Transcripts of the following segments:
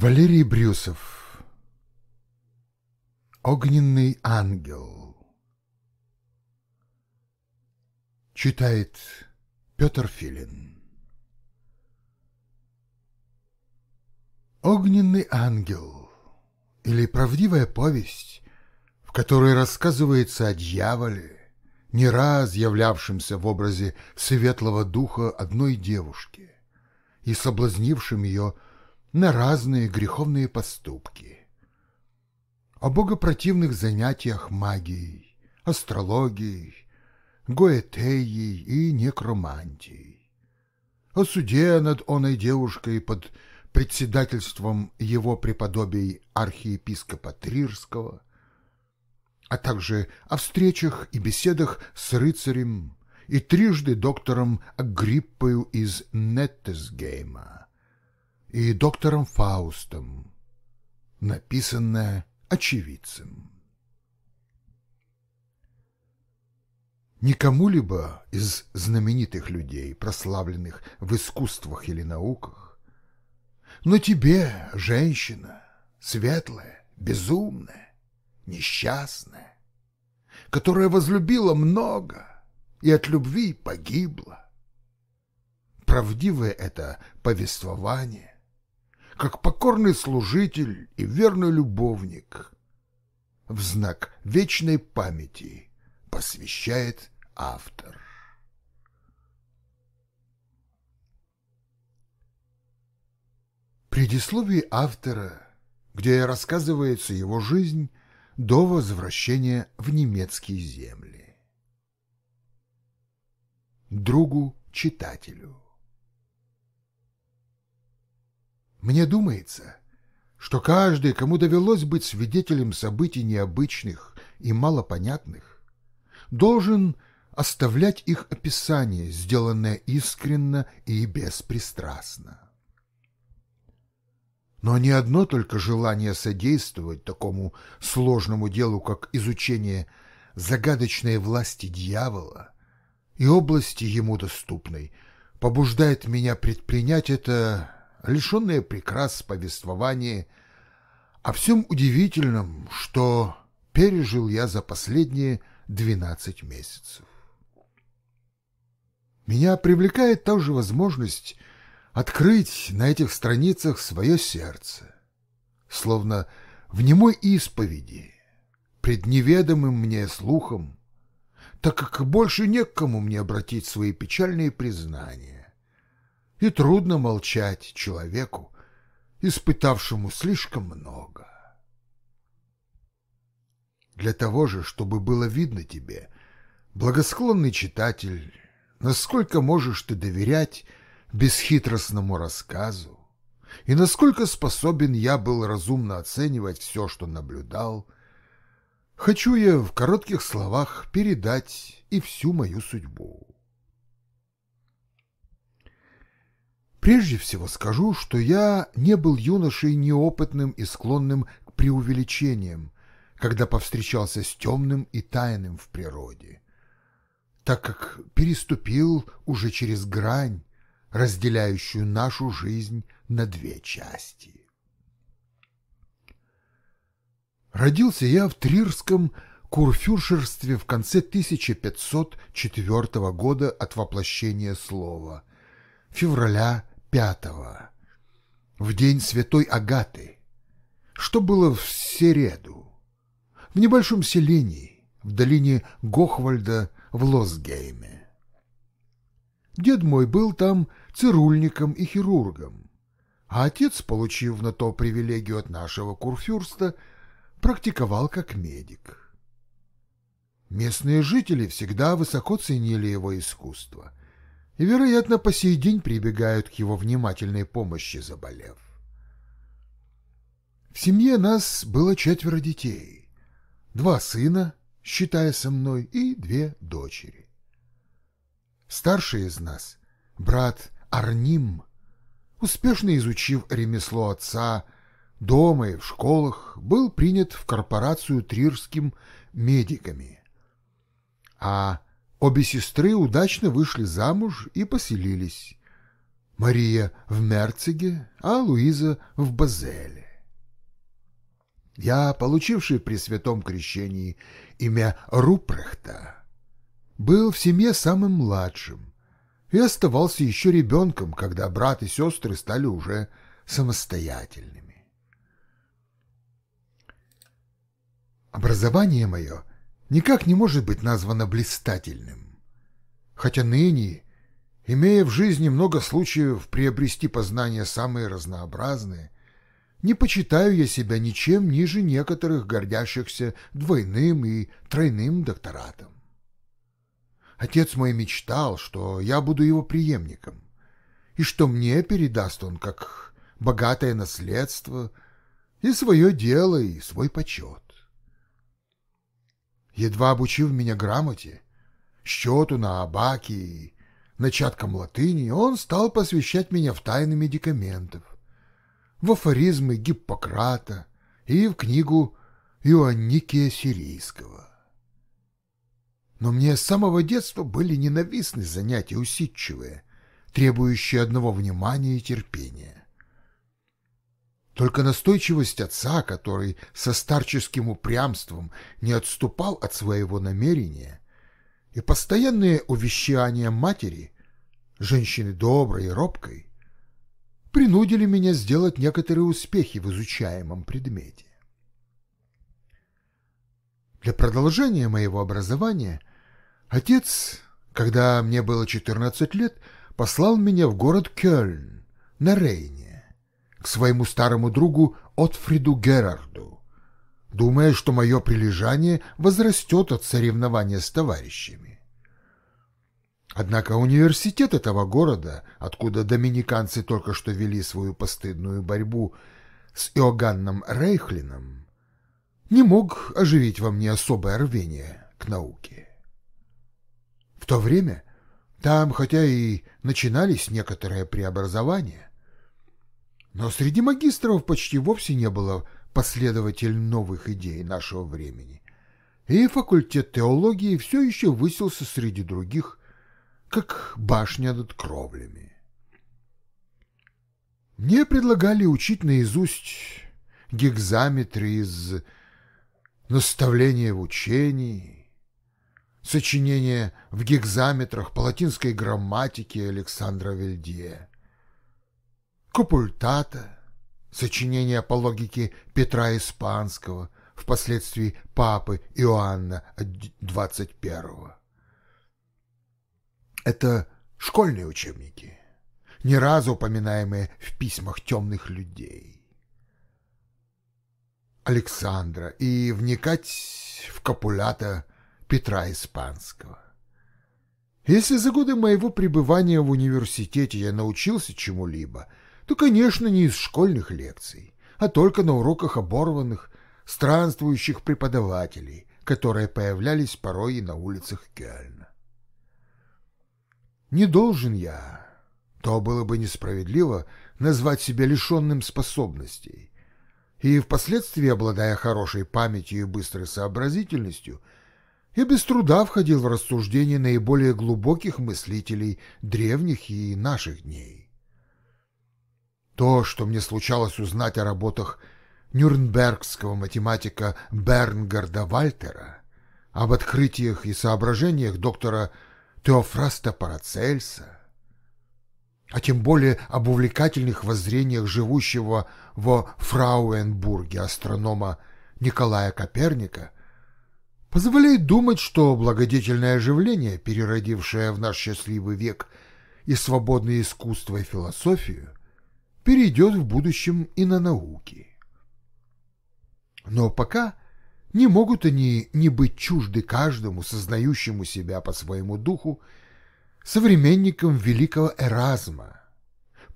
Валерий Брюсов. Огненный ангел. Читает Петр Филин. Огненный ангел или правдивая повесть, в которой рассказывается о дьяволе, не раз являвшемся в образе светлого духа одной девушки и соблазнившим ее на разные греховные поступки. О богопротивных занятиях магией, астрологией, гоэтеей и некромантией. О суде над оной девушкой под председательством его преподобий архиепископа Трирского, а также о встречах и беседах с рыцарем и трижды доктором Агриппою из Неттесгейма и доктором Фаустом, написанное очевидцем. Никому-либо из знаменитых людей, прославленных в искусствах или науках, но тебе, женщина, светлая, безумная, несчастная, которая возлюбила много и от любви погибла. Правдивое это повествование как покорный служитель и верный любовник, в знак вечной памяти посвящает автор. Предисловие автора, где рассказывается его жизнь до возвращения в немецкие земли. Другу-читателю. Мне думается, что каждый, кому довелось быть свидетелем событий необычных и малопонятных, должен оставлять их описание, сделанное искренно и беспристрастно. Но не одно только желание содействовать такому сложному делу, как изучение загадочной власти дьявола и области ему доступной, побуждает меня предпринять это лишенное прикрас повествования о всем удивительном, что пережил я за последние двенадцать месяцев. Меня привлекает также возможность открыть на этих страницах свое сердце, словно в немой исповеди, пред неведомым мне слухом, так как больше не к кому мне обратить свои печальные признания и трудно молчать человеку, испытавшему слишком много. Для того же, чтобы было видно тебе, благосклонный читатель, насколько можешь ты доверять бесхитростному рассказу, и насколько способен я был разумно оценивать все, что наблюдал, хочу я в коротких словах передать и всю мою судьбу. Прежде всего скажу, что я не был юношей неопытным и склонным к преувеличениям, когда повстречался с темным и тайным в природе, так как переступил уже через грань, разделяющую нашу жизнь на две части. Родился я в Трирском курфюршерстве в конце 1504 года от воплощения слова, февраля пятого, в день святой Агаты, что было в Середу, в небольшом селении в долине Гохвальда в Лосгейме. Дед мой был там цирульником и хирургом, а отец, получив на то привилегию от нашего курфюрста, практиковал как медик. Местные жители всегда высоко ценили его искусство и, вероятно, по сей день прибегают к его внимательной помощи, заболев. В семье нас было четверо детей. Два сына, считая со мной, и две дочери. Старший из нас, брат Арним, успешно изучив ремесло отца, дома и в школах, был принят в корпорацию трирским медиками. А Обе сестры удачно вышли замуж и поселились. Мария в Мерциге, а Луиза в Базеле. Я, получивший при святом крещении имя Рупрехта, был в семье самым младшим и оставался еще ребенком, когда брат и сестры стали уже самостоятельными. Образование мое никак не может быть названо блистательным, хотя ныне, имея в жизни много случаев приобрести познания самые разнообразные, не почитаю я себя ничем ниже некоторых гордящихся двойным и тройным докторатом. Отец мой мечтал, что я буду его преемником, и что мне передаст он как богатое наследство и свое дело, и свой почет. Едва обучив меня грамоте, счету на абаке и начаткам латыни, он стал посвящать меня в тайны медикаментов, в афоризмы Гиппократа и в книгу Иоанникия Сирийского. Но мне с самого детства были ненавистны занятия усидчивые, требующие одного внимания и терпения. Только настойчивость отца, который со старческим упрямством не отступал от своего намерения, и постоянные увещания матери, женщины доброй и робкой, принудили меня сделать некоторые успехи в изучаемом предмете. Для продолжения моего образования отец, когда мне было 14 лет, послал меня в город Кёльн на Рейне к своему старому другу Отфриду Герарду, думая, что мое прилежание возрастет от соревнования с товарищами. Однако университет этого города, откуда доминиканцы только что вели свою постыдную борьбу с Иоганном Рейхлином, не мог оживить во мне особое рвение к науке. В то время там, хотя и начинались некоторые преобразования, но среди магистров почти вовсе не было последователей новых идей нашего времени, и факультет теологии все еще высился среди других, как башня над кровлями. Мне предлагали учить наизусть гекзаметры из наставления в учении, сочинения в гекзаметрах по латинской грамматике Александра Вельдье, Копультата, сочинение по логике Петра Испанского, впоследствии папы Иоанна XXI. Это школьные учебники, ни разу упоминаемые в письмах темных людей. Александра и вникать в копулята Петра Испанского. Если за годы моего пребывания в университете я научился чему-либо – то, конечно, не из школьных лекций, а только на уроках оборванных, странствующих преподавателей, которые появлялись порой и на улицах Кельна. Не должен я, то было бы несправедливо, назвать себя лишенным способностей, и впоследствии, обладая хорошей памятью и быстрой сообразительностью, я без труда входил в рассуждения наиболее глубоких мыслителей древних и наших дней. То, что мне случалось узнать о работах нюрнбергского математика Бернгарда Вальтера, об открытиях и соображениях доктора Теофраста Парацельса, а тем более об увлекательных воззрениях живущего во Фрауенбурге астронома Николая Коперника, позволяет думать, что благодетельное оживление, переродившее в наш счастливый век и свободное искусство и философию, перейдет в будущем и на науки. Но пока не могут они не быть чужды каждому, сознающему себя по своему духу, современникам великого Эразма,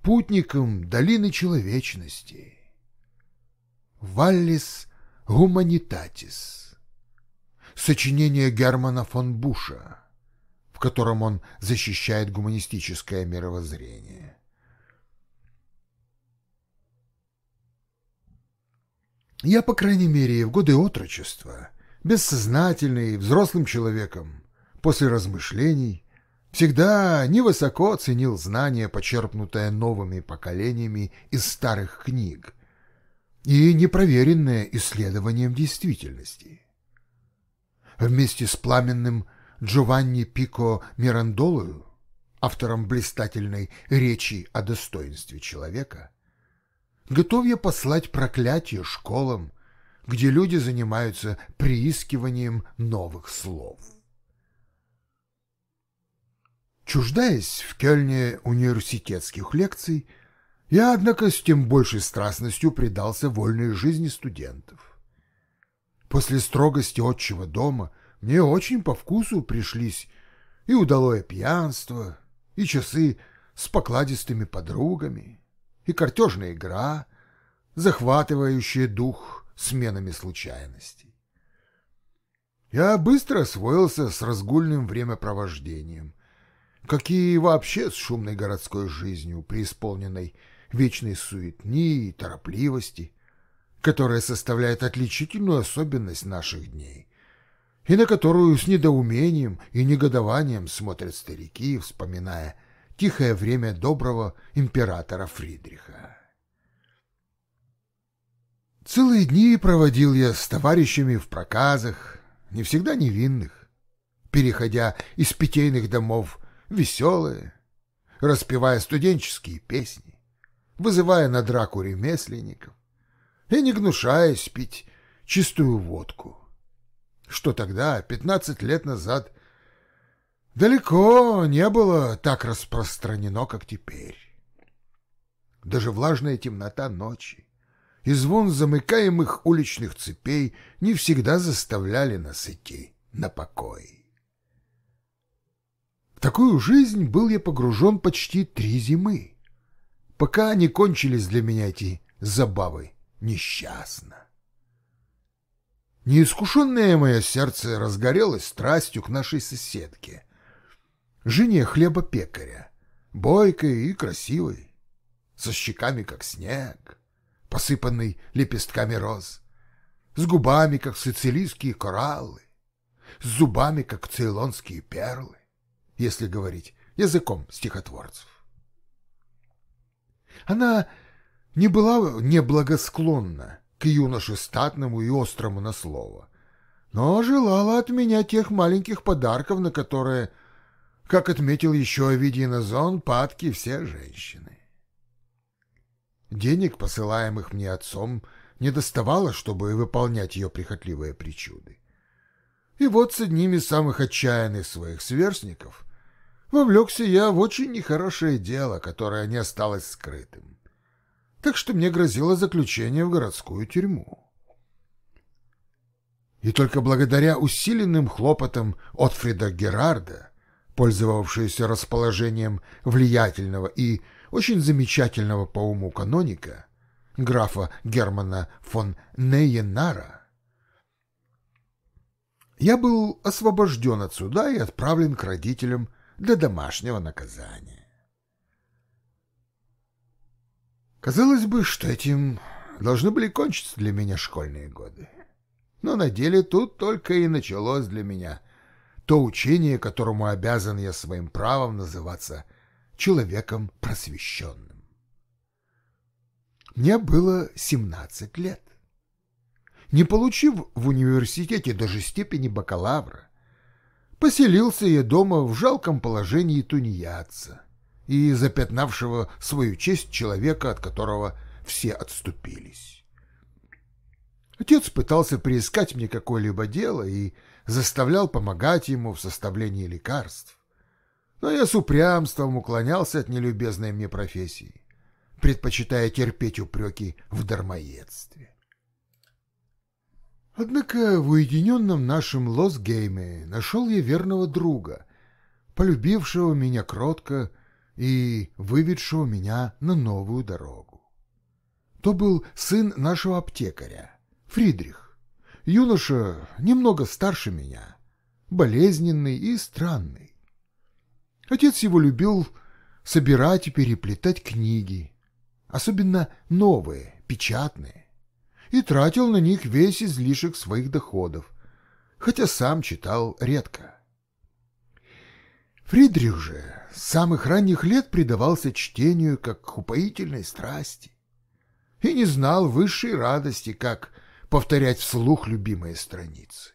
путникам долины человечности. Валлис Гуманитатис. Сочинение Германа фон Буша, в котором он защищает гуманистическое мировоззрение. Я, по крайней мере, в годы отрочества, бессознательный, взрослым человеком, после размышлений, всегда невысоко ценил знания, почерпнутые новыми поколениями из старых книг, и непроверенные исследованием действительности. Вместе с пламенным Джованни Пико Мирандолою, автором блистательной речи о достоинстве человека, готов я послать проклятие школам, где люди занимаются приискиванием новых слов. Чуждаясь в Кельне университетских лекций, я, однако, с тем большей страстностью предался вольной жизни студентов. После строгости отчего дома мне очень по вкусу пришлись и удалое пьянство, и часы с покладистыми подругами, и картежная игра, захватывающая дух сменами случайностей. Я быстро освоился с разгульным времяпровождением, как и вообще с шумной городской жизнью, преисполненной вечной суетни и торопливости, которая составляет отличительную особенность наших дней, и на которую с недоумением и негодованием смотрят старики, вспоминая тихое время доброго императора Фридриха. Целые дни проводил я с товарищами в проказах, не всегда невинных, переходя из питейных домов веселые, распевая студенческие песни, вызывая на драку ремесленников и не гнушаясь пить чистую водку, что тогда, пятнадцать лет назад, далеко не было так распространено, как теперь. Даже влажная темнота ночи и звон замыкаемых уличных цепей не всегда заставляли нас идти на покой. В такую жизнь был я погружен почти три зимы, пока не кончились для меня эти забавы несчастно. Неискушенное мое сердце разгорелось страстью к нашей соседке, жене хлебопекаря, бойкой и красивой, со щеками, как снег, посыпанный лепестками роз, с губами, как сицилийские кораллы, с зубами, как цейлонские перлы. Если говорить языком стихотворцев. Она не была неблагосклонна к юноше статному и острому на слово, но желала от меня тех маленьких подарков, на которые, как отметил еще Овидий Назон, падки все женщины. Денег, посылаемых мне отцом, не доставало, чтобы выполнять ее прихотливые причуды. И вот с одним из самых отчаянных своих сверстников вовлекся я в очень нехорошее дело, которое не осталось скрытым. Так что мне грозило заключение в городскую тюрьму. И только благодаря усиленным хлопотам Отфрида Герарда, пользовавшегося расположением влиятельного и очень замечательного по уму каноника, графа Германа фон Нейенара, я был освобожден от суда и отправлен к родителям для домашнего наказания. Казалось бы, что этим должны были кончиться для меня школьные годы. Но на деле тут только и началось для меня то учение, которому обязан я своим правом называться человеком просвещенным. Мне было 17 лет. Не получив в университете даже степени бакалавра, Поселился я дома в жалком положении тунеядца и запятнавшего свою честь человека, от которого все отступились. Отец пытался приискать мне какое-либо дело и заставлял помогать ему в составлении лекарств. Но я с упрямством уклонялся от нелюбезной мне профессии, предпочитая терпеть упреки в дармоедстве. Однако в уединенном нашем Лосгейме нашел я верного друга, полюбившего меня кротко и выведшего меня на новую дорогу. То был сын нашего аптекаря, Фридрих, юноша немного старше меня, болезненный и странный. Отец его любил собирать и переплетать книги, особенно новые, печатные и тратил на них весь излишек своих доходов, хотя сам читал редко. Фридрих же с самых ранних лет предавался чтению как упоительной страсти и не знал высшей радости, как повторять вслух любимые страницы.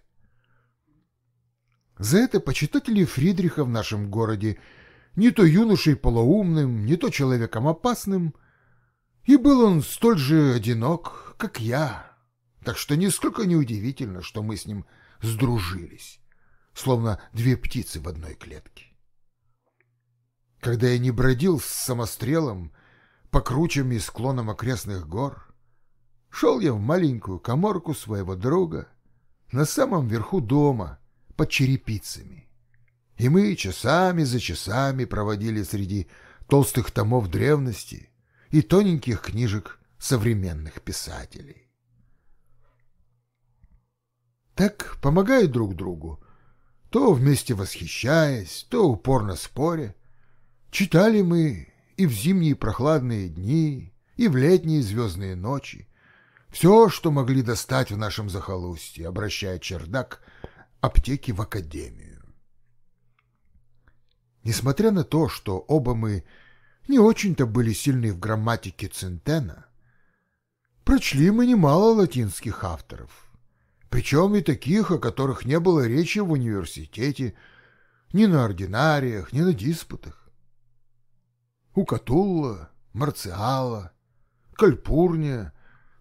За это почитатели Фридриха в нашем городе не то юношей полоумным, не то человеком опасным, и был он столь же одинок, как я, так что нисколько не удивительно, что мы с ним сдружились, словно две птицы в одной клетке. Когда я не бродил с самострелом по кручам и склонам окрестных гор, шел я в маленькую коморку своего друга на самом верху дома под черепицами. И мы часами за часами проводили среди толстых томов древности и тоненьких книжек современных писателей. Так, помогая друг другу, то вместе восхищаясь, то упорно споря, читали мы и в зимние прохладные дни, и в летние звездные ночи, все, что могли достать в нашем захолустье, обращая чердак аптеки в академию. Несмотря на то, что оба мы не очень-то были сильны в грамматике Центена, прочли мы немало латинских авторов, причем и таких, о которых не было речи в университете, ни на ординариях, ни на диспутах. У Катулла, Марциала, Кальпурния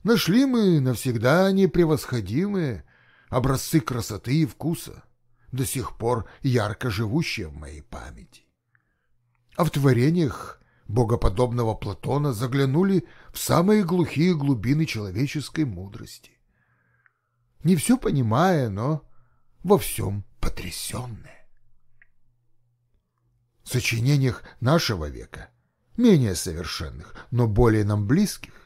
нашли мы навсегда непревосходимые образцы красоты и вкуса, до сих пор ярко живущие в моей памяти. А в творениях богоподобного Платона заглянули в самые глухие глубины человеческой мудрости. Не все понимая, но во всем потрясенные. В сочинениях нашего века, менее совершенных, но более нам близких,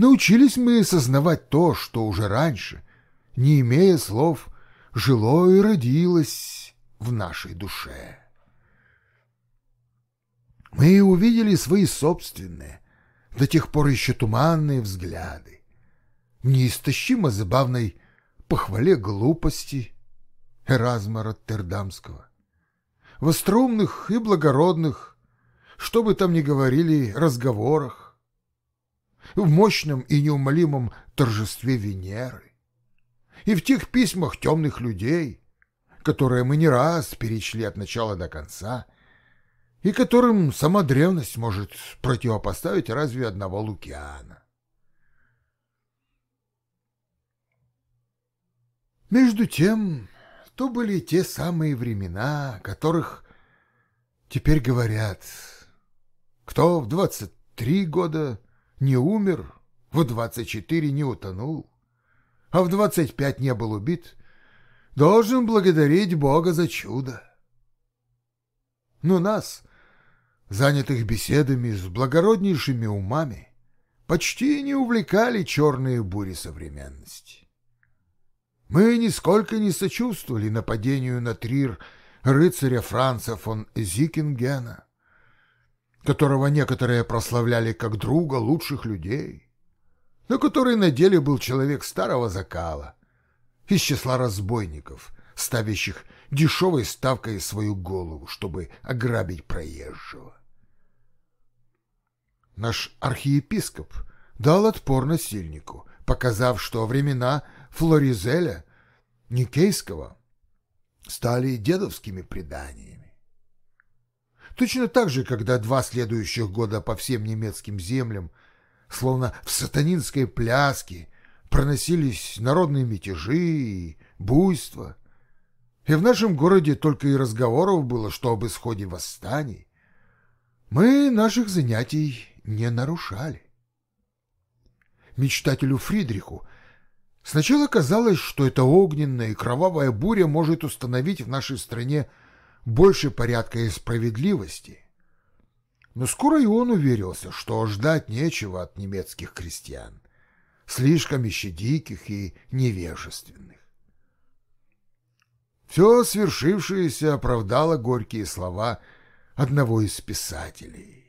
научились мы сознавать то, что уже раньше, не имея слов, жило и родилось в нашей душе. Мы увидели свои собственные, до тех пор еще туманные взгляды, неистощимо забавной похвале глупости Эразма Роттердамского, в остроумных и благородных, что бы там ни говорили, разговорах, в мощном и неумолимом торжестве Венеры, и в тех письмах темных людей, которые мы не раз перечли от начала до конца — и которым сама древность может противопоставить разве одного Лукиана. Между тем, то были те самые времена, о которых теперь говорят. Кто в двадцать три года не умер, в двадцать четыре не утонул, а в двадцать пять не был убит, должен благодарить Бога за чудо. Но нас, занятых беседами с благороднейшими умами, почти не увлекали черные бури современности. Мы нисколько не сочувствовали нападению на Трир рыцаря Франца фон Зикингена, которого некоторые прославляли как друга лучших людей, но который на деле был человек старого закала, из числа разбойников, ставящих дешевой ставкой свою голову, чтобы ограбить проезжего наш архиепископ дал отпор насильнику, показав, что времена Флоризеля Никейского стали дедовскими преданиями. Точно так же, когда два следующих года по всем немецким землям, словно в сатанинской пляске, проносились народные мятежи и буйства, и в нашем городе только и разговоров было, что об исходе восстаний, мы наших занятий не нарушали. Мечтателю Фридриху сначала казалось, что эта огненная и кровавая буря может установить в нашей стране больше порядка и справедливости. Но скоро и он уверился, что ждать нечего от немецких крестьян, слишком еще диких и невежественных. Все свершившееся оправдало горькие слова одного из писателей.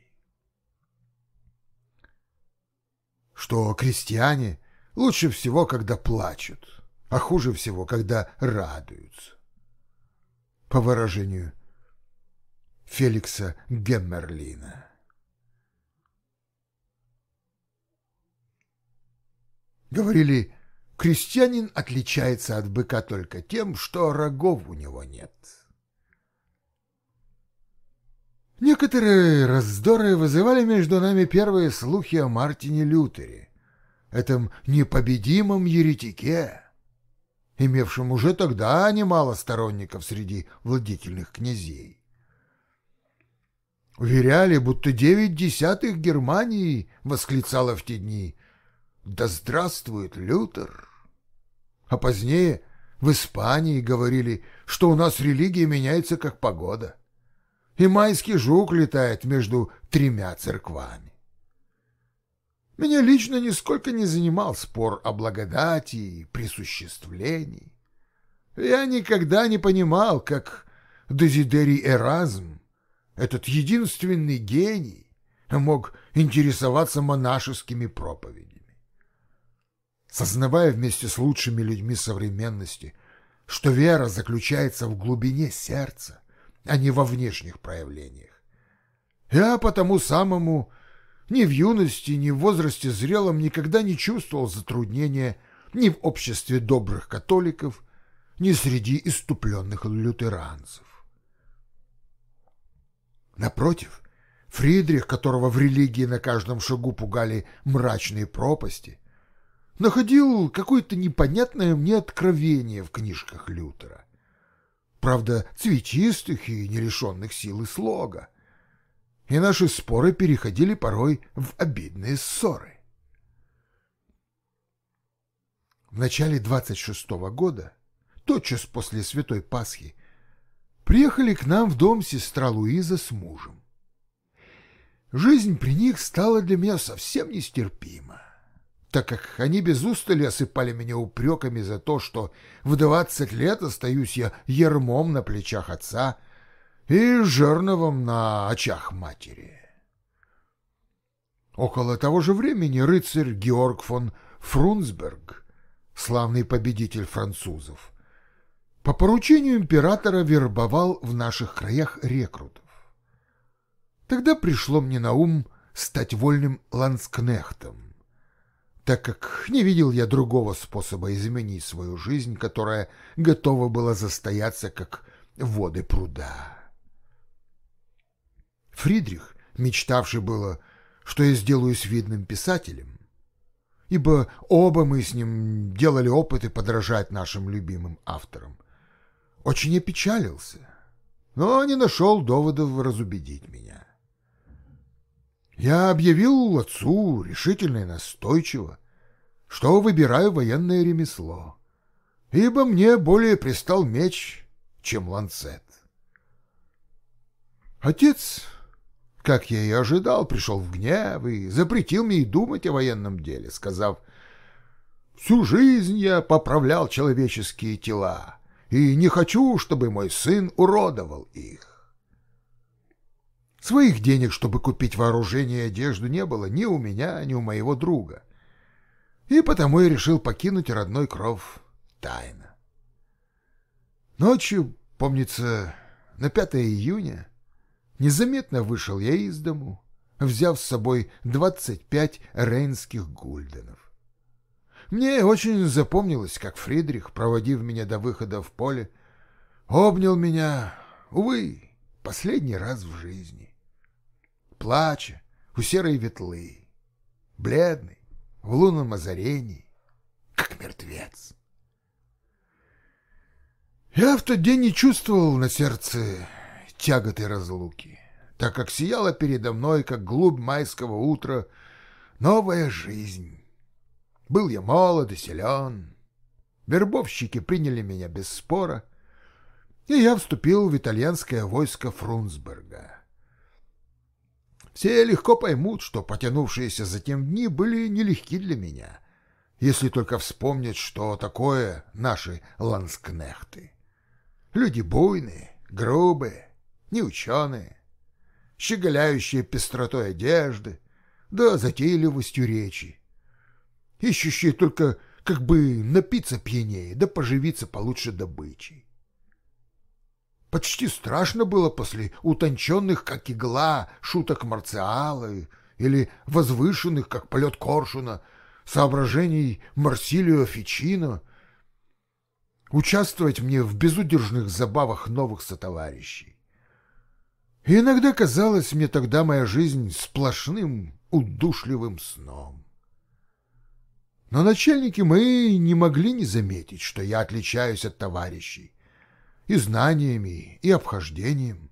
что крестьяне лучше всего, когда плачут, а хуже всего, когда радуются. По выражению Феликса Геммерлина. Говорили, крестьянин отличается от быка только тем, что рогов у него нет. Некоторые раздоры вызывали между нами первые слухи о Мартине Лютере, этом непобедимом еретике, имевшем уже тогда немало сторонников среди владетельных князей. Уверяли, будто девять десятых Германии восклицала в те дни «Да здравствует Лютер!» А позднее в Испании говорили, что у нас религия меняется как погода, и майский жук летает между тремя церквами. Меня лично нисколько не занимал спор о благодати и присуществлении. Я никогда не понимал, как Дезидерий Эразм, этот единственный гений, мог интересоваться монашескими проповедями сознавая вместе с лучшими людьми современности, что вера заключается в глубине сердца, а не во внешних проявлениях. Я потому самому ни в юности, ни в возрасте зрелом никогда не чувствовал затруднения ни в обществе добрых католиков, ни среди иступленных лютеранцев. Напротив, Фридрих, которого в религии на каждом шагу пугали мрачные пропасти, находил какое-то непонятное мне откровение в книжках Лютера. Правда, цветистых и не лишенных силы слога. И наши споры переходили порой в обидные ссоры. В начале 26-го года, тотчас после Святой Пасхи, приехали к нам в дом сестра Луиза с мужем. Жизнь при них стала для меня совсем нестерпима так как они без устали осыпали меня упреками за то, что в двадцать лет остаюсь я ермом на плечах отца и жерновом на очах матери. Около того же времени рыцарь Георг фон Фрунсберг, славный победитель французов, по поручению императора вербовал в наших краях рекрутов. Тогда пришло мне на ум стать вольным ланскнехтом, так как не видел я другого способа изменить свою жизнь, которая готова была застояться, как воды пруда. Фридрих, мечтавший было, что я сделаюсь видным писателем, ибо оба мы с ним делали опыты подражать нашим любимым авторам, очень опечалился, но не нашел доводов разубедить меня. Я объявил отцу решительно и настойчиво, что выбираю военное ремесло, ибо мне более пристал меч, чем ланцет. Отец, как я и ожидал, пришел в гнев и запретил мне и думать о военном деле, сказав, «Всю жизнь я поправлял человеческие тела, и не хочу, чтобы мой сын уродовал их». Своих денег, чтобы купить вооружение и одежду, не было ни у меня, ни у моего друга. И потому я решил покинуть родной кров тайно. Ночью, помнится, на 5 июня, незаметно вышел я из дому, взяв с собой 25 рейнских гульденов. Мне очень запомнилось, как Фридрих, проводив меня до выхода в поле, обнял меня, увы, последний раз в жизни плача, у серой ветлы, бледный, в лунном озарении, как мертвец. Я в тот день не чувствовал на сердце тяготы разлуки, так как сияла передо мной, как глубь майского утра, новая жизнь. Был я молод и силен, вербовщики приняли меня без спора, и я вступил в итальянское войско Фрунсберга. Все легко поймут, что потянувшиеся затем дни были нелегки для меня, если только вспомнить, что такое наши ланскнехты. Люди буйные, грубые, неученые, щеголяющие пестротой одежды, да затейливостью речи, ищущие только как бы напиться пьянее, да поживиться получше добычей. Почти страшно было после утонченных, как игла, шуток Марциала или возвышенных, как полет коршуна, соображений Марсилио Фичино, участвовать мне в безудержных забавах новых сотоварищей. И иногда казалась мне тогда моя жизнь сплошным удушливым сном. Но начальники мои не могли не заметить, что я отличаюсь от товарищей и знаниями, и обхождением.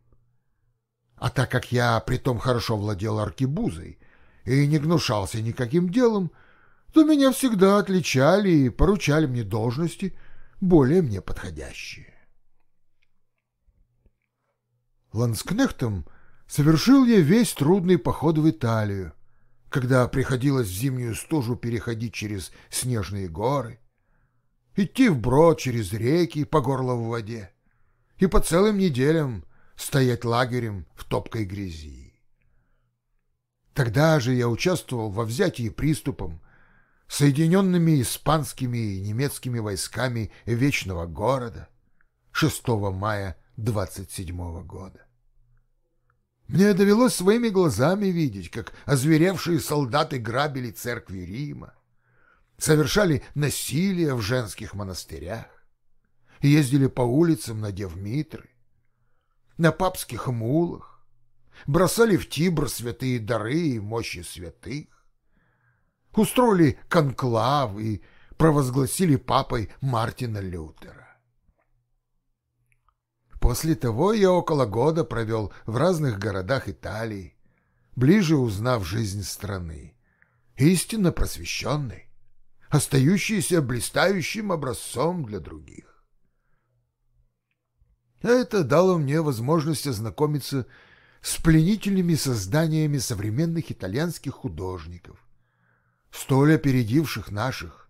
А так как я притом хорошо владел аркебузой и не гнушался никаким делом, то меня всегда отличали и поручали мне должности, более мне подходящие. Ланскнехтом совершил я весь трудный поход в Италию, когда приходилось в зимнюю стужу переходить через снежные горы, идти вброд через реки по горло в воде и по целым неделям стоять лагерем в топкой грязи. Тогда же я участвовал во взятии приступом соединенными испанскими и немецкими войсками Вечного города 6 мая 27 года. Мне довелось своими глазами видеть, как озверевшие солдаты грабили церкви Рима, совершали насилие в женских монастырях, ездили по улицам, надев митры, на папских мулах, бросали в Тибр святые дары и мощи святых, устроили конклав и провозгласили папой Мартина Лютера. После того я около года провел в разных городах Италии, ближе узнав жизнь страны, истинно просвещенной, остающейся блистающим образцом для других. Это дало мне возможность ознакомиться с пленительными созданиями современных итальянских художников, столь опередивших наших,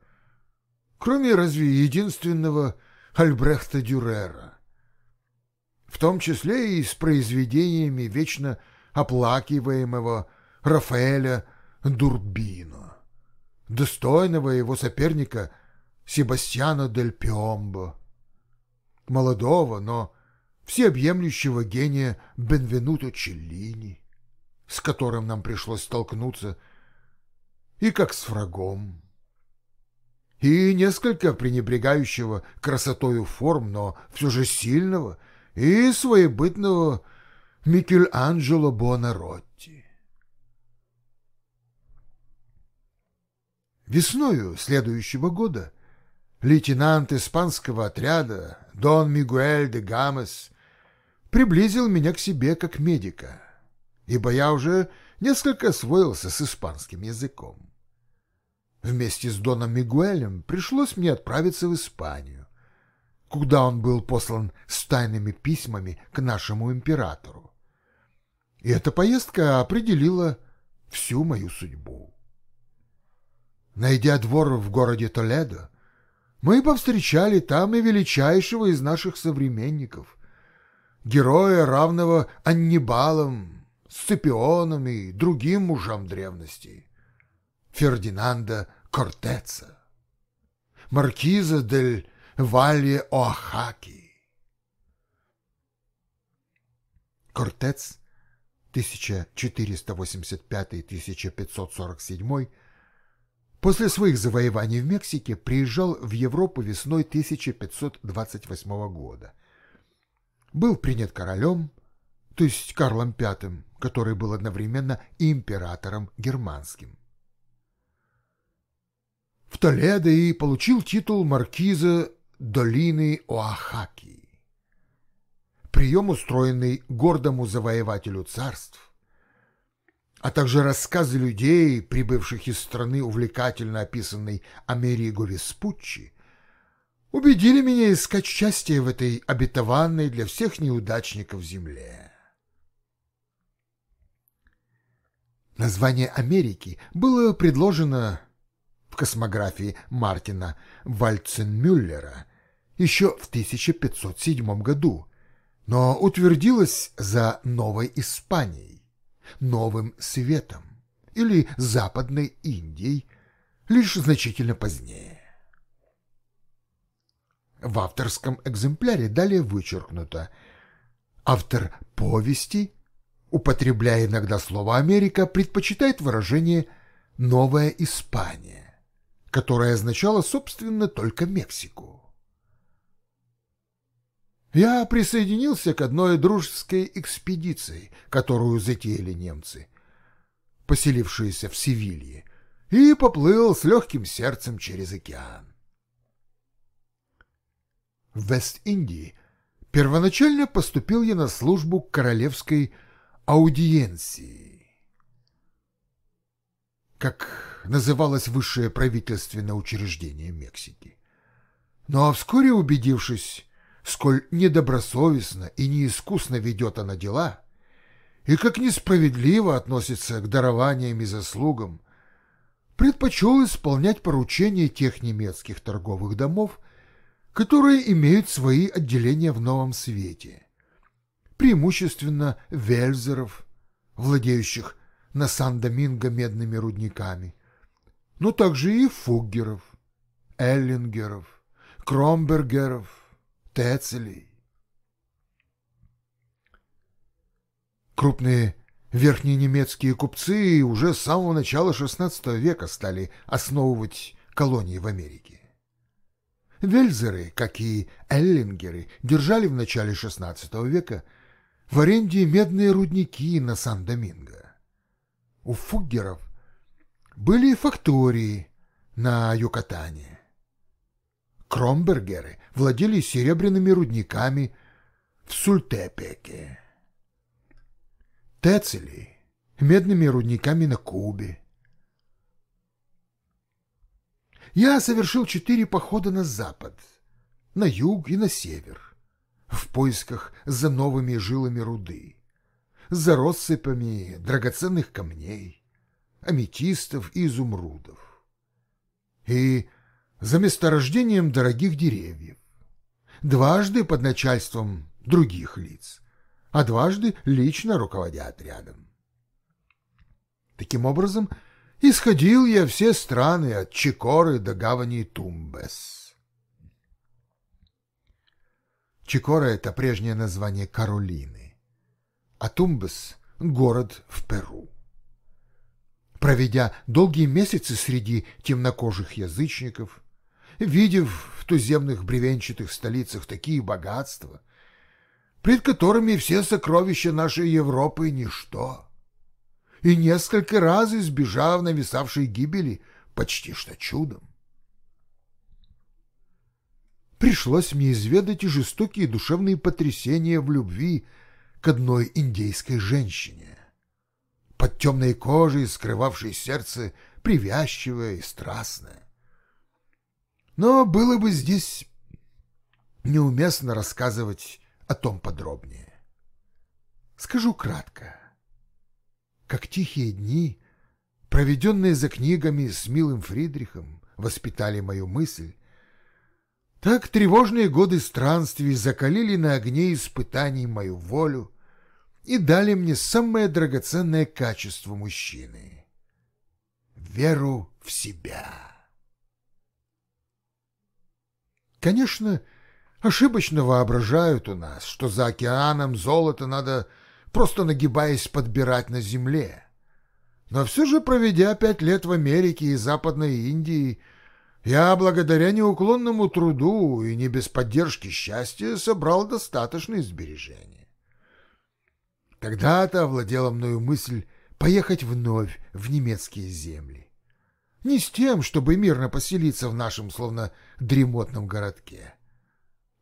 кроме разве единственного Альбрехта Дюрера, в том числе и с произведениями вечно оплакиваемого Рафаэля Дурбино, достойного его соперника Себастьяна Дель Пиомбо, молодого, но всеобъемлющего гения Бенвенуто Челлини, с которым нам пришлось столкнуться и как с врагом, и несколько пренебрегающего красотою форм, но все же сильного и своебытного Микеланджело Буонаротти. Весною следующего года лейтенант испанского отряда Дон Мигуэль де Гамес приблизил меня к себе как медика, ибо я уже несколько освоился с испанским языком. Вместе с Доном Мигуэлем пришлось мне отправиться в Испанию, куда он был послан с тайными письмами к нашему императору. И эта поездка определила всю мою судьбу. Найдя двор в городе Толедо, мы повстречали там и величайшего из наших современников, героя, равного Аннибалам, Сципионам и другим мужам древности, Фердинанда Кортеца, маркиза дель Валье Оахаки. Кортец 1485-1547 после своих завоеваний в Мексике приезжал в Европу весной 1528 года. Был принят королем, то есть Карлом V, который был одновременно императором германским. В Толедо и получил титул маркиза долины Оахаки. Прием, устроенный гордому завоевателю царств, а также рассказы людей, прибывших из страны увлекательно описанной Америго Веспуччи, убедили меня искать счастье в этой обетованной для всех неудачников земле. Название Америки было предложено в космографии Мартина Вальценмюллера еще в 1507 году, но утвердилось за Новой Испанией, Новым Светом или Западной Индией лишь значительно позднее. В авторском экземпляре далее вычеркнуто Автор повести, употребляя иногда слово «Америка», предпочитает выражение «Новая Испания», которое означало, собственно, только Мексику. Я присоединился к одной дружеской экспедиции, которую затеяли немцы, поселившиеся в Севилье, и поплыл с легким сердцем через океан. В Вест-Индии первоначально поступил я на службу к королевской аудиенции, как называлось высшее правительственное учреждение Мексики. Но вскоре убедившись, сколь недобросовестно и неискусно ведет она дела, и как несправедливо относится к дарованиям и заслугам, предпочел исполнять поручения тех немецких торговых домов, которые имеют свои отделения в Новом Свете, преимущественно вельзеров, владеющих на Сан-Доминго медными рудниками, но также и фуггеров, эллингеров, кромбергеров, Тецелей. Крупные верхние немецкие купцы уже с самого начала XVI века стали основывать колонии в Америке. Вельзеры, как и эллингеры, держали в начале XVI века в аренде медные рудники на Сан-Доминго. У фуггеров были фактории на Юкатане. Кромбергеры владели серебряными рудниками в Сультепеке. Тецели — медными рудниками на Кубе. Я совершил четыре похода на запад, на юг и на север, в поисках за новыми жилами руды, за россыпами драгоценных камней, аметистов и изумрудов. И за месторождением дорогих деревьев, дважды под начальством других лиц, а дважды лично руководя отрядом. Таким образом, исходил я все страны от Чикоры до гавани Тумбес. Чикора — это прежнее название Каролины, а Тумбес — город в Перу. Проведя долгие месяцы среди темнокожих язычников, видев в туземных бревенчатых столицах такие богатства, пред которыми все сокровища нашей Европы — ничто, и несколько раз избежав нависавшей гибели почти что чудом. Пришлось мне изведать и жестокие душевные потрясения в любви к одной индейской женщине, под темной кожей, скрывавшей сердце привязчивое и страстное. Но было бы здесь неуместно рассказывать о том подробнее. Скажу кратко. Как тихие дни, проведенные за книгами с милым Фридрихом, воспитали мою мысль, так тревожные годы странствий закалили на огне испытаний мою волю и дали мне самое драгоценное качество мужчины — веру в себя. Конечно, ошибочно воображают у нас, что за океаном золото надо просто нагибаясь подбирать на земле. Но все же, проведя пять лет в Америке и Западной Индии, я, благодаря неуклонному труду и не без поддержки счастья, собрал достаточные сбережения. Тогда-то овладела мною мысль поехать вновь в немецкие земли. Не с тем, чтобы мирно поселиться в нашем словно дремотном городке,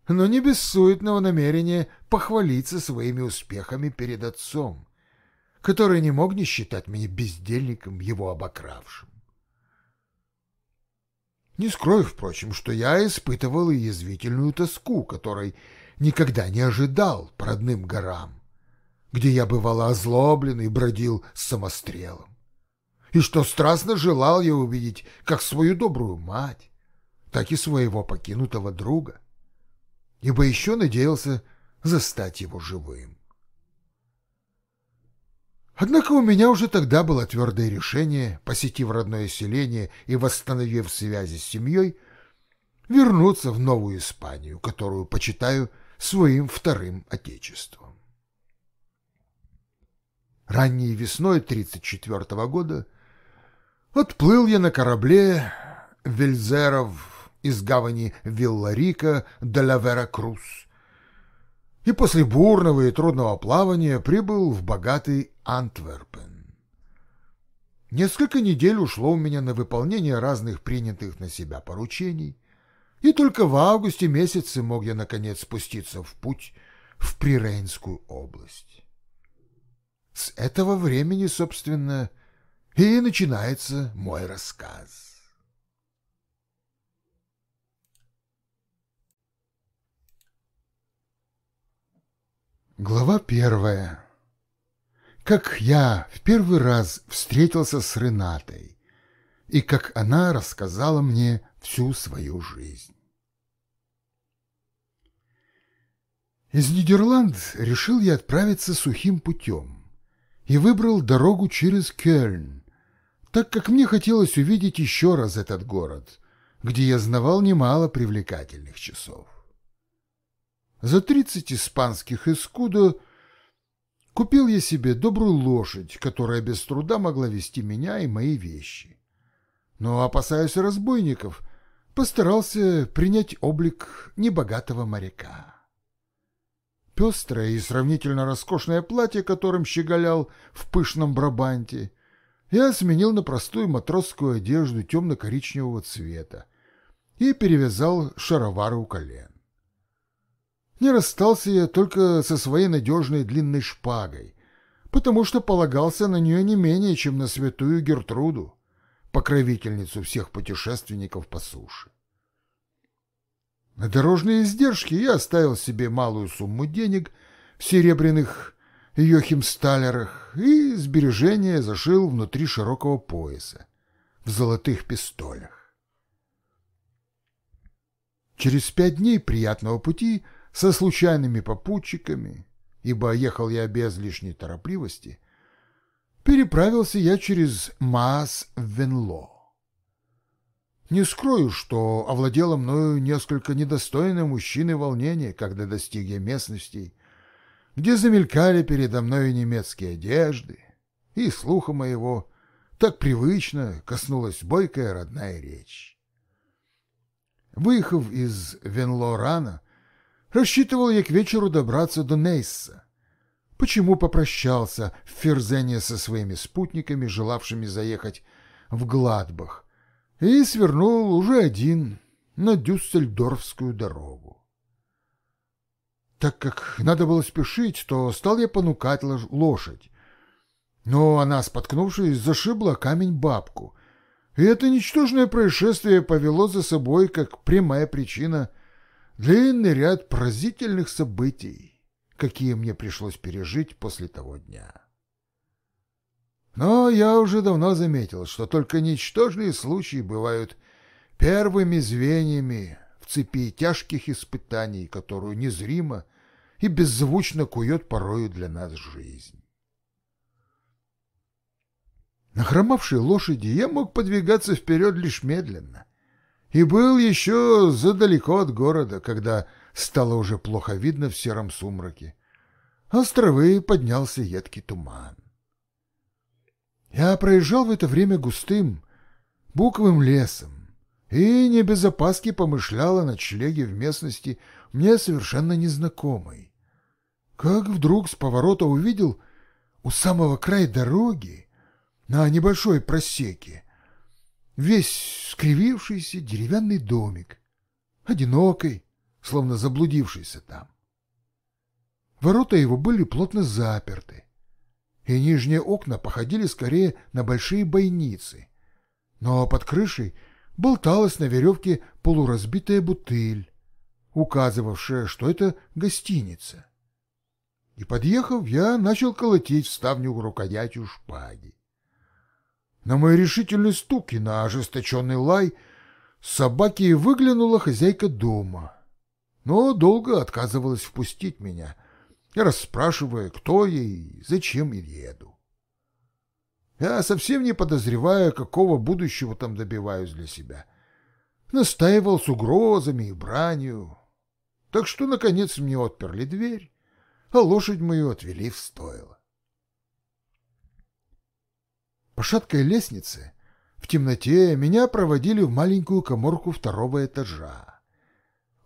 но не без суетного намерения похвалиться своими успехами перед отцом, который не мог не считать меня бездельником, его обокравшим. Не скрою, впрочем, что я испытывал и язвительную тоску, которой никогда не ожидал по родным горам, где я бывало озлоблен и бродил с самострелом и что страстно желал я увидеть как свою добрую мать, так и своего покинутого друга, ибо еще надеялся застать его живым. Однако у меня уже тогда было твердое решение, посетив родное селение и восстановив связи с семьей, вернуться в Новую Испанию, которую почитаю своим вторым отечеством. Ранней весной 34 года отплыл я на корабле Вельзеров из гавани Вилларика до ла Веракрус и после бурного и трудного плавания прибыл в богатый Антверпен. Несколько недель ушло у меня на выполнение разных принятых на себя поручений, и только в августе месяце мог я, наконец, спуститься в путь в Прирейнскую область. С этого времени, собственно, и начинается мой рассказ. Глава первая. Как я в первый раз встретился с Ренатой, и как она рассказала мне всю свою жизнь. Из Нидерланд решил я отправиться сухим путем и выбрал дорогу через Кёльн, так как мне хотелось увидеть еще раз этот город, где я знавал немало привлекательных часов. За тридцать испанских эскудо купил я себе добрую лошадь, которая без труда могла вести меня и мои вещи. Но, опасаясь разбойников, постарался принять облик небогатого моряка. Пестрое и сравнительно роскошное платье, которым щеголял в пышном брабанте, я сменил на простую матросскую одежду темно-коричневого цвета и перевязал шаровары у колен. Не расстался я только со своей надежной длинной шпагой, потому что полагался на нее не менее, чем на святую Гертруду, покровительницу всех путешественников по суше. На дорожные издержки я оставил себе малую сумму денег в серебряных йохимсталерах и сбережения зашил внутри широкого пояса в золотых пистолях. Через пять дней приятного пути — со случайными попутчиками, ибо ехал я без лишней торопливости, переправился я через Маас в Венло. Не скрою, что овладело мною несколько недостойное мужчины волнение, когда достиг я местностей, где замелькали передо мною немецкие одежды, и слуха моего так привычно коснулась бойкая родная речь. Выехав из Венло рано, Рассчитывал я к вечеру добраться до Нейса. Почему попрощался в Ферзене со своими спутниками, желавшими заехать в Гладбах, и свернул уже один на Дюссельдорфскую дорогу. Так как надо было спешить, то стал я понукать лошадь. Но она, споткнувшись, зашибла камень бабку, и это ничтожное происшествие повело за собой как прямая причина длинный ряд поразительных событий, какие мне пришлось пережить после того дня. Но я уже давно заметил, что только ничтожные случаи бывают первыми звеньями цепи тяжких испытаний, которую незримо и беззвучно кует порою для нас жизнь. На хромавшей лошади я мог подвигаться вперед лишь медленно, и был еще задалеко от города, когда стало уже плохо видно в сером сумраке. Островы поднялся едкий туман. Я проезжал в это время густым, буковым лесом и не без опаски помышлял о ночлеге в местности мне совершенно незнакомой. Как вдруг с поворота увидел у самого края дороги на небольшой просеке весь скривившийся деревянный домик, одинокий, словно заблудившийся там. Ворота его были плотно заперты, и нижние окна походили скорее на большие бойницы, но под крышей болталась на веревке полуразбитая бутыль, указывавшая, что это гостиница. И, подъехав, я начал колотить в ставню рукоятью шпаги. На мой решительный стук и на ожесточенный лай собаки выглянула хозяйка дома, но долго отказывалась впустить меня, расспрашивая, кто я и зачем еду. Я совсем не подозревая, какого будущего там добиваюсь для себя. Настаивал с угрозами и бранью. Так что, наконец, мне отперли дверь, а лошадь мою отвели в стойло. По шаткой лестнице в темноте меня проводили в маленькую коморку второго этажа,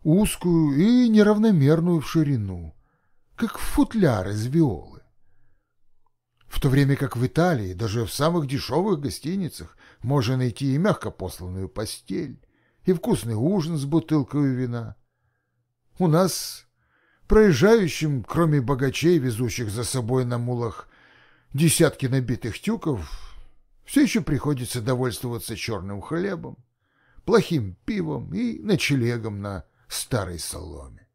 узкую и неравномерную в ширину, как футляр из виолы. В то время как в Италии даже в самых дешевых гостиницах можно найти и мягко посланную постель, и вкусный ужин с бутылкой вина. У нас, проезжающим, кроме богачей, везущих за собой на мулах десятки набитых тюков, все еще приходится довольствоваться черным хлебом, плохим пивом и ночлегом на старой соломе.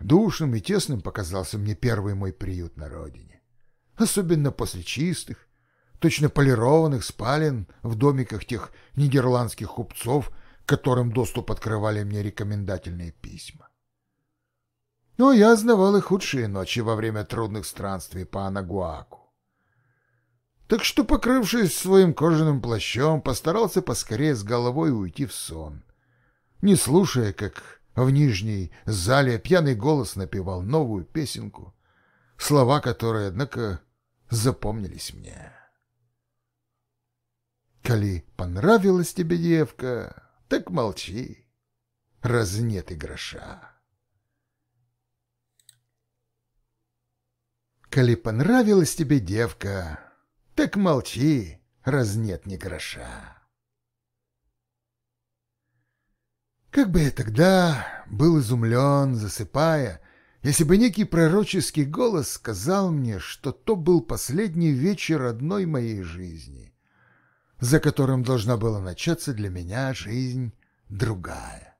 Душным и тесным показался мне первый мой приют на родине, особенно после чистых, точно полированных спален в домиках тех нидерландских купцов, которым доступ открывали мне рекомендательные письма. Но я знавал и худшие ночи во время трудных странствий по Анагуаку. Так что, покрывшись своим кожаным плащом, постарался поскорее с головой уйти в сон, не слушая, как в нижней зале пьяный голос напевал новую песенку, слова которой, однако, запомнились мне. Коли понравилась тебе девка, так молчи, раз нет и гроша. Коли понравилась тебе девка, так молчи, раз нет ни гроша. Как бы я тогда был изумлен, засыпая, если бы некий пророческий голос сказал мне, что то был последний вечер одной моей жизни, за которым должна была начаться для меня жизнь другая.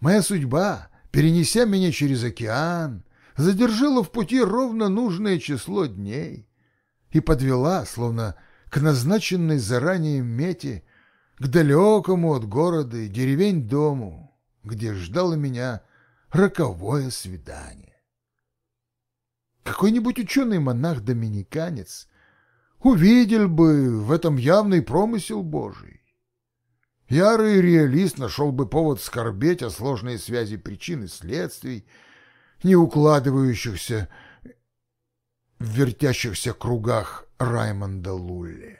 Моя судьба, перенеся меня через океан, задержала в пути ровно нужное число дней и подвела, словно к назначенной заранее мете, к далекому от города и деревень дому, где ждало меня роковое свидание. Какой-нибудь ученый-монах-доминиканец увидел бы в этом явный промысел Божий. Ярый реалист нашел бы повод скорбеть о сложной связи причин и следствий, не укладывающихся в вертящихся кругах Раймонда Лулли.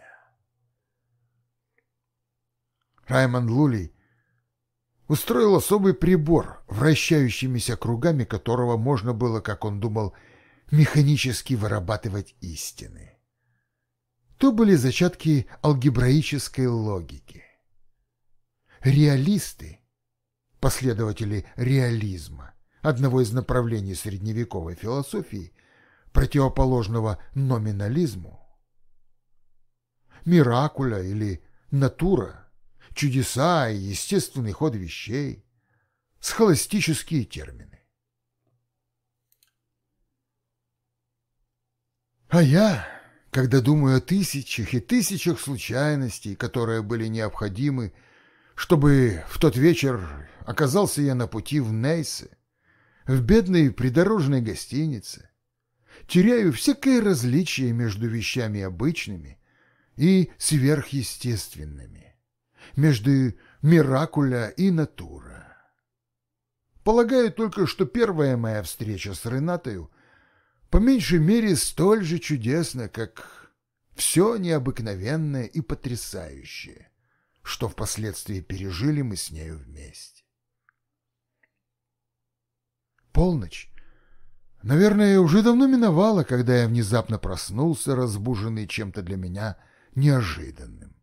Раймонд Лулли устроил особый прибор, вращающимися кругами которого можно было, как он думал, механически вырабатывать истины то были зачатки алгебраической логики. Реалисты, последователи реализма, одного из направлений средневековой философии, противоположного номинализму, миракуля или натура, чудеса и естественный ход вещей, схоластические термины. А я когда думаю о тысячах и тысячах случайностей, которые были необходимы, чтобы в тот вечер оказался я на пути в Нейсе, в бедной придорожной гостинице, теряю всякое различие между вещами обычными и сверхъестественными, между миракуля и натура. Полагаю только, что первая моя встреча с Ренатою по меньшей мере столь же чудесно, как все необыкновенное и потрясающее, что впоследствии пережили мы с нею вместе. Полночь, наверное, уже давно миновала, когда я внезапно проснулся, разбуженный чем-то для меня неожиданным.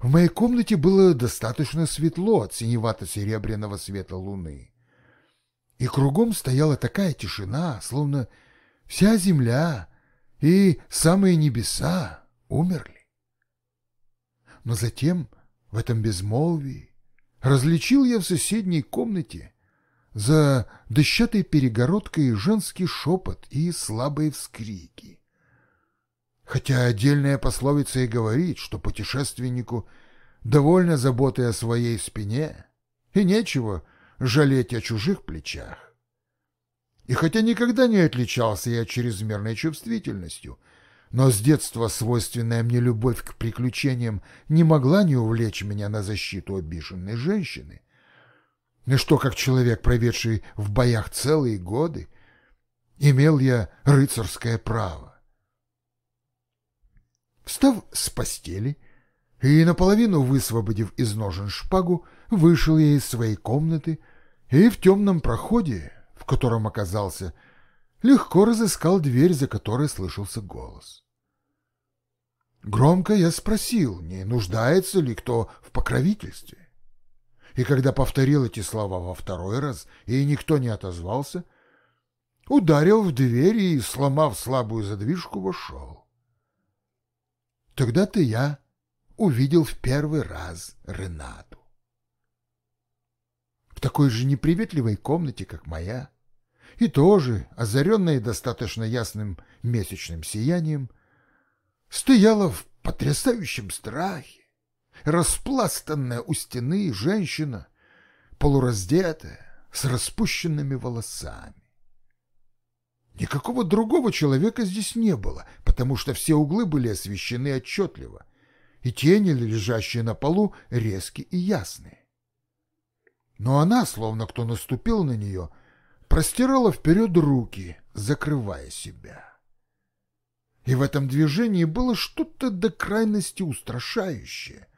В моей комнате было достаточно светло от синевато-серебряного света луны. И кругом стояла такая тишина, словно Вся земля и самые небеса умерли. Но затем в этом безмолвии различил я в соседней комнате за дощатой перегородкой женский шепот и слабые вскрики. Хотя отдельная пословица и говорит, что путешественнику довольно заботы о своей спине, и нечего жалеть о чужих плечах. И хотя никогда не отличался я чрезмерной чувствительностью, но с детства свойственная мне любовь к приключениям не могла не увлечь меня на защиту обиженной женщины. И что, как человек, проведший в боях целые годы, имел я рыцарское право. Встав с постели и наполовину высвободив из ножен шпагу, вышел я из своей комнаты и в темном проходе, в котором оказался, легко разыскал дверь, за которой слышался голос. Громко я спросил, не нуждается ли кто в покровительстве. И когда повторил эти слова во второй раз, и никто не отозвался, ударил в дверь и, сломав слабую задвижку, вошел. Тогда-то я увидел в первый раз Ренату. В такой же неприветливой комнате, как моя, и тоже, озаренная достаточно ясным месячным сиянием, стояла в потрясающем страхе, распластанная у стены женщина, полураздетая, с распущенными волосами. Никакого другого человека здесь не было, потому что все углы были освещены отчетливо, и тени, лежащие на полу, резкие и ясные. Но она, словно кто наступил на нее, простирала вперед руки, закрывая себя. И в этом движении было что-то до крайности устрашающее,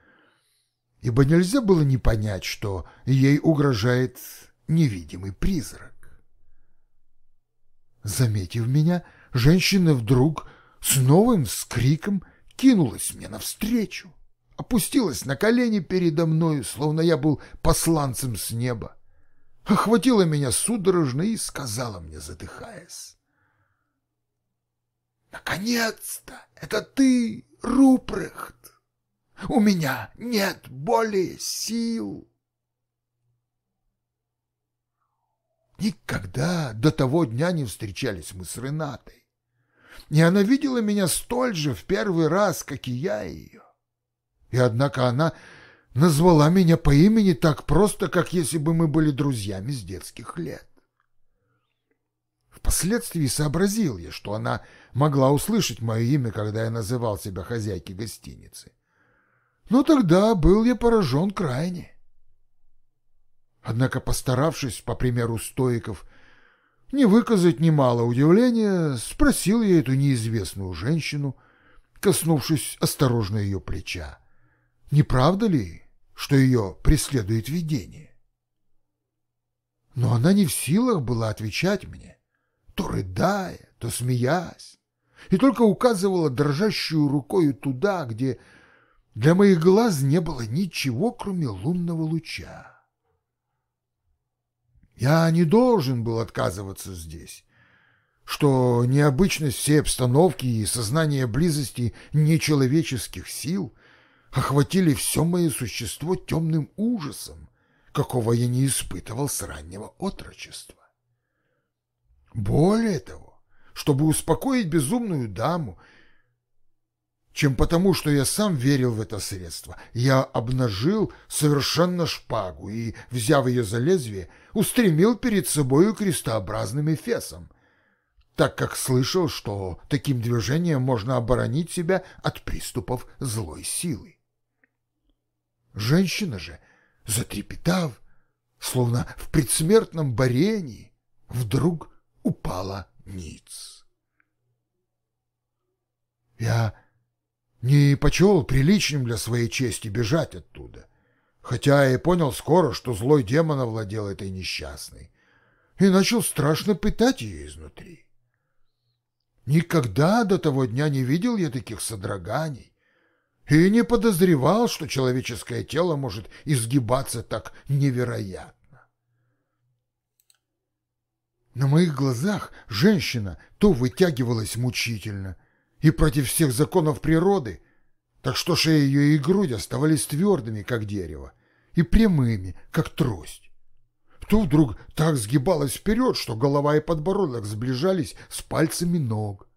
ибо нельзя было не понять, что ей угрожает невидимый призрак. Заметив меня, женщина вдруг с новым скриком кинулась мне навстречу, опустилась на колени передо мною, словно я был посланцем с неба, охватила меня судорожно и сказала мне, задыхаясь. «Наконец-то! Это ты, Рупрехт! У меня нет более сил!» Никогда до того дня не встречались мы с Ренатой. И она видела меня столь же в первый раз, как и я ее. И однако она назвала меня по имени так просто, как если бы мы были друзьями с детских лет. Впоследствии сообразил я, что она могла услышать мое имя, когда я называл себя хозяйкой гостиницы. Но тогда был я поражен крайне. Однако, постаравшись, по примеру стоиков, не выказать немало удивления, спросил я эту неизвестную женщину, коснувшись осторожно ее плеча, не правда ли, что ее преследует видение? Но она не в силах была отвечать мне, то рыдая, то смеясь, и только указывала дрожащую рукою туда, где для моих глаз не было ничего, кроме лунного луча. Я не должен был отказываться здесь, что необычность всей обстановки и сознание близости нечеловеческих сил охватили все мое существо темным ужасом, какого я не испытывал с раннего отрочества. Более того, чтобы успокоить безумную даму чем потому, что я сам верил в это средство. Я обнажил совершенно шпагу и, взяв ее за лезвие, устремил перед собою крестообразным эфесом, так как слышал, что таким движением можно оборонить себя от приступов злой силы. Женщина же, затрепетав, словно в предсмертном борении, вдруг упала ниц. Я не почел приличным для своей чести бежать оттуда, хотя и понял скоро, что злой демон овладел этой несчастной, и начал страшно пытать ее изнутри. Никогда до того дня не видел я таких содроганий и не подозревал, что человеческое тело может изгибаться так невероятно. На моих глазах женщина то вытягивалась мучительно, и против всех законов природы, так что шея ее и грудь оставались твердыми, как дерево, и прямыми, как трость. То вдруг так сгибалась вперед, что голова и подбородок сближались с пальцами ног,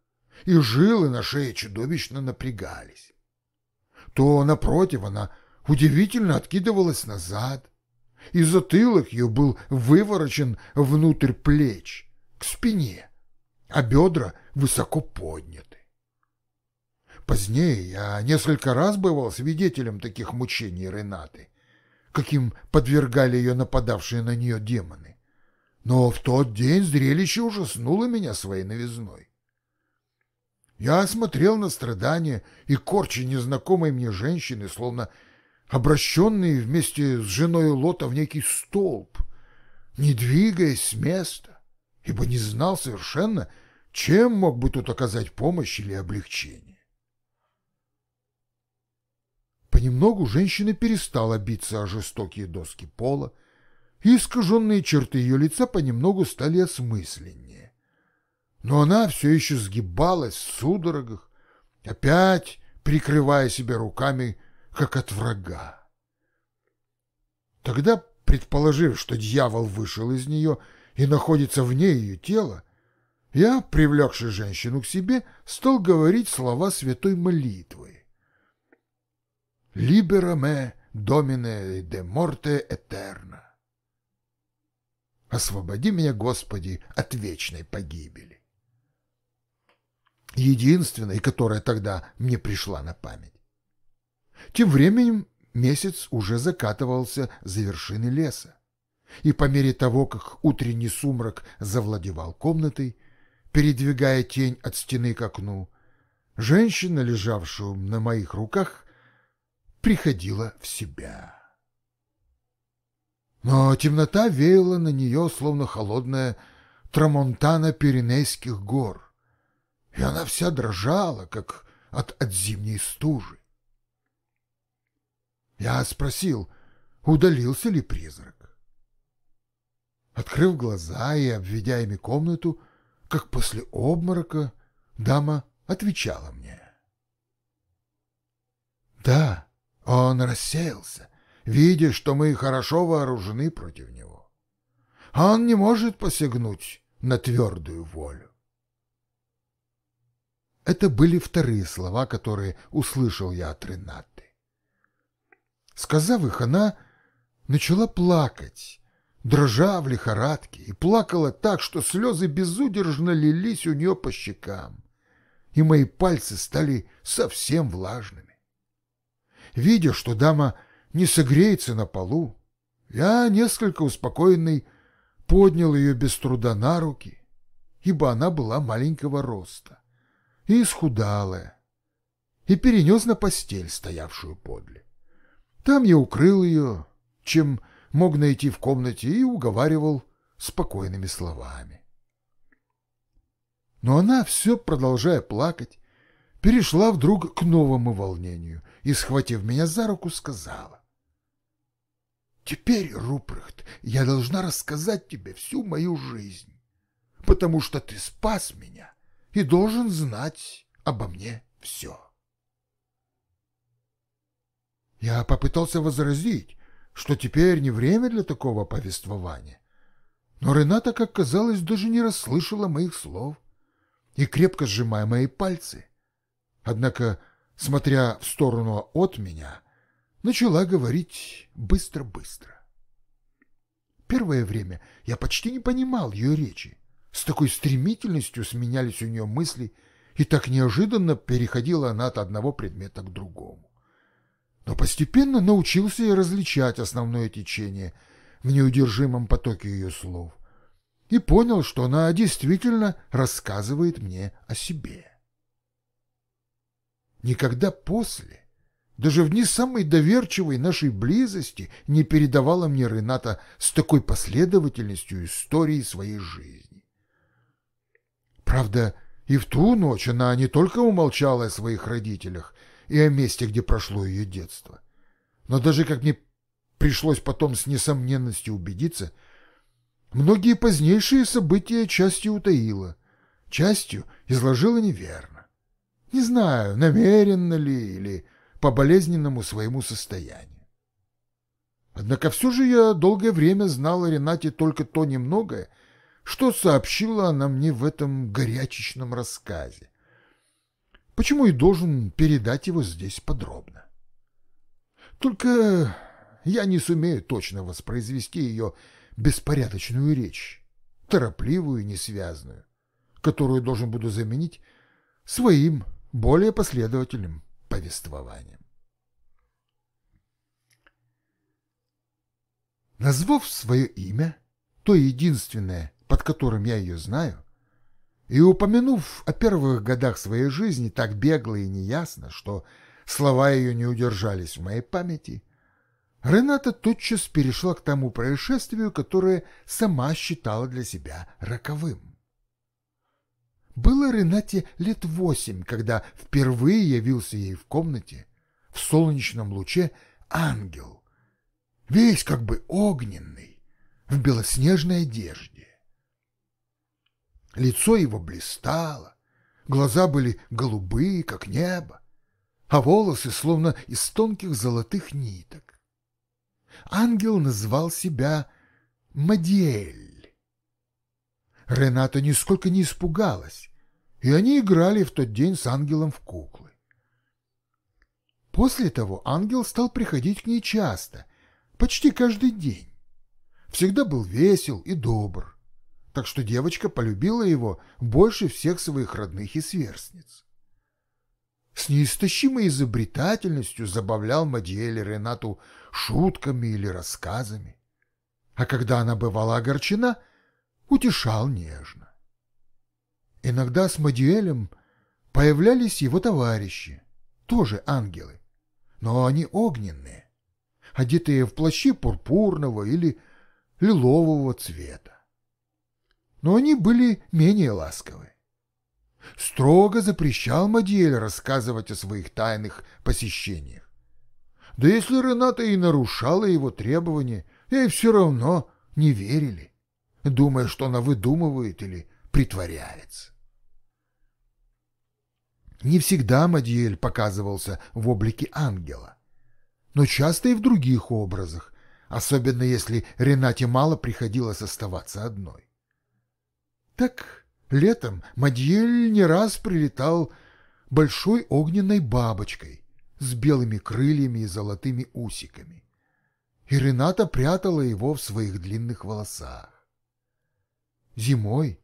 и жилы на шее чудовищно напрягались. То, напротив, она удивительно откидывалась назад, и затылок ее был выворочен внутрь плеч, к спине, а бедра высоко подняты. Позднее я несколько раз бывал свидетелем таких мучений Ренаты, каким подвергали ее нападавшие на нее демоны. Но в тот день зрелище ужаснуло меня своей новизной. Я смотрел на страдания и корчи незнакомой мне женщины, словно обращенные вместе с женой Лота в некий столб, не двигаясь с места, ибо не знал совершенно, чем мог бы тут оказать помощь или облегчение. Понемногу женщина перестала биться о жестокие доски пола, и искаженные черты ее лица понемногу стали осмысленнее. Но она все еще сгибалась в судорогах, опять прикрывая себя руками, как от врага. Тогда, предположив, что дьявол вышел из нее и находится вне ее тела, я, привлекший женщину к себе, стал говорить слова святой молитвы. «Libera me, Domine, de morte eterna». «Освободи меня, Господи, от вечной погибели». Единственной, которая тогда мне пришла на память. Тем временем месяц уже закатывался за вершины леса, и по мере того, как утренний сумрак завладевал комнатой, передвигая тень от стены к окну, женщина, лежавшая на моих руках, приходила в себя. Но темнота веяла на нее, словно холодная трамонтана Пиренейских гор, и она вся дрожала, как от, от зимней стужи. Я спросил, удалился ли призрак. Открыв глаза и обведя ими комнату, как после обморока, дама отвечала мне. Да, он рассеялся, видя, что мы хорошо вооружены против него. Он не может посягнуть на твердую волю. Это были вторые слова, которые услышал я от Ренаты. Сказав их, она начала плакать, дрожа в лихорадке, и плакала так, что слезы безудержно лились у нее по щекам, и мои пальцы стали совсем влажными. Видя, что дама не согреется на полу, я, несколько успокоенный, поднял ее без труда на руки, ибо она была маленького роста и исхудалая, и перенес на постель, стоявшую подле. Там я укрыл ее, чем мог найти в комнате и уговаривал спокойными словами. Но она, все продолжая плакать, перешла вдруг к новому волнению и, схватив меня за руку, сказала. «Теперь, Рупрехт, я должна рассказать тебе всю мою жизнь, потому что ты спас меня и должен знать обо мне все». Я попытался возразить, что теперь не время для такого повествования. Но Рената, как казалось, даже не расслышала моих слов и, крепко сжимая мои пальцы, однако, смотря в сторону от меня, начала говорить быстро-быстро. Первое время я почти не понимал ее речи. С такой стремительностью сменялись у нее мысли, и так неожиданно переходила она от одного предмета к другому но постепенно научился я различать основное течение в неудержимом потоке ее слов и понял, что она действительно рассказывает мне о себе. Никогда после, даже в дни самой доверчивой нашей близости, не передавала мне Рената с такой последовательностью истории своей жизни. Правда, и в ту ночь она не только умолчала о своих родителях, и о месте, где прошло ее детство. Но даже, как мне пришлось потом с несомненностью убедиться, многие позднейшие события частью утаила, частью изложила неверно. Не знаю, намеренно ли или по болезненному своему состоянию. Однако все же я долгое время знал о Ренате только то немногое, что сообщила она мне в этом горячечном рассказе. Почему и должен передать его здесь подробно? Только я не сумею точно воспроизвести ее беспорядочную речь, торопливую и несвязную, которую должен буду заменить своим более последовательным повествованием. Назвав свое имя, то единственное, под которым я ее знаю, И упомянув о первых годах своей жизни так бегло и неясно, что слова ее не удержались в моей памяти, Рената тотчас перешла к тому происшествию, которое сама считала для себя роковым. Было Ренате лет восемь, когда впервые явился ей в комнате, в солнечном луче, ангел, весь как бы огненный, в белоснежной одежде. Лицо его блистало, глаза были голубые, как небо, а волосы словно из тонких золотых ниток. Ангел назвал себя Мадиэль. Рената нисколько не испугалась, и они играли в тот день с ангелом в куклы. После того ангел стал приходить к ней часто, почти каждый день. Всегда был весел и добр, так что девочка полюбила его больше всех своих родных и сверстниц. С неистощимой изобретательностью забавлял Мадиэль Ренату шутками или рассказами, а когда она бывала огорчена, утешал нежно. Иногда с Мадиэлем появлялись его товарищи, тоже ангелы, но они огненные, одетые в плащи пурпурного или лилового цвета. Но они были менее ласковы. Строго запрещал Мадиэль рассказывать о своих тайных посещениях. Да если Рената и нарушала его требования, ей все равно не верили, думая, что она выдумывает или притворяется. Не всегда Мадиэль показывался в облике ангела, но часто и в других образах, особенно если Ренате мало приходилось оставаться одной. Так летом Мадиэль не раз прилетал большой огненной бабочкой с белыми крыльями и золотыми усиками, и Рената прятала его в своих длинных волосах. Зимой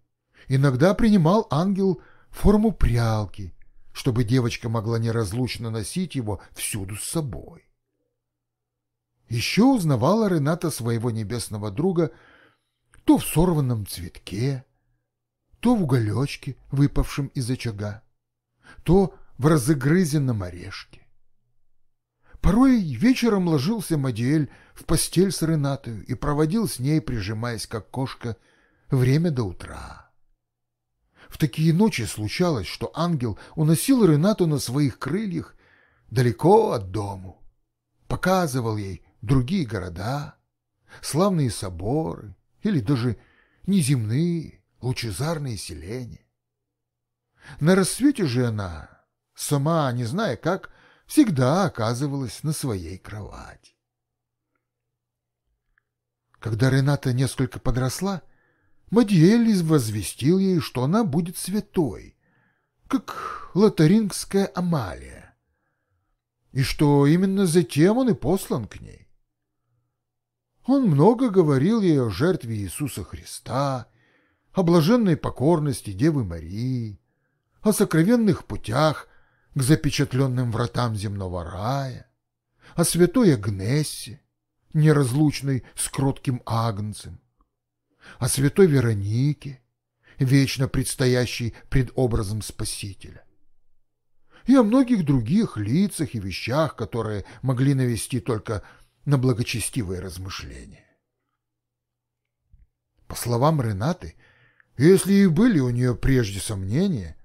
иногда принимал ангел форму прялки — чтобы девочка могла неразлучно носить его всюду с собой. Еще узнавала Рената своего небесного друга то в сорванном цветке, то в уголечке, выпавшем из очага, то в разыгрызенном орешке. Порой вечером ложился Мадиэль в постель с Ренатой и проводил с ней, прижимаясь как кошка, время до утра. В такие ночи случалось, что ангел уносил Ренату на своих крыльях далеко от дому, показывал ей другие города, славные соборы или даже неземные лучезарные селения. На рассвете же она, сама не зная как, всегда оказывалась на своей кровати. Когда Рената несколько подросла, Мадиэль возвестил ей, что она будет святой, как лотарингская Амалия, и что именно затем он и послан к ней. Он много говорил ей о жертве Иисуса Христа, о блаженной покорности Девы Марии, о сокровенных путях к запечатленным вратам земного рая, о святой Агнессе, неразлучной с кротким агнцем, о святой Веронике, вечно предстоящей пред образом Спасителя, и о многих других лицах и вещах, которые могли навести только на благочестивые размышления. По словам Ренаты, если и были у нее прежде сомнения,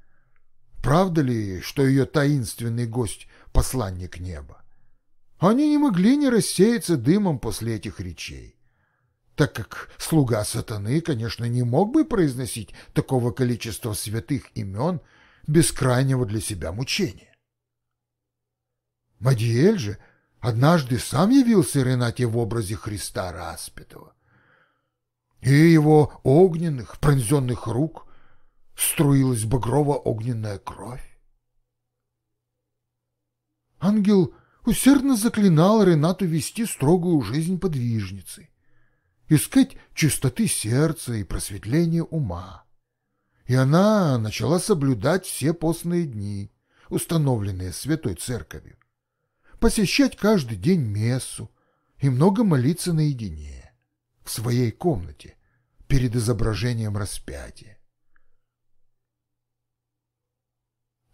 правда ли, что ее таинственный гость — посланник неба, они не могли не рассеяться дымом после этих речей так как слуга сатаны, конечно, не мог бы произносить такого количества святых имен без крайнего для себя мучения. Мадиэль же однажды сам явился Ренате в образе Христа распятого, и его огненных, пронзенных рук струилась багрово-огненная кровь. Ангел усердно заклинал Ренату вести строгую жизнь подвижницы, искать чистоты сердца и просветления ума. И она начала соблюдать все постные дни, установленные Святой Церковью, посещать каждый день мессу и много молиться наедине, в своей комнате, перед изображением распятия.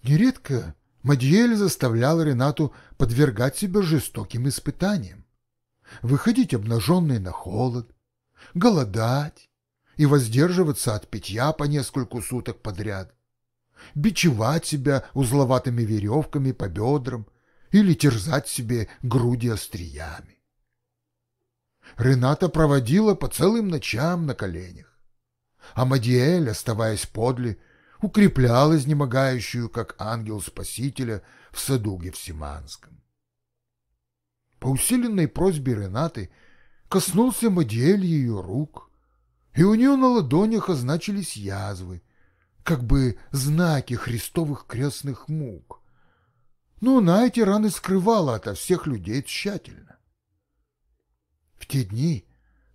Нередко Мадьель заставлял Ренату подвергать себя жестоким испытаниям, выходить обнаженной на холод, голодать и воздерживаться от питья по нескольку суток подряд, бичевать себя узловатыми веревками по бедрам или терзать себе груди остриями. Рената проводила по целым ночам на коленях, а Мадиэль, оставаясь подле, укреплял изнемогающую, как ангел Спасителя, в саду Гефсиманском. По усиленной просьбе Ренаты коснулся Мадиэль ее рук, и у нее на ладонях означились язвы, как бы знаки христовых крестных мук. Но она эти раны скрывала ото всех людей тщательно. В те дни,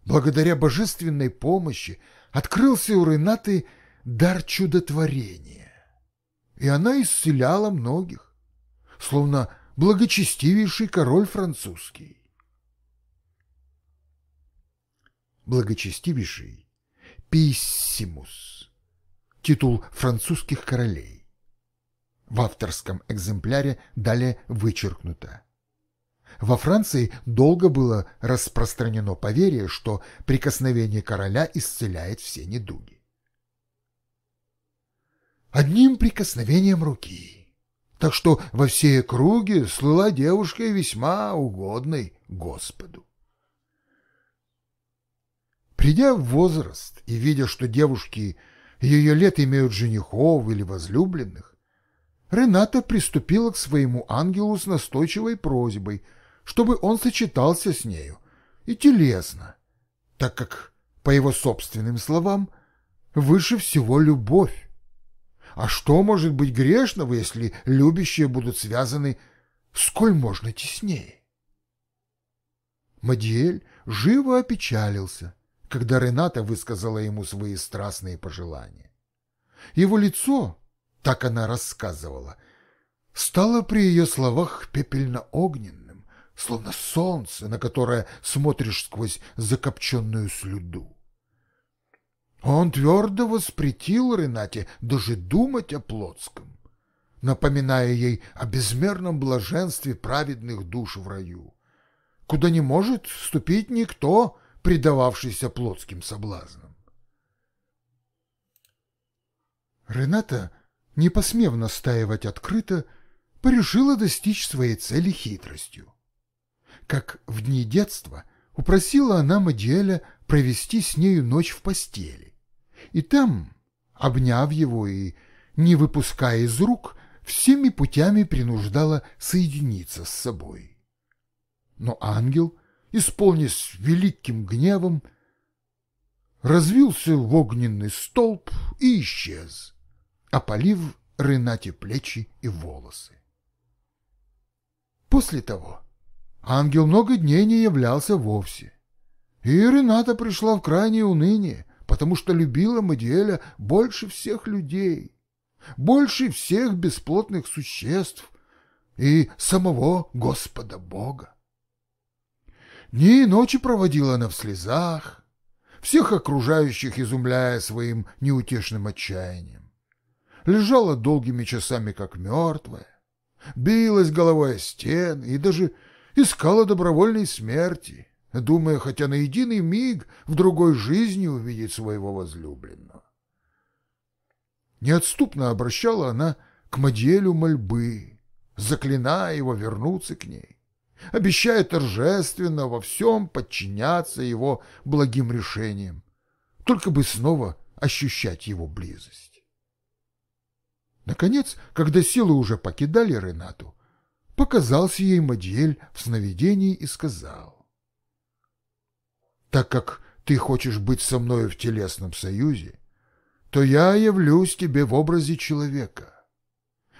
благодаря божественной помощи, открылся у Ренаты дар чудотворения, и она исцеляла многих, словно благочестивейший король французский. Благочестивейший Писсимус, титул французских королей. В авторском экземпляре далее вычеркнуто. Во Франции долго было распространено поверье, что прикосновение короля исцеляет все недуги. Одним прикосновением руки. Так что во всей округе слыла девушка весьма угодной Господу. Придя в возраст и видя, что девушки ее лет имеют женихов или возлюбленных, Рената приступила к своему ангелу с настойчивой просьбой – чтобы он сочетался с нею и телесно, так как, по его собственным словам, выше всего любовь. А что может быть грешного, если любящие будут связаны сколь можно теснее? Мадиэль живо опечалился, когда Рената высказала ему свои страстные пожелания. Его лицо, так она рассказывала, стало при ее словах пепельно-огненным словно солнце, на которое смотришь сквозь закопченную слюду. Он твердо воспретил Ренате даже думать о Плотском, напоминая ей о безмерном блаженстве праведных душ в раю, куда не может вступить никто, предававшийся плотским соблазнам. Рената, не посмев настаивать открыто, порешила достичь своей цели хитростью как в дни детства, упросила она Мадиэля провести с нею ночь в постели. И там, обняв его и не выпуская из рук, всеми путями принуждала соединиться с собой. Но ангел, исполнись великим гневом, развился в огненный столб и исчез, опалив Ренате плечи и волосы. После того ангел много дней не являлся вовсе. И Рената пришла в крайнее уныние, потому что любила Мадиэля больше всех людей, больше всех бесплотных существ и самого Господа Бога. Дни и ночи проводила она в слезах, всех окружающих изумляя своим неутешным отчаянием. Лежала долгими часами, как мертвая, билась головой о стен и даже искала добровольной смерти, думая хотя на единый миг в другой жизни увидеть своего возлюбленного. Неотступно обращала она к Мадьелю мольбы, заклиная его вернуться к ней, обещая торжественно во всем подчиняться его благим решениям, только бы снова ощущать его близость. Наконец, когда силы уже покидали Ренату, показался ей Мадьель в сновидении и сказал. «Так как ты хочешь быть со мною в телесном союзе, то я явлюсь тебе в образе человека.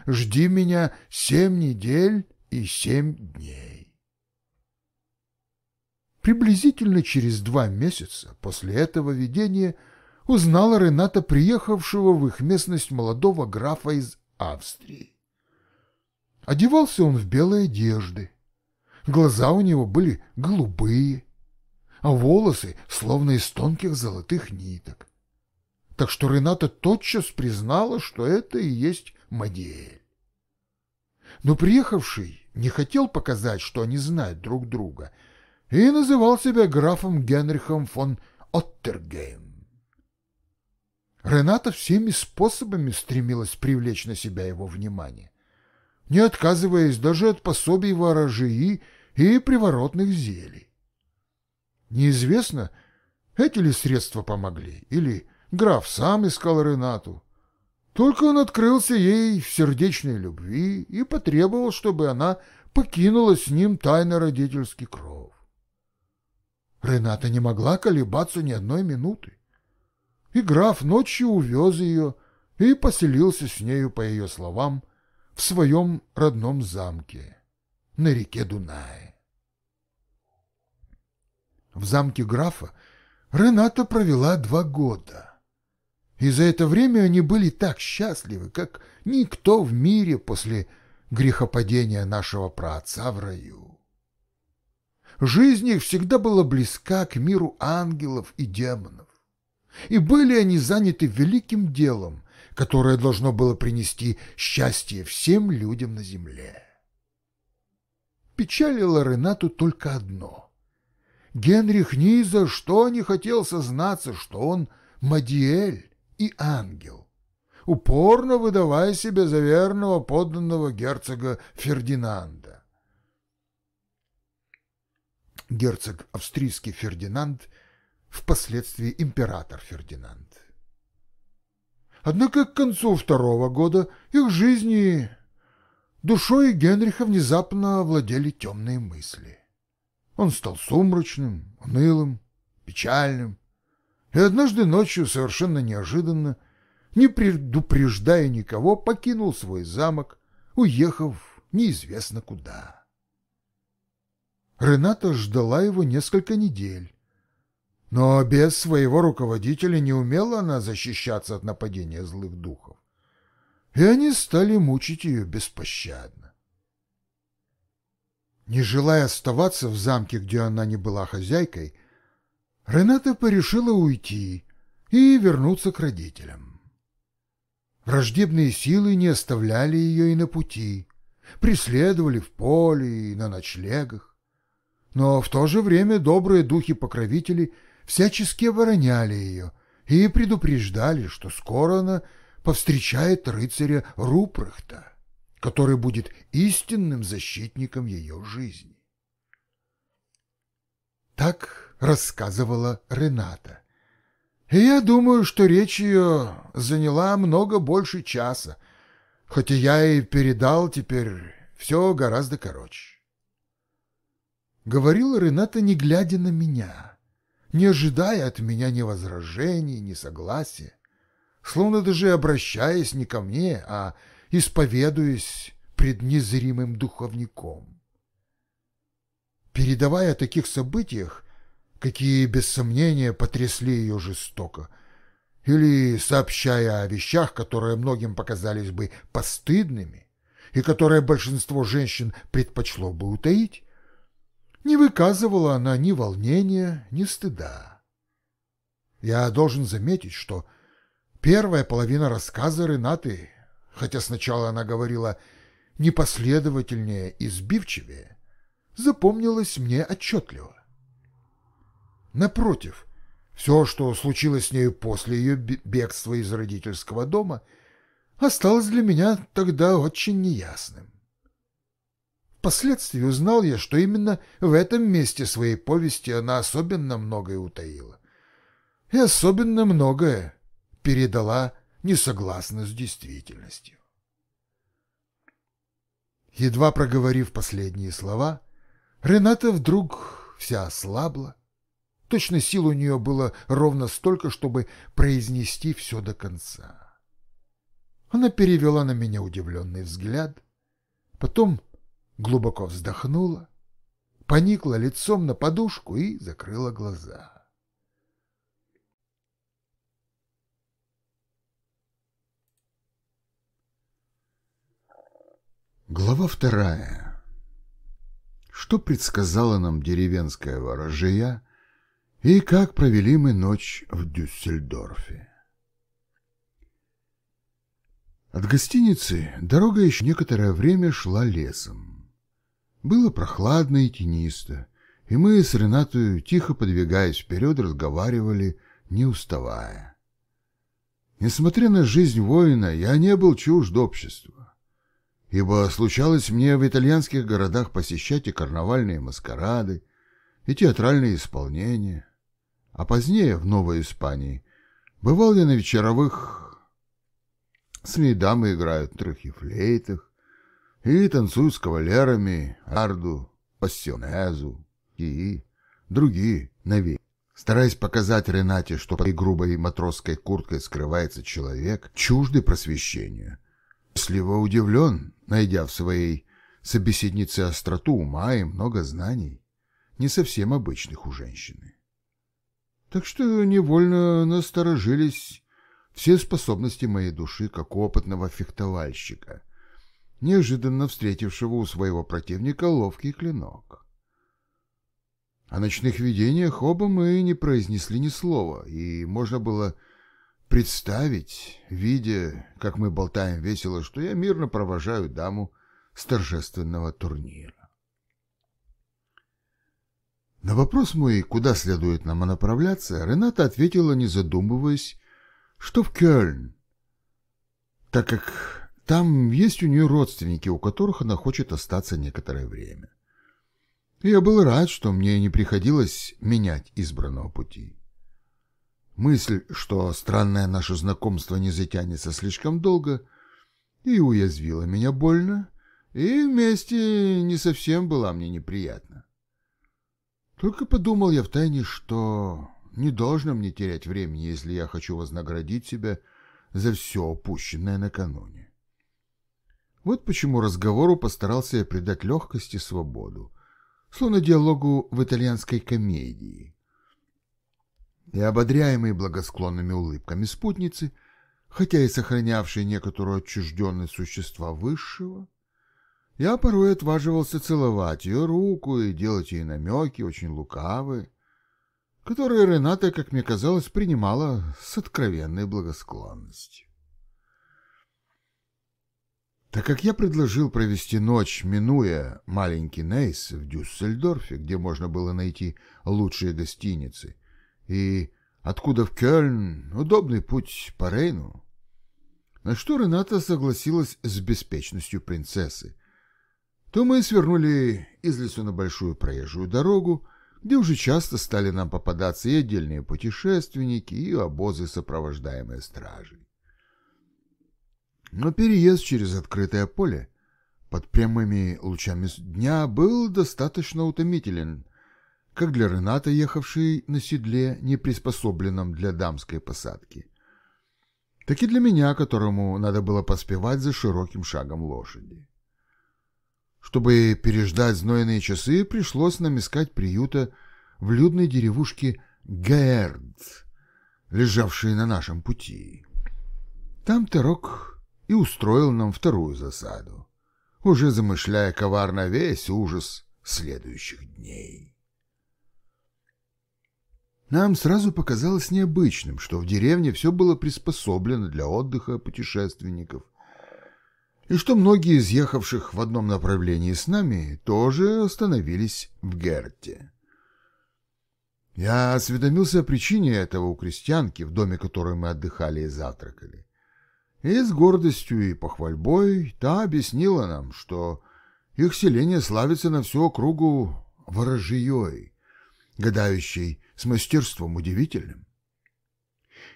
Жди меня семь недель и семь дней». Приблизительно через два месяца после этого видения узнала Рената приехавшего в их местность молодого графа из Австрии. Одевался он в белые одежды. Глаза у него были голубые, а волосы словно из тонких золотых ниток. Так что Рената тотчас признала, что это и есть Мадиэль. Но приехавший не хотел показать, что они знают друг друга, и называл себя графом Генрихом фон Оттергейм. Рената всеми способами стремилась привлечь на себя его внимание, не отказываясь даже от пособий ворожии и приворотных зелий. Неизвестно, эти ли средства помогли, или граф сам искал Ренату. Только он открылся ей в сердечной любви и потребовал, чтобы она покинула с ним тайно родительский кров. Рената не могла колебаться ни одной минуты. И граф ночью увез ее и поселился с нею, по ее словам, в своем родном замке на реке Дунае. В замке графа Рената провела два года. И за это время они были так счастливы, как никто в мире после грехопадения нашего праотца в раю. Жизнь их всегда была близка к миру ангелов и демонов. И были они заняты великим делом, которое должно было принести счастье всем людям на земле. Печалило Ренату только одно. Генрих ни за что не хотел сознаться, что он Мадиэль и ангел, упорно выдавая себя за верного подданного герцога Фердинанда. Герцог австрийский Фердинанд, впоследствии император Фердинанд. Однако к концу второго года их жизни душой Генриха внезапно овладели темные мысли. Он стал сумрачным, унылым, печальным, и однажды ночью совершенно неожиданно, не предупреждая никого, покинул свой замок, уехав неизвестно куда. Рената ждала его несколько недель, но без своего руководителя не умела она защищаться от нападения злых духов, и они стали мучить ее беспощадно. Не желая оставаться в замке, где она не была хозяйкой, Рената порешила уйти и вернуться к родителям. Враждебные силы не оставляли ее и на пути, преследовали в поле и на ночлегах. Но в то же время добрые духи-покровители всячески обороняли ее и предупреждали, что скоро она повстречает рыцаря Рупрехта, который будет истинным защитником ее жизни. Так рассказывала Рената. И я думаю, что речь ее заняла много больше часа, хотя я и передал теперь все гораздо короче. Говорила Рената, не глядя на меня, не ожидая от меня ни возражений, ни согласия, словно даже обращаясь не ко мне, а исповедуясь пред незримым духовником. Передавая о таких событиях, какие, без сомнения, потрясли ее жестоко, или сообщая о вещах, которые многим показались бы постыдными и которые большинство женщин предпочло бы утаить, не выказывала она ни волнения, ни стыда. Я должен заметить, что первая половина рассказа Ренаты, хотя сначала она говорила непоследовательнее и сбивчивее, запомнилась мне отчетливо. Напротив, все, что случилось с нею после ее бегства из родительского дома, осталось для меня тогда очень неясным. Впоследствии узнал я, что именно в этом месте своей повести она особенно многое утаила. И особенно многое передала несогласно с действительностью. Едва проговорив последние слова, Рената вдруг вся ослабла, Точно сил у нее было ровно столько, чтобы произнести все до конца. Она перевела на меня удивленный взгляд, потом глубоко вздохнула, поникла лицом на подушку и закрыла глаза. Глава вторая. Что предсказала нам деревенская ворожья и как провели мы ночь в Дюссельдорфе. От гостиницы дорога еще некоторое время шла лесом. Было прохладно и тенисто, и мы с Ренатой, тихо подвигаясь вперед, разговаривали, не уставая. Несмотря на жизнь воина, я не был чужд общества, ибо случалось мне в итальянских городах посещать и карнавальные маскарады, и театральные исполнения, а позднее в Новой Испании бывал я на вечеровых Сами дамы играют в трех флейтах и танцуют с кавалерами, арду, пассионезу и другие новей. Стараясь показать Ренате, что под грубой матросской курткой скрывается человек, чуждый просвещению. Сливо удивлен, найдя в своей собеседнице остроту ума и много знаний, не совсем обычных у женщины. Так что невольно насторожились все способности моей души как опытного фехтовальщика, неожиданно встретившего у своего противника ловкий клинок. О ночных видениях оба мы не произнесли ни слова, и можно было представить, видя, как мы болтаем весело, что я мирно провожаю даму с торжественного турнира. На вопрос мой, куда следует нам направляться, Рената ответила, не задумываясь, что в Кёльн, так как там есть у нее родственники, у которых она хочет остаться некоторое время. я был рад, что мне не приходилось менять избранного пути. Мысль, что странное наше знакомство не затянется слишком долго, и уязвила меня больно, и вместе не совсем была мне неприятна. Только подумал я втайне, что не должно мне терять времени, если я хочу вознаградить себя за все упущенное накануне. Вот почему разговору постарался я придать легкость и свободу, словно диалогу в итальянской комедии. И ободряемый благосклонными улыбками спутницы, хотя и сохранявшие некоторую отчужденность существа высшего, я порой отваживался целовать ее руку и делать ей намеки, очень лукавые, которые Рената, как мне казалось, принимала с откровенной благосклонностью. Так как я предложил провести ночь, минуя маленький Нейс в Дюссельдорфе, где можно было найти лучшие гостиницы, и откуда в Кёльн удобный путь по Рейну, на что Рената согласилась с беспечностью принцессы, то мы свернули из лесу на большую проезжую дорогу, где уже часто стали нам попадаться и отдельные путешественники, и обозы, сопровождаемые стражей. Но переезд через открытое поле под прямыми лучами дня был достаточно утомителен, как для Рената, ехавшей на седле, не приспособленном для дамской посадки, так и для меня, которому надо было поспевать за широким шагом лошади. Чтобы переждать знойные часы, пришлось нам искать приюта в людной деревушке Гэрд, лежавшей на нашем пути. Там Терок и устроил нам вторую засаду, уже замышляя коварно весь ужас следующих дней. Нам сразу показалось необычным, что в деревне все было приспособлено для отдыха путешественников — и что многие из ехавших в одном направлении с нами тоже остановились в Герте. Я осведомился о причине этого у крестьянки, в доме которой мы отдыхали и завтракали. И с гордостью и похвальбой та объяснила нам, что их селение славится на всю округу ворожьей, гадающей с мастерством удивительным.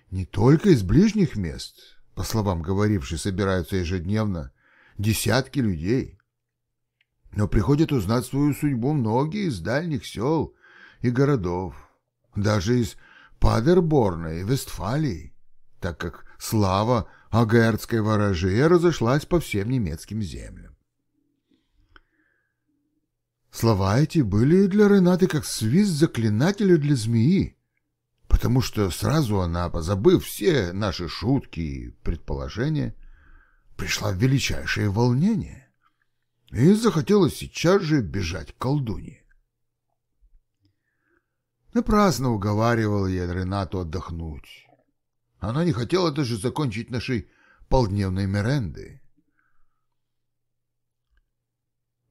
Не только из ближних мест, по словам говорившей, собираются ежедневно десятки людей. Но приходят узнать свою судьбу многие из дальних сел и городов, даже из Падерборна и Вестфалии, так как слава о герцкой ворожее разошлась по всем немецким землям. Слова эти были для Ренаты как свист заклинателя для змеи, потому что сразу она, позабыв все наши шутки и предположения, пришла в величайшее волнение и захотела сейчас же бежать к колдуне. Напрасно уговаривал я Ренату отдохнуть. Она не хотела даже закончить нашей полдневной меренды.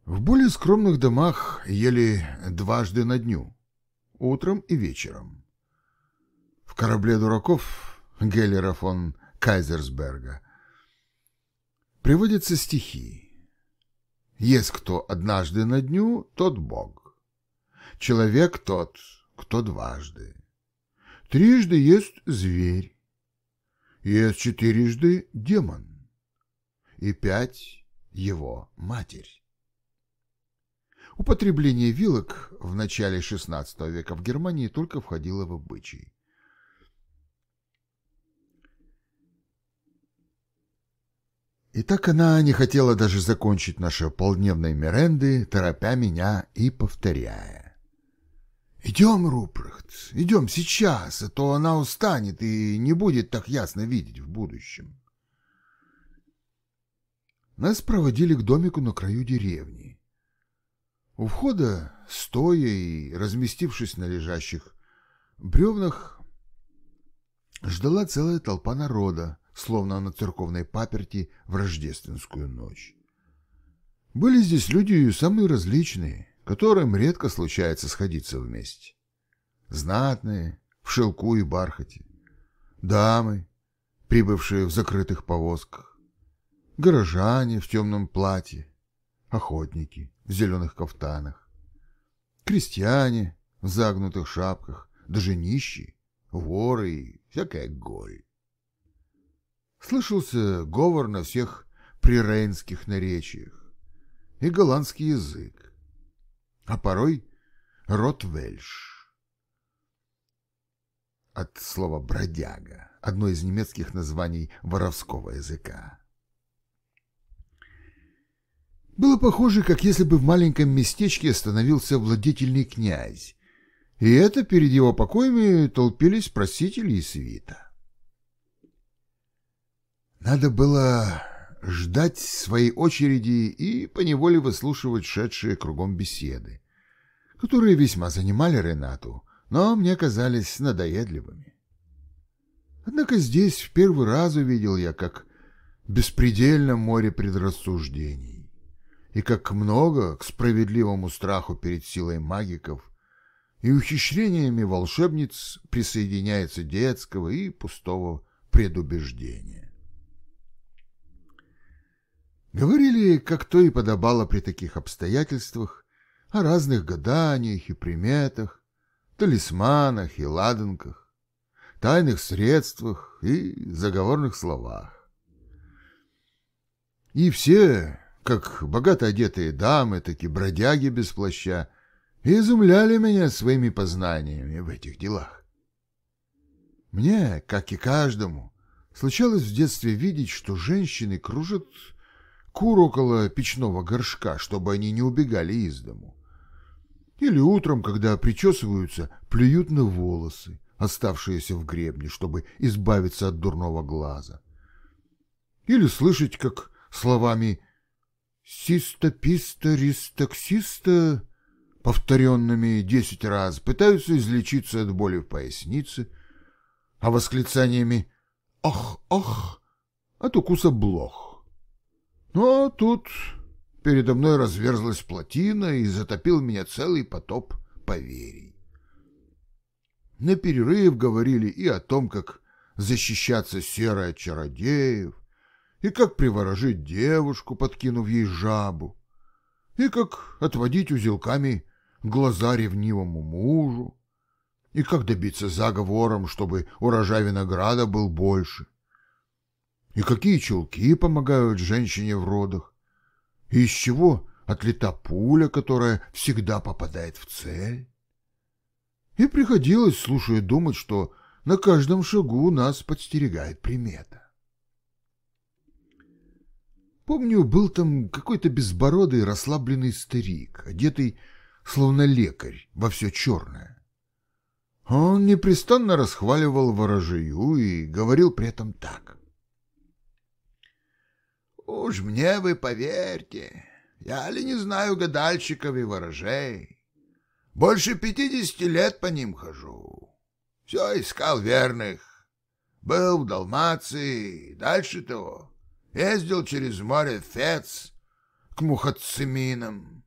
В более скромных домах ели дважды на дню, утром и вечером. В корабле дураков Геллера фон Кайзерсберга приводятся стихи. Есть кто однажды на дню, тот Бог. Человек тот, кто дважды. Трижды есть зверь. Есть четырежды демон. И пять его матерь. Употребление вилок в начале XVI века в Германии только входило в обычай. И так она не хотела даже закончить наши полдневные меренды, торопя меня и повторяя. «Идем, Рупрехт, идем сейчас, а то она устанет и не будет так ясно видеть в будущем». Нас проводили к домику на краю деревни. У входа, стоя и разместившись на лежащих бревнах, ждала целая толпа народа, словно на церковной паперти в рождественскую ночь. Были здесь люди самые различные, которым редко случается сходиться вместе. Знатные, в шелку и бархате, дамы, прибывшие в закрытых повозках, горожане в темном платье, охотники в зеленых кафтанах, крестьяне в загнутых шапках, даже нищие, воры и всякая голь. Слышался говор на всех прирейнских наречиях. И голландский язык, а порой ротвельш. От слова «бродяга» — одно из немецких названий воровского языка. Было похоже, как если бы в маленьком местечке остановился владетельный князь, и это перед его покоями толпились просители и свита. Надо было ждать своей очереди и поневоле выслушивать шедшие кругом беседы, которые весьма занимали Ренату, но мне казались надоедливыми. Однако здесь в первый раз увидел я, как беспредельно море предрассуждений, и как много к справедливому страху перед силой магиков и ухищрениями волшебниц присоединяется детского и пустого предубеждения. Говорили, как то и подобало при таких обстоятельствах, о разных гаданиях и приметах, талисманах и ладанках, тайных средствах и заговорных словах. И все, как богато одетые дамы, так и бродяги без плаща, изумляли меня своими познаниями в этих делах. Мне, как и каждому, случалось в детстве видеть, что женщины кружат кур около печного горшка, чтобы они не убегали из дому. Или утром, когда причесываются, плюют на волосы, оставшиеся в гребне, чтобы избавиться от дурного глаза. Или слышать, как словами «систа-писта-ристаксиста» повторенными десять раз пытаются излечиться от боли в пояснице, а восклицаниями «ох-ох» от укуса блох. Но тут передо мной разверзлась плотина и затопил меня целый потоп поверий. На перерыв говорили и о том, как защищаться серой от чародеев, и как приворожить девушку, подкинув ей жабу, и как отводить узелками глаза ревнивому мужу, и как добиться заговором, чтобы урожай винограда был больше, и какие чулки помогают женщине в родах? И из чего отлета пуля, которая всегда попадает в цель? И приходилось, слушая, думать, что на каждом шагу нас подстерегает примета. Помню, был там какой-то безбородый расслабленный старик, одетый словно лекарь во все черное. Он непрестанно расхваливал ворожею и говорил при этом так. Уж мне вы поверьте, я ли не знаю гадальщиков и ворожей. Больше пятидесяти лет по ним хожу. Все искал верных. Был в Далмации, дальше того. Ездил через море Фец к Мухациминам.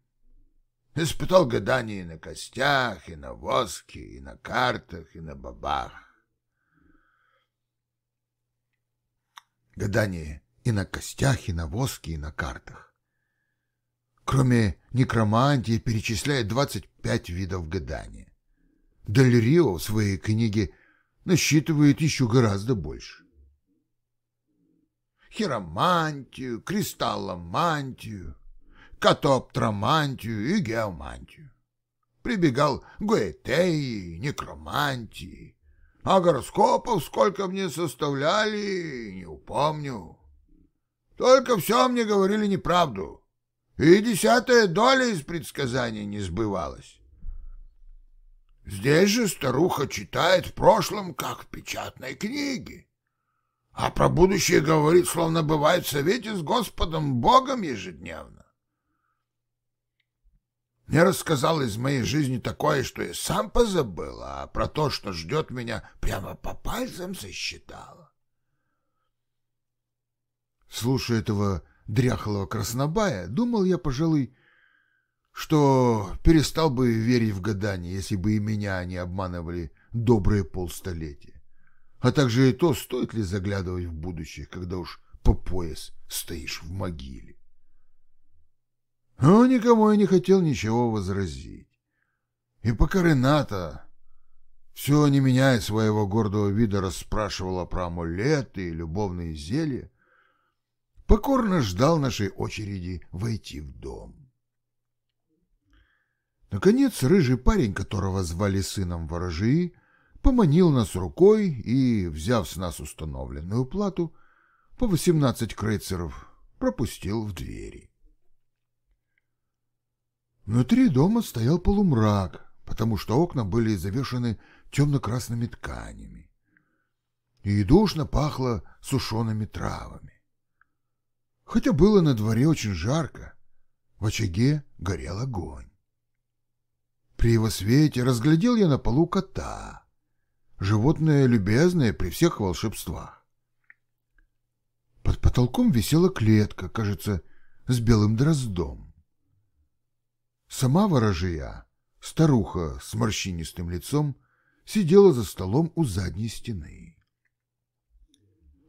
Испытал гадание и на костях, и на воске, и на картах, и на бабах. Гадание и на костях, и на воске, и на картах. Кроме некромантии перечисляет 25 видов гадания. Дель Рио в своей книге насчитывает еще гораздо больше. Хиромантию, кристалломантию, катоптромантию и геомантию. Прибегал гуэтеи, некромантии, а гороскопов сколько мне составляли, не упомню. Только все мне говорили неправду, и десятая доля из предсказаний не сбывалась. Здесь же старуха читает в прошлом, как в печатной книге. А про будущее говорит, словно бывает в совете с Господом Богом ежедневно. Мне рассказал из моей жизни такое, что я сам позабыл, а про то, что ждет меня, прямо по пальцам сосчитала. Слушая этого дряхлого краснобая, думал я, пожалуй, что перестал бы верить в гадание, если бы и меня они обманывали добрые полстолетия. А также и то, стоит ли заглядывать в будущее, когда уж по пояс стоишь в могиле. Но никому я не хотел ничего возразить. И пока Рената, все не меняя своего гордого вида, расспрашивала про амулеты и любовные зелья, покорно ждал нашей очереди войти в дом. Наконец, рыжий парень, которого звали сыном ворожии, поманил нас рукой и, взяв с нас установленную плату, по восемнадцать крейцеров, пропустил в двери. Внутри дома стоял полумрак, потому что окна были завешены темно-красными тканями. И душно пахло сушеными травами. Хотя было на дворе очень жарко, в очаге горел огонь. При его свете разглядел я на полу кота. Животное любезное при всех волшебствах. Под потолком висела клетка, кажется, с белым дроздом. Сама ворожия, старуха с морщинистым лицом, сидела за столом у задней стены.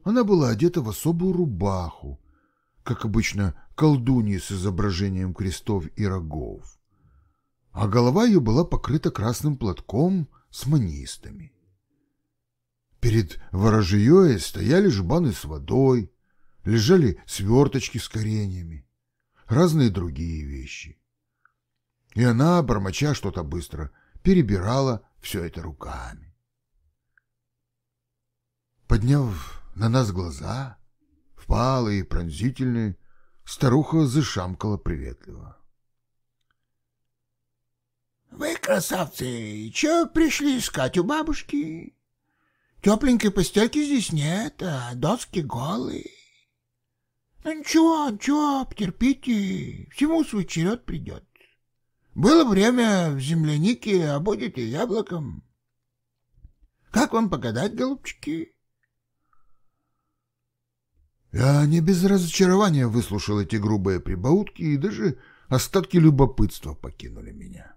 Она была одета в особую рубаху, как обычно колдуньи с изображением крестов и рогов а голова ее была покрыта красным платком с манистами. Перед ворожьей стояли жбаны с водой, лежали сверточки с кореньями, разные другие вещи. И она, бормоча что-то быстро, перебирала все это руками. Подняв на нас глаза, впалые и пронзительные, старуха зашамкала приветливо. Вы, красавцы, чё пришли искать у бабушки? Тепленькой постельки здесь нет, а доски голые. Ну ничего, ничего, потерпите, всему свой черед придет. Было время в землянике, а будете яблоком. Как вам погадать, голубчики? Я не без разочарования выслушал эти грубые прибаутки, и даже остатки любопытства покинули меня.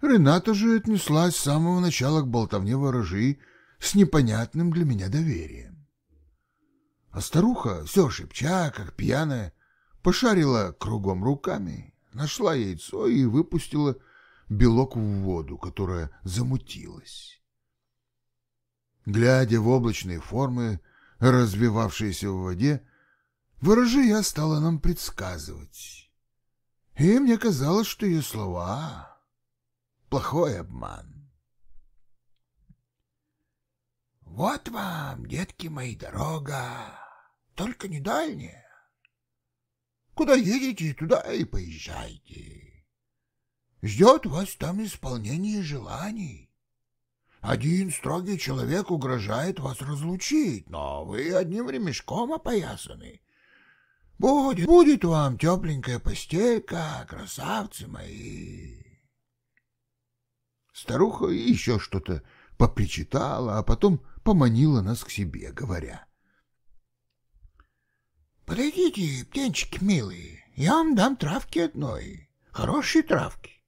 Рената же отнеслась с самого начала к болтовне ворожи с непонятным для меня доверием. А старуха, все шепча, как пьяная, пошарила кругом руками, нашла яйцо и выпустила белок в воду, которая замутилась. Глядя в облачные формы, развивавшиеся в воде, ворожия стала нам предсказывать. И мне казалось, что ее слова плохой обман. Вот вам, детки мои, дорога, только не дальняя. Куда едете, туда и поезжайте. Ждет вас там исполнение желаний. Один строгий человек угрожает вас разлучить, но вы одним ремешком опоясаны. Будет, будет вам тепленькая постелька, красавцы мои. Старуха еще что-то попричитала, а потом поманила нас к себе, говоря. «Подойдите, птенчики милые, я вам дам травки одной, хорошие травки.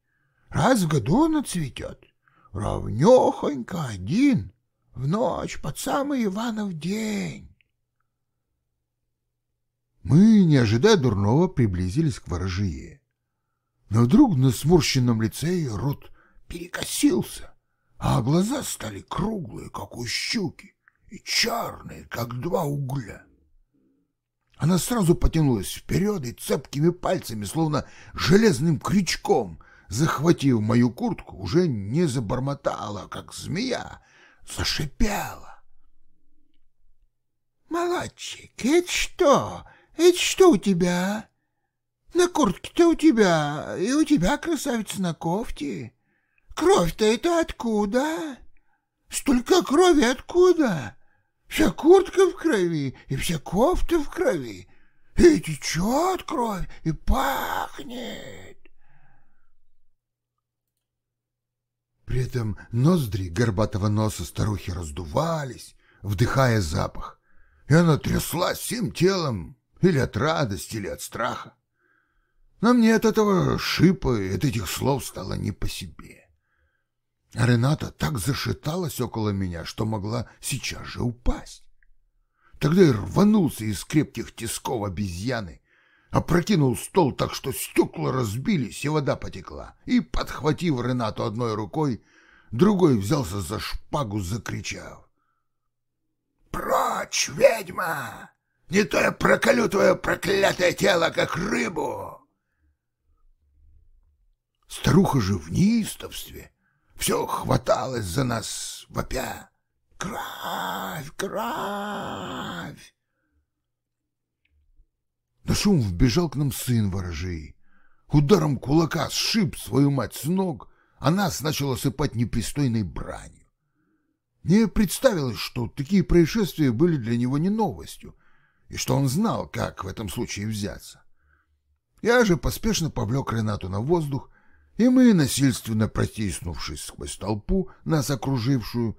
Раз в году она цветет, ровнёхонько один, в ночь под самый Иванов день». Мы, не ожидая дурного, приблизились к ворожье. Но вдруг на сморщенном лице ее рот перекосился, а глаза стали круглые, как у щуки, и черные, как два угля. Она сразу потянулась вперед и цепкими пальцами, словно железным крючком, захватив мою куртку, уже не забормотала, как змея, зашипела. «Молодчик, это что? Это что у тебя? На куртке-то у тебя, и у тебя, красавица, на кофте. Кровь-то это откуда? Столько крови откуда? Вся куртка в крови, и вся кофта в крови. И течет кровь, и пахнет. При этом ноздри горбатого носа старухи раздувались, вдыхая запах, и она тряслась всем телом, или от радости, или от страха. Но мне от этого шипа и от этих слов стало не по себе. А Рената так зашаталась около меня, что могла сейчас же упасть. Тогда я рванулся из крепких тисков обезьяны, опрокинул стол так, что стекла разбились и вода потекла, и, подхватив Ренату одной рукой, другой взялся за шпагу, закричав. «Прочь, ведьма! Не то я проколю твое проклятое тело, как рыбу!» Старуха же в неистовстве все хваталась за нас, вопя. «Кровь! Кровь!» На шум вбежал к нам сын ворожей. Ударом кулака сшиб свою мать с ног, а нас начал осыпать непристойной бранью. Мне представилось, что такие происшествия были для него не новостью, и что он знал, как в этом случае взяться. Я же поспешно повлек Ренату на воздух, и мы, насильственно протиснувшись сквозь толпу, нас окружившую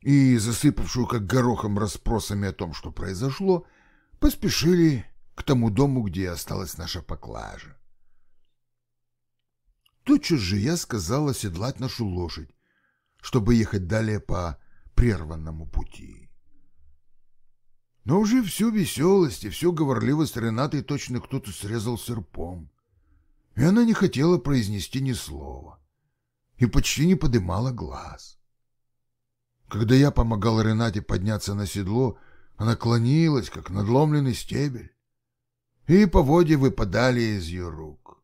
и засыпавшую как горохом расспросами о том, что произошло, поспешили к тому дому, где осталась наша поклажа. Тотчас же я сказал оседлать нашу лошадь, чтобы ехать далее по прерванному пути. Но уже всю веселость и всю говорливость Ренатой точно кто-то срезал серпом и она не хотела произнести ни слова и почти не подымала глаз. Когда я помогал Ренате подняться на седло, она клонилась, как надломленный стебель, и поводья выпадали из ее рук.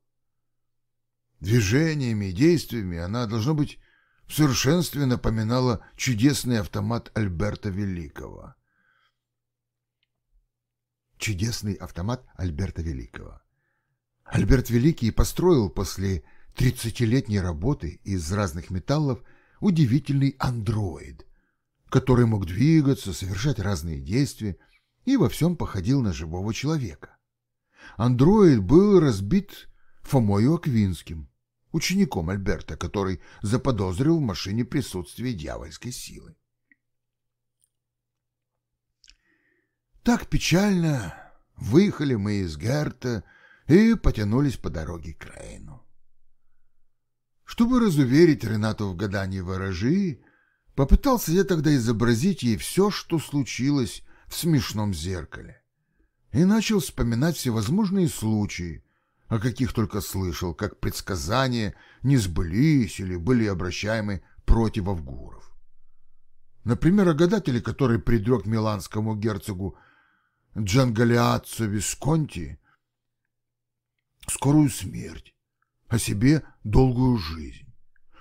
Движениями и действиями она, должно быть, в совершенстве напоминала чудесный автомат Альберта Великого. Чудесный автомат Альберта Великого. Альберт Великий построил после тридцатилетней работы из разных металлов удивительный андроид, который мог двигаться, совершать разные действия и во всем походил на живого человека. Андроид был разбит Фомою Аквинским, учеником Альберта, который заподозрил в машине присутствие дьявольской силы. Так печально выехали мы из Герта и потянулись по дороге к Рейну. Чтобы разуверить Ренату в гадании ворожи, попытался я тогда изобразить ей все, что случилось в смешном зеркале, и начал вспоминать всевозможные случаи, о каких только слышал, как предсказания не сбылись или были обращаемы против Авгуров. Например, о гадателе, который предрек миланскому герцогу Джангалиаццо Висконти скорую смерть, а себе долгую жизнь,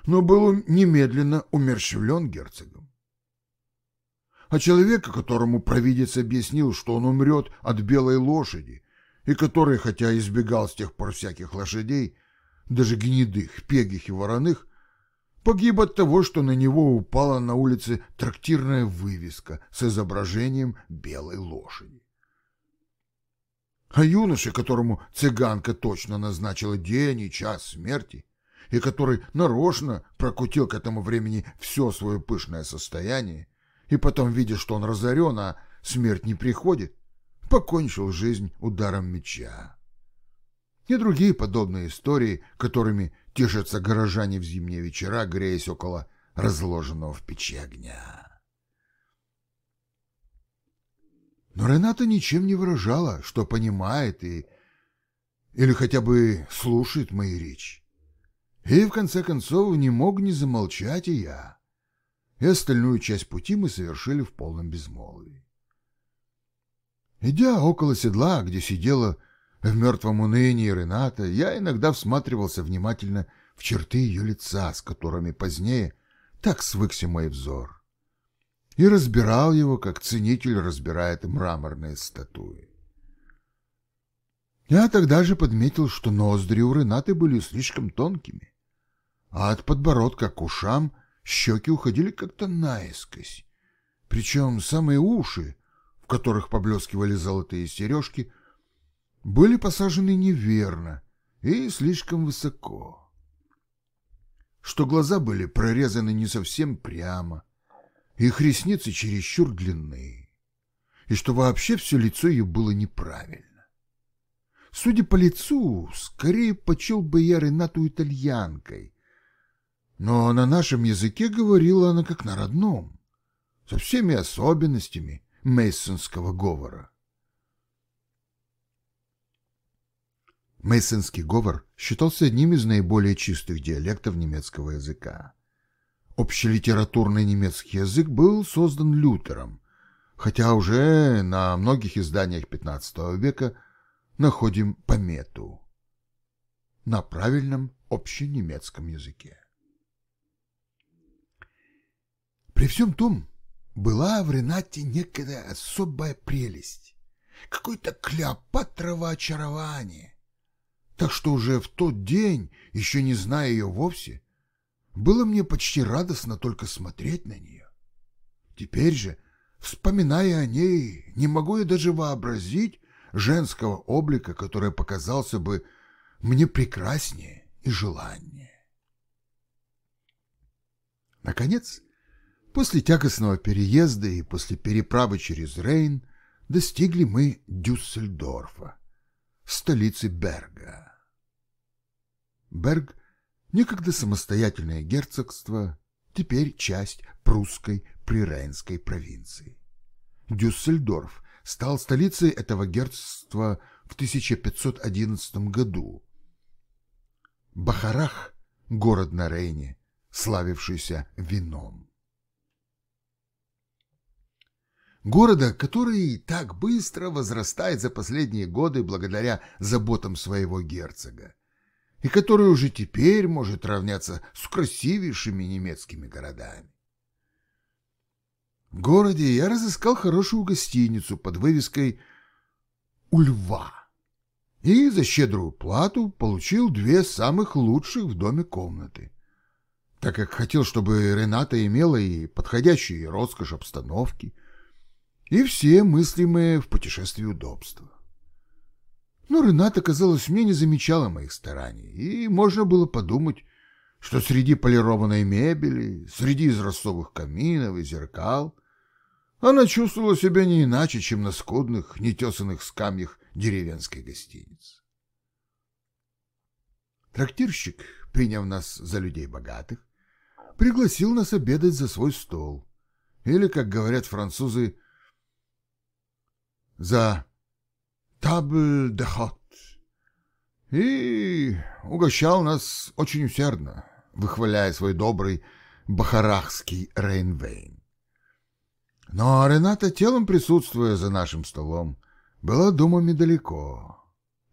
но был немедленно умерщвлен герцогом. А человека, которому провидец объяснил, что он умрет от белой лошади, и который, хотя избегал с тех пор всяких лошадей, даже гнедых, пегих и вороных, погиб от того, что на него упала на улице трактирная вывеска с изображением белой лошади. А юноше, которому цыганка точно назначила день и час смерти, и который нарочно прокутил к этому времени все свое пышное состояние и потом, видя, что он разорен, а смерть не приходит, покончил жизнь ударом меча. И другие подобные истории, которыми тешатся горожане в зимние вечера, греясь около разложенного в печи огня. Но Рената ничем не выражала, что понимает и или хотя бы слушает мои речи. И в конце концов не мог не замолчать и я. И остальную часть пути мы совершили в полном безмолвии. Идя около седла, где сидела в мертвом унынии Рената, я иногда всматривался внимательно в черты ее лица, с которыми позднее так свыкся мой взор и разбирал его, как ценитель разбирает мраморные статуи. Я тогда же подметил, что ноздри у Ренаты были слишком тонкими, а от подбородка к ушам щеки уходили как-то наискось. Причем самые уши, в которых поблескивали золотые сережки, были посажены неверно и слишком высоко. Что глаза были прорезаны не совсем прямо, их ресницы чересчур длинные, и что вообще все лицо ее было неправильно. Судя по лицу, скорее почел бы я Ренату итальянкой, но на нашем языке говорила она как на родном, со всеми особенностями мейсонского говора. Мейсонский говор считался одним из наиболее чистых диалектов немецкого языка. Общелитературный немецкий язык был создан Лютером, хотя уже на многих изданиях XV века находим помету на правильном общенемецком языке. При всем том, была в Ренате некая особая прелесть, какое-то Клеопатрово очарование. Так что уже в тот день, еще не зная ее вовсе, было мне почти радостно только смотреть на нее. Теперь же, вспоминая о ней, не могу я даже вообразить женского облика, который показался бы мне прекраснее и желаннее. Наконец, после тягостного переезда и после переправы через Рейн достигли мы Дюссельдорфа, столицы Берга. Берг Некогда самостоятельное герцогство, теперь часть прусской прирейнской провинции. Дюссельдорф стал столицей этого герцогства в 1511 году. Бахарах – город на Рейне, славившийся вином. Города, который так быстро возрастает за последние годы благодаря заботам своего герцога и который уже теперь может равняться с красивейшими немецкими городами. В городе я разыскал хорошую гостиницу под вывеской «У льва» и за щедрую плату получил две самых лучших в доме комнаты, так как хотел, чтобы Рената имела и подходящие роскошь обстановки, и все мыслимые в путешествии удобства. Но Рената, казалось, мне не замечала моих стараний, и можно было подумать, что среди полированной мебели, среди израстовых каминов и зеркал она чувствовала себя не иначе, чем на скудных, нетесанных скамьях деревенской гостиницы. Трактирщик, приняв нас за людей богатых, пригласил нас обедать за свой стол, или, как говорят французы, за табль де хот. И угощал нас очень усердно, выхваляя свой добрый бахарахский Рейнвейн. Но Рената, телом присутствуя за нашим столом, была думами далеко,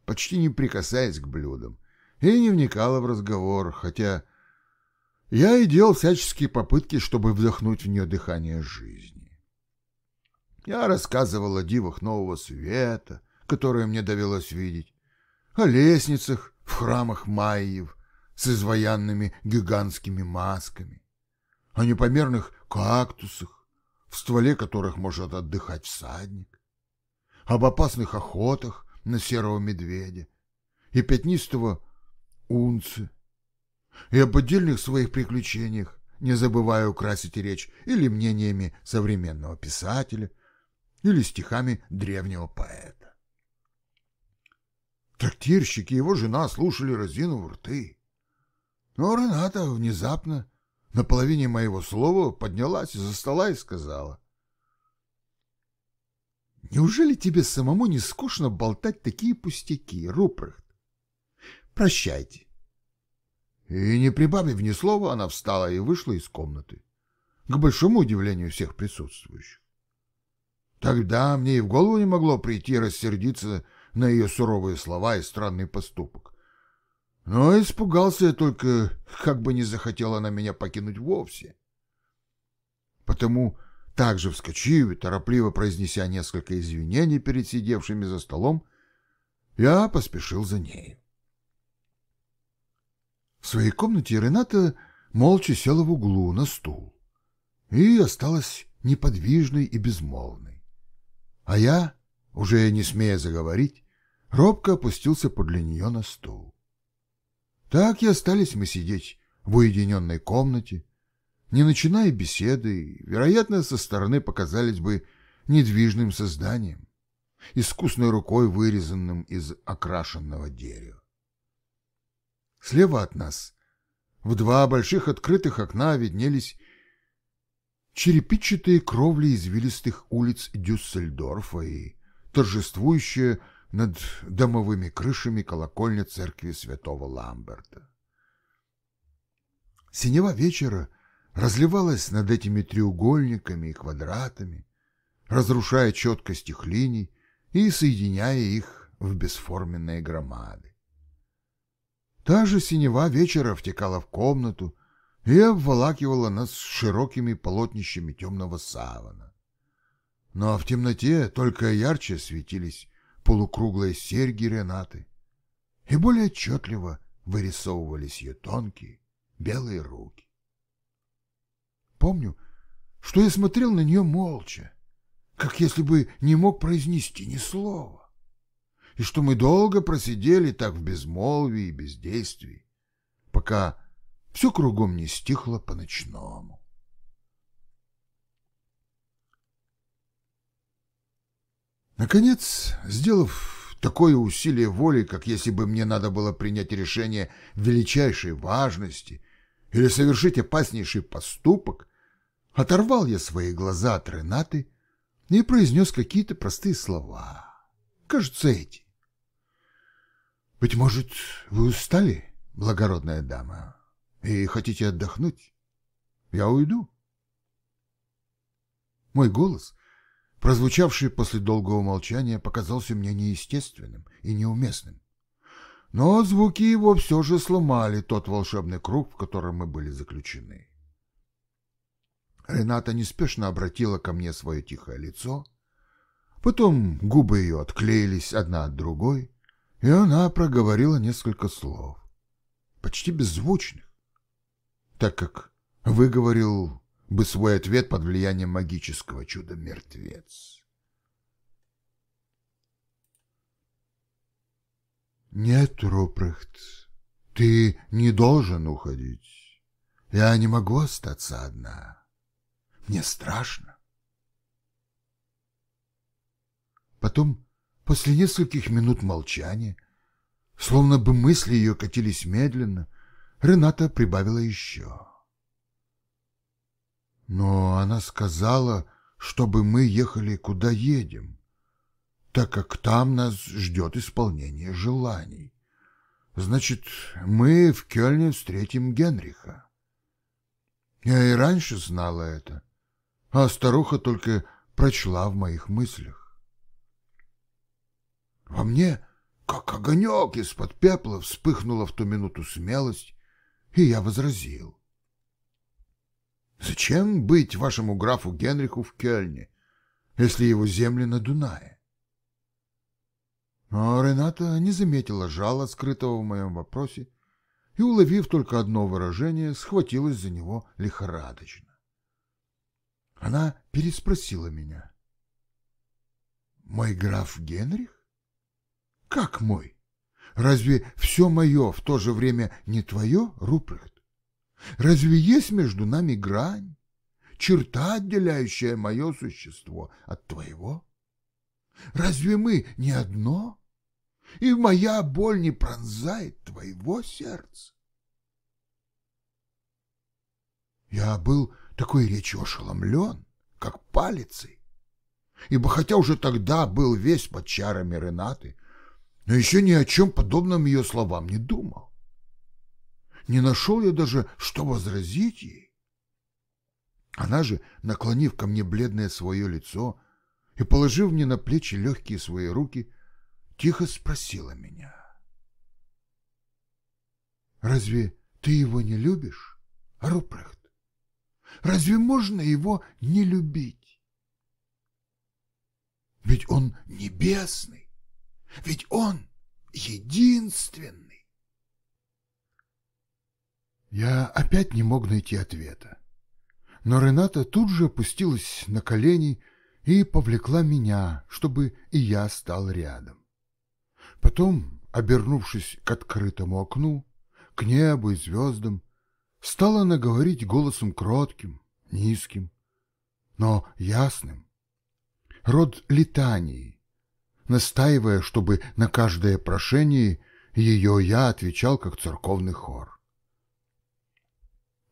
почти не прикасаясь к блюдам, и не вникала в разговор, хотя я и делал всяческие попытки, чтобы вдохнуть в нее дыхание жизни. Я рассказывал о дивах нового света, которые мне довелось видеть, о лестницах в храмах майев с изваянными гигантскими масками, о непомерных кактусах, в стволе которых может отдыхать всадник, об опасных охотах на серого медведя и пятнистого унцы, и об отдельных своих приключениях, не забывая украсить речь или мнениями современного писателя, или стихами древнего поэта. Трактирщик и его жена слушали разинув рты. Но Рената внезапно, на половине моего слова, поднялась из-за стола и сказала. «Неужели тебе самому не скучно болтать такие пустяки, Рупрехт? Прощайте». И не прибавив ни слова, она встала и вышла из комнаты, к большому удивлению всех присутствующих. Тогда мне и в голову не могло прийти рассердиться на ее суровые слова и странный поступок. Но испугался я только, как бы не захотела она меня покинуть вовсе. Потому, также вскочив и торопливо произнеся несколько извинений перед сидевшими за столом, я поспешил за ней. В своей комнате Рената молча села в углу на стул и осталась неподвижной и безмолвной. А я, уже не смея заговорить, робко опустился подле нее на стул. Так и остались мы сидеть в уединенной комнате, не начиная беседы, вероятно, со стороны показались бы недвижным созданием, искусной рукой вырезанным из окрашенного дерева. Слева от нас в два больших открытых окна виднелись черепичатые кровли извилистых улиц Дюссельдорфа и торжествующая над домовыми крышами колокольня церкви святого Ламберта. Синева вечера разливалась над этими треугольниками и квадратами, разрушая четкость их линий и соединяя их в бесформенные громады. Та же синева вечера втекала в комнату и обволакивала нас широкими полотнищами темного савана. Но в темноте только ярче светились полукруглые серьги Ренаты, и более отчетливо вырисовывались ее тонкие белые руки. Помню, что я смотрел на нее молча, как если бы не мог произнести ни слова, и что мы долго просидели так в безмолвии и бездействии, пока все кругом не стихло по-ночному. Наконец, сделав такое усилие воли, как если бы мне надо было принять решение величайшей важности или совершить опаснейший поступок, оторвал я свои глаза от Ренаты и произнес какие-то простые слова. Кажется, эти. «Быть может, вы устали, благородная дама, и хотите отдохнуть? Я уйду». Мой голос — прозвучавший после долгого молчания, показался мне неестественным и неуместным. Но звуки его все же сломали тот волшебный круг, в котором мы были заключены. Рената неспешно обратила ко мне свое тихое лицо, потом губы ее отклеились одна от другой, и она проговорила несколько слов, почти беззвучных, так как выговорил бы свой ответ под влиянием магического чуда мертвец. Нет, Рупрехт, ты не должен уходить. Я не могу остаться одна. Мне страшно. Потом, после нескольких минут молчания, словно бы мысли ее катились медленно, Рената прибавила еще. Но она сказала, чтобы мы ехали куда едем, так как там нас ждет исполнение желаний. Значит, мы в Кёльне встретим Генриха. Я и раньше знала это, а старуха только прочла в моих мыслях. Во мне, как огонек из-под пепла, вспыхнула в ту минуту смелость, и я возразил. Зачем быть вашему графу Генриху в Кельне, если его земли на Дунае? Но Рената не заметила жала, скрытого в моем вопросе, и, уловив только одно выражение, схватилась за него лихорадочно. Она переспросила меня. «Мой граф Генрих? Как мой? Разве все мое в то же время не твое, Рупрехт? Разве есть между нами грань, черта, отделяющая мое существо от твоего? Разве мы не одно? И моя боль не пронзает твоего сердца? Я был такой речью ошеломлен, как палицей, ибо хотя уже тогда был весь под чарами Ренаты, но еще ни о чем подобном ее словам не думал. Не нашел я даже, что возразить ей. Она же, наклонив ко мне бледное свое лицо и положив мне на плечи легкие свои руки, тихо спросила меня. «Разве ты его не любишь, Рупрехт? Разве можно его не любить? Ведь он небесный, ведь он единственный. Я опять не мог найти ответа. Но Рената тут же опустилась на колени и повлекла меня, чтобы и я стал рядом. Потом, обернувшись к открытому окну, к небу и звездам, стала она говорить голосом кротким, низким, но ясным. Род летаний, настаивая, чтобы на каждое прошение ее я отвечал как церковный хор.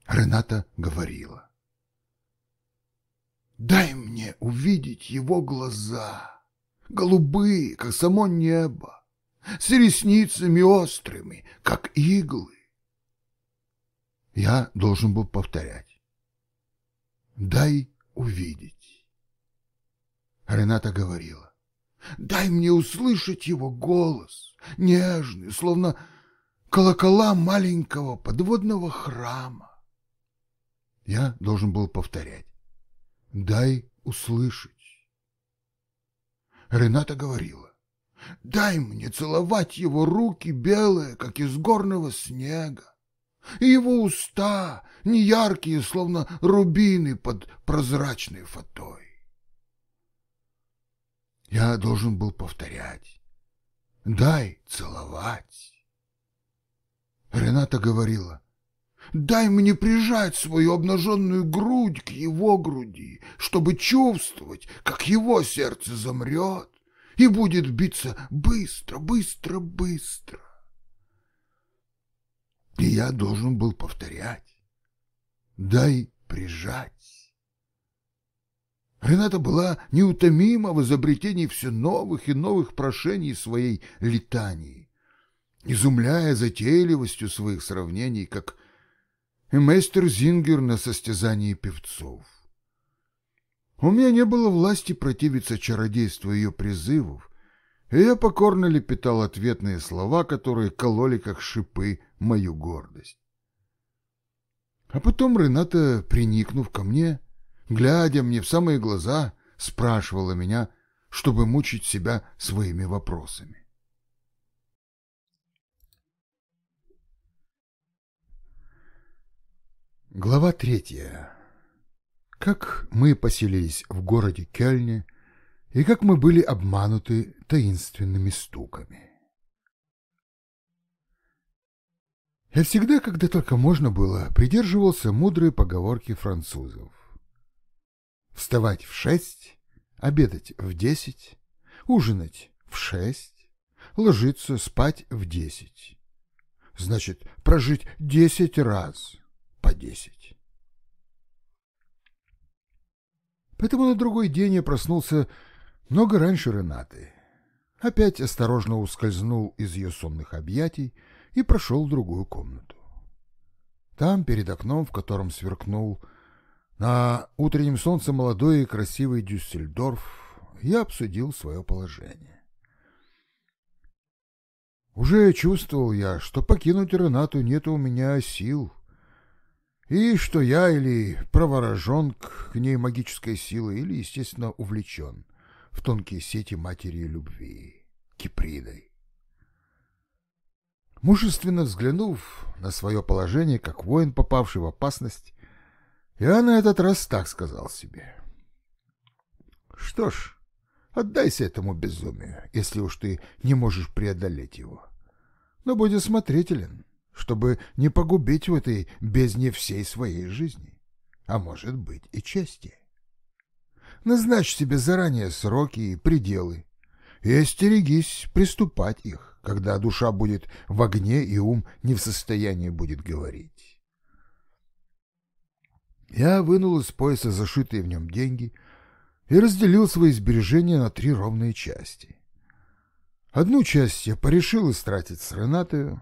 Рената говорила. «Дай мне увидеть его глаза, голубые, как само небо, с ресницами острыми, как иглы. Я должен был повторять. Дай увидеть. Рената говорила. Дай мне услышать его голос, нежный, словно колокола маленького подводного храма. Я должен был повторять. Дай услышать. Рената говорила. Дай мне целовать его руки белые, как из горного снега, и его уста неяркие, словно рубины под прозрачной фатой. Я должен был повторять. Дай целовать. Рената говорила, дай мне прижать свою обнаженную грудь к его груди, чтобы чувствовать, как его сердце замрет и будет биться быстро, быстро, быстро. И я должен был повторять. Дай прижать. Рената была неутомима в изобретении все новых и новых прошений своей летании, изумляя затейливостью своих сравнений, как мейстер Зингер на состязании певцов. У меня не было власти противиться чародейству ее призывов, и я покорно лепетал ответные слова, которые кололи, как шипы, мою гордость. А потом Рената, приникнув ко мне, глядя мне в самые глаза, спрашивала меня, чтобы мучить себя своими вопросами. Глава третья. Как мы поселились в городе Кельне и как мы были обмануты таинственными стуками. Я всегда, когда только можно было, придерживался мудрой поговорки французов вставать в шесть, обедать в десять, ужинать в шесть, ложиться спать в десять. Значит, прожить десять раз по десять. Поэтому на другой день я проснулся много раньше Ренаты. Опять осторожно ускользнул из ее сонных объятий и прошел в другую комнату. Там, перед окном, в котором сверкнул на утреннем солнце молодой и красивый Дюссельдорф я обсудил свое положение. Уже чувствовал я, что покинуть Ренату нет у меня сил, и что я или проворожен к ней магической силой, или, естественно, увлечен в тонкие сети матери любви, Кипридой. Мужественно взглянув на свое положение, как воин, попавший в опасность, я на этот раз так сказал себе. Что ж, отдайся этому безумию, если уж ты не можешь преодолеть его. Но будь осмотрителен, чтобы не погубить в этой бездне всей своей жизни, а может быть и чести. Назначь себе заранее сроки и пределы, и остерегись приступать их, когда душа будет в огне и ум не в состоянии будет говорить. Я вынул из пояса зашитые в нем деньги и разделил свои сбережения на три ровные части. Одну часть я порешил истратить с Ренатою,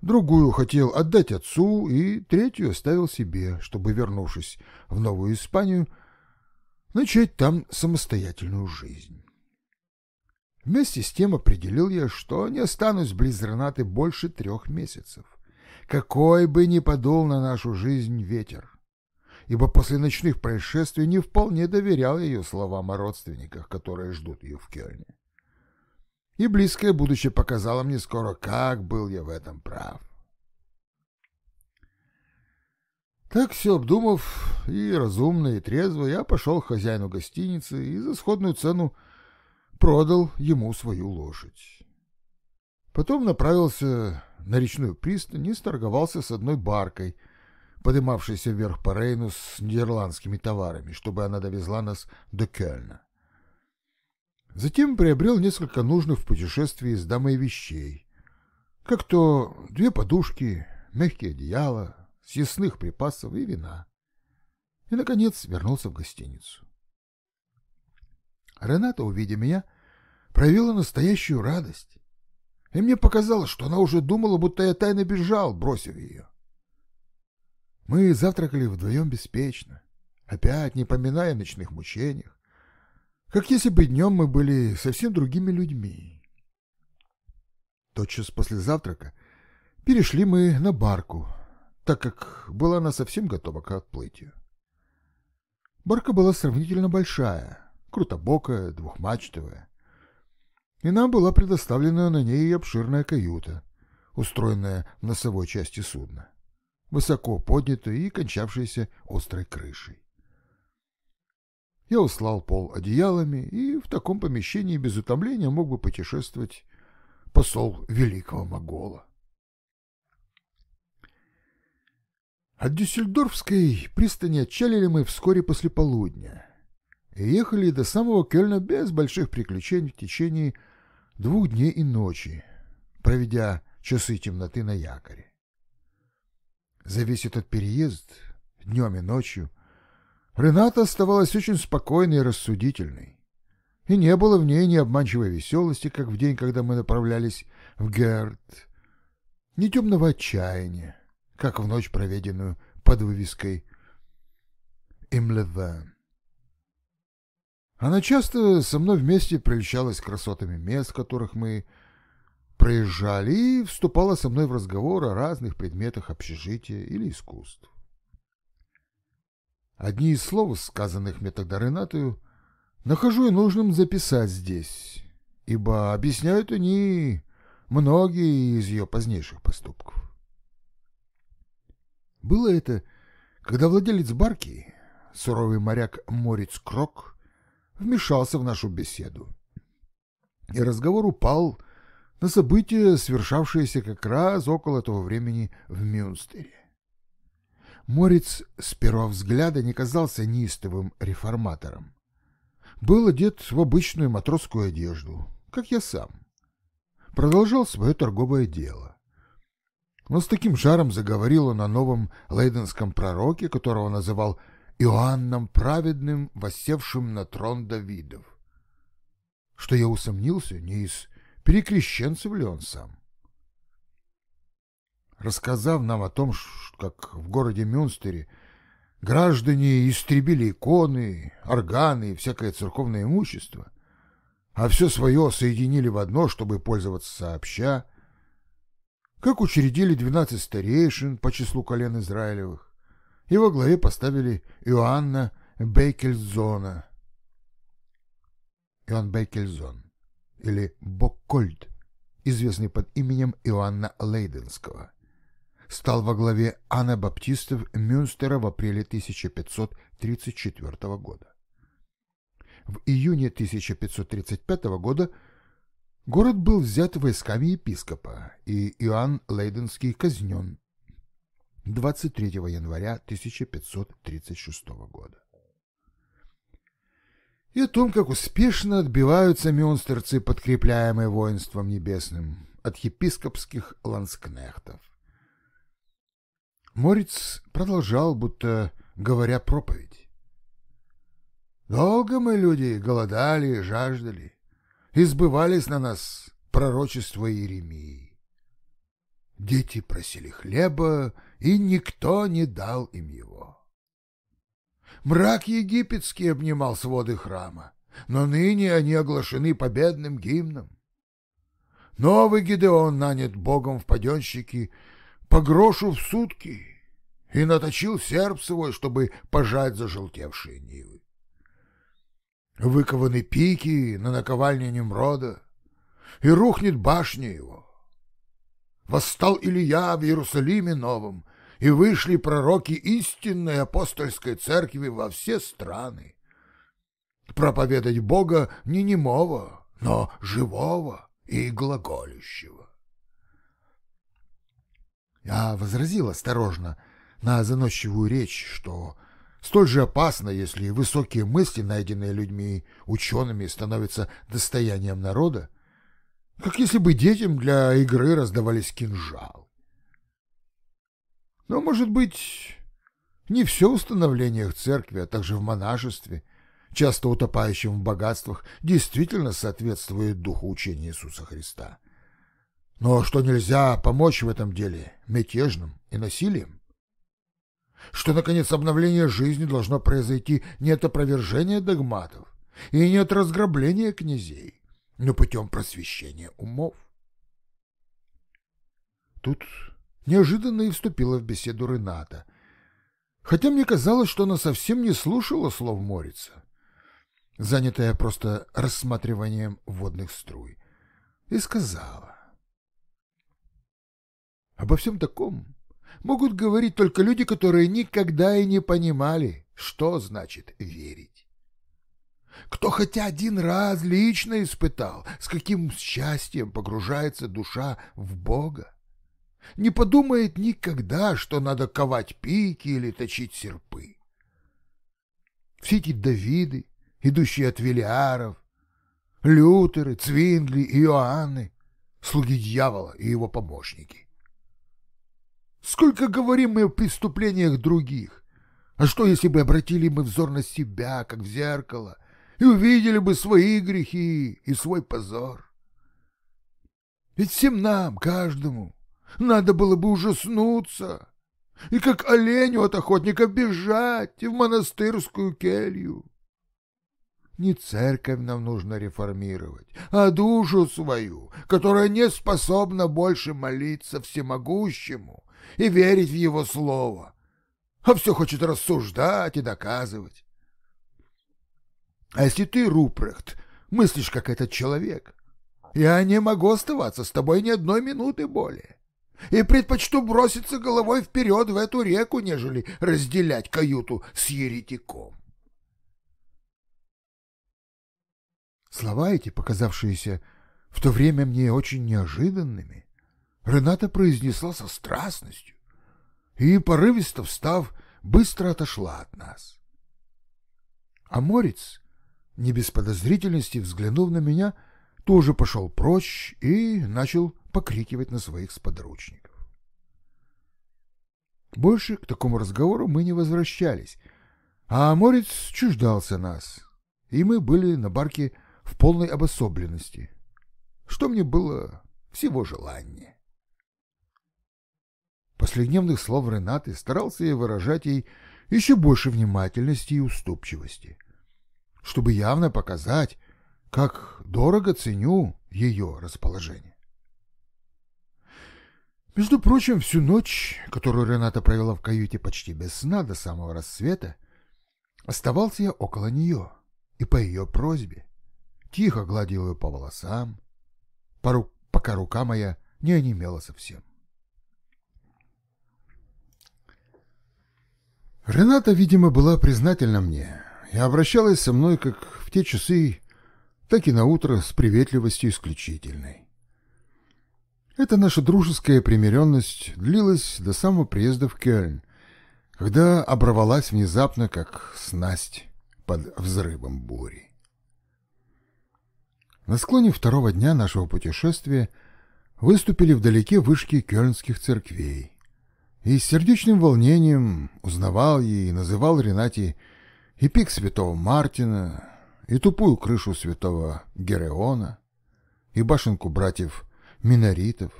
другую хотел отдать отцу и третью оставил себе, чтобы, вернувшись в Новую Испанию, начать там самостоятельную жизнь. Вместе с тем определил я, что не останусь близ Ренаты больше трех месяцев, какой бы ни подул на нашу жизнь ветер, ибо после ночных происшествий не вполне доверял ее словам о родственниках, которые ждут ее в Кельне. И близкое будущее показало мне скоро, как был я в этом прав. Так все обдумав, и разумно, и трезво, я пошел к хозяину гостиницы и за сходную цену продал ему свою лошадь. Потом направился на речную пристань и сторговался с одной баркой, подымавшейся вверх по Рейну с нидерландскими товарами, чтобы она довезла нас до Кельна. Затем приобрел несколько нужных в путешествии из дамы вещей, как то две подушки, мягкие одеяла, съестных припасов и вина. И, наконец, вернулся в гостиницу. Рената, увидя меня, проявила настоящую радость. И мне показалось, что она уже думала, будто я тайно бежал, бросив ее. Мы завтракали вдвоем беспечно, опять не поминая о ночных мучениях, как если бы днем мы были совсем другими людьми. Тотчас после завтрака перешли мы на барку, так как была она совсем готова к отплытию. Барка была сравнительно большая, крутобокая, двухмачтовая, и нам была предоставлена на ней обширная каюта, устроенная в носовой части судна, высоко поднятая и кончавшаяся острой крышей. Я услал пол одеялами, и в таком помещении без утомления мог бы путешествовать посол великого Могола. От Дюссельдорфской пристани отчалили мы вскоре после полудня и ехали до самого Кельна без больших приключений в течение двух дней и ночи, проведя часы темноты на якоре. За весь этот переезд, днем и ночью, Рената оставалась очень спокойной и рассудительной, и не было в ней ни обманчивой веселости, как в день, когда мы направлялись в Герд, ни темного отчаяния, как в ночь, проведенную под вывеской «Имлевен». Она часто со мной вместе прельщалась красотами мест, которых мы проезжали, и вступала со мной в разговор о разных предметах общежития или искусств. Одни из слов, сказанных мне тогда Ренатою, нахожу и нужным записать здесь, ибо объясняют они многие из ее позднейших поступков. Было это, когда владелец барки, суровый моряк Мориц Крок, вмешался в нашу беседу. И разговор упал на события, свершавшиеся как раз около того времени в Мюнстере. Морец с первого взгляда не казался неистовым реформатором. Был одет в обычную матросскую одежду, как я сам. Продолжал свое торговое дело. Но с таким жаром заговорил он о новом лейденском пророке, которого называл Иоанном Праведным, воссевшим на трон Давидов. Что я усомнился, не из перекрещенцев ли он сам. Рассказав нам о том, как в городе Мюнстере граждане истребили иконы, органы и всякое церковное имущество, а все свое соединили в одно, чтобы пользоваться сообща, как учредили двенадцать старейшин по числу колен Израилевых, и во главе поставили Иоанна Бейкельзона. Иоанн Бейкельзон, или Боккольд, известный под именем Иоанна Лейденского, стал во главе анабаптистов Мюнстера в апреле 1534 года. В июне 1535 года Город был взят войсками епископа, и Иоанн Лейденский казнен 23 января 1536 года. И о том, как успешно отбиваются мюнстерцы, подкрепляемые воинством небесным, от епископских ланскнехтов. Морец продолжал, будто говоря проповедь. Долго мы, люди, голодали и жаждали, и сбывались на нас пророчества Иеремии. Дети просили хлеба, и никто не дал им его. Мрак египетский обнимал своды храма, но ныне они оглашены победным гимном. Новый Гидеон нанят богом в паденщики по грошу в сутки и наточил серп свой, чтобы пожать зажелтевшие нивы. Выкованы пики на наковальне Немрода, и рухнет башня его. Восстал Илья в Иерусалиме новом, и вышли пророки истинной апостольской церкви во все страны. Проповедать Бога не немого, но живого и глаголющего. Я возразил осторожно на заносчивую речь, что столь же опасно, если высокие мысли, найденные людьми учеными, становятся достоянием народа, как если бы детям для игры раздавались кинжал. Но, может быть, не все в установлениях церкви, а также в монашестве, часто утопающим в богатствах, действительно соответствует духу учения Иисуса Христа. Но что нельзя помочь в этом деле мятежным и насилием? Что, наконец, обновление жизни должно произойти не от опровержения догматов и не от разграбления князей, но путем просвещения умов. Тут неожиданно и вступила в беседу Рената, хотя мне казалось, что она совсем не слушала слов Морица, занятая просто рассматриванием водных струй, и сказала. Обо всем таком могут говорить только люди, которые никогда и не понимали, что значит верить. Кто хотя один раз лично испытал, с каким счастьем погружается душа в Бога, не подумает никогда, что надо ковать пики или точить серпы. Все эти Давиды, идущие от Велиаров, Лютеры, Цвингли и Иоанны, слуги дьявола и его помощники. Сколько говорим мы о преступлениях других, а что, если бы обратили мы взор на себя, как в зеркало, и увидели бы свои грехи и свой позор? Ведь всем нам, каждому, надо было бы ужаснуться и как оленю от охотника бежать в монастырскую келью. Не церковь нам нужно реформировать, а душу свою, которая не способна больше молиться всемогущему и верить в его слово, а все хочет рассуждать и доказывать. А если ты, Рупрехт, мыслишь как этот человек, я не могу оставаться с тобой ни одной минуты более и предпочту броситься головой вперед в эту реку, нежели разделять каюту с еретиком. Слова эти, показавшиеся в то время мне очень неожиданными, Рената произнесла со страстностью и, порывисто встав, быстро отошла от нас. А Морец, не без подозрительности взглянув на меня, тоже пошел прочь и начал покрикивать на своих сподручников. Больше к такому разговору мы не возвращались, а Морец чуждался нас, и мы были на барке в полной обособленности, что мне было всего желание. После гневных слов Ренаты старался я выражать ей еще больше внимательности и уступчивости, чтобы явно показать, как дорого ценю ее расположение. Между прочим, всю ночь, которую Рената провела в каюте почти без сна до самого рассвета, оставался я около нее и по ее просьбе. Тихо гладил ее по волосам, пору, пока рука моя не онемела совсем. Рената, видимо, была признательна мне и обращалась со мной, как в те часы, так и на утро с приветливостью исключительной. Эта наша дружеская примиренность длилась до самого приезда в Кёльн, когда оборвалась внезапно, как снасть под взрывом бури. На склоне второго дня нашего путешествия выступили вдалеке вышки кёльнских церквей, и с сердечным волнением узнавал и называл Ренате и пик святого Мартина, и тупую крышу святого Гереона, и башенку братьев Миноритов,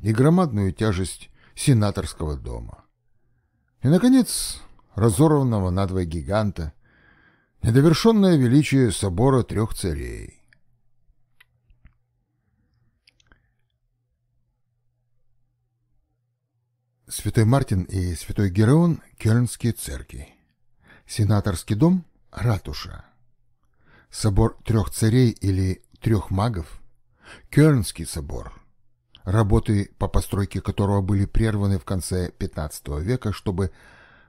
и громадную тяжесть сенаторского дома. И, наконец, разорванного надвое гиганта, недовершенное величие собора трех царей. Святой Мартин и Святой Гереон — Кёльнские церкви. Сенаторский дом — ратуша. Собор трех царей или трех магов — Кёльнский собор, работы по постройке которого были прерваны в конце XV века, чтобы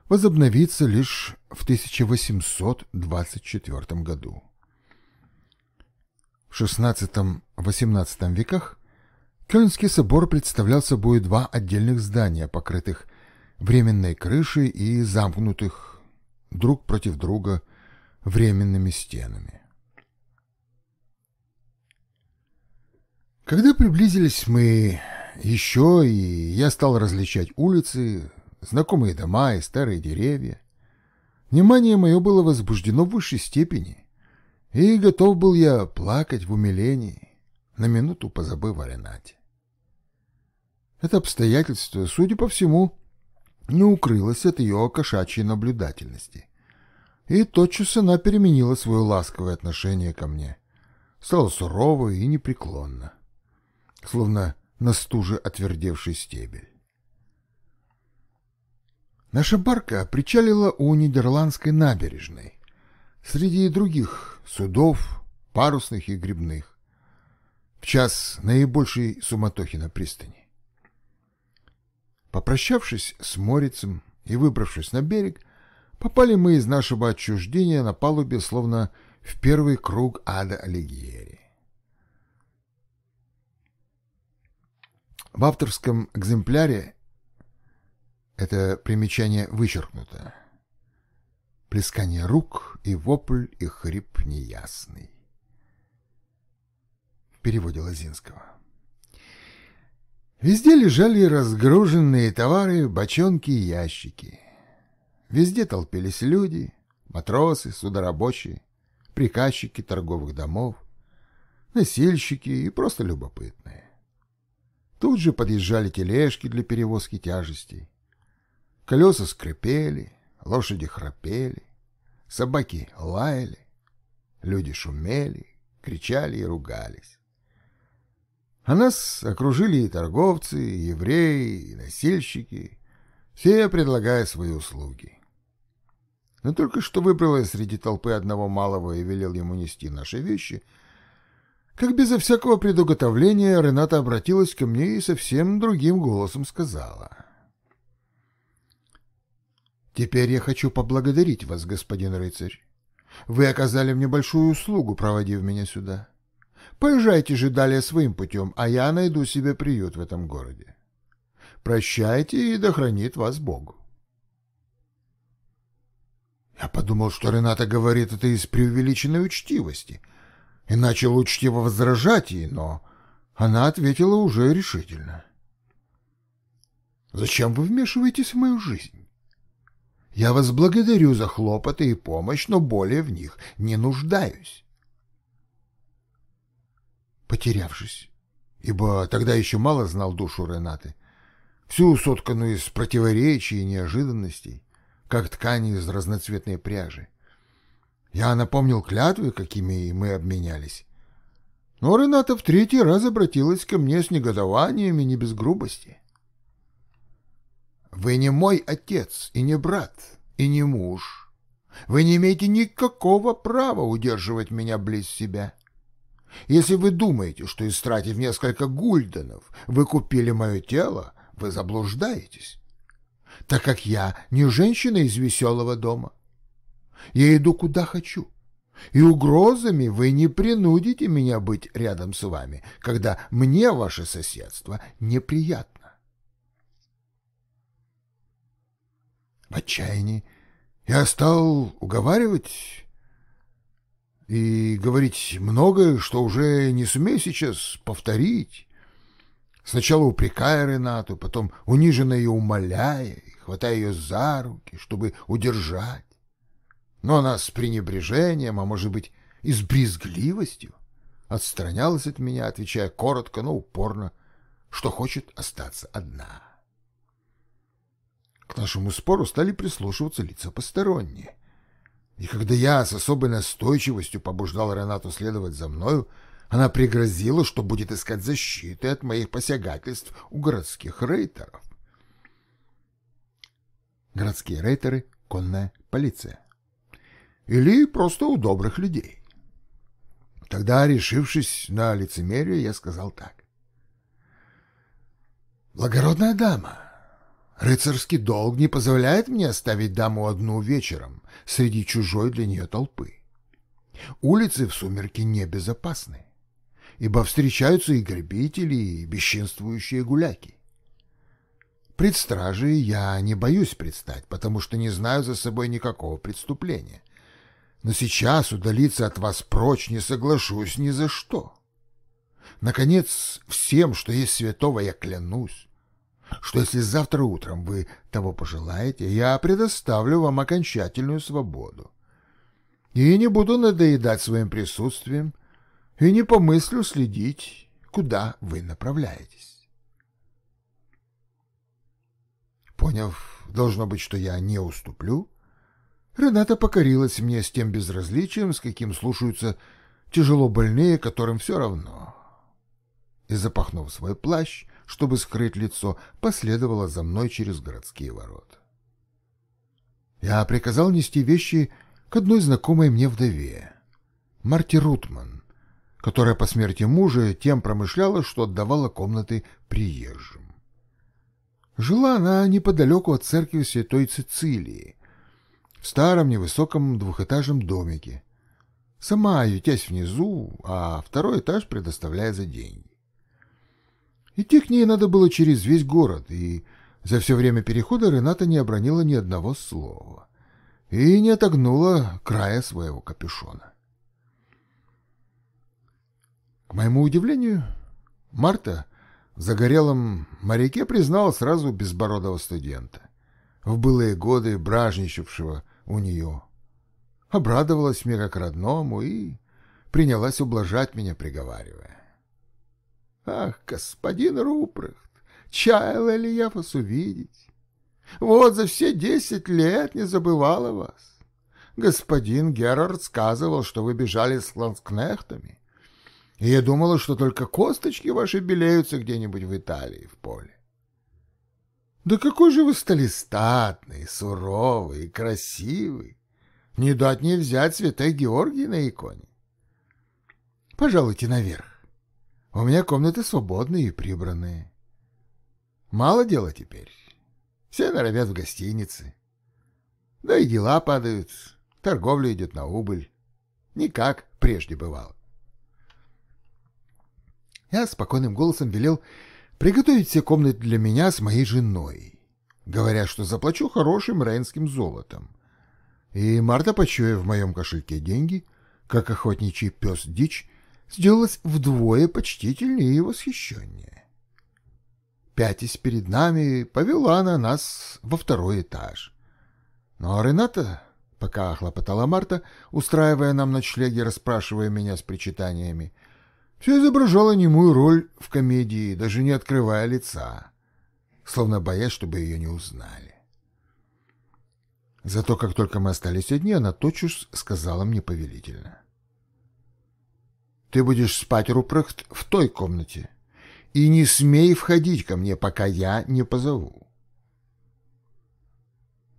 возобновиться лишь в 1824 году. В XVI-XVIII веках Кёльнский собор представлял собой два отдельных здания, покрытых временной крышей и замкнутых друг против друга временными стенами. Когда приблизились мы еще, и я стал различать улицы, знакомые дома и старые деревья, внимание мое было возбуждено в высшей степени, и готов был я плакать в умилении, на минуту позабыв о Ренате. Это обстоятельство, судя по всему, не укрылось от ее кошачьей наблюдательности. И тотчас она переменила свое ласковое отношение ко мне, стала суровой и непреклонна, словно на стуже отвердевший стебель. Наша барка причалила у Нидерландской набережной, среди других судов, парусных и грибных в час наибольшей суматохи на пристани. Попрощавшись с Морицем и выбравшись на берег, попали мы из нашего отчуждения на палубе, словно в первый круг ада Алигьери. В авторском экземпляре это примечание вычеркнуто. Плескание рук и вопль и хрип неясный переводе Лозинского. Везде лежали разгруженные товары, бочонки и ящики. Везде толпились люди, матросы, судорабочие, приказчики торговых домов, носильщики и просто любопытные. Тут же подъезжали тележки для перевозки тяжестей. Колеса скрипели, лошади храпели, собаки лаяли, люди шумели, кричали и ругались. А нас окружили и торговцы, и евреи, и носильщики, все предлагая свои услуги. Но только что выбрала среди толпы одного малого и велел ему нести наши вещи, как безо всякого предуготовления Рената обратилась ко мне и совсем другим голосом сказала. «Теперь я хочу поблагодарить вас, господин рыцарь. Вы оказали мне большую услугу, проводив меня сюда. Поезжайте же далее своим путем, а я найду себе приют в этом городе. Прощайте и да хранит вас Бог. Я подумал, что Рената говорит это из преувеличенной учтивости, и начал учтиво возражать ей, но она ответила уже решительно. «Зачем вы вмешиваетесь в мою жизнь? Я вас благодарю за хлопоты и помощь, но более в них не нуждаюсь потерявшись, ибо тогда еще мало знал душу Ренаты, всю сотканную из противоречий и неожиданностей, как ткани из разноцветной пряжи. Я напомнил клятвы, какими мы обменялись. Но Рената в третий раз обратилась ко мне с негодованием и не без грубости. «Вы не мой отец и не брат, и не муж. Вы не имеете никакого права удерживать меня близ себя. Если вы думаете, что, истратив несколько гульденов, вы купили мое тело, вы заблуждаетесь, так как я не женщина из веселого дома. Я иду куда хочу, И угрозами вы не принудите меня быть рядом с вами, когда мне ваше соседство неприятно. В отчаянии я стал уговаривать и говорить многое, что уже не сумею сейчас повторить. Сначала упрекая Ренату, потом униженно ее умоляя, хватая ее за руки, чтобы удержать. Но она с пренебрежением, а может быть и с брезгливостью, отстранялась от меня, отвечая коротко, но упорно, что хочет остаться одна. К нашему спору стали прислушиваться лица посторонние. И когда я с особой настойчивостью побуждал Ренату следовать за мною, она пригрозила, что будет искать защиты от моих посягательств у городских рейтеров. Городские рейтеры — конная полиция. Или просто у добрых людей. Тогда, решившись на лицемерие, я сказал так. «Благородная дама, рыцарский долг не позволяет мне оставить даму одну вечером среди чужой для нее толпы. Улицы в сумерки небезопасны ибо встречаются и грабители, и бесчинствующие гуляки. Пред стражей я не боюсь предстать, потому что не знаю за собой никакого преступления. Но сейчас удалиться от вас прочь не соглашусь ни за что. Наконец, всем, что есть святого, я клянусь, что если завтра утром вы того пожелаете, я предоставлю вам окончательную свободу и не буду надоедать своим присутствием и не помыслю следить, куда вы направляетесь. Поняв, должно быть, что я не уступлю, Рената покорилась мне с тем безразличием, с каким слушаются тяжело больные, которым все равно. И, запахнув свой плащ, чтобы скрыть лицо, последовала за мной через городские ворота. Я приказал нести вещи к одной знакомой мне вдове, Марти Рутман, которая по смерти мужа тем промышляла, что отдавала комнаты приезжим. Жила она неподалеку от церкви Святой Цицилии, в старом невысоком двухэтажном домике, сама ютясь внизу, а второй этаж предоставляя за деньги. Идти к ней надо было через весь город, и за все время перехода Рената не обронила ни одного слова и не отогнула края своего капюшона. К моему удивлению, Марта в загорелом моряке признала сразу безбородого студента, в былые годы бражничавшего у нее. Обрадовалась мне как родному и принялась ублажать меня, приговаривая. «Ах, господин Рупрехт, чаяла ли я вас увидеть? Вот за все десять лет не забывала вас. Господин Герард сказывал, что вы бежали с ланскнехтами» И я думала, что только косточки ваши белеются где-нибудь в Италии в поле. Да какой же вы стали статный, суровый красивый. Не дать не взять святой Георгий на иконе. Пожалуйте наверх. У меня комнаты свободные и прибранные. Мало дела теперь. Все норовят в гостинице. Да и дела падают, торговля идет на убыль. Не как прежде бывало. Я спокойным голосом велел приготовить все комнаты для меня с моей женой, говоря, что заплачу хорошим рейнским золотом. И Марта, почуяв в моем кошельке деньги, как охотничий пес дичь, сделалась вдвое почтительнее и восхищеннее. Пятясь перед нами, повела она нас во второй этаж. Но Рената, пока хлопотала Марта, устраивая нам ночлеги, расспрашивая меня с причитаниями, все изображала немую роль в комедии, даже не открывая лица, словно боясь, чтобы ее не узнали. Зато как только мы остались одни, она тотчас сказала мне повелительно. «Ты будешь спать, Рупрехт, в той комнате, и не смей входить ко мне, пока я не позову».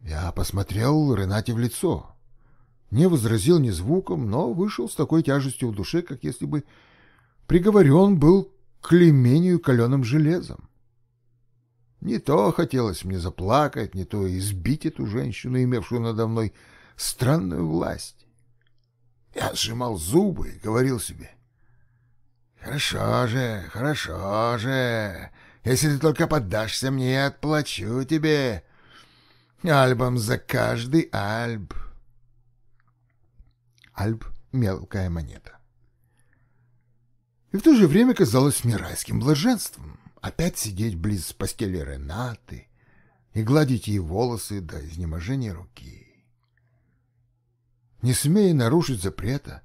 Я посмотрел Ренате в лицо, не возразил ни звуком, но вышел с такой тяжестью в душе, как если бы приговорен был к клеймению каленым железом. Не то хотелось мне заплакать, не то избить эту женщину, имевшую надо мной странную власть. Я сжимал зубы и говорил себе. «Хорошо же, хорошо же. Если ты только поддашься мне, я отплачу тебе. Альбом за каждый альб». Альб — мелкая монета. И в то же время казалось мне райским блаженством опять сидеть близ постели Ренаты и гладить ей волосы до изнеможения руки не смея нарушить запрета.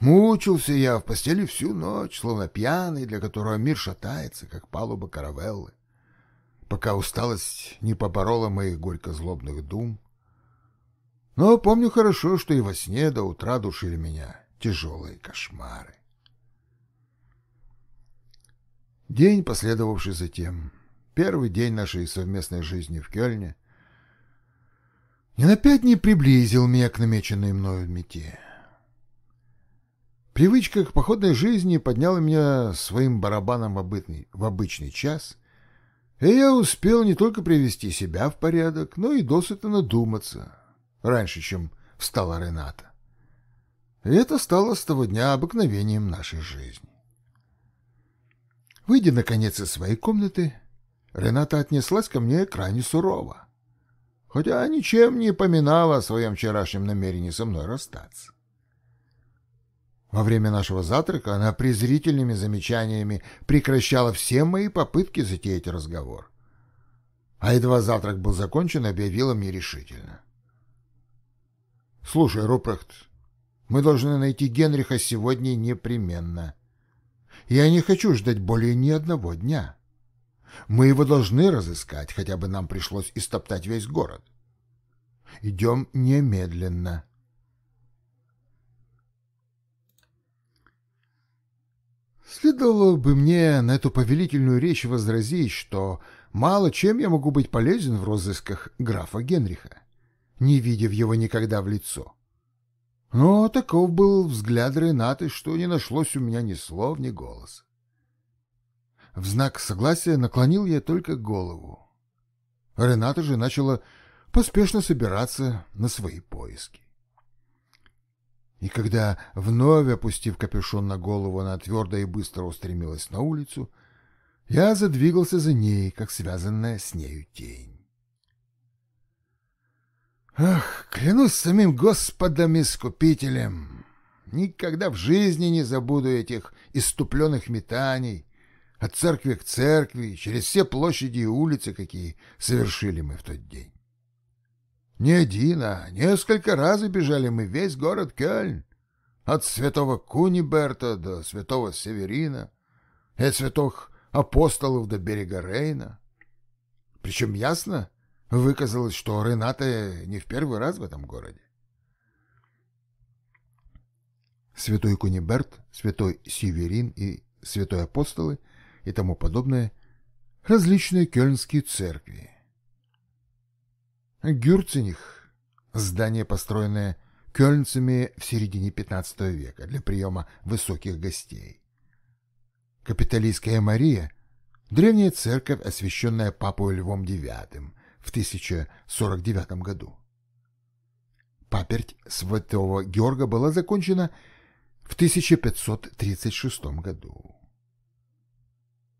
Мучился я в постели всю ночь, словно пьяный, для которого мир шатается, как палуба каравеллы, пока усталость не поборола моих горько-злобных дум. Но помню хорошо, что и во сне до утра душили меня тяжелые кошмары. День, последовавший затем, первый день нашей совместной жизни в Кёльне, ни на пять не приблизил меня к намеченной мною мете. Привычка к походной жизни подняла меня своим барабаном в обычный, в обычный час, и я успел не только привести себя в порядок, но и досыта надуматься, раньше, чем встала Рената. И это стало с того дня обыкновением нашей жизни. Выйдя, наконец, из своей комнаты, Рената отнеслась ко мне крайне сурово хотя ничем не поминала о своем вчерашнем намерении со мной расстаться. Во время нашего завтрака она презрительными замечаниями прекращала все мои попытки затеять разговор. А едва завтрак был закончен, объявила мне решительно. «Слушай, Рупрехт, мы должны найти Генриха сегодня непременно. Я не хочу ждать более ни одного дня». Мы его должны разыскать, хотя бы нам пришлось истоптать весь город. Идем немедленно. Следовало бы мне на эту повелительную речь возразить, что мало чем я могу быть полезен в розысках графа Генриха, не видев его никогда в лицо. Но таков был взгляд Ренаты, что не нашлось у меня ни слов, ни голоса. В знак согласия наклонил я только голову. Рената же начала поспешно собираться на свои поиски. И когда, вновь опустив капюшон на голову, она твердо и быстро устремилась на улицу, я задвигался за ней, как связанная с нею тень. Ах, клянусь самим Господом-искупителем, никогда в жизни не забуду этих иступленных метаний, от церкви к церкви, через все площади и улицы, какие совершили мы в тот день. Не один, а несколько раз бежали мы весь город Кёльн, от святого Куниберта до святого Северина, и от святых апостолов до берега Рейна. Причем ясно выказалось, что Рената не в первый раз в этом городе. Святой Куниберт, святой Северин и святой апостолы — и тому подобное, различные кёльнские церкви. Гюрцених – здание, построенное кёльнцами в середине XV века для приема высоких гостей. Капитолийская Мария – древняя церковь, освященная Папой Львом IX в 1049 году. Паперть святого Георга была закончена в 1536 году.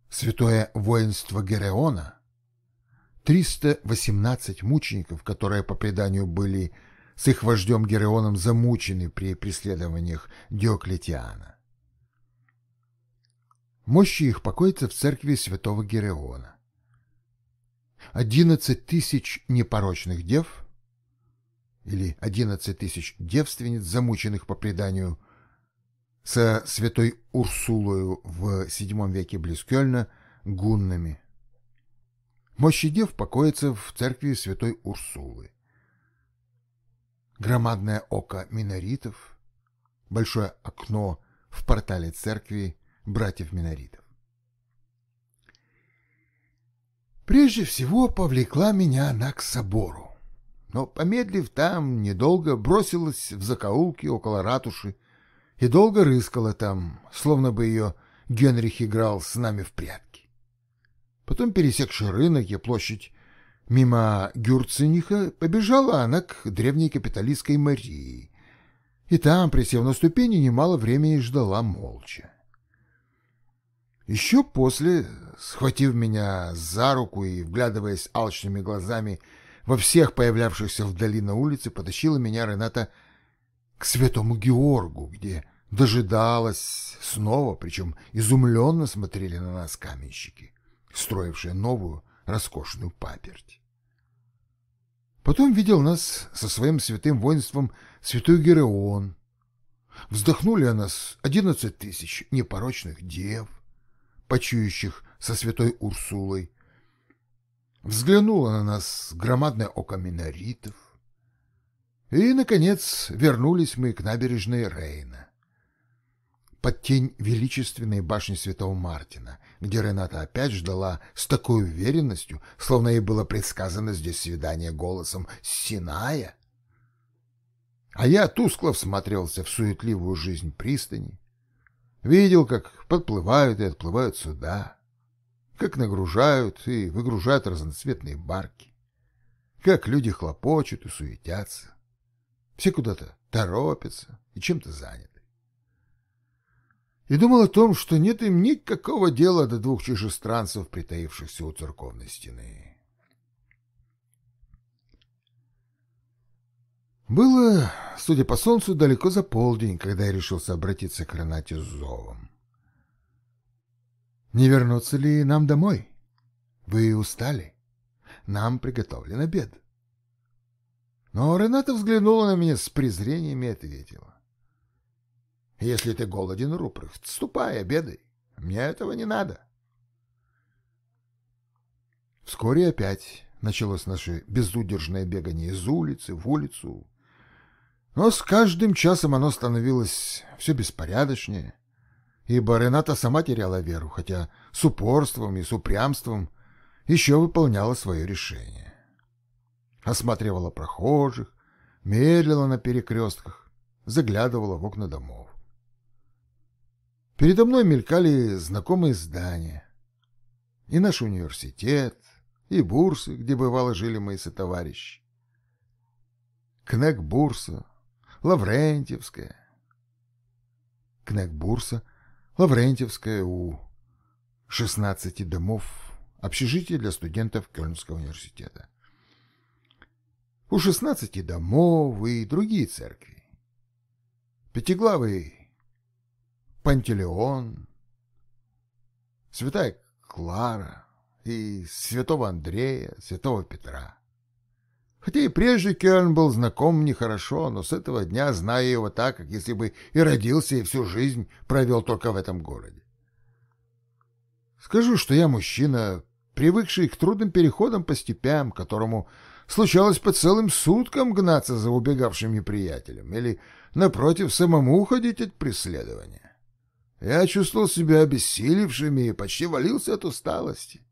Святое воинство Гереона, 318 мучеников, которые по преданию были с их вождем Гереоном замучены при преследованиях Диоклетиана. Мощи их покоятся в церкви святого Гереона. Одиннадцать тысяч непорочных дев или одиннадцать тысяч девственниц, замученных по преданию со святой Урсулою в VII веке близ Кёльна гуннами. Мощи дев покоятся в церкви святой Урсулы. Громадное око миноритов, большое окно в портале церкви братьев миноритов. Прежде всего повлекла меня она к собору, но, помедлив там, недолго бросилась в закоулки около ратуши, и долго рыскала там, словно бы ее Генрих играл с нами в прятки. Потом, пересекши рынок и площадь мимо Гюрцениха, побежала она к древней капиталистской Марии И там, присев на ступени, немало времени ждала молча. Еще после, схватив меня за руку и вглядываясь алчными глазами во всех появлявшихся вдали на улице, потащила меня Рената к святому Георгу, где дожидалась снова, причем изумленно смотрели на нас каменщики, строившие новую роскошную паперть. Потом видел нас со своим святым воинством святой Гереон. Вздохнули о нас одиннадцать тысяч непорочных дев, почующих со святой Урсулой. Взглянуло на нас громадное око миноритов. И, наконец, вернулись мы к набережной Рейна. Под тень величественной башни святого Мартина, где Рената опять ждала с такой уверенностью, словно ей было предсказано здесь свидание голосом Синая. А я тускло всматривался в суетливую жизнь пристани, видел, как подплывают и отплывают суда, как нагружают и выгружают разноцветные барки, как люди хлопочут и суетятся. Все куда-то торопятся и чем-то заняты и думал о том, что нет им никакого дела до двух чужестранцев, притаившихся у церковной стены. Было, судя по солнцу, далеко за полдень, когда я решился обратиться к Ренате с зовом. «Не вернуться ли нам домой? Вы устали? Нам приготовлен обед». Но Рената взглянула на меня с презрением и ответила. Если ты голоден, Рупрехт, ступай, обедай. Мне этого не надо. Вскоре опять началось наше безудержное бегание из улицы в улицу. Но с каждым часом оно становилось все беспорядочнее, ибо Рената сама теряла веру, хотя с упорством и с упрямством еще выполняла свое решение. Осматривала прохожих, медлила на перекрестках, заглядывала в окна домов. Передо мной мелькали знакомые здания. И наш университет, и бурсы, где бывало жили мои сотоварищи. Кнек-бурса, Лаврентьевская. Кнек-бурса, Лаврентьевская у 16 домов общежитие для студентов Кёльнского университета. У 16 домов и другие церкви. Пятиглавый Пантелеон, святая Клара и святого Андрея, святого Петра. Хотя и прежде Кёльн был знаком мне хорошо, но с этого дня знаю его так, как если бы и родился, и всю жизнь провел только в этом городе. Скажу, что я мужчина, привыкший к трудным переходам по степям, которому случалось по целым суткам гнаться за убегавшим неприятелем или, напротив, самому уходить от преследования. Я чувствовал себя обессилевшим и почти валился от усталости.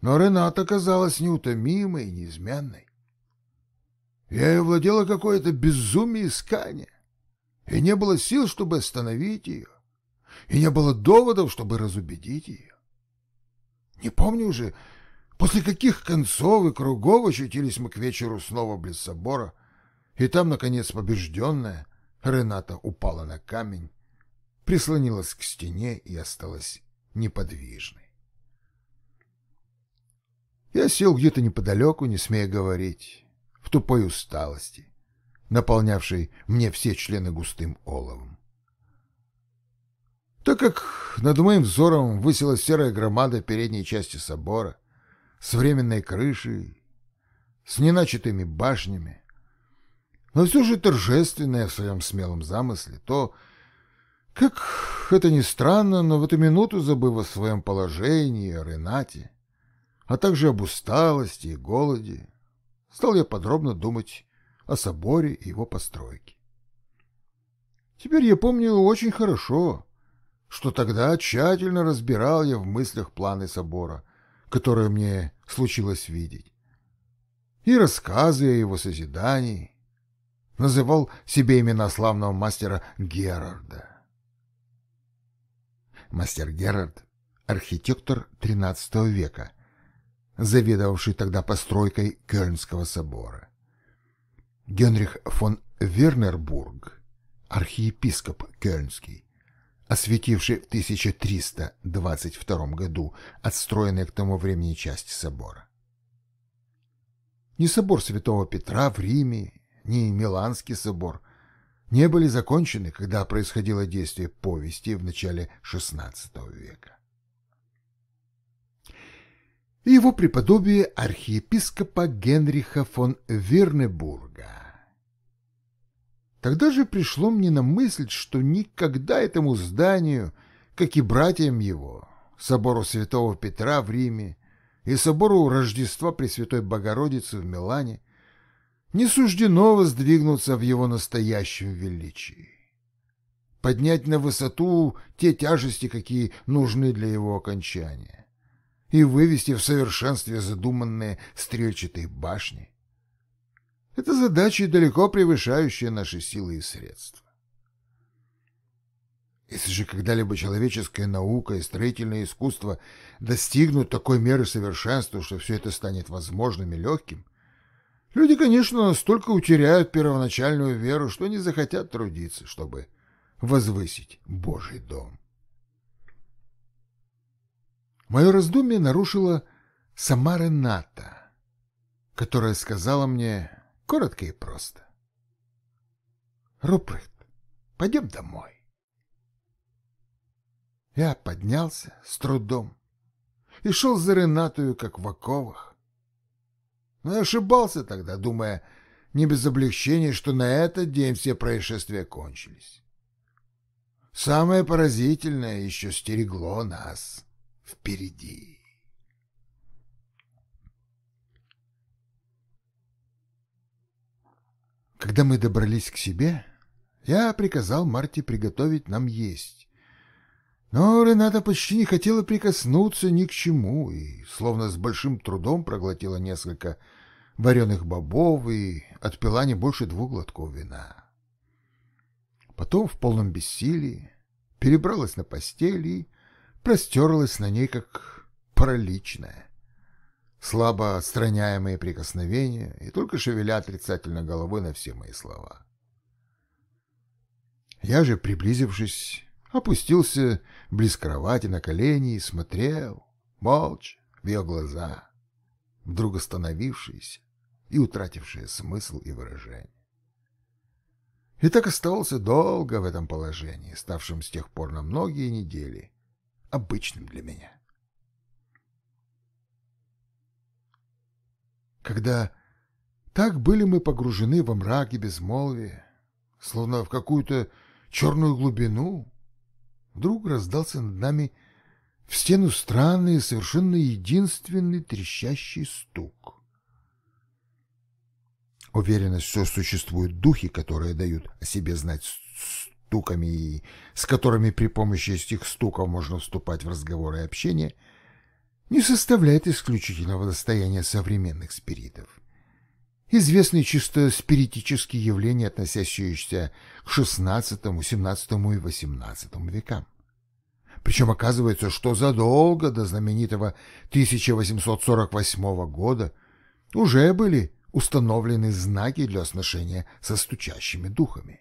Но Рената казалась неутомимой и неизменной. Я ее владела какое-то безумие искания, и не было сил, чтобы остановить ее, и не было доводов, чтобы разубедить ее. Не помню уже, после каких концов и кругов очутились мы к вечеру снова близ собора, и там, наконец, побежденная, Рената упала на камень прислонилась к стене и осталась неподвижной. Я сел где-то неподалеку, не смея говорить, в тупой усталости, наполнявшей мне все члены густым оловом. Так как над моим взором высилась серая громада передней части собора с временной крышей, с неначатыми башнями, но все же торжественная в своем смелом замысле, то как это ни странно, но в эту минуту, забыв о своем положении, о Ренате, а также об усталости и голоде, стал я подробно думать о соборе и его постройке. Теперь я помню очень хорошо, что тогда тщательно разбирал я в мыслях планы собора, которые мне случилось видеть, и рассказы о его созидании, называл себе имена славного мастера Герарда. Мастер Герард, архитектор XIII века, заведовавший тогда постройкой Кёльнского собора. Генрих фон Вернербург, архиепископ Кёльнский, осветивший в 1322 году отстроенные к тому времени части собора. Ни собор святого Петра в Риме, ни Миланский собор не были закончены, когда происходило действие повести в начале XVI века. И его преподобие архиепископа Генриха фон Вирнебурга. Тогда же пришло мне на мысль, что никогда этому зданию, как и братьям его, собору святого Петра в Риме и собору Рождества Пресвятой Богородицы в Милане, не суждено воздвигнуться в его настоящем величии, поднять на высоту те тяжести, какие нужны для его окончания, и вывести в совершенстве задуманные стрельчатые башни. Это задачи, далеко превышающие наши силы и средства. Если же когда-либо человеческая наука и строительное искусство достигнут такой меры совершенства, что все это станет возможным и легким, Люди, конечно, настолько утеряют первоначальную веру, что не захотят трудиться, чтобы возвысить Божий дом. Мое раздумье нарушила сама Рената, которая сказала мне коротко и просто. «Рупрехт, пойдем домой». Я поднялся с трудом и шел за Ренатою, как в оковах. Но я ошибался тогда, думая, не без облегчения, что на этот день все происшествия кончились. Самое поразительное еще стерегло нас впереди. Когда мы добрались к себе, я приказал Марте приготовить нам есть. Но Рената почти не хотела прикоснуться ни к чему и, словно с большим трудом, проглотила несколько вареных бобов и отпила не больше двух глотков вина. Потом в полном бессилии перебралась на постель и простерлась на ней, как параличная, слабо отстраняемые прикосновения и только шевеля отрицательно головой на все мои слова. Я же, приблизившись, опустился близ кровати на колени и смотрел, молча, в ее глаза, вдруг остановившиеся и утратившие смысл и выражение. И так оставался долго в этом положении, ставшем с тех пор на многие недели обычным для меня. Когда так были мы погружены во мрак и безмолвие, словно в какую-то черную глубину, вдруг раздался над нами в стену странный совершенно единственный трещащий стук. Уверенность, что существуют духи, которые дают о себе знать стуками с которыми при помощи этих стуков можно вступать в разговоры и общение, не составляет исключительного достояния современных спиритов. Известны чисто спиритические явления, относящиеся к XVI, XVII и XVIII векам. Причем оказывается, что задолго до знаменитого 1848 года уже были установлены знаки для сношения со стучащими духами.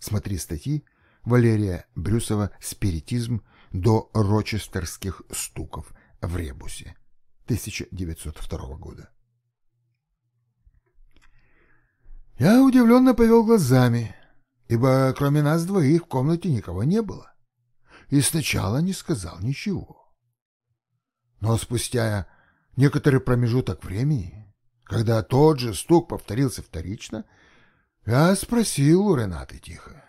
Смотри статьи Валерия Брюсова «Спиритизм до рочестерских стуков» в Ребусе 1902 года. Я удивленно повел глазами, ибо кроме нас двоих в комнате никого не было, и сначала не сказал ничего. Но спустя некоторый промежуток времени, когда тот же стук повторился вторично, я спросил у Ренаты тихо.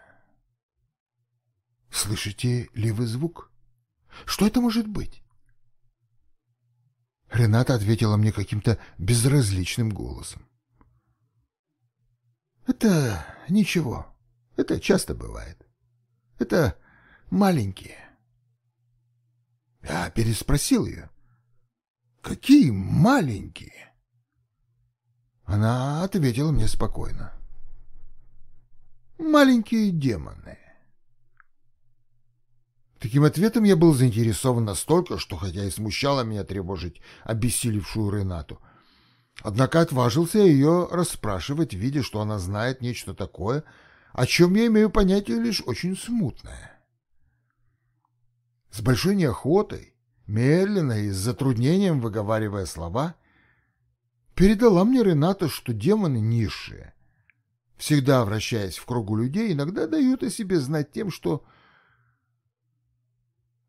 «Слышите ли вы звук? Что это может быть?» Рената ответила мне каким-то безразличным голосом. «Это ничего. Это часто бывает. Это маленькие». Я переспросил ее. Какие маленькие? Она ответила мне спокойно. Маленькие демоны. Таким ответом я был заинтересован настолько, что, хотя и смущало меня тревожить обессилевшую Ренату, Однако отважился ее расспрашивать, видя, что она знает нечто такое, о чем я имею понятие лишь очень смутное. С большой неохотой, медленно и с затруднением выговаривая слова, передала мне Рената, что демоны низшие, всегда вращаясь в кругу людей, иногда дают о себе знать тем, что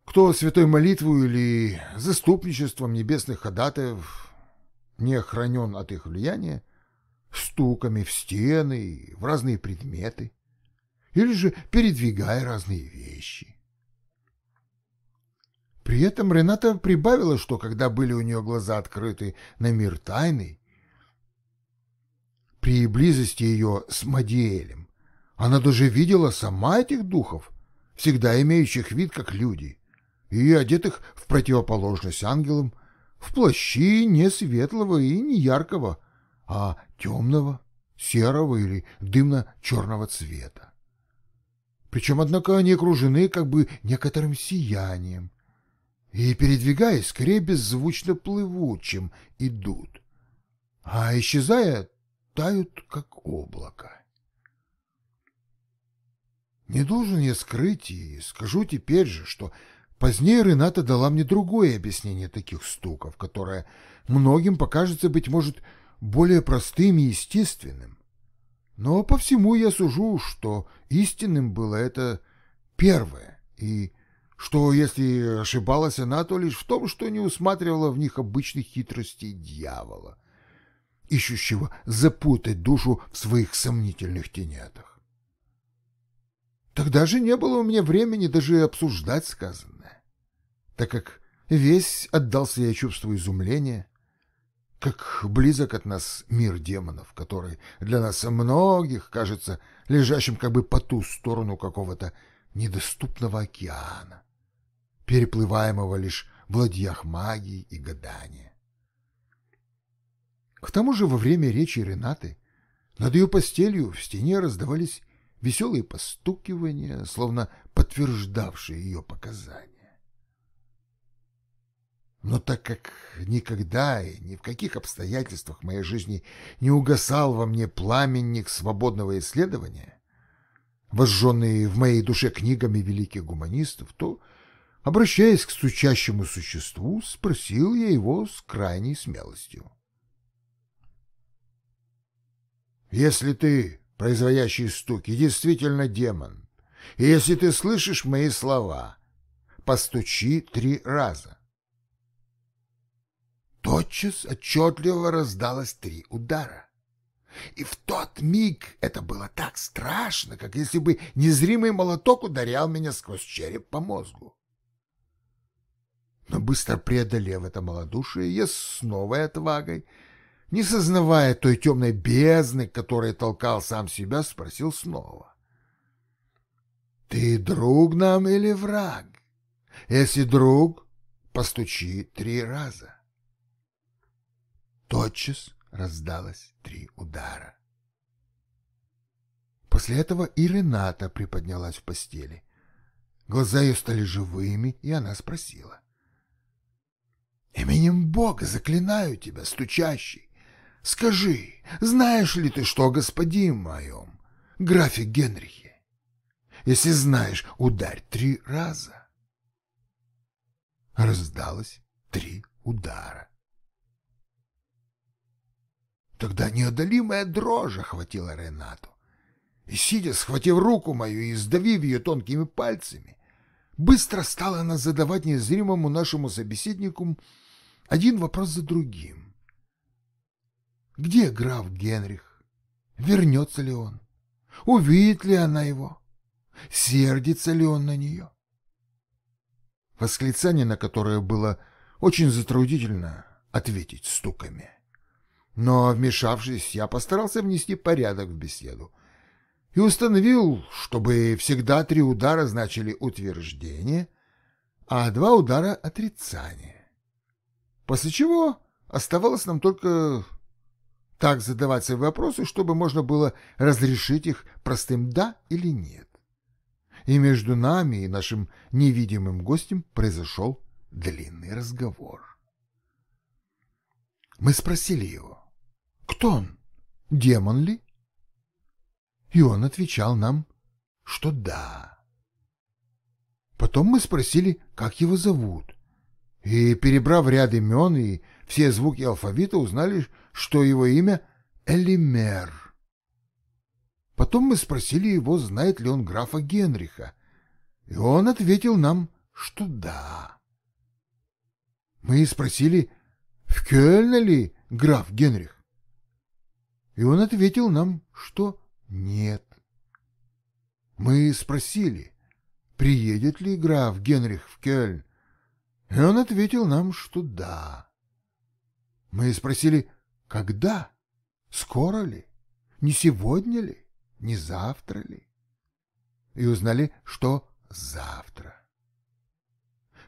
кто святой молитву или заступничеством небесных ходатаев не охранен от их влияния, стуками в стены, в разные предметы, или же передвигая разные вещи. При этом Рената прибавила, что когда были у нее глаза открыты на мир тайный, при близости ее с Мадиэлем, она даже видела сама этих духов, всегда имеющих вид как люди, и одетых в противоположность ангелам, в плащи не светлого и не яркого, а темного, серого или дымно-черного цвета. Причем, однако, они окружены как бы некоторым сиянием и, передвигаясь, скорее беззвучно плывут, чем идут, а, исчезая, тают, как облако. Не должен я скрыть и скажу теперь же, что Позднее Рената дала мне другое объяснение таких стуков, которое многим покажется, быть может, более простым и естественным. Но по всему я сужу, что истинным было это первое, и что, если ошибалась она, то лишь в том, что не усматривала в них обычных хитростей дьявола, ищущего запутать душу в своих сомнительных тенетах. Тогда же не было у меня времени даже обсуждать сказанное так как весь отдался я чувству изумления, как близок от нас мир демонов, который для нас многих кажется лежащим как бы по ту сторону какого-то недоступного океана, переплываемого лишь в ладьях магии и гадания. К тому же во время речи Ренаты над ее постелью в стене раздавались веселые постукивания, словно подтверждавшие ее показания. Но так как никогда и ни в каких обстоятельствах моей жизни не угасал во мне пламенник свободного исследования, возжженный в моей душе книгами великих гуманистов, то, обращаясь к стучащему существу, спросил я его с крайней смелостью. «Если ты, производящий стуки, действительно демон, и если ты слышишь мои слова, постучи три раза» тотчас отчетливо раздалось три удара. И в тот миг это было так страшно, как если бы незримый молоток ударял меня сквозь череп по мозгу. Но быстро преодолев это малодушие, я с новой отвагой, не сознавая той темной бездны, которой толкал сам себя, спросил снова. «Ты друг нам или враг? Если друг, постучи три раза» тотчас раздалось три удара. После этого и Рената приподнялась в постели. Глаза ее стали живыми, и она спросила. «Именем Бога заклинаю тебя, стучащий, скажи, знаешь ли ты, что господин моем, графе Генрихе? Если знаешь, ударь три раза». Раздалось три удара. Тогда неодолимая дрожь охватила Ренату. И, сидя, схватив руку мою и сдавив ее тонкими пальцами, быстро стала она задавать незримому нашему собеседнику один вопрос за другим. Где граф Генрих? Вернется ли он? Увидит ли она его? Сердится ли он на нее? Восклицание, на которое было очень затруднительно ответить стуками. Но, вмешавшись, я постарался внести порядок в беседу и установил, чтобы всегда три удара значили утверждение, а два удара — отрицание. После чего оставалось нам только так задавать свои вопросы, чтобы можно было разрешить их простым «да» или «нет». И между нами и нашим невидимым гостем произошел длинный разговор. Мы спросили его, Кто он? Демон ли? И он отвечал нам, что да. Потом мы спросили, как его зовут. И, перебрав ряд имен и все звуки алфавита, узнали, что его имя Элимер. Потом мы спросили его, знает ли он графа Генриха, и он ответил нам, что да. Мы спросили, в Кёльне ли граф Генрих, и он ответил нам, что нет. Мы спросили, приедет ли граф Генрих в Кёльн, и он ответил нам, что да. Мы спросили, когда, скоро ли, не сегодня ли, не завтра ли, и узнали, что завтра.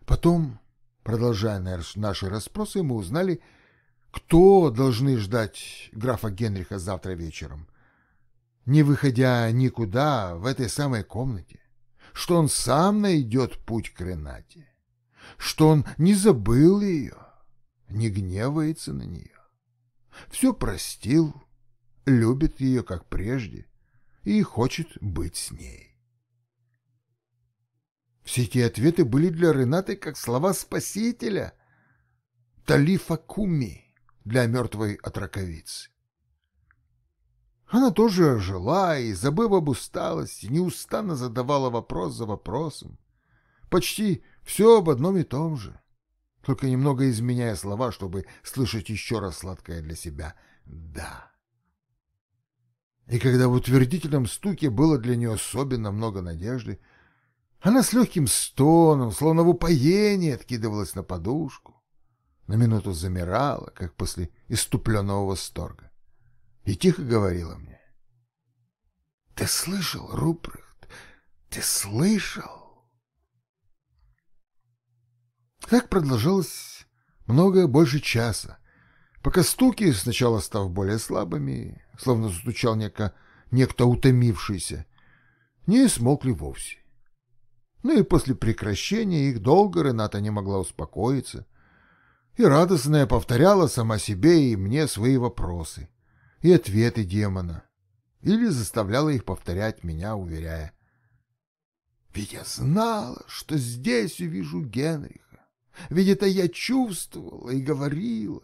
Потом, продолжая наши расспросы, мы узнали, кто должны ждать графа Генриха завтра вечером, не выходя никуда в этой самой комнате, что он сам найдет путь к Ренате, что он не забыл ее, не гневается на нее, все простил, любит ее, как прежде, и хочет быть с ней. Все эти ответы были для Ренаты как слова Спасителя, Талифа Куми для мертвой отраковицы. Она тоже жила и, забыв об усталости, неустанно задавала вопрос за вопросом. Почти все об одном и том же, только немного изменяя слова, чтобы слышать еще раз сладкое для себя «да». И когда в утвердительном стуке было для нее особенно много надежды, она с легким стоном, словно в упоении, откидывалась на подушку, на минуту замирала, как после иступленного восторга, и тихо говорила мне. «Ты слышал, Рупрехт? Ты слышал?» Так продолжалось много больше часа, пока стуки, сначала став более слабыми, словно стучал неко, некто утомившийся, не смолкли вовсе. Ну и после прекращения их долго Рената не могла успокоиться, и радостная повторяла сама себе и мне свои вопросы и ответы демона, или заставляла их повторять меня, уверяя. Ведь я знала, что здесь увижу Генриха, ведь это я чувствовала и говорила,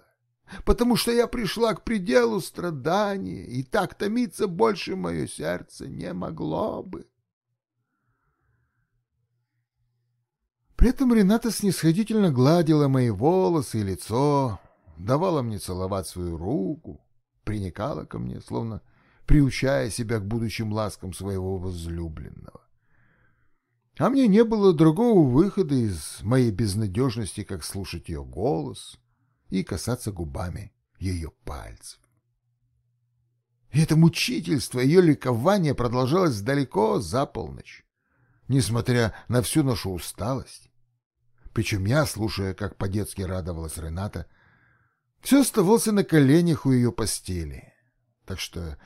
потому что я пришла к пределу страдания, и так томиться больше мое сердце не могло бы. При этом Рената снисходительно гладила мои волосы и лицо, давала мне целовать свою руку, приникала ко мне, словно приучая себя к будущим ласкам своего возлюбленного. А мне не было другого выхода из моей безнадежности, как слушать ее голос и касаться губами ее пальцев. И это мучительство, ее ликование продолжалось далеко за полночь, несмотря на всю нашу усталость. Причем я, слушая, как по-детски радовалась Рената, все оставался на коленях у ее постели. Так что,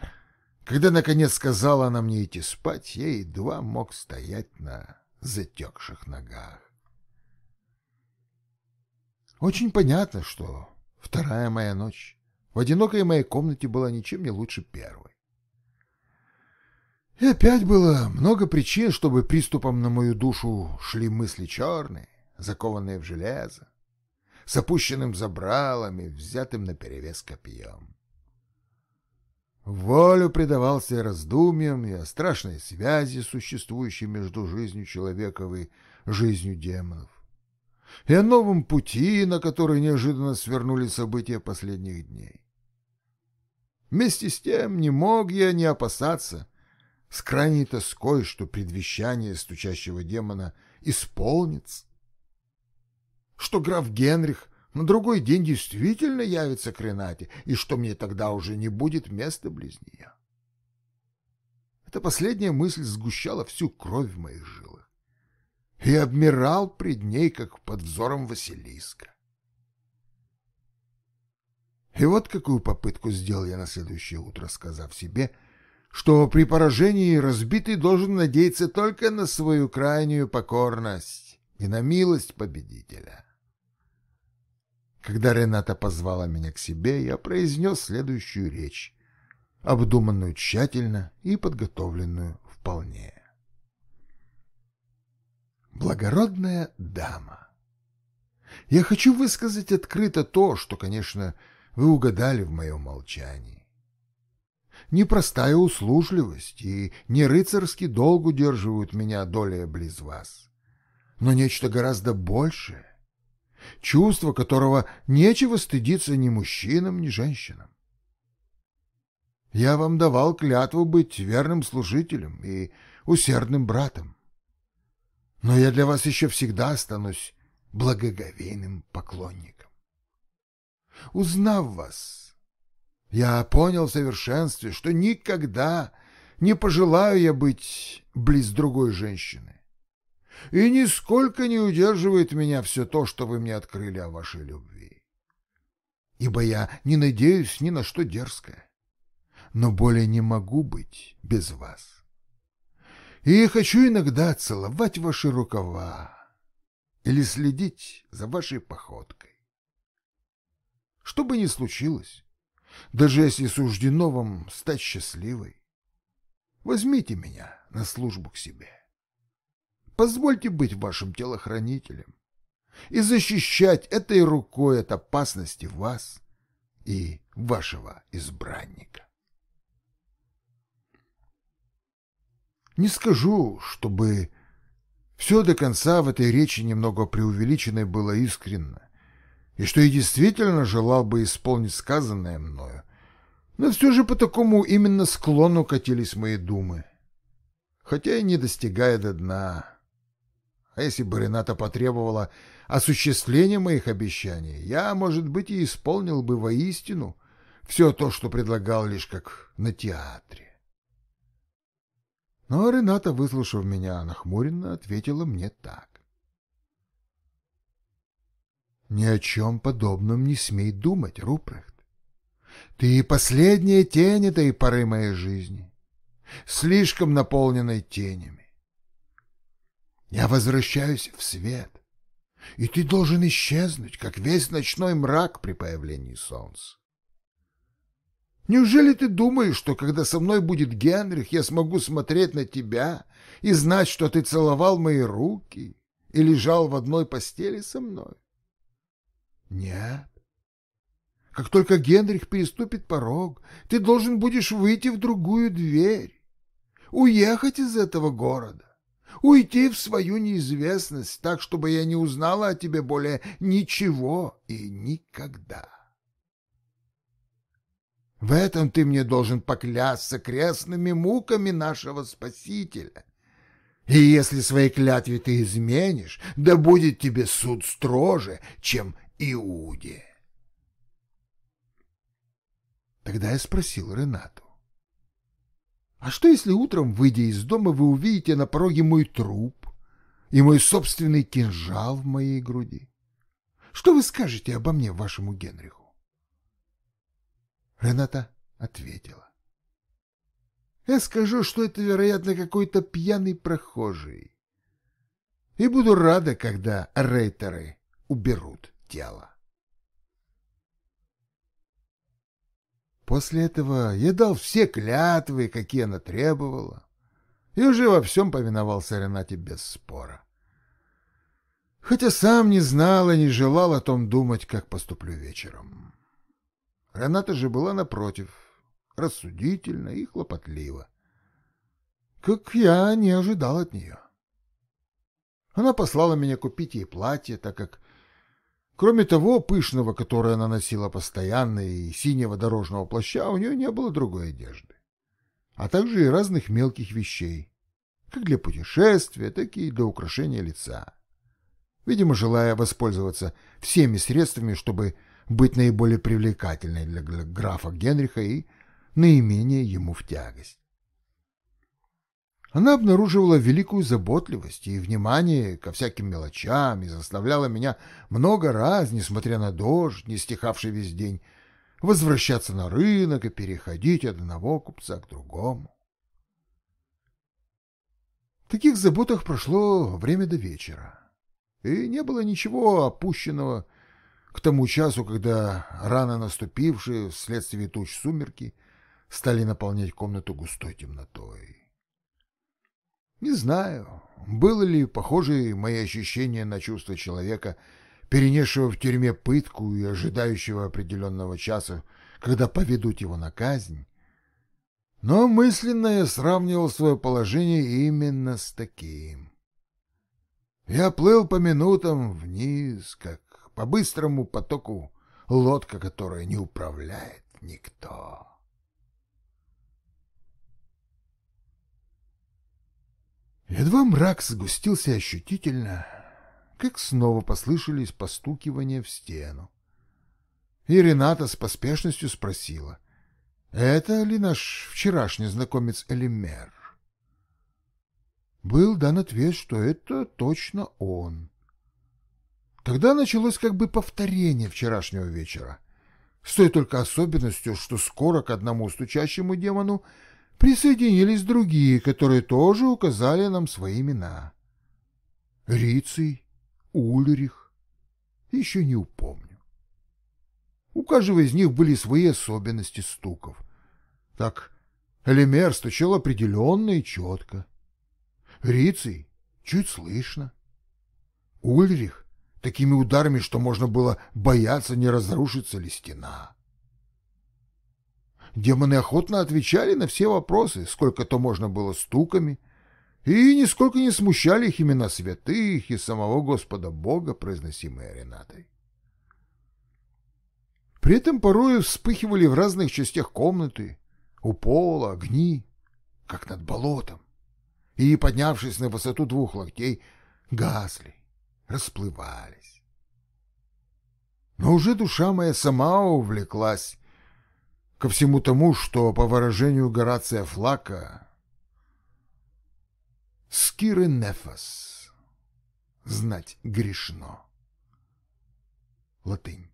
когда наконец сказала она мне идти спать, я едва мог стоять на затекших ногах. Очень понятно, что вторая моя ночь в одинокой моей комнате была ничем не лучше первой. И опять было много причин, чтобы приступом на мою душу шли мысли черные, закованные в железо, с опущенным забралами, взятым наперевес копьем. Волю предавался раздумьям и о страшной связи, существующей между жизнью человека и жизнью демонов, и о новом пути, на который неожиданно свернули события последних дней. Вместе с тем не мог я не опасаться, с крайней тоской, что предвещание стучащего демона исполнится, что граф Генрих на другой день действительно явится к Ренате, и что мне тогда уже не будет места близ нее. Эта последняя мысль сгущала всю кровь в моих жилах и обмирал пред ней, как под взором Василиска. И вот какую попытку сделал я на следующее утро, сказав себе, что при поражении разбитый должен надеяться только на свою крайнюю покорность и на милость победителя. Когда Рената позвала меня к себе, я произнес следующую речь, обдуманную тщательно и подготовленную вполне. Благородная дама, я хочу высказать открыто то, что, конечно, вы угадали в моем молчании. Непростая услужливость и не рыцарский долг удерживают меня долей близ вас, но нечто гораздо большее, чувство которого нечего стыдиться ни мужчинам, ни женщинам. Я вам давал клятву быть верным служителем и усердным братом. Но я для вас еще всегда останусь благоговейным поклонником. Узнав вас, я понял в совершенстве, что никогда не пожелаю я быть близ другой женщины и нисколько не удерживает меня все то, что вы мне открыли о вашей любви. Ибо я не надеюсь ни на что дерзкое, но более не могу быть без вас. И хочу иногда целовать ваши рукава или следить за вашей походкой. Что бы ни случилось, даже если суждено вам стать счастливой, возьмите меня на службу к себе. Позвольте быть вашим телохранителем и защищать этой рукой от опасности вас и вашего избранника. Не скажу, чтобы все до конца в этой речи немного преувеличенной было искренно, и что я действительно желал бы исполнить сказанное мною, но все же по такому именно склону катились мои думы, хотя и не достигая до дна. А если бы Рената потребовала осуществления моих обещаний, я, может быть, и исполнил бы воистину все то, что предлагал лишь как на театре. Но Рената, выслушав меня нахмуренно, ответила мне так. «Ни о чем подобном не смей думать, Рупрехт. Ты последняя тень этой поры моей жизни, слишком наполненной тенями. Я возвращаюсь в свет, и ты должен исчезнуть, как весь ночной мрак при появлении солнца. Неужели ты думаешь, что когда со мной будет Генрих, я смогу смотреть на тебя и знать, что ты целовал мои руки и лежал в одной постели со мной? Нет. Как только Генрих переступит порог, ты должен будешь выйти в другую дверь, уехать из этого города уйти в свою неизвестность так, чтобы я не узнала о тебе более ничего и никогда. В этом ты мне должен поклясться крестными муками нашего Спасителя. И если своей клятве ты изменишь, да будет тебе суд строже, чем Иуде. Тогда я спросил Ренату. А что, если утром, выйдя из дома, вы увидите на пороге мой труп и мой собственный кинжал в моей груди? Что вы скажете обо мне вашему Генриху? Рената ответила. Я скажу, что это, вероятно, какой-то пьяный прохожий. И буду рада, когда рейтеры уберут тело. После этого я дал все клятвы, какие она требовала, и уже во всем повиновался Ренате без спора. Хотя сам не знал и не желал о том думать, как поступлю вечером. Рената же была напротив, рассудительна и хлопотлива, как я не ожидал от нее. Она послала меня купить ей платье, так как Кроме того пышного, которое она носила постоянно, и синего дорожного плаща, у нее не было другой одежды, а также и разных мелких вещей, как для путешествия, так и для украшения лица. Видимо, желая воспользоваться всеми средствами, чтобы быть наиболее привлекательной для графа Генриха и наименее ему в тягость. Она обнаруживала великую заботливость и внимание ко всяким мелочам и заставляла меня много раз, несмотря на дождь, не стихавший весь день, возвращаться на рынок и переходить от одного купца к другому. В таких заботах прошло время до вечера, и не было ничего опущенного, к тому часу, когда рано наступившие вследствие туч сумерки стали наполнять комнату густой темнотой. Не знаю, было ли похоже мои ощущения на чувство человека, перенесшего в тюрьме пытку и ожидающего определенного часа, когда поведут его на казнь. Но мысленно я сравнивал свое положение именно с таким. Я плыл по минутам вниз, как по быстрому потоку лодка, которая не управляет никто. Едва мрак сгустился ощутительно, как снова послышались постукивания в стену. И Рената с поспешностью спросила, «Это ли наш вчерашний знакомец Элимер?» Был дан ответ, что это точно он. Тогда началось как бы повторение вчерашнего вечера, с той только особенностью, что скоро к одному стучащему демону присоединились другие, которые тоже указали нам свои имена. Риций, Ульрих, еще не упомню. У каждого из них были свои особенности стуков. Так Элемер стучал определенно и четко. Риций чуть слышно. Ульрих такими ударами, что можно было бояться, не разрушится ли стена. Демоны охотно отвечали на все вопросы, сколько то можно было стуками, и нисколько не смущали их имена святых и самого Господа Бога, произносимые Ренатой. При этом порою вспыхивали в разных частях комнаты, у пола, огни, как над болотом, и, поднявшись на высоту двух локтей, гасли, расплывались. Но уже душа моя сама увлеклась ко всему тому, что, по выражению Горация Флака, «скиры нефас» — знать грешно. Латынь.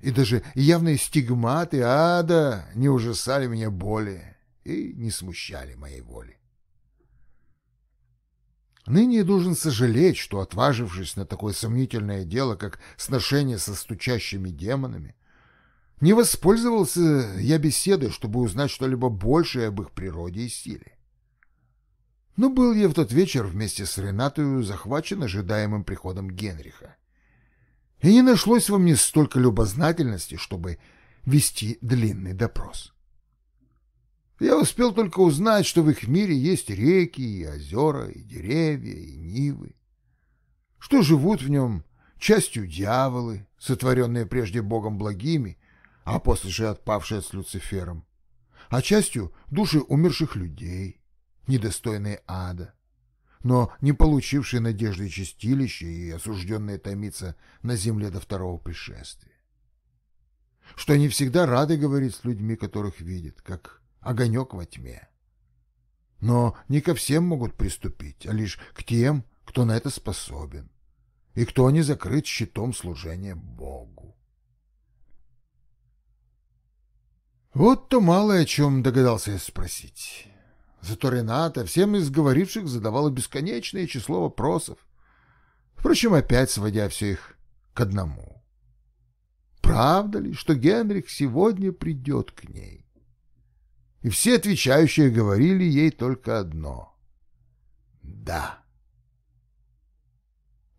И даже явные стигматы ада не ужасали меня более и не смущали моей воли. Ныне я должен сожалеть, что, отважившись на такое сомнительное дело, как сношение со стучащими демонами, не воспользовался я беседой, чтобы узнать что-либо большее об их природе и силе. Но был я в тот вечер вместе с Ренатой захвачен ожидаемым приходом Генриха. И не нашлось во мне столько любознательности, чтобы вести длинный допрос. Я успел только узнать, что в их мире есть реки и озера, и деревья, и нивы, что живут в нем частью дьяволы, сотворенные прежде Богом благими, а после же отпавшие с Люцифером, а частью души умерших людей, недостойные ада, но не получившие надежды чистилища и осужденные томиться на земле до второго пришествия. Что они всегда рады говорить с людьми, которых видят, как огонек во тьме. Но не ко всем могут приступить, а лишь к тем, кто на это способен, и кто не закрыт щитом служения Богу. Вот то мало о чем догадался я спросить. Зато Рената всем из говоривших задавала бесконечное число вопросов, впрочем, опять сводя все их к одному. Правда ли, что Генрих сегодня придет к ней? И все отвечающие говорили ей только одно — «да».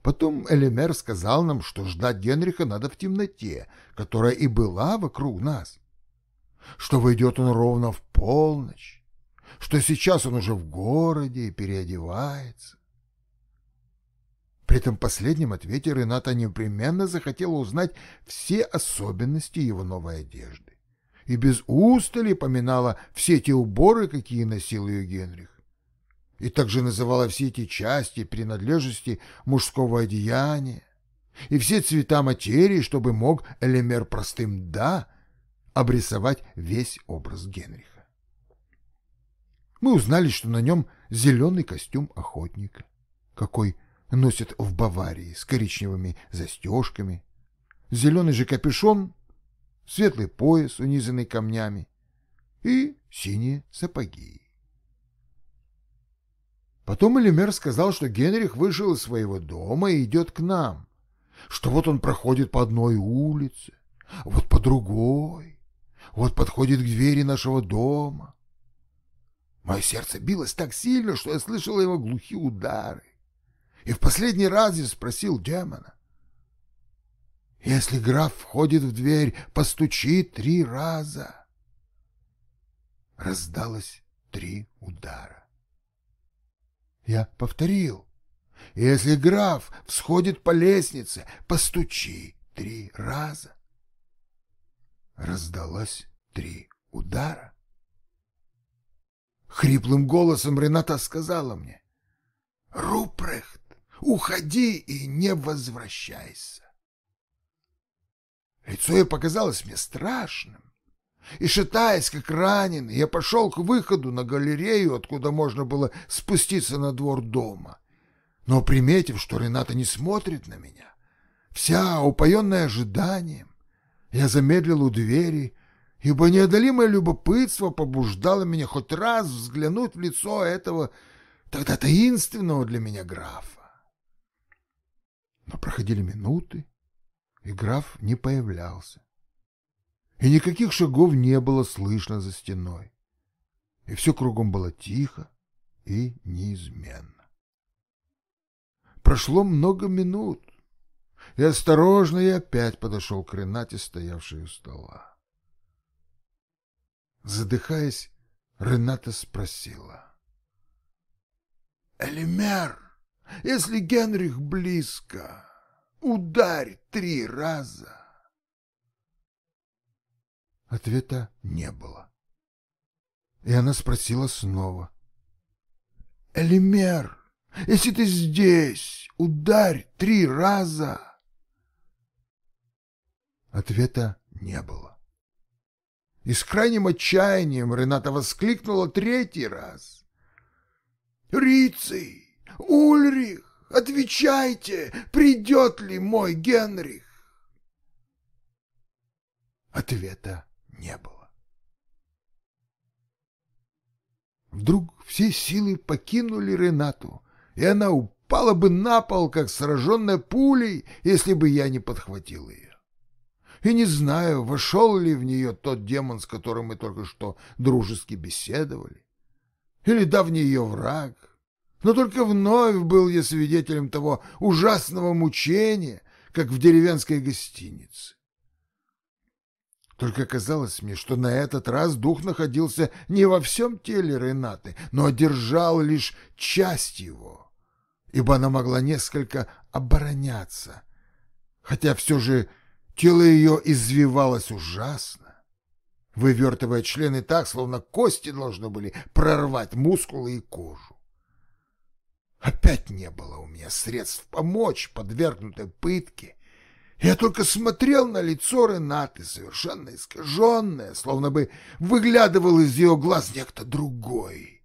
Потом Элемер сказал нам, что ждать Генриха надо в темноте, которая и была вокруг нас что войдет он ровно в полночь, что сейчас он уже в городе и переодевается. При этом последнем ответе Рената непременно захотела узнать все особенности его новой одежды и без устали поминала все те уборы, какие носил ее Генрих, и также называла все эти части, принадлежности мужского одеяния и все цвета материи, чтобы мог Элемер простым «да» обрисовать весь образ Генриха. Мы узнали, что на нем зеленый костюм охотника, какой носят в Баварии с коричневыми застежками, зеленый же капюшон, светлый пояс, унизанный камнями, и синие сапоги. Потом Элемер сказал, что Генрих вышел из своего дома и идет к нам, что вот он проходит по одной улице, вот по другой, вот подходит к двери нашего дома. Мое сердце билось так сильно, что я слышал его глухие удары. И в последний раз я спросил демона. Если граф входит в дверь, постучи три раза. Раздалось три удара. Я повторил. Если граф всходит по лестнице, постучи три раза. Раздалось три удара. Хриплым голосом Рената сказала мне, «Рупрехт, уходи и не возвращайся». Лицо ее показалось мне страшным. И, шатаясь, как раненый, я пошел к выходу на галерею, откуда можно было спуститься на двор дома. Но, приметив, что Рената не смотрит на меня, вся упоенная ожиданием, я замедлил у двери, ибо неодолимое любопытство побуждало меня хоть раз взглянуть в лицо этого тогда таинственного для меня графа. Но проходили минуты, и граф не появлялся. И никаких шагов не было слышно за стеной. И все кругом было тихо и неизменно. Прошло много минут, и осторожно я опять подошел к Ренате, стоявшей у стола. Задыхаясь, Рената спросила. «Элимер, если Генрих близко, Ударь три раза. Ответа не было. И она спросила снова. Элимер, если ты здесь, ударь три раза. Ответа не было. И с крайним отчаянием Рената воскликнула третий раз. «Рицей! Ульрих! Отвечайте, придет ли мой Генрих? Ответа не было. Вдруг все силы покинули Ренату, и она упала бы на пол, как сраженная пулей, если бы я не подхватил ее. И не знаю, вошел ли в нее тот демон, с которым мы только что дружески беседовали, или давний ее враг, но только вновь был я свидетелем того ужасного мучения, как в деревенской гостинице. Только казалось мне, что на этот раз дух находился не во всем теле Ренаты, но одержал лишь часть его, ибо она могла несколько обороняться, хотя все же тело ее извивалось ужасно, вывертывая члены так, словно кости должны были прорвать мускулы и кожу. Опять не было у меня средств помочь подвергнутой пытке. Я только смотрел на лицо Ренаты, совершенно искаженное, словно бы выглядывал из ее глаз некто другой.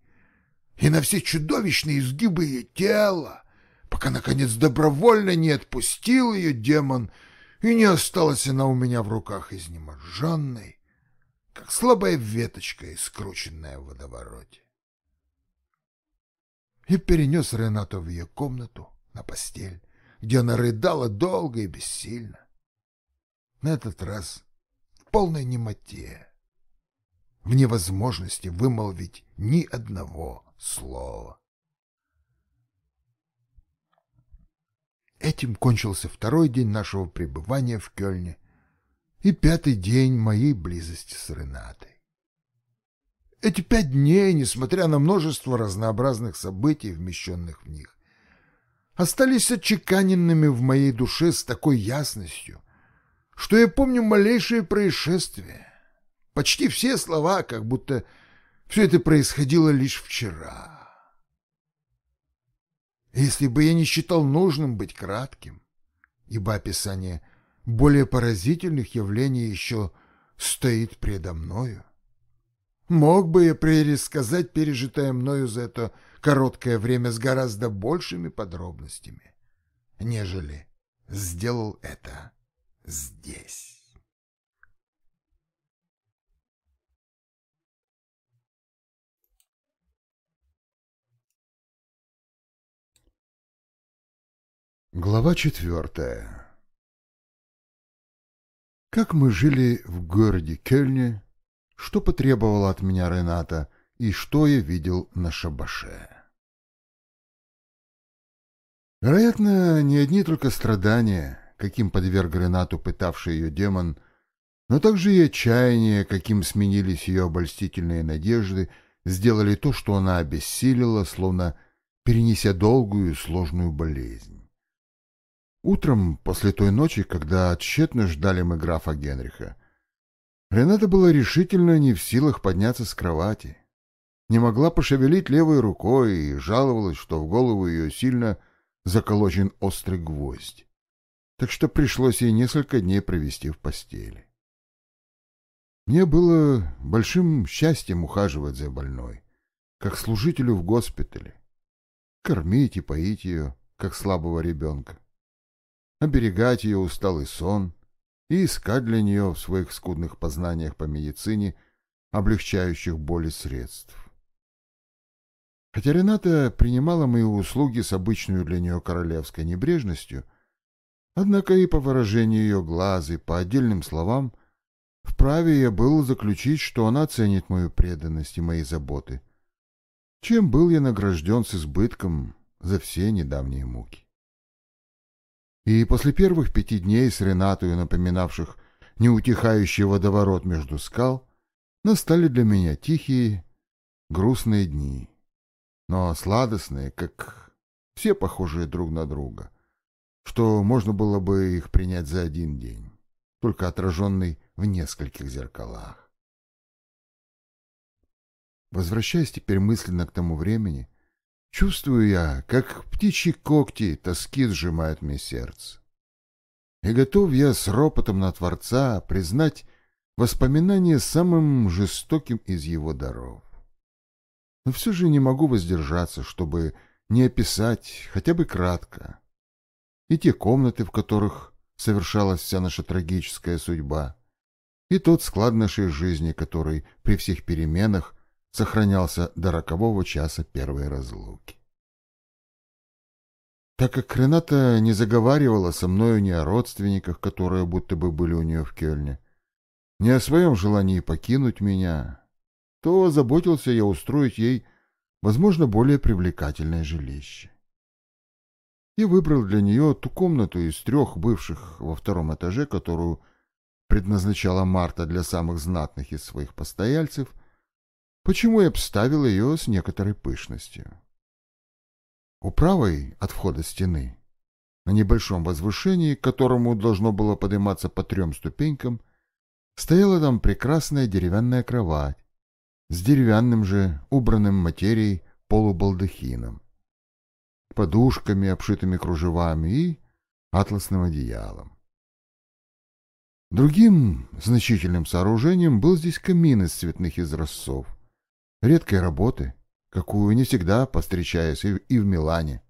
И на все чудовищные изгибы ее тела, пока, наконец, добровольно не отпустил ее демон, и не осталась она у меня в руках изнеможенной, как слабая веточка, искрученная в водовороте и перенес Ренату в ее комнату на постель, где она рыдала долго и бессильно. На этот раз в полной немоте, в невозможности вымолвить ни одного слова. Этим кончился второй день нашего пребывания в Кёльне и пятый день моей близости с Ренатой. Эти пять дней, несмотря на множество разнообразных событий, вмещенных в них, остались отчеканенными в моей душе с такой ясностью, что я помню малейшие происшествия, почти все слова, как будто все это происходило лишь вчера. Если бы я не считал нужным быть кратким, ибо описание более поразительных явлений еще стоит предо мною, Мог бы я пересказать пережитое мною за это короткое время с гораздо большими подробностями, нежели сделал это здесь. Глава четвертая Как мы жили в городе Кельне, что потребовала от меня Рената и что я видел на шабаше. Вероятно, не одни только страдания, каким подверг Ренату пытавший ее демон, но также и отчаяние, каким сменились ее обольстительные надежды, сделали то, что она обессилила, словно перенеся долгую и сложную болезнь. Утром, после той ночи, когда тщетно ждали мы графа Генриха, Рената была решительно не в силах подняться с кровати. Не могла пошевелить левой рукой и жаловалась, что в голову ее сильно заколочен острый гвоздь. Так что пришлось ей несколько дней провести в постели. Мне было большим счастьем ухаживать за больной, как служителю в госпитале, кормить и поить ее, как слабого ребенка, оберегать ее усталый сон и искать для нее в своих скудных познаниях по медицине облегчающих боли средств. Хотя Рената принимала мои услуги с обычной для нее королевской небрежностью, однако и по выражению ее глаз, и по отдельным словам – Вправе я был заключить, что она ценит мою преданность и мои заботы, чем был я награжден с избытком за все недавние муки. И после первых пяти дней с Ренатою, напоминавших неутихающий водоворот между скал, настали для меня тихие, грустные дни, но сладостные, как все похожие друг на друга, что можно было бы их принять за один день, только отраженный в нескольких зеркалах. Возвращаясь теперь мысленно к тому времени, чувствую я, как птичьи когти тоски сжимают мне сердце. И готов я с ропотом на Творца признать воспоминание самым жестоким из его даров. Но все же не могу воздержаться, чтобы не описать хотя бы кратко и те комнаты, в которых совершалась вся наша трагическая судьба, и тот склад нашей жизни, который при всех переменах сохранялся до рокового часа первой разлуки. Так как Рената не заговаривала со мною ни о родственниках, которые будто бы были у нее в Кельне, ни о своем желании покинуть меня, то заботился я устроить ей, возможно, более привлекательное жилище. И выбрал для нее ту комнату из трех бывших во втором этаже, которую предназначала Марта для самых знатных из своих постояльцев, почему и обставила ее с некоторой пышностью. У правой от входа стены, на небольшом возвышении, к которому должно было подниматься по трем ступенькам, стояла там прекрасная деревянная кровать с деревянным же, убранным материей полубалдахином, подушками, обшитыми кружевами и атласным одеялом. Другим значительным сооружением был здесь камин из цветных изразцов, редкой работы, какую не всегда постречаясь и в Милане.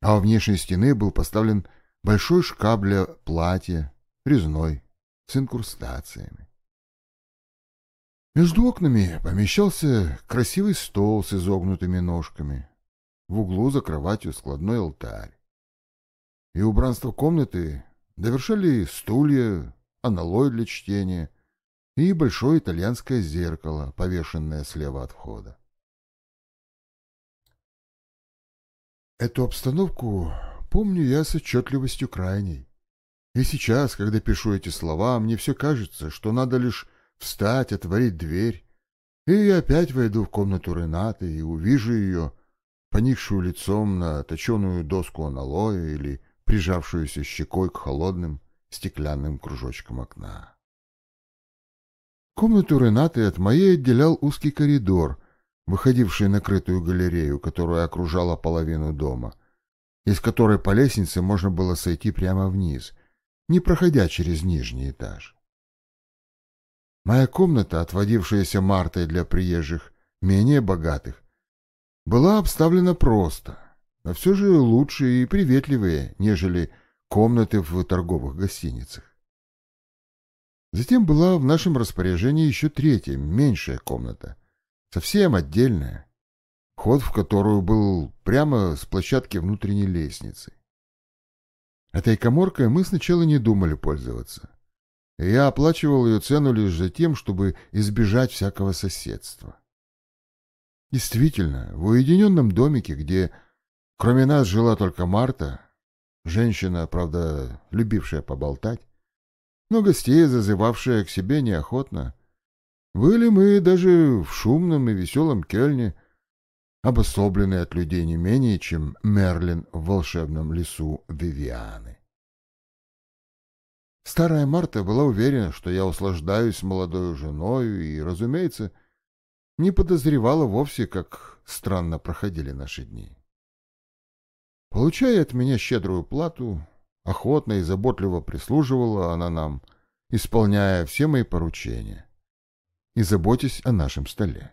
А у внешней стены был поставлен большой шкаф для платья, резной, с инкрустациями. Между окнами помещался красивый стол с изогнутыми ножками. В углу за кроватью складной алтарь. И убранство комнаты довершали стулья, аналой для чтения и большое итальянское зеркало, повешенное слева от входа. Эту обстановку помню я с отчетливостью крайней. И сейчас, когда пишу эти слова, мне все кажется, что надо лишь встать, отворить дверь, и я опять войду в комнату Ренаты и увижу ее, поникшую лицом на точеную доску аналоя или прижавшуюся щекой к холодным, стеклянным кружочком окна. Комнату Ренаты от моей отделял узкий коридор, выходивший на крытую галерею, которая окружала половину дома, из которой по лестнице можно было сойти прямо вниз, не проходя через нижний этаж. Моя комната, отводившаяся Мартой для приезжих, менее богатых, была обставлена просто, но все же лучше и приветливее, нежели комнаты в торговых гостиницах. Затем была в нашем распоряжении еще третья, меньшая комната, совсем отдельная, ход в которую был прямо с площадки внутренней лестницы. Этой коморкой мы сначала не думали пользоваться. я оплачивал ее цену лишь за тем, чтобы избежать всякого соседства. Действительно, в уединенном домике, где кроме нас жила только Марта, женщина, правда, любившая поболтать, но гостей зазывавшая к себе неохотно, были мы даже в шумном и веселом Кельне, обособленные от людей не менее, чем Мерлин в волшебном лесу Вивианы. Старая Марта была уверена, что я услаждаюсь молодой женой и, разумеется, не подозревала вовсе, как странно проходили наши дни. Получая от меня щедрую плату, охотно и заботливо прислуживала она нам, исполняя все мои поручения и заботясь о нашем столе.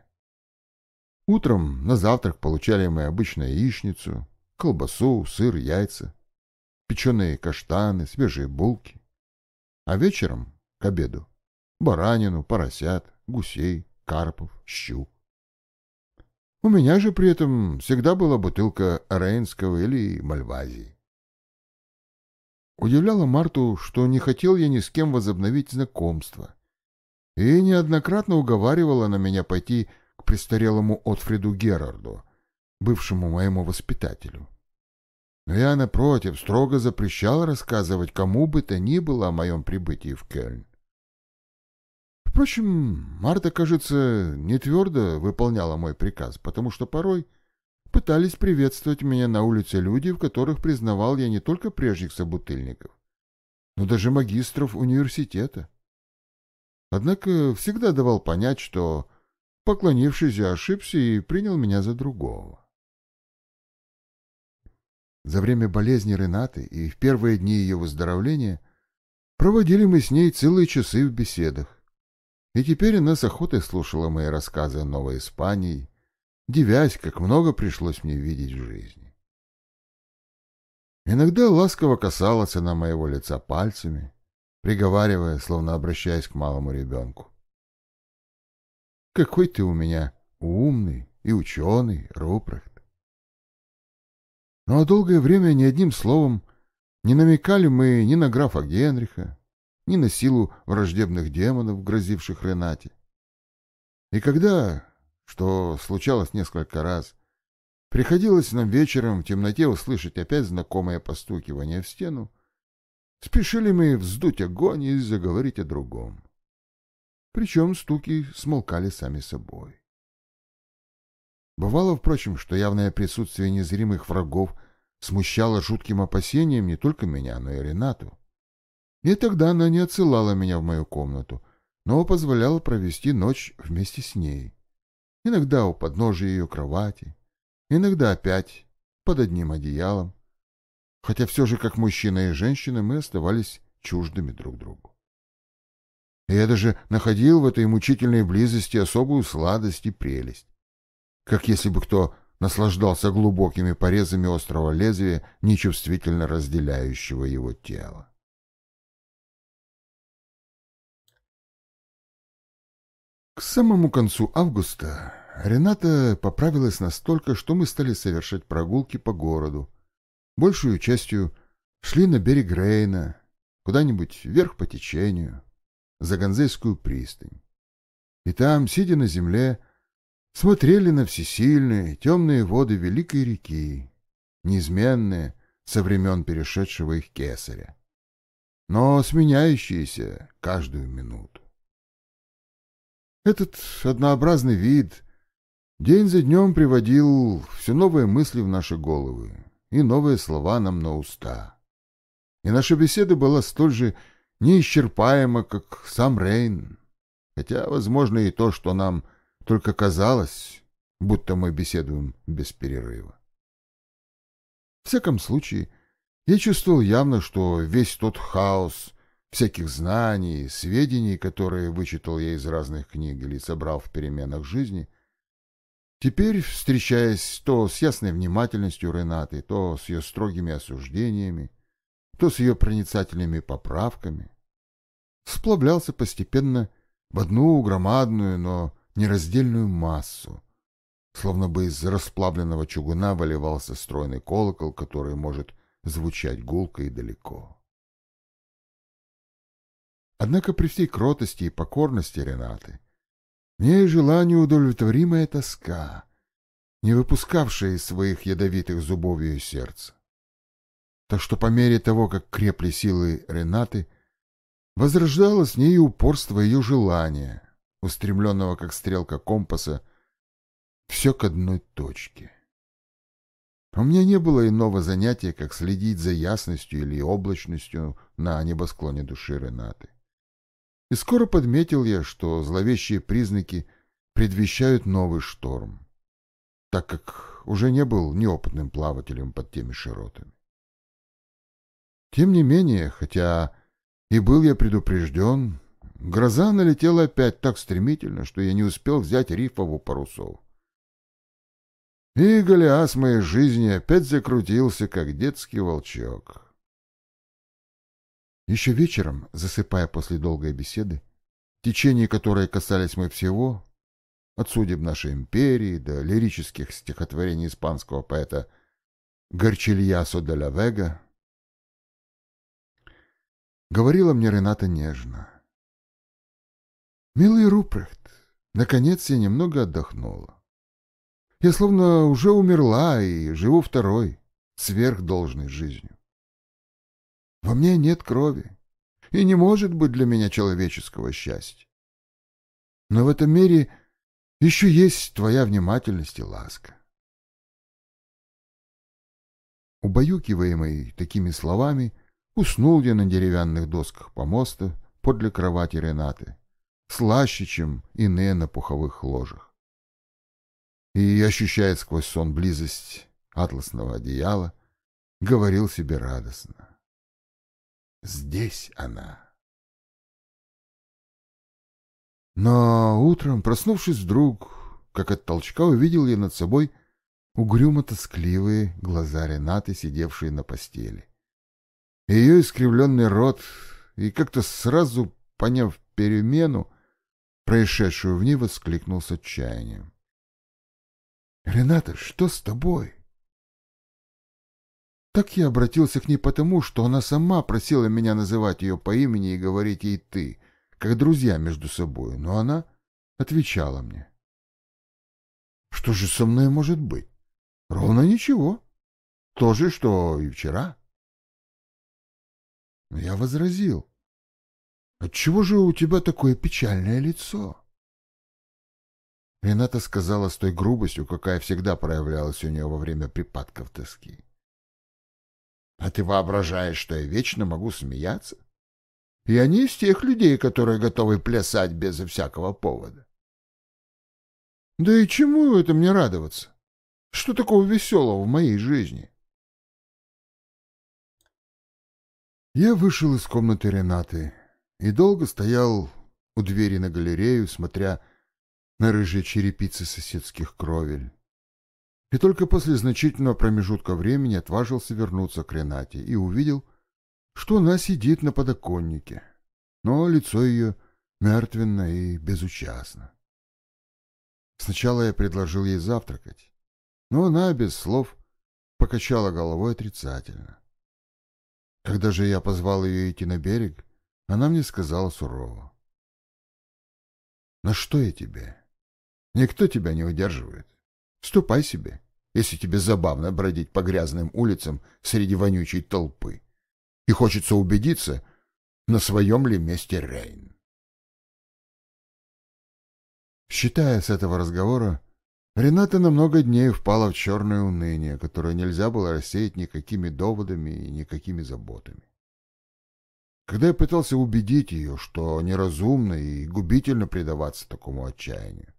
Утром на завтрак получали мы обычную яичницу, колбасу, сыр, яйца, печеные каштаны, свежие булки. А вечером, к обеду, баранину, поросят, гусей, карпов, щук. У меня же при этом всегда была бутылка рейнского или мальвазии. Удивляло Марту, что не хотел я ни с кем возобновить знакомство, и неоднократно уговаривала на меня пойти к престарелому Отфреду Герарду, бывшему моему воспитателю. Но я, напротив, строго запрещал рассказывать кому бы то ни было о моем прибытии в Кельн. Впрочем, Марта, кажется, не твердо выполняла мой приказ, потому что порой пытались приветствовать меня на улице люди, в которых признавал я не только прежних собутыльников, но даже магистров университета. Однако всегда давал понять, что, поклонившись, я ошибся и принял меня за другого. За время болезни Ренаты и в первые дни ее выздоровления проводили мы с ней целые часы в беседах. И теперь она с охотой слушала мои рассказы о Новой Испании, дивясь, как много пришлось мне видеть в жизни. Иногда ласково касалась она моего лица пальцами, приговаривая, словно обращаясь к малому ребенку. «Какой ты у меня умный и ученый, Рупрехт!» Но долгое время ни одним словом не намекали мы ни на графа Генриха, ни на силу враждебных демонов, грозивших Ренате. И когда, что случалось несколько раз, приходилось нам вечером в темноте услышать опять знакомое постукивание в стену, Спешили мы вздуть огонь и заговорить о другом. Причем стуки смолкали сами собой. Бывало, впрочем, что явное присутствие незримых врагов смущало жутким опасением не только меня, но и Ренату. И тогда она не отсылала меня в мою комнату, но позволяла провести ночь вместе с ней. Иногда у подножия ее кровати, иногда опять под одним одеялом, хотя все же как мужчина и женщина мы оставались чуждыми друг другу. И я даже находил в этой мучительной близости особую сладость и прелесть, как если бы кто наслаждался глубокими порезами острого лезвия, нечувствительно разделяющего его тело. К самому концу августа Рената поправилась настолько, что мы стали совершать прогулки по городу, большую частью шли на берег Рейна, куда-нибудь вверх по течению, за Ганзейскую пристань. И там, сидя на земле, смотрели на всесильные темные воды великой реки, неизменные со времен перешедшего их кесаря, но сменяющиеся каждую минуту. Этот однообразный вид день за днем приводил все новые мысли в наши головы, и новые слова нам на уста. И наша беседа была столь же неисчерпаема, как сам Рейн, хотя, возможно, и то, что нам только казалось, будто мы беседуем без перерыва. В всяком случае, я чувствовал явно, что весь тот хаос всяких знаний, сведений, которые вычитал я из разных книг или собрал в переменах жизни — Теперь, встречаясь то с ясной внимательностью Ренаты, то с ее строгими осуждениями, то с ее проницательными поправками, сплавлялся постепенно в одну громадную, но нераздельную массу, словно бы из расплавленного чугуна выливался стройный колокол, который может звучать гулко и далеко. Однако при всей кротости и покорности Ренаты в ней жила неудовлетворимая тоска, не выпускавшая из своих ядовитых зубов ее сердца. Так что по мере того, как крепли силы Ренаты, возрождалось в ней упорство ее желания, устремленного, как стрелка компаса, все к одной точке. У меня не было иного занятия, как следить за ясностью или облачностью на небосклоне души Ренаты. И скоро подметил я, что зловещие признаки предвещают новый шторм, так как уже не был неопытным плавателем под теми широтами. Тем не менее, хотя и был я предупрежден, гроза налетела опять так стремительно, что я не успел взять рифову парусов. И Голиас моей жизни опять закрутился, как детский волчок. Еще вечером, засыпая после долгой беседы, в течение которой касались мы всего, от судеб нашей империи до лирических стихотворений испанского поэта Горчильясо де ла Вега, говорила мне Рената нежно. «Милый Рупрехт, наконец я немного отдохнула. Я словно уже умерла и живу второй, сверхдолжной жизнью. Во мне нет крови, и не может быть для меня человеческого счастья. Но в этом мире еще есть твоя внимательность и ласка. Убаюкиваемый такими словами, уснул я на деревянных досках помоста подле кровати Ренаты, слаще, чем иные на пуховых ложах. И, ощущая сквозь сон близость атласного одеяла, говорил себе радостно. Здесь она. Но утром, проснувшись вдруг, как от толчка, увидел я над собой угрюмо-тоскливые глаза Ренаты, сидевшие на постели. Ее искривленный рот, и как-то сразу, поняв перемену, происшедшую в ней, воскликнул с отчаянием. — Рената, что с тобой? Так я обратился к ней потому, что она сама просила меня называть ее по имени и говорить ей «ты», как друзья между собой, но она отвечала мне. Что же со мной может быть? Ровно ничего. То же, что и вчера. Я возразил. Отчего же у тебя такое печальное лицо? Рената сказала с той грубостью, какая всегда проявлялась у нее во время припадков тоски. А ты воображаешь, что я вечно могу смеяться? Я не из тех людей, которые готовы плясать безо всякого повода. Да и чему это мне радоваться? Что такого веселого в моей жизни? Я вышел из комнаты Ренаты и долго стоял у двери на галерею, смотря на рыжие черепицы соседских кровель и только после значительного промежутка времени отважился вернуться к Ренате и увидел, что она сидит на подоконнике, но лицо ее мертвенно и безучастно. Сначала я предложил ей завтракать, но она без слов покачала головой отрицательно. Когда же я позвал ее идти на берег, она мне сказала сурово. «На что я тебе? Никто тебя не удерживает. Ступай себе, если тебе забавно бродить по грязным улицам среди вонючей толпы. И хочется убедиться, на своем ли месте Рейн. Считая с этого разговора, Рената на много дней впала в черное уныние, которое нельзя было рассеять никакими доводами и никакими заботами. Когда я пытался убедить ее, что неразумно и губительно предаваться такому отчаянию,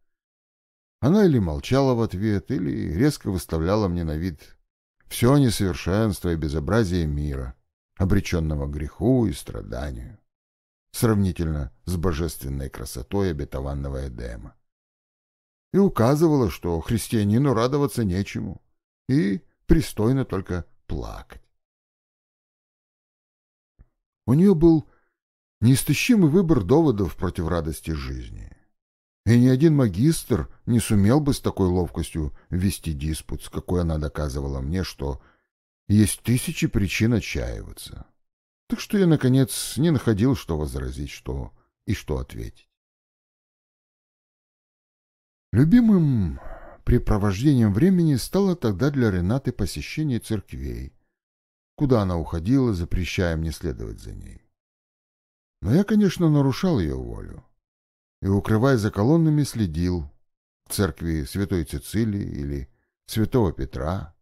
она или молчала в ответ, или резко выставляла мне на вид все несовершенство и безобразие мира, обреченного греху и страданию, сравнительно с божественной красотой обетованного Эдема. И указывала, что христианину радоваться нечему, и пристойно только плакать. У нее был неистощимый выбор доводов против радости жизни. И ни один магистр не сумел бы с такой ловкостью вести диспут, с какой она доказывала мне, что есть тысячи причин отчаиваться. Так что я, наконец, не находил, что возразить, что и что ответить. Любимым препровождением времени стало тогда для Ренаты посещение церквей, куда она уходила, запрещая мне следовать за ней. Но я, конечно, нарушал ее волю и, укрываясь за колоннами, следил в церкви Святой Цицилии или Святого Петра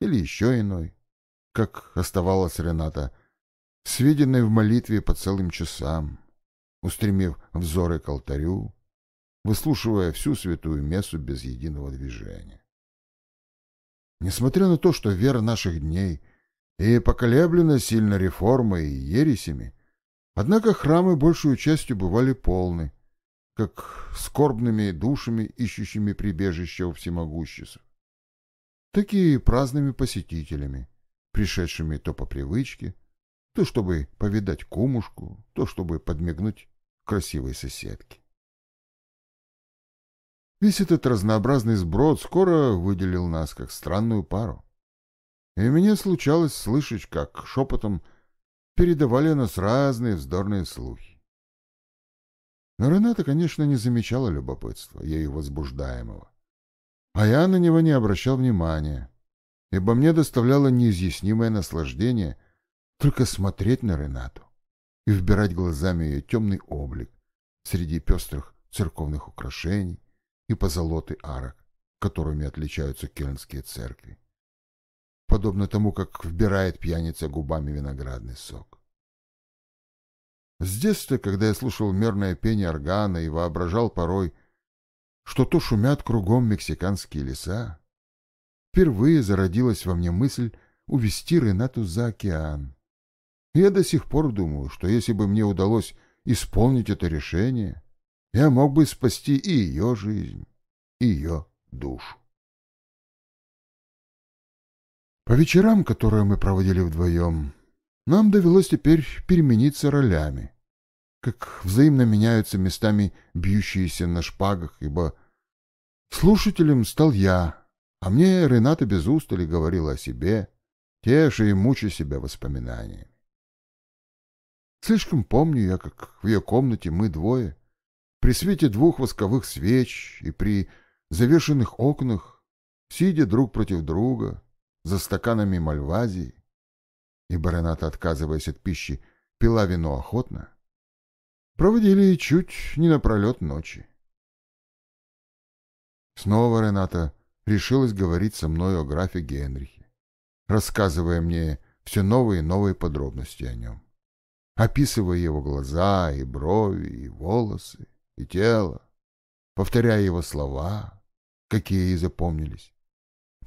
или еще иной, как оставалась Рената, сведенной в молитве по целым часам, устремив взоры к алтарю, выслушивая всю святую мессу без единого движения. Несмотря на то, что вера наших дней и поколеблена сильно реформой и ересями, однако храмы большую частью бывали полны, как скорбными душами, ищущими прибежище у всемогущества, так и праздными посетителями, пришедшими то по привычке, то чтобы повидать кумушку, то чтобы подмигнуть красивой соседке. Весь этот разнообразный сброд скоро выделил нас как странную пару. И мне случалось слышать, как шепотом передавали нас разные вздорные слухи. Но Рената, конечно, не замечала любопытства, ею возбуждаемого. А я на него не обращал внимания, ибо мне доставляло неизъяснимое наслаждение только смотреть на Ренату и вбирать глазами ее темный облик среди пестрых церковных украшений, и позолоты арок, которыми отличаются кельнские церкви. Подобно тому, как вбирает пьяница губами виноградный сок. С детства, когда я слушал мерное пение органа и воображал порой, что то шумят кругом мексиканские леса, впервые зародилась во мне мысль увести Ренату за океан. Я до сих пор думаю, что если бы мне удалось исполнить это решение, я мог бы спасти и ее жизнь, и ее душу. По вечерам, которые мы проводили вдвоем, нам довелось теперь перемениться ролями, как взаимно меняются местами бьющиеся на шпагах, ибо слушателем стал я, а мне Рената без устали говорила о себе, теша и муча себя воспоминаниями. Слишком помню я, как в ее комнате мы двое при свете двух восковых свеч и при завешенных окнах, сидя друг против друга, за стаканами мальвазии, и Барената, отказываясь от пищи, пила вино охотно, проводили чуть не напролет ночи. Снова Рената решилась говорить со мной о графе Генрихе, рассказывая мне все новые и новые подробности о нем, описывая его глаза и брови, и волосы, и тело, повторяя его слова, какие ей запомнились,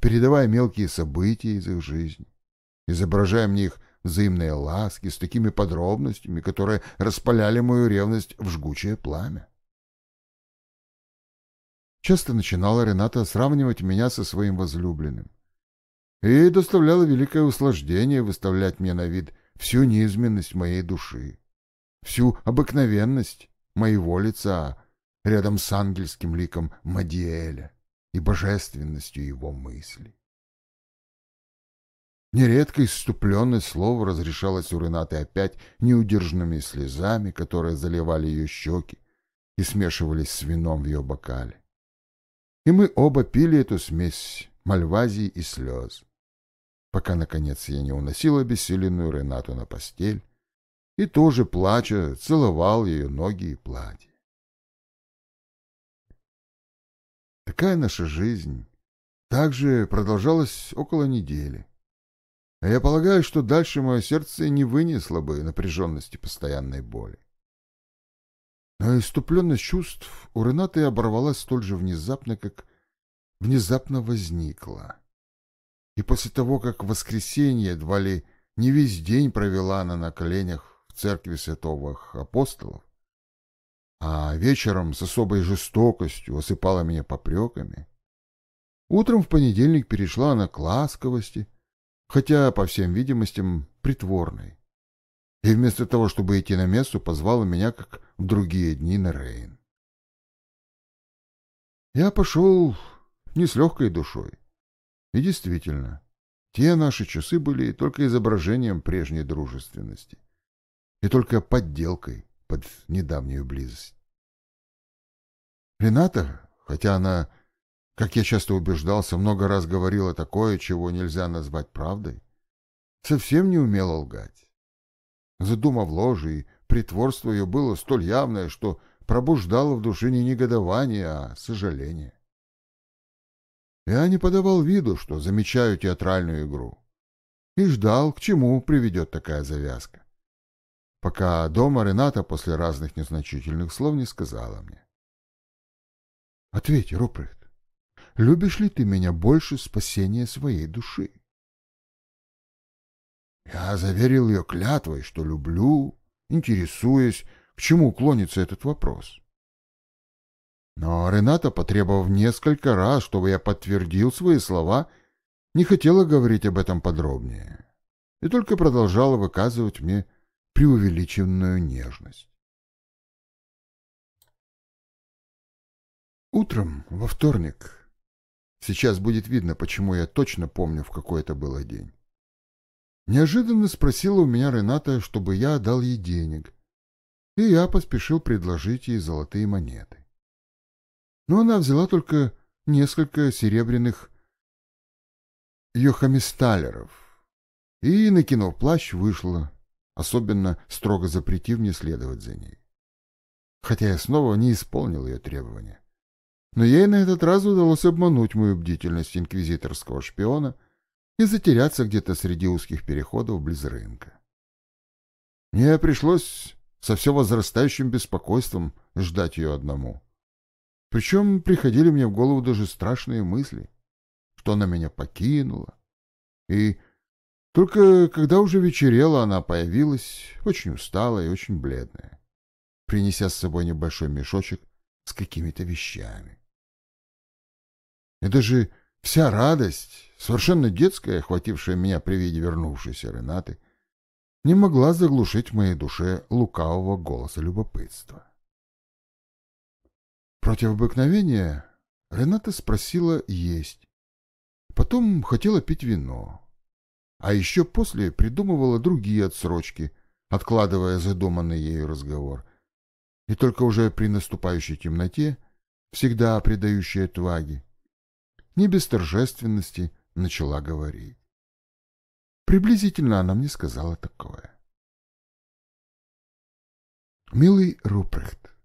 передавая мелкие события из их жизни, изображая мне их взаимные ласки с такими подробностями, которые распаляли мою ревность в жгучее пламя. Часто начинала Рената сравнивать меня со своим возлюбленным. И доставляло великое услаждение выставлять мне на вид всю низменность моей души, всю обыкновенность моего лица рядом с ангельским ликом Мадиэля и божественностью его мысли. Нередко иступленное слово разрешалось у Ренаты опять неудержанными слезами, которые заливали ее щеки и смешивались с вином в ее бокале. И мы оба пили эту смесь мальвазии и слез, пока, наконец, я не уносил обессиленную Ренату на постель и тоже, плача, целовал ее ноги и платье. Такая наша жизнь также продолжалась около недели. А я полагаю, что дальше мое сердце не вынесло бы напряженности постоянной боли. Но иступленность чувств у Ренаты оборвалась столь же внезапно, как внезапно возникла. И после того, как в воскресенье едва ли не весь день провела она на коленях церкви святовых апостолов, а вечером с особой жестокостью осыпала меня попреками. Утром в понедельник перешла она к ласковости, хотя, по всем видимостям, притворной. И вместо того, чтобы идти на мессу, позвала меня, как в другие дни, на Рейн. Я пошел не с легкой душой. И действительно, те наши часы были только изображением прежней дружественности и только подделкой под недавнюю близость. Рената, хотя она, как я часто убеждался, много раз говорила такое, чего нельзя назвать правдой, совсем не умела лгать. Задумав ложь и притворство ее было столь явное, что пробуждало в душе не негодование, а сожаление. Я не подавал виду, что замечаю театральную игру, и ждал, к чему приведет такая завязка. Пока дома Рената после разных незначительных слов не сказала мне. «Ответь, Рупрехт, любишь ли ты меня больше спасения своей души?» Я заверил ее клятвой, что люблю, интересуясь, к чему клонится этот вопрос. Но Рената, потребовав несколько раз, чтобы я подтвердил свои слова, не хотела говорить об этом подробнее и только продолжала выказывать мне преувеличенную нежность. Утром, во вторник, сейчас будет видно, почему я точно помню, в какой это было день, неожиданно спросила у меня Рената, чтобы я дал ей денег, и я поспешил предложить ей золотые монеты но она взяла только несколько серебряных йохамисталеров и, накинув плащ, вышла, особенно строго запретив мне следовать за ней. Хотя я снова не исполнил ее требования. Но ей на этот раз удалось обмануть мою бдительность инквизиторского шпиона и затеряться где-то среди узких переходов близ рынка. Мне пришлось со все возрастающим беспокойством ждать ее одному. Причем приходили мне в голову даже страшные мысли, что она меня покинула. И только когда уже вечерело, она появилась, очень усталая и очень бледная, принеся с собой небольшой мешочек с какими-то вещами. И даже вся радость, совершенно детская, охватившая меня при виде вернувшейся Ренаты, не могла заглушить в моей душе лукавого голоса любопытства. Против обыкновения Рената спросила есть. Потом хотела пить вино. А еще после придумывала другие отсрочки, откладывая задуманный ею разговор. И только уже при наступающей темноте, всегда придающей отваге, не без торжественности начала говорить. Приблизительно она мне сказала такое. «Милый Рупрехт,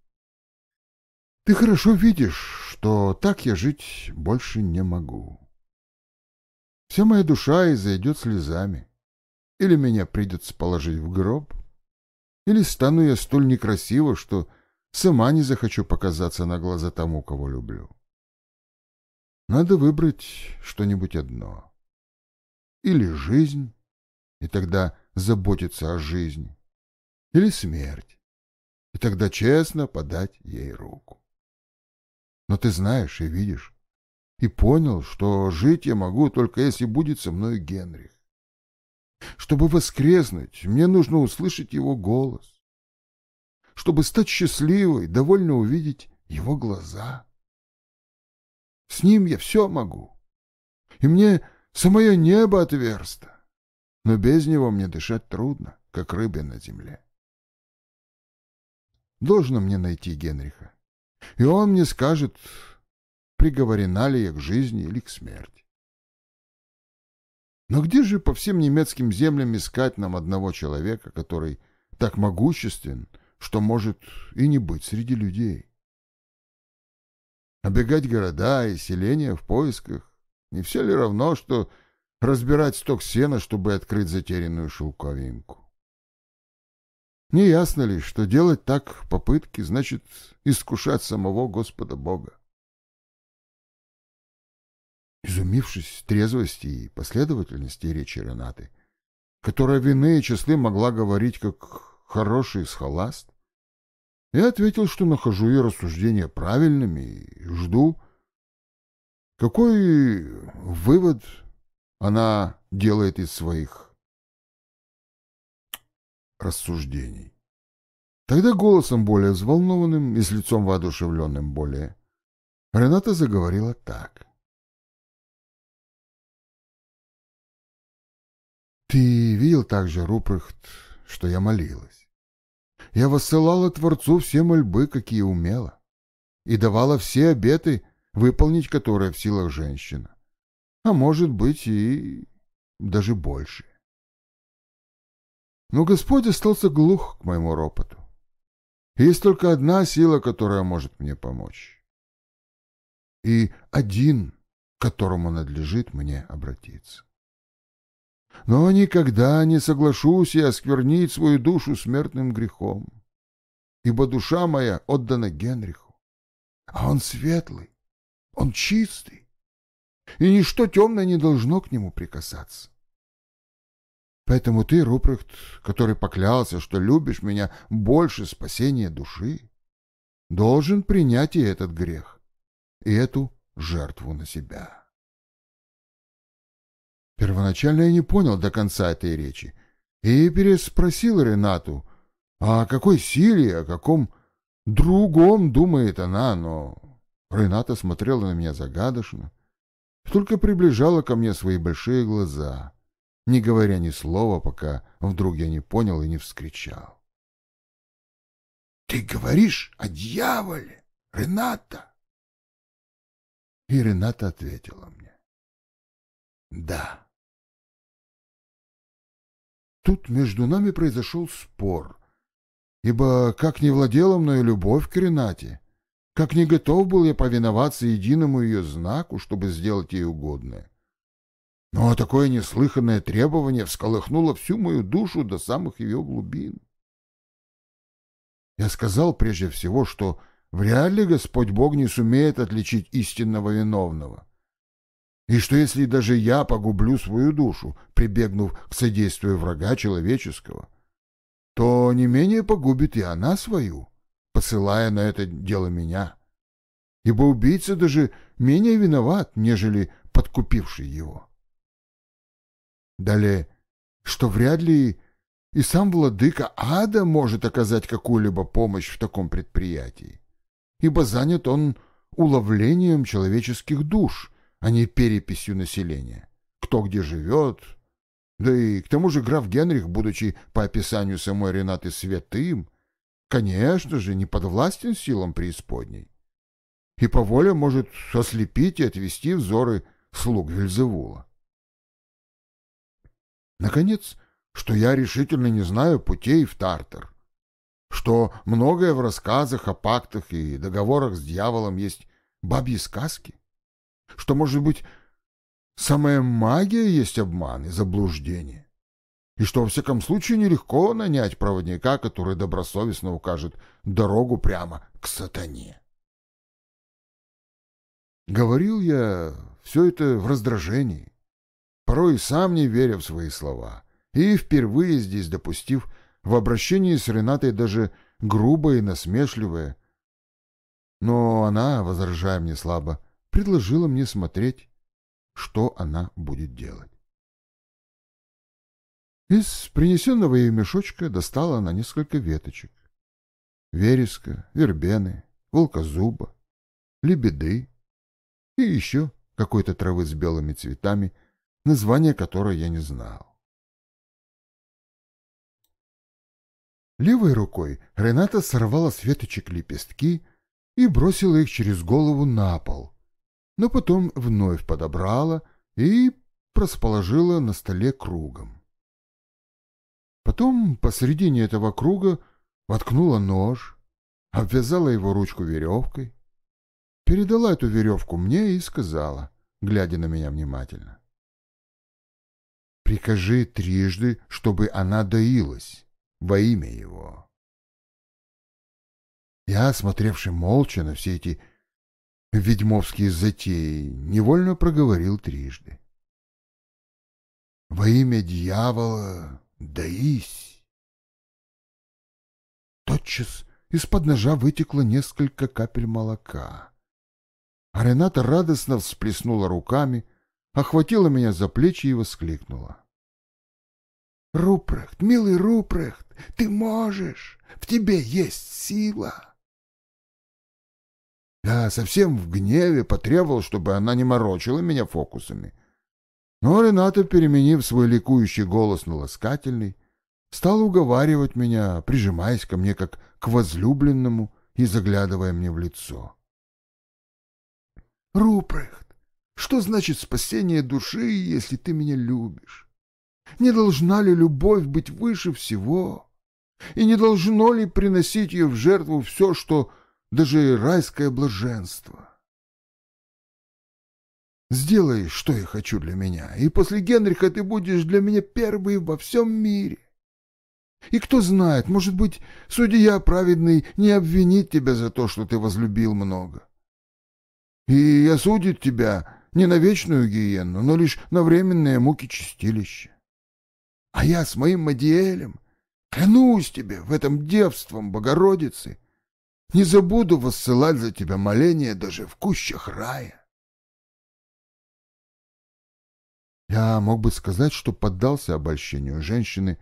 ты хорошо видишь, что так я жить больше не могу. Вся моя душа изойдет слезами. Или меня придется положить в гроб, или стану я столь некрасива, что сама не захочу показаться на глаза тому, кого люблю. Надо выбрать что-нибудь одно. Или жизнь, и тогда заботиться о жизни, или смерть, и тогда честно подать ей руку. Но ты знаешь и видишь, и понял, что жить я могу только если будет со мной Генрих. Чтобы воскреснуть, мне нужно услышать его голос. Чтобы стать счастливой, довольно увидеть его глаза. С ним я все могу. И мне самое небо отверсто. Но без него мне дышать трудно, как рыбе на земле. Должно мне найти Генриха и он мне скажет, приговорена ли я к жизни или к смерти. Но где же по всем немецким землям искать нам одного человека, который так могуществен, что может и не быть среди людей? Обегать города и селения в поисках не все ли равно, что разбирать сток сена, чтобы открыть затерянную шелковинку? Не ясно ли, что делать так попытки значит искушать самого Господа Бога? Изумившись трезвости и последовательности речи Ренаты, которая в иные числы могла говорить как хороший схоласт, я ответил, что нахожу ее рассуждения правильными и жду, какой вывод она делает из своих рассуждений. Тогда голосом более взволнованным и с лицом воодушевленным более, Рената заговорила так. «Ты видел также, Рупрехт, что я молилась? Я высылала Творцу все мольбы, какие умела, и давала все обеты, выполнить которые в силах женщина, а может быть и даже больше. Но Господь остался глух к моему ропоту. Есть только одна сила, которая может мне помочь. И один, к которому надлежит мне обратиться. Но никогда не соглашусь я осквернить свою душу смертным грехом, ибо душа моя отдана Генриху, а он светлый, он чистый, и ничто темное не должно к нему прикасаться. Поэтому ты, Рупрехт, который поклялся, что любишь меня больше спасения души, должен принять и этот грех, и эту жертву на себя. Первоначально я не понял до конца этой речи и переспросил Ренату, о какой силе, о каком другом думает она, но Рената смотрела на меня загадочно, только приближала ко мне свои большие глаза, не говоря ни слова, пока вдруг я не понял и не вскричал. — Ты говоришь о дьяволе, Рената? И Рената ответила мне. — Да. Тут между нами произошел спор, ибо как не владела мною любовь к Ренате, как не готов был я повиноваться единому ее знаку, чтобы сделать ей угодное. Но такое неслыханное требование всколыхнуло всю мою душу до самых ее глубин. Я сказал прежде всего, что вряд ли Господь Бог не сумеет отличить истинного виновного, и что если даже я погублю свою душу, прибегнув к содействию врага человеческого, то не менее погубит и она свою, посылая на это дело меня. Ибо убийца даже менее виноват, нежели подкупивший его. Далее, что вряд ли и сам владыка ада может оказать какую-либо помощь в таком предприятии, ибо занят он уловлением человеческих душ, а не переписью населения. Кто где живет. Да и к тому же граф Генрих, будучи по описанию самой Ренаты святым, конечно же, не подвластен силам преисподней. И по воле может ослепить и отвести взоры слуг Вельзевула. Наконец, что я решительно не знаю путей в Тартар, что многое в рассказах о пактах и договорах с дьяволом есть бабьи сказки, что, может быть, самая магия есть обман и заблуждение, и что, во всяком случае, нелегко нанять проводника, который добросовестно укажет дорогу прямо к сатане. Говорил я все это в раздражении, порой сам не веря в свои слова, и впервые здесь допустив в обращении с Ренатой даже грубое и насмешливое. Но она, возражая мне слабо, предложила мне смотреть, что она будет делать. Из принесенного ей мешочка достала она несколько веточек. Вереска, вербены, волкозуба, лебеды и еще какой-то травы с белыми цветами, название которой я не знал. Левой рукой Рената сорвала с веточек лепестки и бросила их через голову на пол, но потом вновь подобрала и расположила на столе кругом. Потом посредине этого круга воткнула нож, обвязала его ручку веревкой, передала эту веревку мне и сказала, глядя на меня внимательно. «Прикажи трижды, чтобы она доилась во имя его». Я, смотревший молча на все эти ведьмовские затеи, невольно проговорил трижды. Во имя дьявола даись. Тотчас из-под ножа вытекло несколько капель молока. А Рената радостно всплеснула руками, охватила меня за плечи и воскликнула. «Рупрехт, милый Рупрехт, ты можешь! В тебе есть сила!» Я совсем в гневе потребовал, чтобы она не морочила меня фокусами. Но Рената, переменив свой ликующий голос на ласкательный, стала уговаривать меня, прижимаясь ко мне как к возлюбленному и заглядывая мне в лицо. «Рупрехт, что значит спасение души, если ты меня любишь? Не должна ли любовь быть выше всего? И не должно ли приносить ее в жертву все, что даже райское блаженство?» Сделай, что я хочу для меня, и после Генриха ты будешь для меня первый во всем мире. И кто знает, может быть, судья праведный не обвинит тебя за то, что ты возлюбил много. И осудит тебя не на вечную гиену, но лишь на временные муки чистилища. А я с моим Мадиэлем, клянусь тебе в этом девством Богородицы, не забуду воссылать за тебя моления даже в кущах рая. Я мог бы сказать, что поддался обольщению женщины,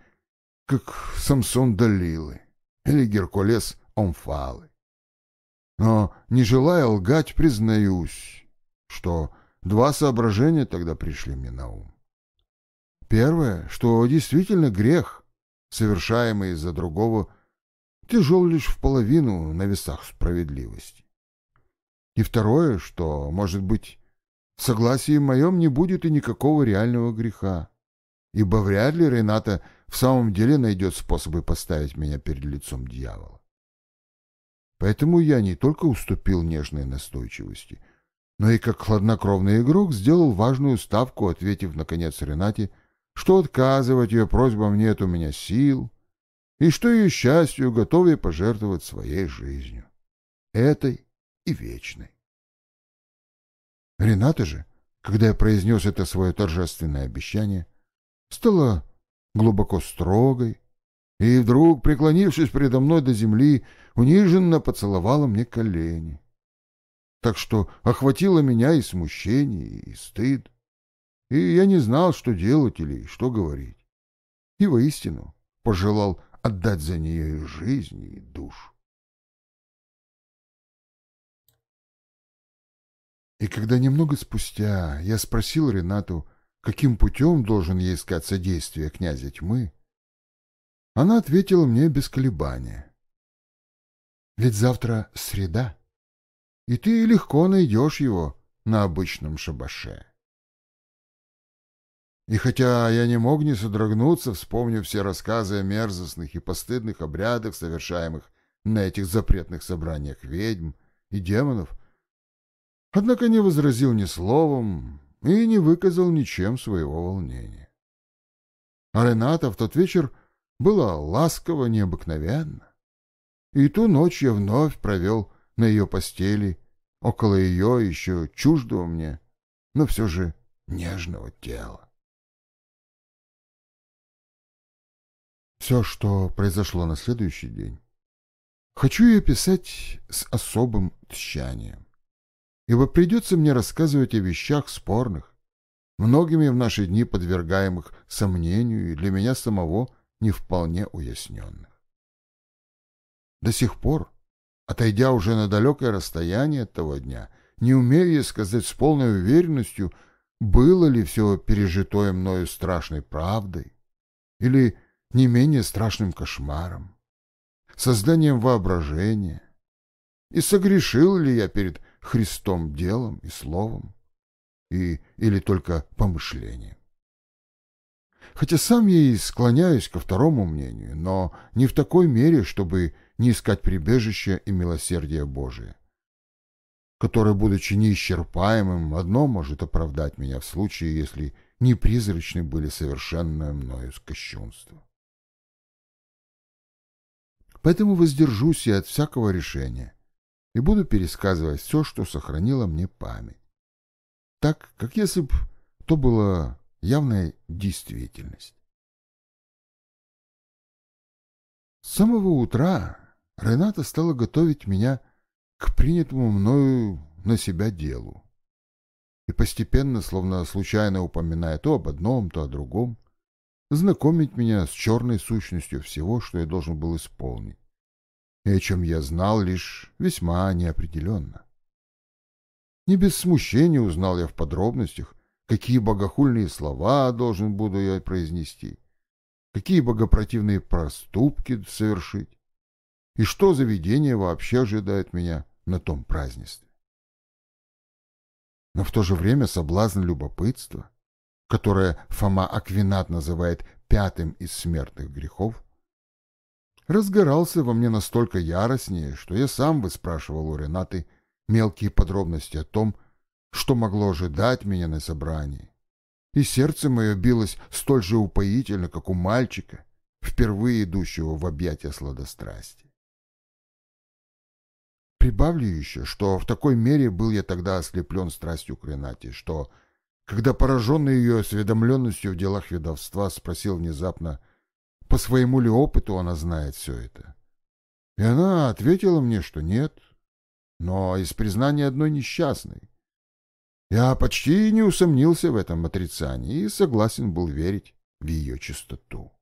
как Самсон Далилы или Геркулес Омфалы. Но, не желая лгать, признаюсь, что два соображения тогда пришли мне на ум. Первое, что действительно грех, совершаемый из-за другого, тяжел лишь в половину на весах справедливости. И второе, что, может быть, в согласии моем не будет и никакого реального греха, ибо вряд ли Рената в самом деле найдет способы поставить меня перед лицом дьявола. Поэтому я не только уступил нежной настойчивости, но и как хладнокровный игрок сделал важную ставку, ответив, наконец, Ренате, что отказывать ее просьбам нет у меня сил, и что ее счастью готов я пожертвовать своей жизнью, этой и вечной. Рената же, когда я произнес это свое торжественное обещание, стала глубоко строгой и вдруг, преклонившись передо мной до земли, униженно поцеловала мне колени. Так что охватило меня и смущение, и стыд, и я не знал, что делать или что говорить. И воистину пожелал отдать за нее и жизнь, и душу. И когда немного спустя я спросил Ренату, каким путем должен ей искать содействие князя тьмы, она ответила мне без колебания. Ведь завтра среда, и ты легко найдешь его на обычном шабаше. И хотя я не мог не содрогнуться, вспомнив все рассказы о мерзостных и постыдных обрядах, совершаемых на этих запретных собраниях ведьм и демонов, однако не возразил ни словом и не выказал ничем своего волнения. А Рената в тот вечер была ласково необыкновенно, и ту ночь я вновь провел на ее постели, около ее еще чуждого мне, но все же нежного тела. Все, что произошло на следующий день, хочу я писать с особым тщанием ибо придется мне рассказывать о вещах спорных, многими в наши дни подвергаемых сомнению и для меня самого не вполне уясненных. До сих пор, отойдя уже на далекое расстояние от того дня, не умею я сказать с полной уверенностью, было ли все пережитое мною страшной правдой или не менее страшным кошмаром, созданием воображения, и согрешил ли я перед Христом делом и словом, и, или только помышлением. Хотя сам я и склоняюсь ко второму мнению, но не в такой мере, чтобы не искать прибежища и милосердия Божия, которое, будучи неисчерпаемым, одно может оправдать меня в случае, если не призрачны были совершенное мною кощунство. Поэтому воздержусь я от всякого решения, и буду пересказывать все, что сохранила мне память. Так, как если бы то была явная действительность. С самого утра Рената стала готовить меня к принятому мною на себя делу. И постепенно, словно случайно упоминая то об одном, то о другом, знакомить меня с черной сущностью всего, что я должен был исполнить и о чем я знал лишь весьма неопределенно. Не без смущения узнал я в подробностях, какие богохульные слова должен буду я произнести, какие богопротивные проступки совершить, и что за видение вообще ожидает меня на том празднестве. Но в то же время соблазн любопытства, которое Фома Аквинат называет пятым из смертных грехов, разгорался во мне настолько яростнее, что я сам выспрашивал у Ренаты мелкие подробности о том, что могло ожидать меня на собрании. И сердце мое билось столь же упоительно, как у мальчика, впервые идущего в объятия сладострастия. Прибавлю еще, что в такой мере был я тогда ослеплен страстью к Ренате, что, когда пораженный ее осведомленностью в делах ведовства спросил внезапно, по своему ли опыту она знает все это. И она ответила мне, что нет, но из признания одной несчастной. Я почти не усомнился в этом отрицании и согласен был верить в ее чистоту.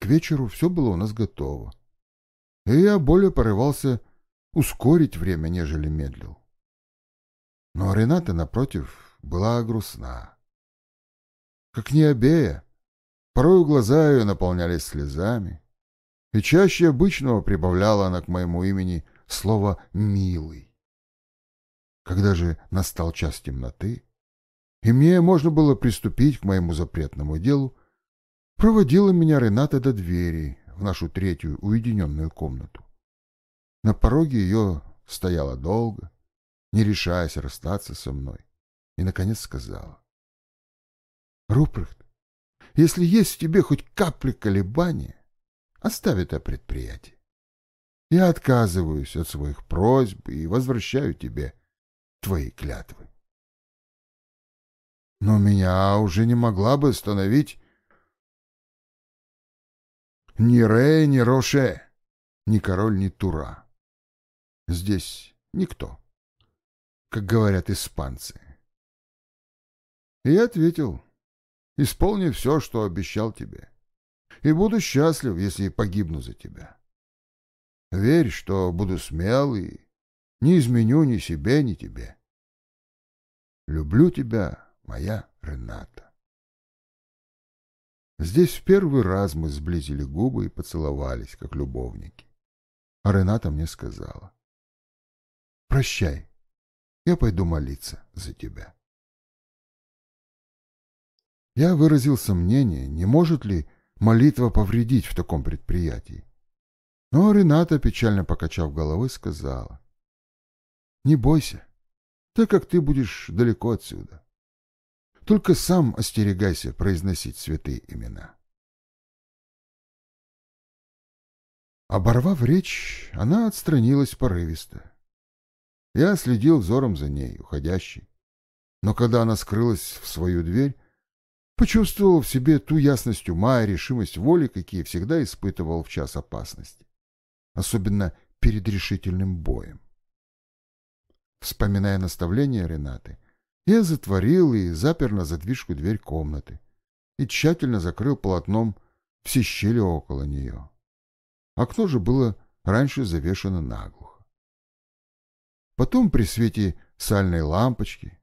К вечеру все было у нас готово, и я более порывался ускорить время, нежели медлил. Но Рената, напротив, была грустна. Как не обея, порой глаза ее наполнялись слезами, и чаще обычного прибавляла она к моему имени слово «милый». Когда же настал час темноты, и мне можно было приступить к моему запретному делу, проводила меня Рената до двери в нашу третью уединенную комнату. На пороге ее стояла долго, не решаясь расстаться со мной, и, наконец, сказала. «Рупрехт, если есть в тебе хоть капля колебания, оставь это предприятие. Я отказываюсь от своих просьб и возвращаю тебе твои клятвы. Но меня уже не могла бы остановить ни Ре, ни Роше, ни король, ни Тура. Здесь никто, как говорят испанцы. И я ответил, исполни все, что обещал тебе, и буду счастлив, если погибну за тебя. Верь, что буду смел и не изменю ни себе, ни тебе. Люблю тебя, моя Рената. Здесь в первый раз мы сблизили губы и поцеловались, как любовники. А Рената мне сказала. Прощай, я пойду молиться за тебя. Я выразил сомнение, не может ли молитва повредить в таком предприятии. Но Рената, печально покачав головой, сказала. Не бойся, так как ты будешь далеко отсюда. Только сам остерегайся произносить святые имена. Оборвав речь, она отстранилась порывисто. Я следил взором за ней, уходящей. Но когда она скрылась в свою дверь, почувствовал в себе ту ясность ума и решимость воли, какие всегда испытывал в час опасности, особенно перед решительным боем. Вспоминая наставления Ренаты, я затворил и запер на задвижку дверь комнаты и тщательно закрыл полотном все щели около нее. Окно же было раньше завешено наглухо. Потом при свете сальной лампочки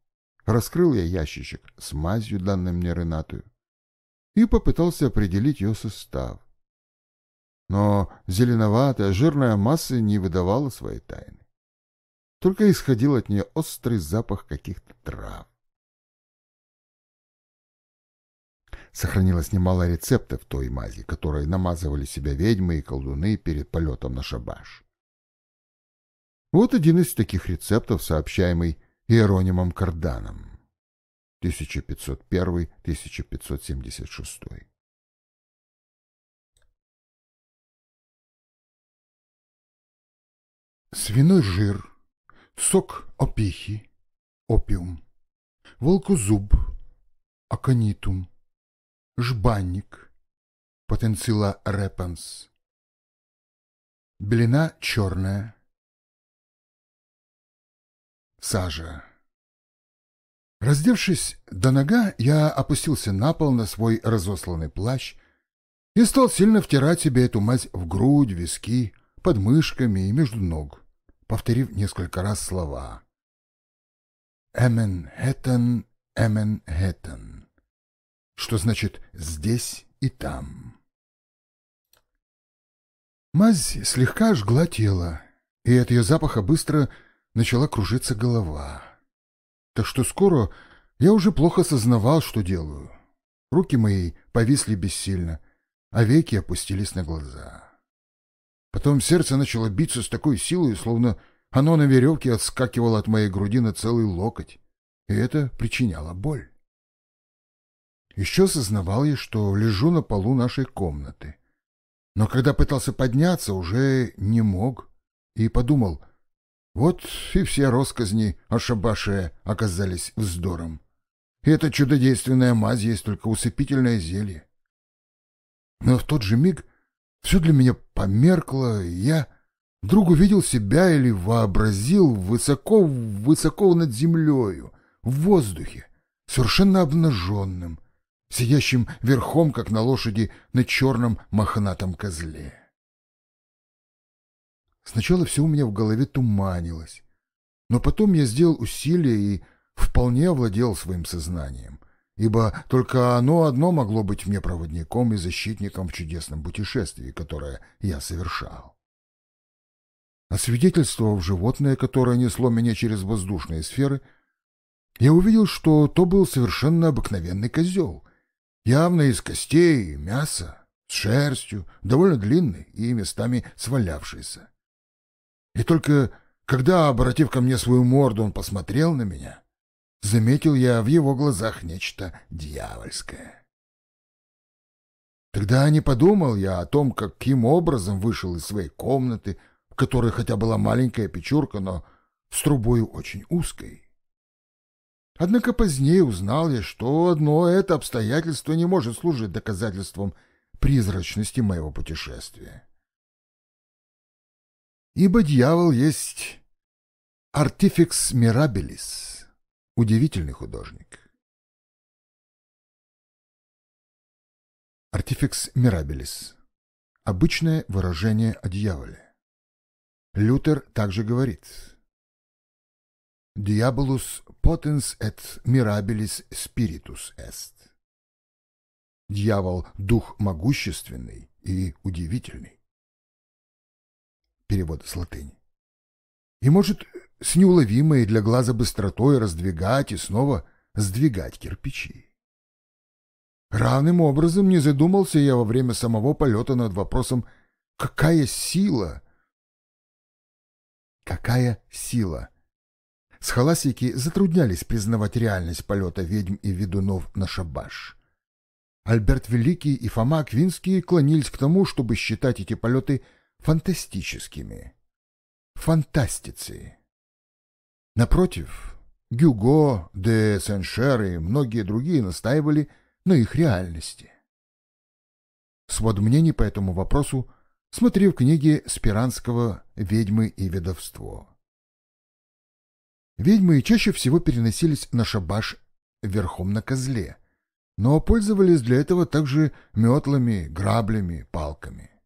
раскрыл я ящичек с мазью, данной мне Ренатою, и попытался определить ее состав. Но зеленоватая жирная масса не выдавала своей тайны только исходил от нее острый запах каких-то трав. Сохранилось немало рецептов той мази, которые намазывали себя ведьмы и колдуны перед полетом на шабаш. Вот один из таких рецептов, сообщаемый Иеронимом Карданом, 1501-1576. Свиной жир сок опихи, опиум, волкозуб, аконитум, жбанник, потенцила репанс, белина черная, сажа. Раздевшись до нога, я опустился на пол на свой разосланный плащ и стал сильно втирать себе эту мазь в грудь, виски, под мышками и между ног повторив несколько раз слова. Эменхэттен, Эменхэттен. что значит «здесь и там». Мазь слегка жгла тело, и от ее запаха быстро начала кружиться голова. Так что скоро я уже плохо сознавал, что делаю. Руки мои повисли бессильно, а веки опустились на глаза. Потом сердце начало биться с такой силой, словно оно на веревке отскакивало от моей груди на целый локоть, и это причиняло боль. Еще сознавал я, что лежу на полу нашей комнаты. Но когда пытался подняться, уже не мог, и подумал, вот и все росказни о шабаше оказались вздором. И эта чудодейственная мазь есть только усыпительное зелье. Но в тот же миг все для меня померкло, и я вдруг увидел себя или вообразил высоко-высоко над землею, в воздухе, совершенно обнаженным, сидящим верхом, как на лошади, на черном мохнатом козле. Сначала все у меня в голове туманилось, но потом я сделал усилие и вполне овладел своим сознанием, ибо только оно одно могло быть мне проводником и защитником в чудесном путешествии, которое я совершал. Освидетельствовав животное, которое несло меня через воздушные сферы, я увидел, что то был совершенно обыкновенный козел, явно из костей и мяса, с шерстью, довольно длинный и местами свалявшийся. И только когда, обратив ко мне свою морду, он посмотрел на меня, заметил я в его глазах нечто дьявольское. Тогда не подумал я о том, каким образом вышел из своей комнаты, в которой хотя была маленькая печурка, но с трубой очень узкой. Однако позднее узнал я, что одно это обстоятельство не может служить доказательством призрачности моего путешествия. Ибо дьявол есть артификс мирабелис, удивительный художник. Артификс мирабелис — обычное выражение о дьяволе. Лютер также говорит «Diabolus potens et mirabilis spiritus est». Дьявол — дух могущественный и удивительный. Перевод с латыни. И может с неуловимой для глаза быстротой раздвигать и снова сдвигать кирпичи. Равным образом не задумался я во время самого полета над вопросом, какая сила... Какая сила? Схоластики затруднялись признавать реальность полета ведьм и ведунов на шабаш. Альберт Великий и Фома Аквинский клонились к тому, чтобы считать эти полеты фантастическими. Фантастицей. Напротив, Гюго, де Сен-Шер и многие другие настаивали на их реальности. Свод мнений по этому вопросу смотри в книге Спиранского «Ведьмы и ведовство». Ведьмы чаще всего переносились на шабаш верхом на козле, но пользовались для этого также метлами, граблями, палками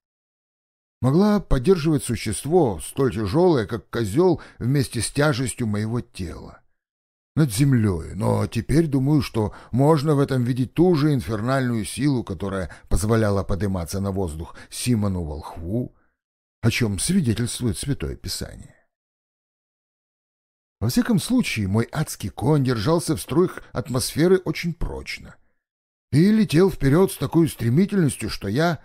могла поддерживать существо, столь тяжелое, как козел, вместе с тяжестью моего тела. Над землей, но теперь думаю, что можно в этом видеть ту же инфернальную силу, которая позволяла подниматься на воздух Симону Волхву, о чем свидетельствует Святое Писание. Во всяком случае, мой адский конь держался в струях атмосферы очень прочно и летел вперед с такой стремительностью, что я,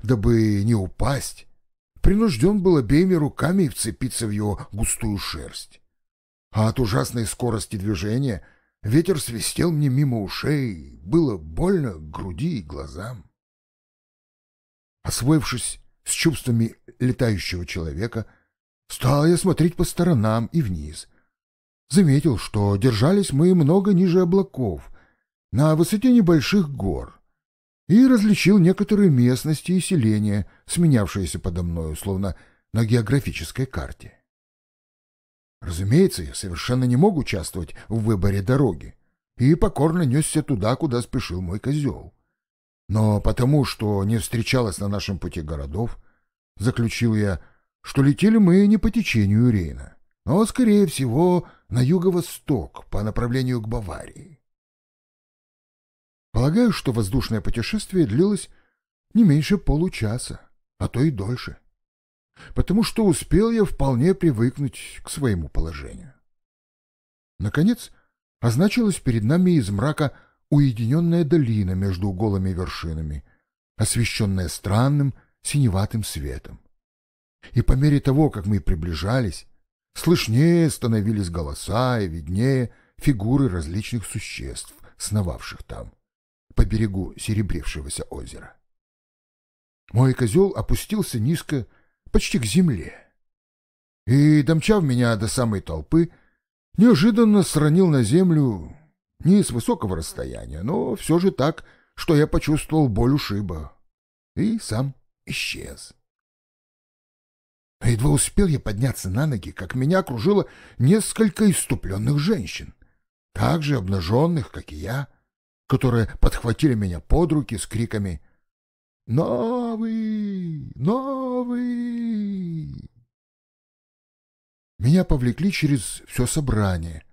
дабы не упасть, принужден был обеими руками вцепиться в его густую шерсть. А от ужасной скорости движения ветер свистел мне мимо ушей, было больно груди и глазам. Освоившись с чувствами летающего человека, стал я смотреть по сторонам и вниз. Заметил, что держались мы много ниже облаков, на высоте небольших гор и различил некоторые местности и селения, сменявшиеся подо мною, словно на географической карте. Разумеется, я совершенно не мог участвовать в выборе дороги и покорно несся туда, куда спешил мой козел. Но потому, что не встречалось на нашем пути городов, заключил я, что летели мы не по течению Рейна, но, скорее всего, на юго-восток по направлению к Баварии. Полагаю, что воздушное путешествие длилось не меньше получаса, а то и дольше, потому что успел я вполне привыкнуть к своему положению. Наконец, означилась перед нами из мрака уединенная долина между голыми вершинами, освещенная странным синеватым светом. И по мере того, как мы приближались, слышнее становились голоса и виднее фигуры различных существ, сновавших там, по берегу серебрившегося озера. Мой козел опустился низко, почти к земле, и, домчав меня до самой толпы, неожиданно сранил на землю не с высокого расстояния, но все же так, что я почувствовал боль ушиба, и сам исчез. Едва успел я подняться на ноги, как меня окружило несколько иступленных женщин, так же обнаженных, как и я, которые подхватили меня под руки с криками «Новый! Новый!». Меня повлекли через все собрание,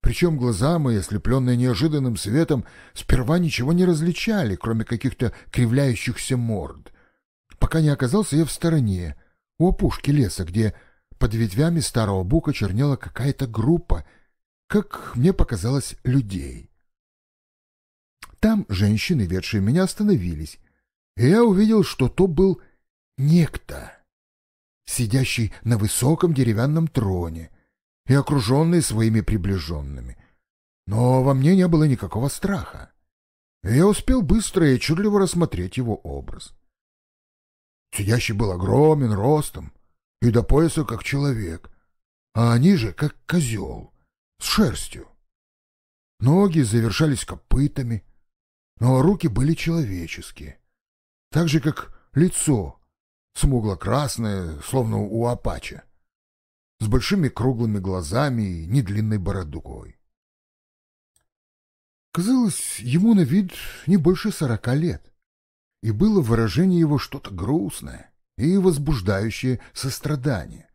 причем глаза мои, ослепленные неожиданным светом, сперва ничего не различали, кроме каких-то кривляющихся морд, пока не оказался я в стороне, у опушки леса, где под ветвями старого бука чернела какая-то группа, как мне показалось, людей. Там женщины, ведшие меня, остановились, и я увидел, что то был некто, сидящий на высоком деревянном троне и окруженный своими приближенными. Но во мне не было никакого страха. Я успел быстро и отчетливо рассмотреть его образ. Сидящий был огромен ростом и до пояса как человек, а они же как козел, с шерстью. Ноги завершались копытами, но руки были человеческие, так же, как лицо, смугло-красное, словно у апача, с большими круглыми глазами и недлинной бородукой. Казалось, ему на вид не больше сорока лет и было выражение его что-то грустное и возбуждающее сострадание.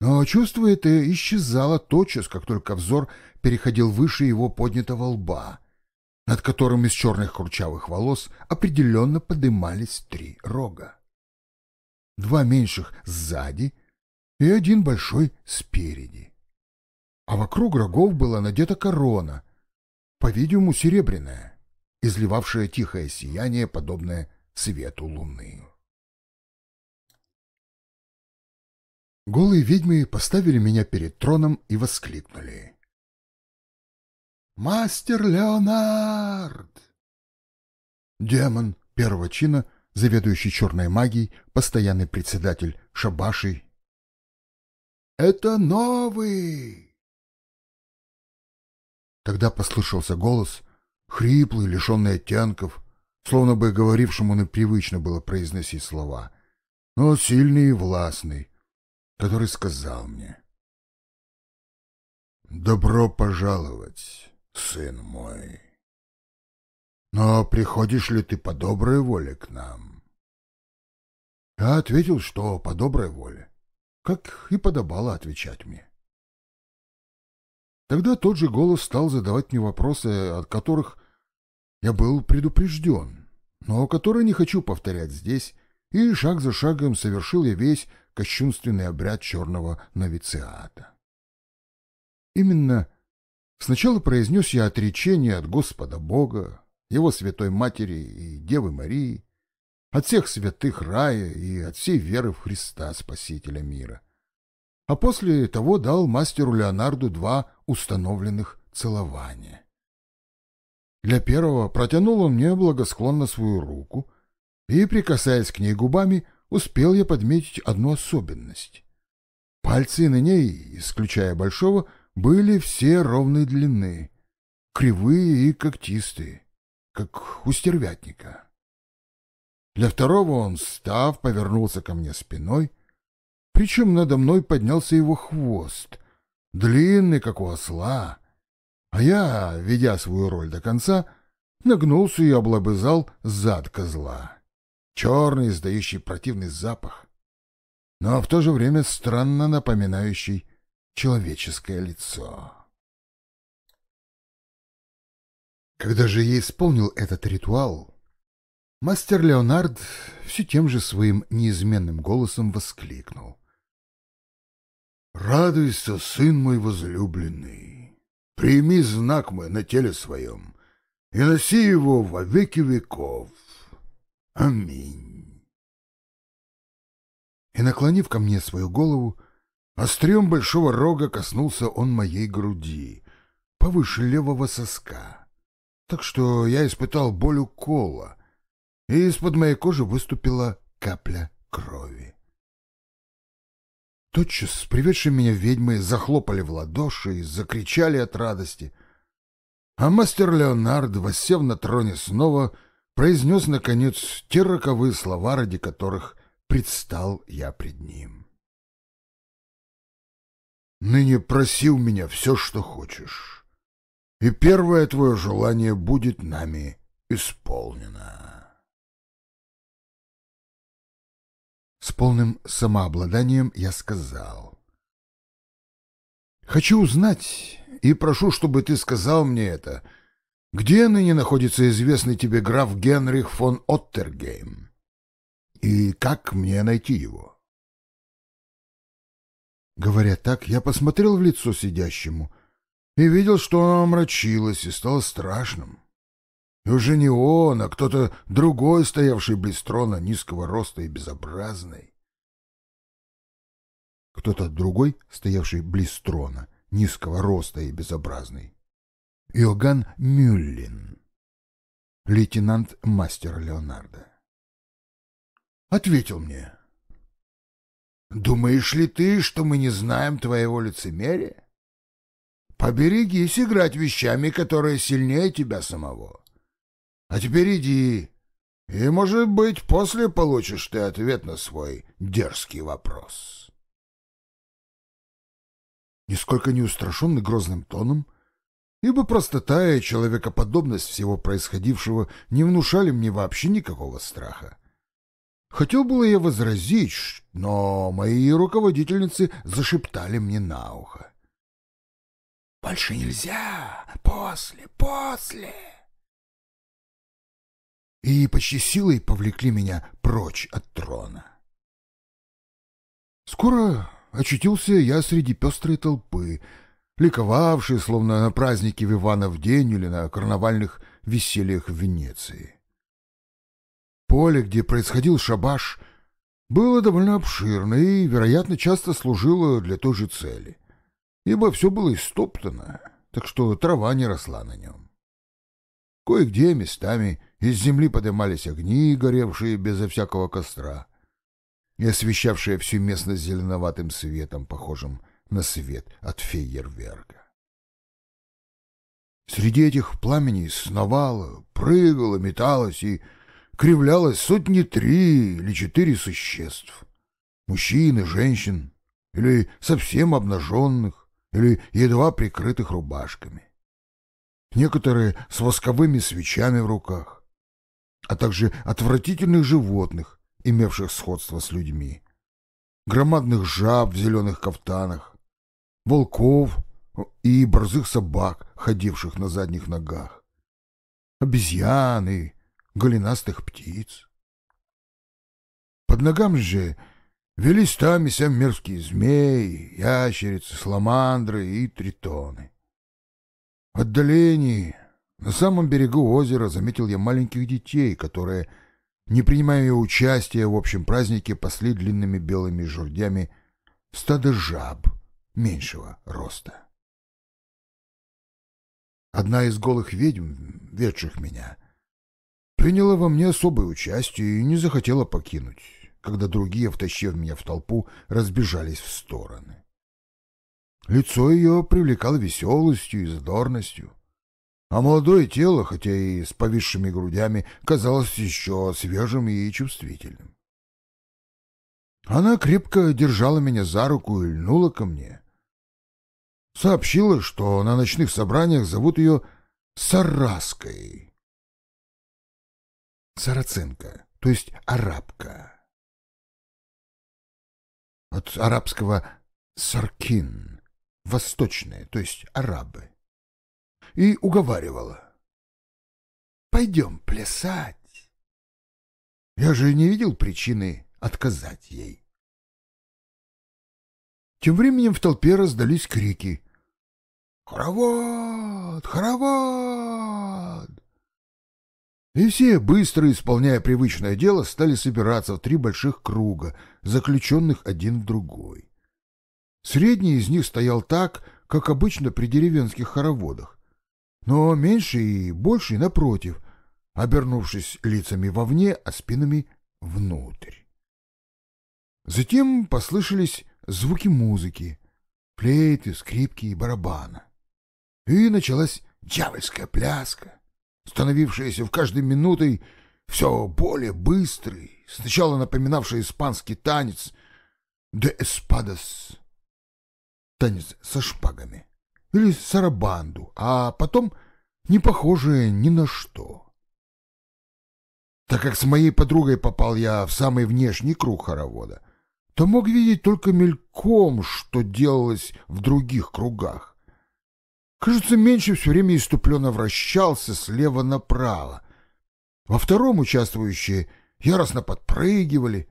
Но чувство это исчезало тотчас, как только взор переходил выше его поднятого лба, над которым из черных курчавых волос определенно подымались три рога. Два меньших сзади и один большой спереди. А вокруг рогов была надета корона, по-видимому, серебряная изливавшее тихое сияние, подобное свету луны. Голые ведьмы поставили меня перед троном и воскликнули. «Мастер Леонард!» Демон первого чина, заведующий черной магией, постоянный председатель Шабаши. «Это новый!» Тогда послышался голос, хриплый, лишенный оттенков, словно бы говорившему непривычно было произносить слова, но сильный и властный, который сказал мне «Добро пожаловать, сын мой! Но приходишь ли ты по доброй воле к нам?» Я ответил, что по доброй воле, как и подобало отвечать мне. Тогда тот же голос стал задавать мне вопросы, от которых я был предупрежден, но который не хочу повторять здесь, и шаг за шагом совершил я весь кощунственный обряд черного новициата. Именно сначала произнес я отречение от Господа Бога, Его Святой Матери и Девы Марии, от всех святых рая и от всей веры в Христа, Спасителя мира. А после того дал мастеру Леонарду два установленных целования. Для первого протянул он мне благосклонно свою руку, и, прикасаясь к ней губами, успел я подметить одну особенность. Пальцы на ней, исключая большого, были все ровной длины, кривые и когтистые, как у стервятника. Для второго он, став, повернулся ко мне спиной, причем надо мной поднялся его хвост, длинный, как у осла, а я, ведя свою роль до конца, нагнулся и облобызал зад козла. Черный, издающий противный запах, но в то же время странно напоминающий человеческое лицо. Когда же я исполнил этот ритуал, мастер Леонард все тем же своим неизменным голосом воскликнул. «Радуйся, сын мой возлюбленный, прими знак мой на теле своем и носи его во веки веков. Аминь». И, наклонив ко мне свою голову, острием большого рога коснулся он моей груди, повыше левого соска, так что я испытал боль укола, и из-под моей кожи выступила капля крови. Тотчас приведшие меня ведьмы захлопали в ладоши и закричали от радости. А мастер Леонард, воссев на троне снова, произнес, наконец, те роковые слова, ради которых предстал я пред ним. «Ныне проси у меня все, что хочешь, и первое твое желание будет нами исполнено». С полным самообладанием я сказал. «Хочу узнать, и прошу, чтобы ты сказал мне это. Где ныне находится известный тебе граф Генрих фон Оттергейм? И как мне найти его?» Говоря так, я посмотрел в лицо сидящему и видел, что оно омрачилось и стало страшным. И уже не он, а кто-то другой, стоявший близ трона низкого роста и безобразный. Кто-то другой, стоявший близ трона, низкого роста и безобразный. Иоганн Мюллин, лейтенант-мастер Леонардо. Ответил мне. «Думаешь ли ты, что мы не знаем твоего лицемерия? Поберегись играть вещами, которые сильнее тебя самого. А теперь иди, и, может быть, после получишь ты ответ на свой дерзкий вопрос. Нисколько не устрашенный грозным тоном, ибо простота и человекоподобность всего происходившего не внушали мне вообще никакого страха. Хотел было я возразить, но мои руководительницы зашептали мне на ухо. «Больше нельзя! После, после!» и почти силой повлекли меня прочь от трона. Скоро очутился я среди пестрой толпы, ликовавшей, словно на празднике в Иванов день или на карнавальных весельях в Венеции. Поле, где происходил шабаш, было довольно обширно и, вероятно, часто служило для той же цели, ибо все было истоптано, так что трава не росла на нем. Кое-где местами из земли поднимались огни, горевшие безо всякого костра, и освещавшие всю местность зеленоватым светом, похожим на свет от фейерверка. Среди этих пламеней сновало, прыгало, металось и кривлялось сотни три или четыре существ. Мужчин и женщин, или совсем обнаженных, или едва прикрытых рубашками. Некоторые с восковыми свечами в руках, а также отвратительных животных, имевших сходство с людьми, громадных жаб в зеленых кафтанах, волков и борзых собак, ходивших на задних ногах, обезьян и голенастых птиц. Под ногами же велись там и сям мерзкие змеи, ящерицы, саламандры и тритоны. В отдалении на самом берегу озера заметил я маленьких детей, которые, не принимая участия в общем празднике, пасли длинными белыми жердями стадо жаб меньшего роста. Одна из голых ведьм, ведших меня, приняла во мне особое участие и не захотела покинуть, когда другие, втащив меня в толпу, разбежались в стороны. Лицо ее привлекало веселостью и задорностью а молодое тело, хотя и с повисшими грудями, казалось еще свежим и чувствительным. Она крепко держала меня за руку и льнула ко мне. Сообщила, что на ночных собраниях зовут ее Сараской. Сарацинка, то есть арабка. От арабского «саркин» — восточные, то есть арабы и уговаривала. пойдем плясать. Я же не видел причины отказать ей. Тем временем в толпе раздались крики. «Хоровод! Хоровод!» И все, быстро исполняя привычное дело, стали собираться в три больших круга, заключенных один в другой. Средний из них стоял так, как обычно при деревенских хороводах, но меньше и больше напротив, обернувшись лицами вовне, а спинами внутрь. Затем послышались звуки музыки, флейты, скрипки и барабана. И началась дьявольская пляска, становившаяся в каждой минутой все более быстрой, сначала напоминавшая испанский танец «де эспадас» — танец со шпагами, или сарабанду, а потом не похожее ни на что. Так как с моей подругой попал я в самый внешний круг хоровода, то мог видеть только мельком, что делалось в других кругах. Кажется, меньше все время иступленно вращался слева направо. Во втором участвующие яростно подпрыгивали,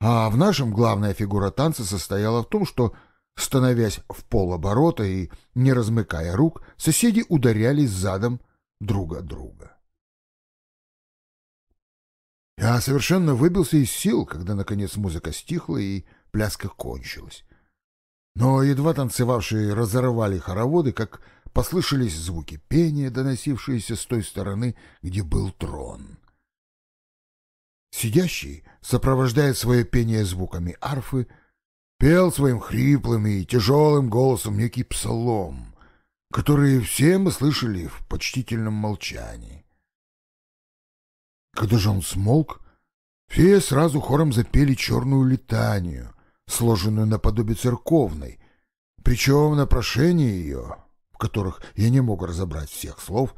а в нашем главная фигура танца состояла в том, что, становясь в полоборота и не размыкая рук, соседи ударялись задом друг от друга. Я совершенно выбился из сил, когда, наконец, музыка стихла и пляска кончилась. Но едва танцевавшие разорвали хороводы, как послышались звуки пения, доносившиеся с той стороны, где был трон. Сидящий, сопровождая свое пение звуками арфы, пел своим хриплым и тяжелым голосом некий псалом, который все мы слышали в почтительном молчании. Когда же он смолк, все сразу хором запели черную летанию, сложенную наподобие церковной, причем на прошение ее, в которых я не мог разобрать всех слов,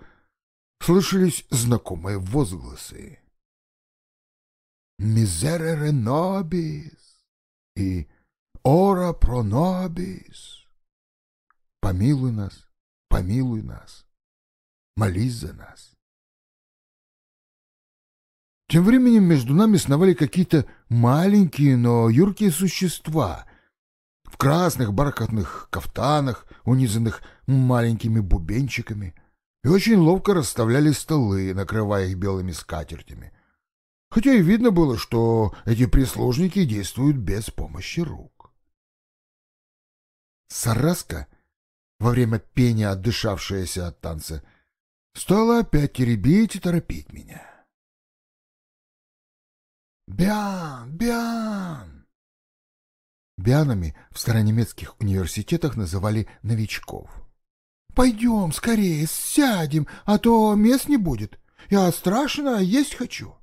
слышались знакомые возгласы. «Мизерere nobis» и «Ора pro nobis» «Помилуй нас, помилуй нас, молись за нас». Тем временем между нами сновали какие-то маленькие, но юркие существа в красных бархатных кафтанах, унизанных маленькими бубенчиками, и очень ловко расставляли столы, накрывая их белыми скатертями. Хотя и видно было, что эти прислужники действуют без помощи рук. Сараска, во время пения отдышавшаяся от танца, стала опять теребить и торопить меня. Биан! Биан!» Бианами в старонемецких университетах называли новичков. «Пойдем скорее, сядем, а то мест не будет. Я страшно есть хочу».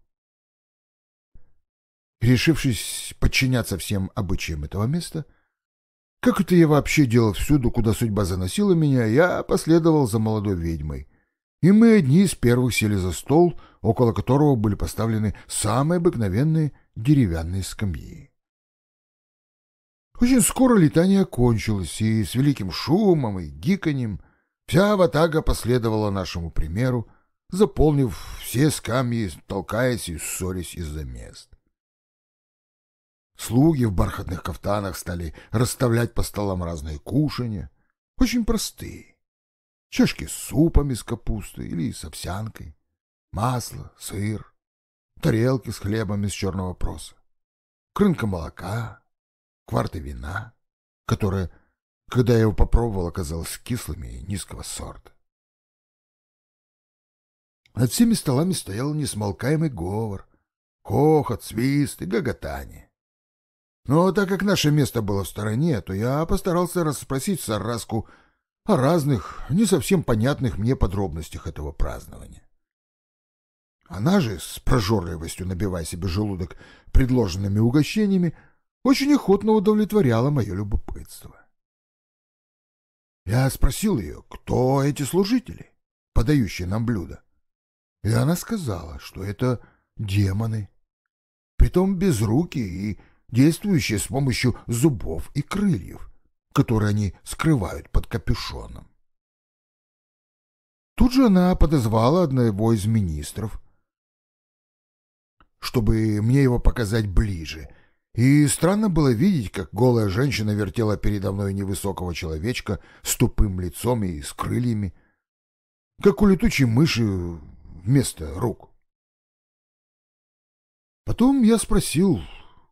Решившись подчиняться всем обычаям этого места, как это я вообще делал всюду, куда судьба заносила меня, я последовал за молодой ведьмой, и мы одни из первых сели за стол, около которого были поставлены самые обыкновенные деревянные скамьи. Очень скоро летание кончилось, и с великим шумом и гиканьем вся ватага последовала нашему примеру, заполнив все скамьи, толкаясь и ссорясь из-за мест. Слуги в бархатных кафтанах стали расставлять по столам разные кушанья, очень простые чашки с супами с капустой или с овсянкой, масло, сыр, тарелки с хлебом из черного проса, крынка молока, кварты вина, которое, когда я его попробовал, оказалось кислыми и низкого сорта. Над всеми столами стоял несмолкаемый говор, хохот, свист и гоготание. Но так как наше место было в стороне, то я постарался расспросить Сараску о разных, не совсем понятных мне подробностях этого празднования. Она же, с прожорливостью набивая себе желудок предложенными угощениями, очень охотно удовлетворяла мое любопытство. Я спросил ее, кто эти служители, подающие нам блюда. И она сказала, что это демоны, притом безрукие и действующие с помощью зубов и крыльев, которые они скрывают под капюшоном. Тут же она подозвала одного из министров, чтобы мне его показать ближе. И странно было видеть, как голая женщина вертела передо мной невысокого человечка с тупым лицом и с крыльями, как у летучей мыши вместо рук. Потом я спросил,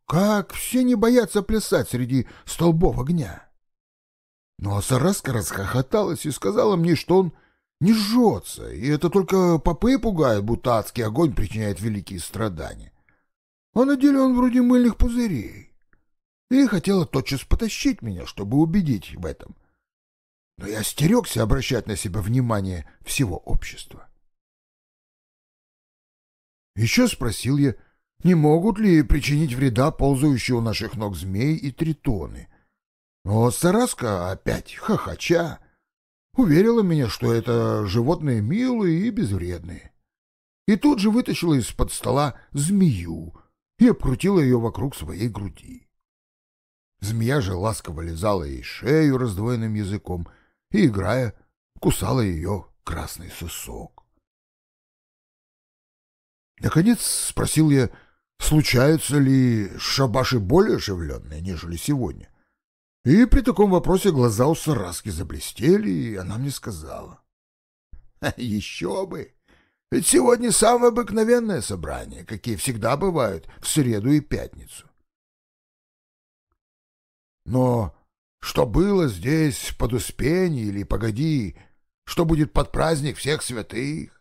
как все не боятся плясать среди столбов огня. Но Сараска расхохоталась и сказала мне, что он не жжется, и это только попы пугают, будто адский огонь причиняет великие страдания. А на он вроде мыльных пузырей. И хотела тотчас потащить меня, чтобы убедить в этом. Но я стерегся обращать на себя внимание всего общества. Еще спросил я, не могут ли причинить вреда ползающие у наших ног змеи и тритоны. Но Сараска опять хохоча уверила меня, что это животные милые и безвредные. И тут же вытащила из-под стола змею и обкрутила ее вокруг своей груди. Змея же ласково лизала ей шею раздвоенным языком и, играя, кусала ее красный сосок. Наконец спросил я, случаются ли шабаши более оживленные, нежели сегодня. И при таком вопросе глаза у Сараски заблестели, и она мне сказала. — Еще бы! Ведь сегодня самое обыкновенное собрание, какие всегда бывают в среду и пятницу. Но что было здесь под Успение или погоди, что будет под праздник всех святых?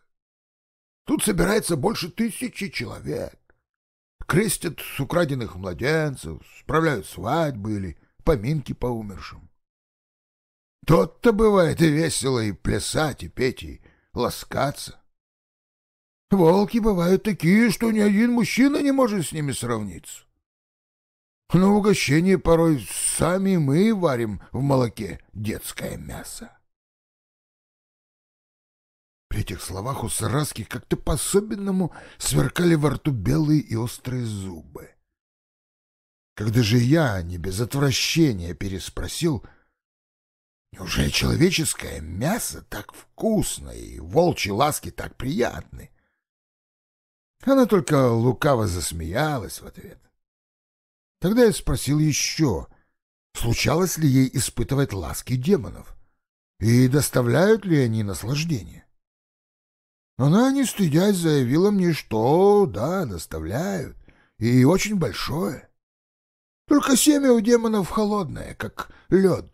Тут собирается больше тысячи человек. Крестят с украденных младенцев, справляют свадьбы или поминки по умершим. Тот-то бывает и весело, и плясать, и петь, и ласкаться. Волки бывают такие, что ни один мужчина не может с ними сравниться. Но угощение порой сами мы варим в молоке детское мясо. При этих словах у Сараски как-то по-особенному сверкали во рту белые и острые зубы. Когда же я, не без отвращения, переспросил, неужели человеческое мясо так вкусно и волчьи ласки так приятны? Она только лукаво засмеялась в ответ. Тогда я спросил еще, случалось ли ей испытывать ласки демонов, и доставляют ли они наслаждение. Она, не стыдясь, заявила мне, что, да, доставляют, и очень большое. Только семя у демонов холодное, как лед.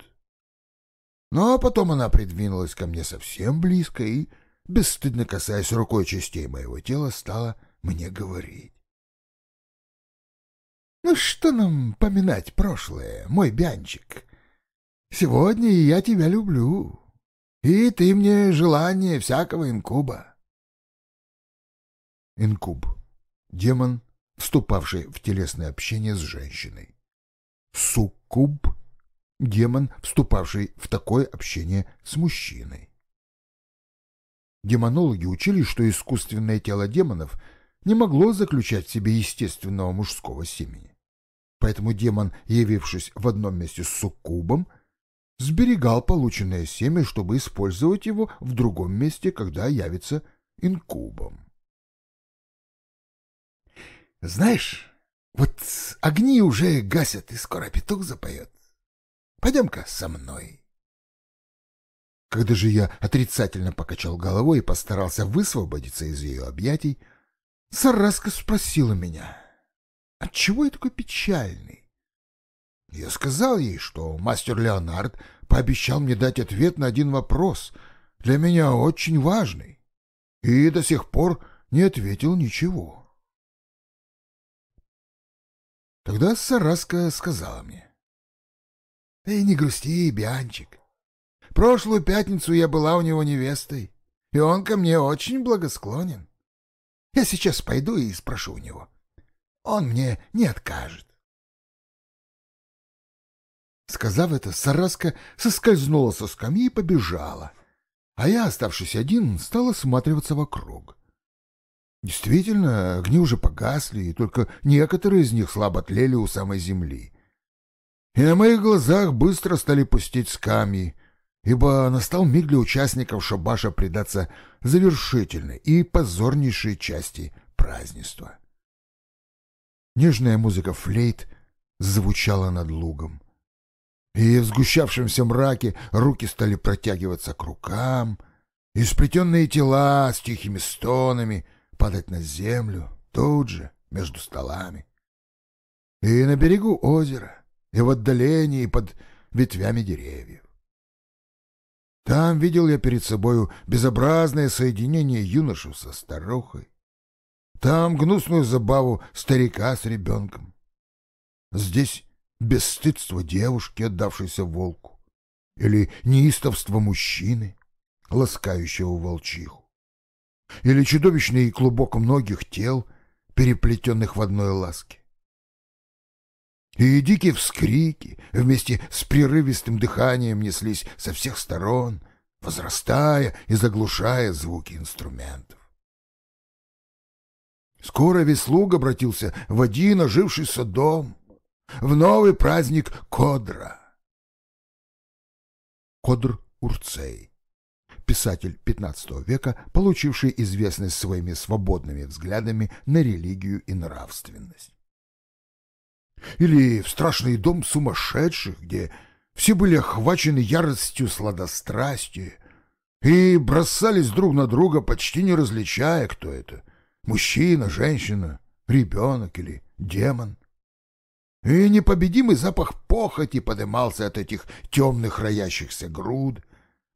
А потом она придвинулась ко мне совсем близко и, бесстыдно касаясь рукой частей моего тела, стала мне говорить. «Ну что нам поминать прошлое, мой Бянчик? Сегодня я тебя люблю, и ты мне желание всякого инкуба». Инкуб — демон, вступавший в телесное общение с женщиной. Суккуб — демон, вступавший в такое общение с мужчиной. Демонологи учили, что искусственное тело демонов — не могло заключать в себе естественного мужского семени. Поэтому демон, явившись в одном месте с суккубом, сберегал полученное семя, чтобы использовать его в другом месте, когда явится инкубом. «Знаешь, вот огни уже гасят, и скоро петух запоет. Пойдем-ка со мной». Когда же я отрицательно покачал головой и постарался высвободиться из ее объятий, Сараска спросила меня, отчего я такой печальный? Я сказал ей, что мастер Леонард пообещал мне дать ответ на один вопрос, для меня очень важный, и до сих пор не ответил ничего. Тогда Сараска сказала мне, «Эй, не грусти, Бианчик. Прошлую пятницу я была у него невестой, и он ко мне очень благосклонен. Я сейчас пойду и спрошу у него. Он мне не откажет. Сказав это, Сараска соскользнула со скамьи и побежала, а я, оставшись один, стал осматриваться вокруг. Действительно, огни уже погасли, и только некоторые из них слабо тлели у самой земли. И на моих глазах быстро стали пустить скамьи, ибо настал миг для участников шабаша предаться завершительной и позорнейшей части празднества. Нежная музыка флейт звучала над лугом, и в сгущавшемся мраке руки стали протягиваться к рукам, и сплетенные тела с тихими стонами падать на землю тут же, между столами. И на берегу озера, и в отдалении под ветвями деревьев. Там видел я перед собою безобразное соединение юношу со старухой. Там гнусную забаву старика с ребенком. Здесь бесстыдство девушки, отдавшейся волку, или неистовство мужчины, ласкающего волчиху, или чудовищный клубок многих тел, переплетенных в одной ласке. И дикие вскрики вместе с прерывистым дыханием неслись со всех сторон, возрастая и заглушая звуки инструментов. Скоро весь луг обратился в один ожившийся дом, в новый праздник Кодра. Кодр Урцей, писатель XV века, получивший известность своими свободными взглядами на религию и нравственность. Или в страшный дом сумасшедших, где все были охвачены яростью сладострастия и бросались друг на друга, почти не различая, кто это — мужчина, женщина, ребенок или демон. И непобедимый запах похоти подымался от этих темных роящихся груд,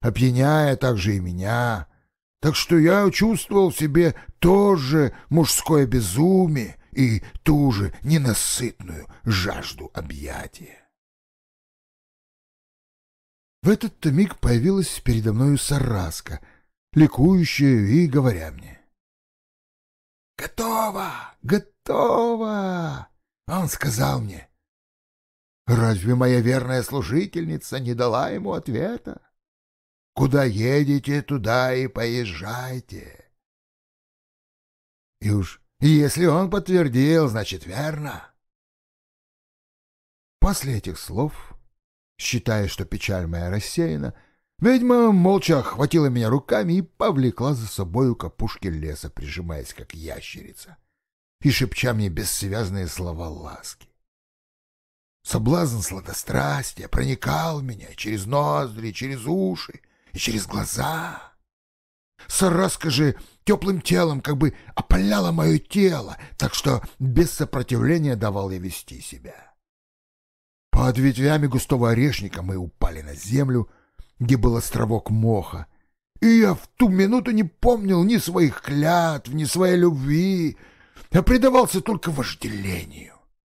опьяняя также и меня, так что я чувствовал в себе тоже мужское безумие и ту же ненасытную жажду объятия. В этот миг появилась передо мною Сараска, ликующая и говоря мне. «Готово! Готово!» Он сказал мне. «Разве моя верная служительница не дала ему ответа? Куда едете, туда и поезжайте». И уж если он подтвердил, значит, верно. После этих слов, считая, что печаль моя рассеяна, ведьма молча охватила меня руками и повлекла за собою к опушке леса, прижимаясь как ящерица, и шепча мне бессвязные слова ласки. Соблазн сладострастия проникал в меня через ноздри, через уши и через глаза. Сараска же теплым телом как бы опаляла мое тело, так что без сопротивления давал я вести себя. Под ветвями густого орешника мы упали на землю, где был островок моха, и я в ту минуту не помнил ни своих клятв, ни своей любви, а предавался только вожделению,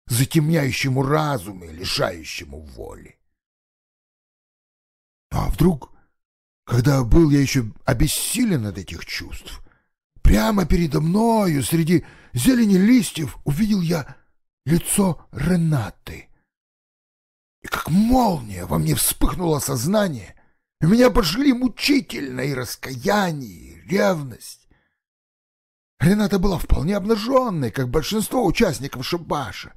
затемняющему разум и лишающему воли. А вдруг когда был я еще обессилен от этих чувств. Прямо передо мною, среди зелени листьев, увидел я лицо Ренаты. И как молния во мне вспыхнуло сознание, и меня обожгли мучительно и раскаяние, и ревность. Рената была вполне обнаженной, как большинство участников шабаша,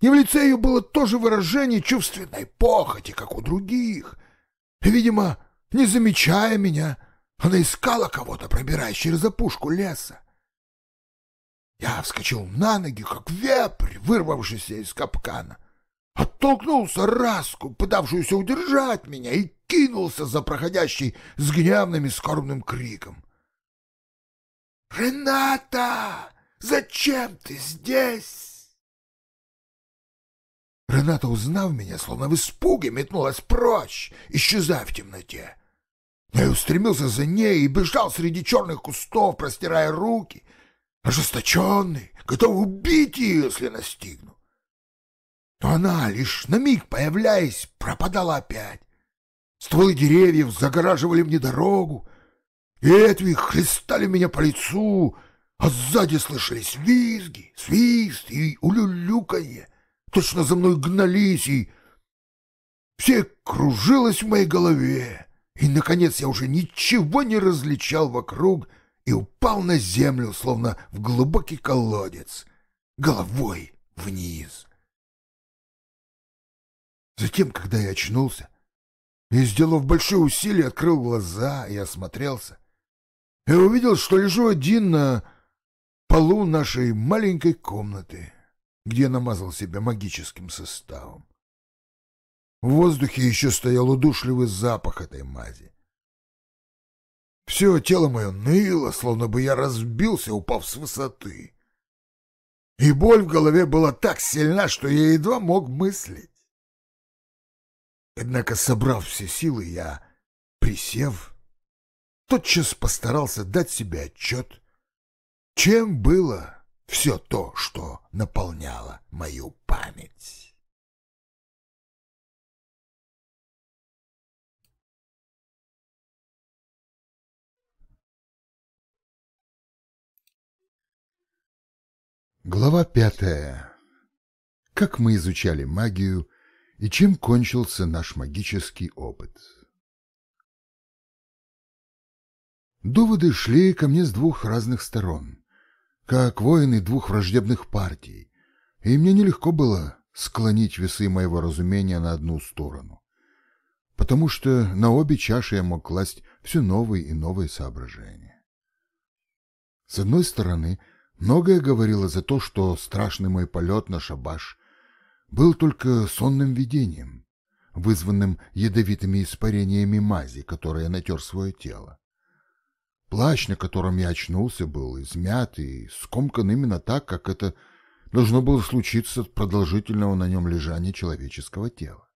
и в лице ее было то же выражение чувственной похоти, как у других. И, видимо, не замечая меня, она искала кого-то, пробираясь через опушку леса. Я вскочил на ноги, как вепрь, вырвавшийся из капкана. Оттолкнулся Раску, пытавшуюся удержать меня, и кинулся за проходящей с гневным и скорбным криком. «Рената! Зачем ты здесь?» Рената, узнав меня, словно в испуге, метнулась прочь, исчезая в темноте. Я устремился за ней и бежал среди черных кустов, простирая руки, ожесточенный, готов убить ее, если настигну. Но она, лишь на миг появляясь, пропадала опять. Стволы деревьев загораживали мне дорогу, ветви хлестали меня по лицу, а сзади слышались визги, свист и улюлюканье точно за мной гнались, и все кружилось в моей голове. И, наконец, я уже ничего не различал вокруг и упал на землю, словно в глубокий колодец, головой вниз. Затем, когда я очнулся, И, сделав большие усилия, открыл глаза и осмотрелся. И увидел, что лежу один на полу нашей маленькой комнаты, где намазал себя магическим составом. В воздухе еще стоял удушливый запах этой мази. Все тело мое ныло, словно бы я разбился, упав с высоты. И боль в голове была так сильна, что я едва мог мыслить. Однако, собрав все силы, я, присев, тотчас постарался дать себе отчет, чем было все то, что наполняло мою память. Глава пятая. Как мы изучали магию и чем кончился наш магический опыт. Доводы шли ко мне с двух разных сторон, как воины двух враждебных партий, и мне нелегко было склонить весы моего разумения на одну сторону, потому что на обе чаши я мог класть все новые и новые соображения. С одной стороны, Многое говорило за то, что страшный мой полет на шабаш был только сонным видением, вызванным ядовитыми испарениями мази, которой я натер свое тело. Плащ, на котором я очнулся, был измят и скомкан именно так, как это должно было случиться от продолжительного на нем лежания человеческого тела.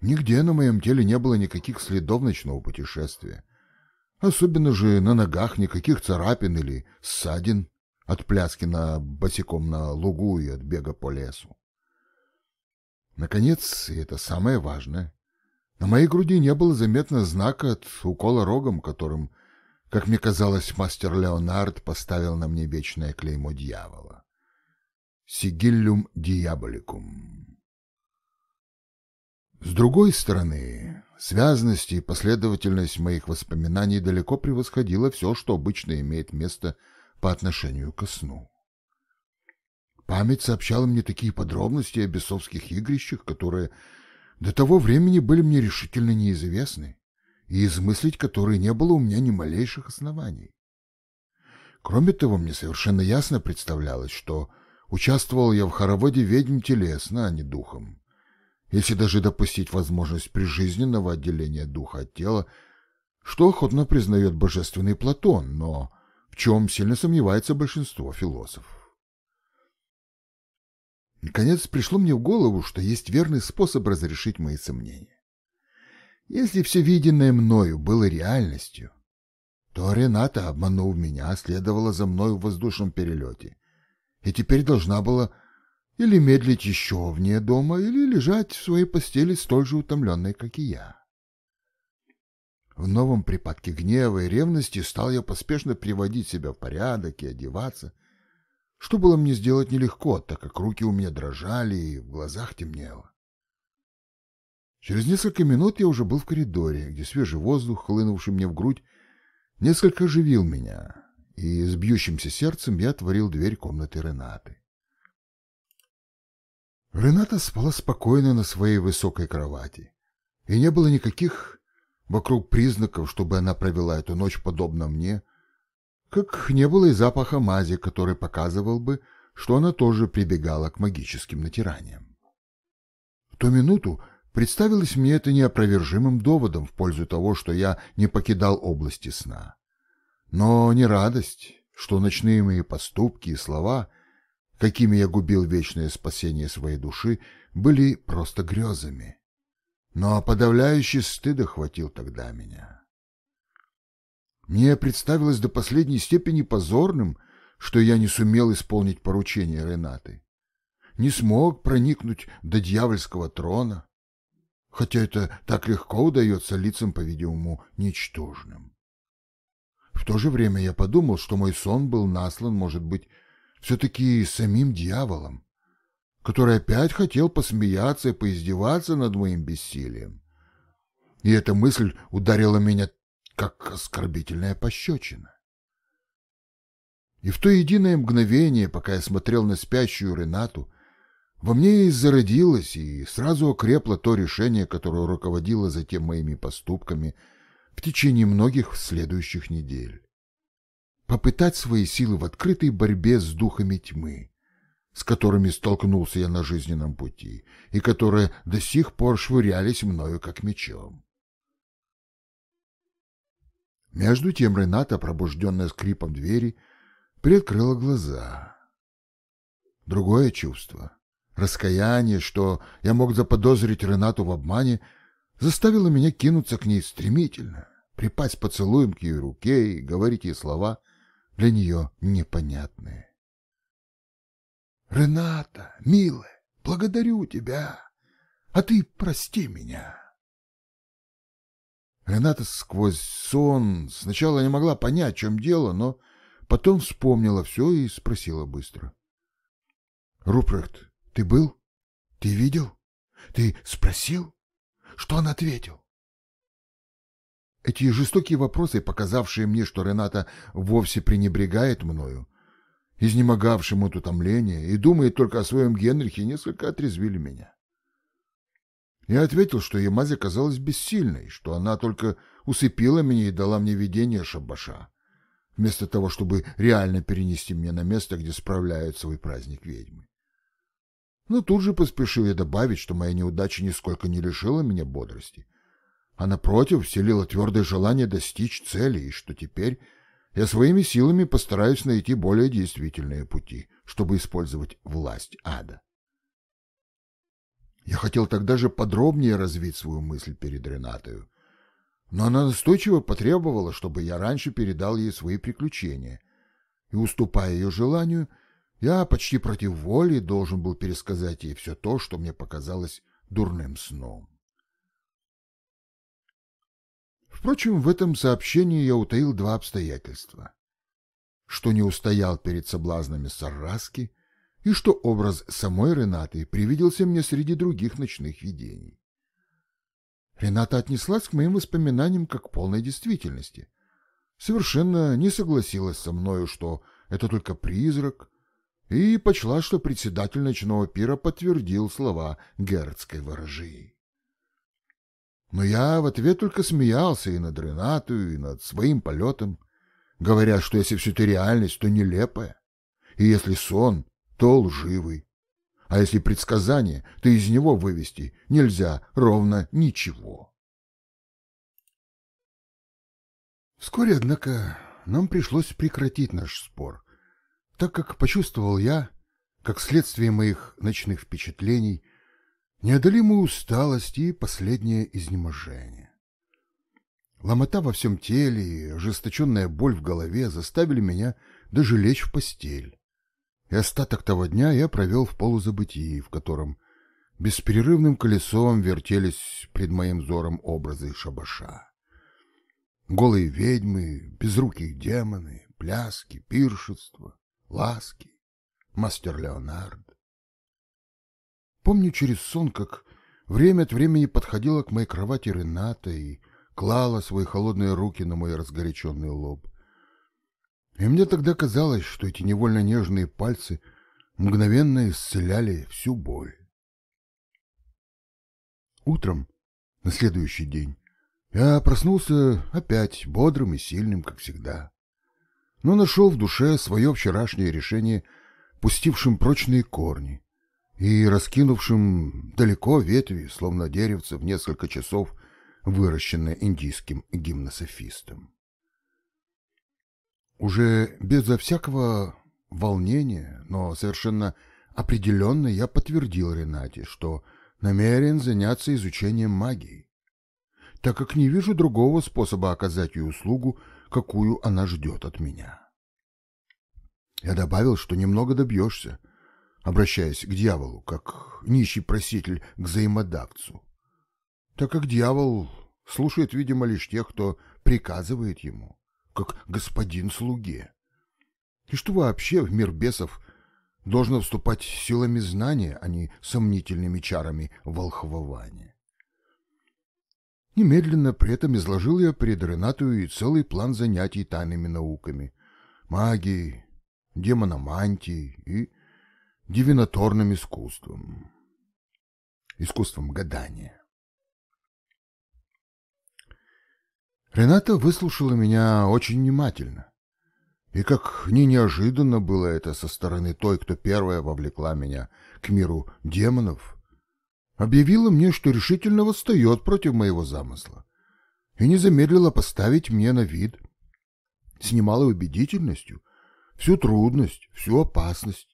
Нигде на моем теле не было никаких следов ночного путешествия, Особенно же на ногах никаких царапин или ссадин от пляски на босиком на лугу и от бега по лесу. Наконец, и это самое важное, на моей груди не было заметно знака от укола рогом, которым, как мне казалось, мастер Леонард поставил на мне вечное клеймо дьявола. Сигиллюм диаболикум. С другой стороны, Связность и последовательность моих воспоминаний далеко превосходила все, что обычно имеет место по отношению ко сну. Память сообщала мне такие подробности о бесовских игрищах, которые до того времени были мне решительно неизвестны, и измыслить которые не было у меня ни малейших оснований. Кроме того, мне совершенно ясно представлялось, что участвовал я в хороводе ведьм телесно, а не духом если даже допустить возможность прижизненного отделения духа от тела, что охотно признает божественный Платон, но в чем сильно сомневается большинство философов. Наконец пришло мне в голову, что есть верный способ разрешить мои сомнения. Если все виденное мною было реальностью, то Рената, обманув меня, следовала за мной в воздушном перелете и теперь должна была или медлить еще вне дома, или лежать в своей постели столь же утомленной, как и я. В новом припадке гнева и ревности стал я поспешно приводить себя в порядок и одеваться, что было мне сделать нелегко, так как руки у меня дрожали и в глазах темнело. Через несколько минут я уже был в коридоре, где свежий воздух, хлынувший мне в грудь, несколько оживил меня, и с бьющимся сердцем я отворил дверь комнаты Ренаты. Рената спала спокойно на своей высокой кровати, и не было никаких вокруг признаков, чтобы она провела эту ночь подобно мне, как не было и запаха мази, который показывал бы, что она тоже прибегала к магическим натираниям. В ту минуту представилось мне это неопровержимым доводом в пользу того, что я не покидал области сна. Но не радость, что ночные мои поступки и слова — какими я губил вечное спасение своей души, были просто грезами. Но подавляющий стыд охватил тогда меня. Мне представилось до последней степени позорным, что я не сумел исполнить поручение Ренаты, не смог проникнуть до дьявольского трона, хотя это так легко удается лицам, по-видимому, ничтожным. В то же время я подумал, что мой сон был наслан, может быть, все-таки самим дьяволом, который опять хотел посмеяться и поиздеваться над моим бессилием. И эта мысль ударила меня, как оскорбительная пощечина. И в то единое мгновение, пока я смотрел на спящую Ренату, во мне и зародилось, и сразу окрепло то решение, которое руководило затем моими поступками в течение многих следующих недель. Попытать свои силы в открытой борьбе с духами тьмы, с которыми столкнулся я на жизненном пути, и которые до сих пор швырялись мною как мечом. Между тем Рената, пробужденная скрипом двери, приоткрыла глаза. Другое чувство, Раскаяние, что я мог заподозрить Ренату в обмане, заставило меня кинуться к ней стремительно, припасть поцелуем к ее руке и говорить ей слова для нее непонятные. «Рената, милая, благодарю тебя, а ты прости меня». Рената сквозь сон сначала не могла понять, в чем дело, но потом вспомнила все и спросила быстро. — Рупрехт, ты был? Ты видел? Ты спросил? Что он ответил? Эти жестокие вопросы, показавшие мне, что Рената вовсе пренебрегает мною, изнемогавшим от утомления и думает только о своем Генрихе, несколько отрезвили меня. Я ответил, что Ямазе казалась бессильной, что она только усыпила меня и дала мне видение шабаша, вместо того, чтобы реально перенести меня на место, где справляют свой праздник ведьмы. Но тут же поспешил я добавить, что моя неудача нисколько не лишила меня бодрости, а напротив вселила твердое желание достичь цели, и что теперь я своими силами постараюсь найти более действительные пути, чтобы использовать власть ада. Я хотел тогда же подробнее развить свою мысль перед Ренатою, но она настойчиво потребовала, чтобы я раньше передал ей свои приключения, и, уступая ее желанию, я почти против воли должен был пересказать ей все то, что мне показалось дурным сном. Впрочем, в этом сообщении я утаил два обстоятельства. Что не устоял перед соблазнами Сарраски, и что образ самой Ренаты привиделся мне среди других ночных видений. Рената отнеслась к моим воспоминаниям как к полной действительности. Совершенно не согласилась со мною, что это только призрак, и почла, что председатель ночного пира подтвердил слова герцкой ворожии. Но я в ответ только смеялся и над Ренатою, и над своим полетом, говоря, что если все это реальность, то нелепая, и если сон, то лживый, а если предсказание, то из него вывести нельзя ровно ничего. Вскоре, однако, нам пришлось прекратить наш спор, так как почувствовал я, как следствие моих ночных впечатлений, неодолимую усталость и последнее изнеможение. Ломота во всем теле и ожесточенная боль в голове заставили меня даже лечь в постель. И остаток того дня я провел в полузабытии, в котором бесперерывным колесом вертелись пред моим взором образы шабаша. Голые ведьмы, безрукие демоны, пляски, пиршества, ласки, мастер Леонард. Помню через сон, как время от времени подходила к моей кровати Рената и клала свои холодные руки на мой разгоряченный лоб. И мне тогда казалось, что эти невольно нежные пальцы мгновенно исцеляли всю боль. Утром, на следующий день, я проснулся опять бодрым и сильным, как всегда но нашел в душе свое вчерашнее решение, пустившим прочные корни и раскинувшим далеко ветви, словно деревце в несколько часов, выращенное индийским гимнософистом. Уже безо всякого волнения, но совершенно определенно я подтвердил Ренате, что намерен заняться изучением магии, так как не вижу другого способа оказать ей услугу, какую она ждет от меня. Я добавил, что немного добьешься, обращаясь к дьяволу, как нищий проситель к взаимодавцу, так как дьявол слушает, видимо, лишь тех, кто приказывает ему, как господин слуге, и что вообще в мир бесов должно вступать силами знания, а не сомнительными чарами волхвования. Немедленно при этом изложил я перед Ренатою и целый план занятий тайными науками, магией, демономантией и дивинаторным искусством, искусством гадания. Рената выслушала меня очень внимательно. И как ни неожиданно было это со стороны той, кто первая вовлекла меня к миру демонов, объявила мне, что решительно восстает против моего замысла, и не замедлила поставить мне на вид с немалой убедительностью всю трудность, всю опасность,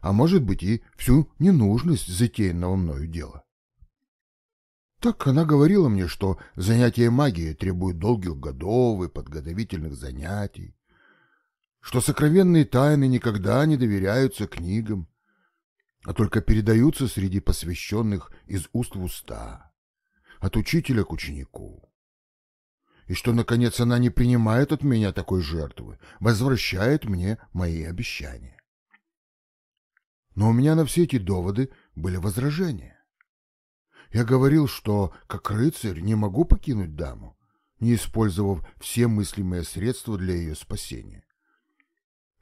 а может быть и всю ненужность затеянного мною дела. Так она говорила мне, что занятие магией требует долгих годов и подготовительных занятий, что сокровенные тайны никогда не доверяются книгам, а только передаются среди посвященных из уст в уста, от учителя к ученику. И что, наконец, она не принимает от меня такой жертвы, возвращает мне мои обещания. Но у меня на все эти доводы были возражения. Я говорил, что, как рыцарь, не могу покинуть даму, не использовав все мыслимые средства для ее спасения.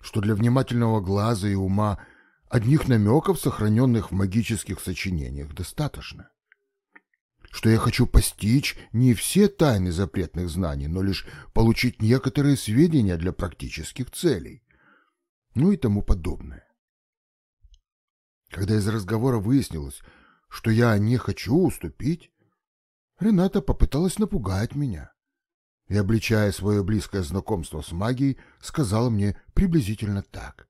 Что для внимательного глаза и ума – Одних намеков, сохраненных в магических сочинениях, достаточно. Что я хочу постичь не все тайны запретных знаний, но лишь получить некоторые сведения для практических целей. Ну и тому подобное. Когда из разговора выяснилось, что я не хочу уступить, Рената попыталась напугать меня и, обличая свое близкое знакомство с магией, сказала мне приблизительно так.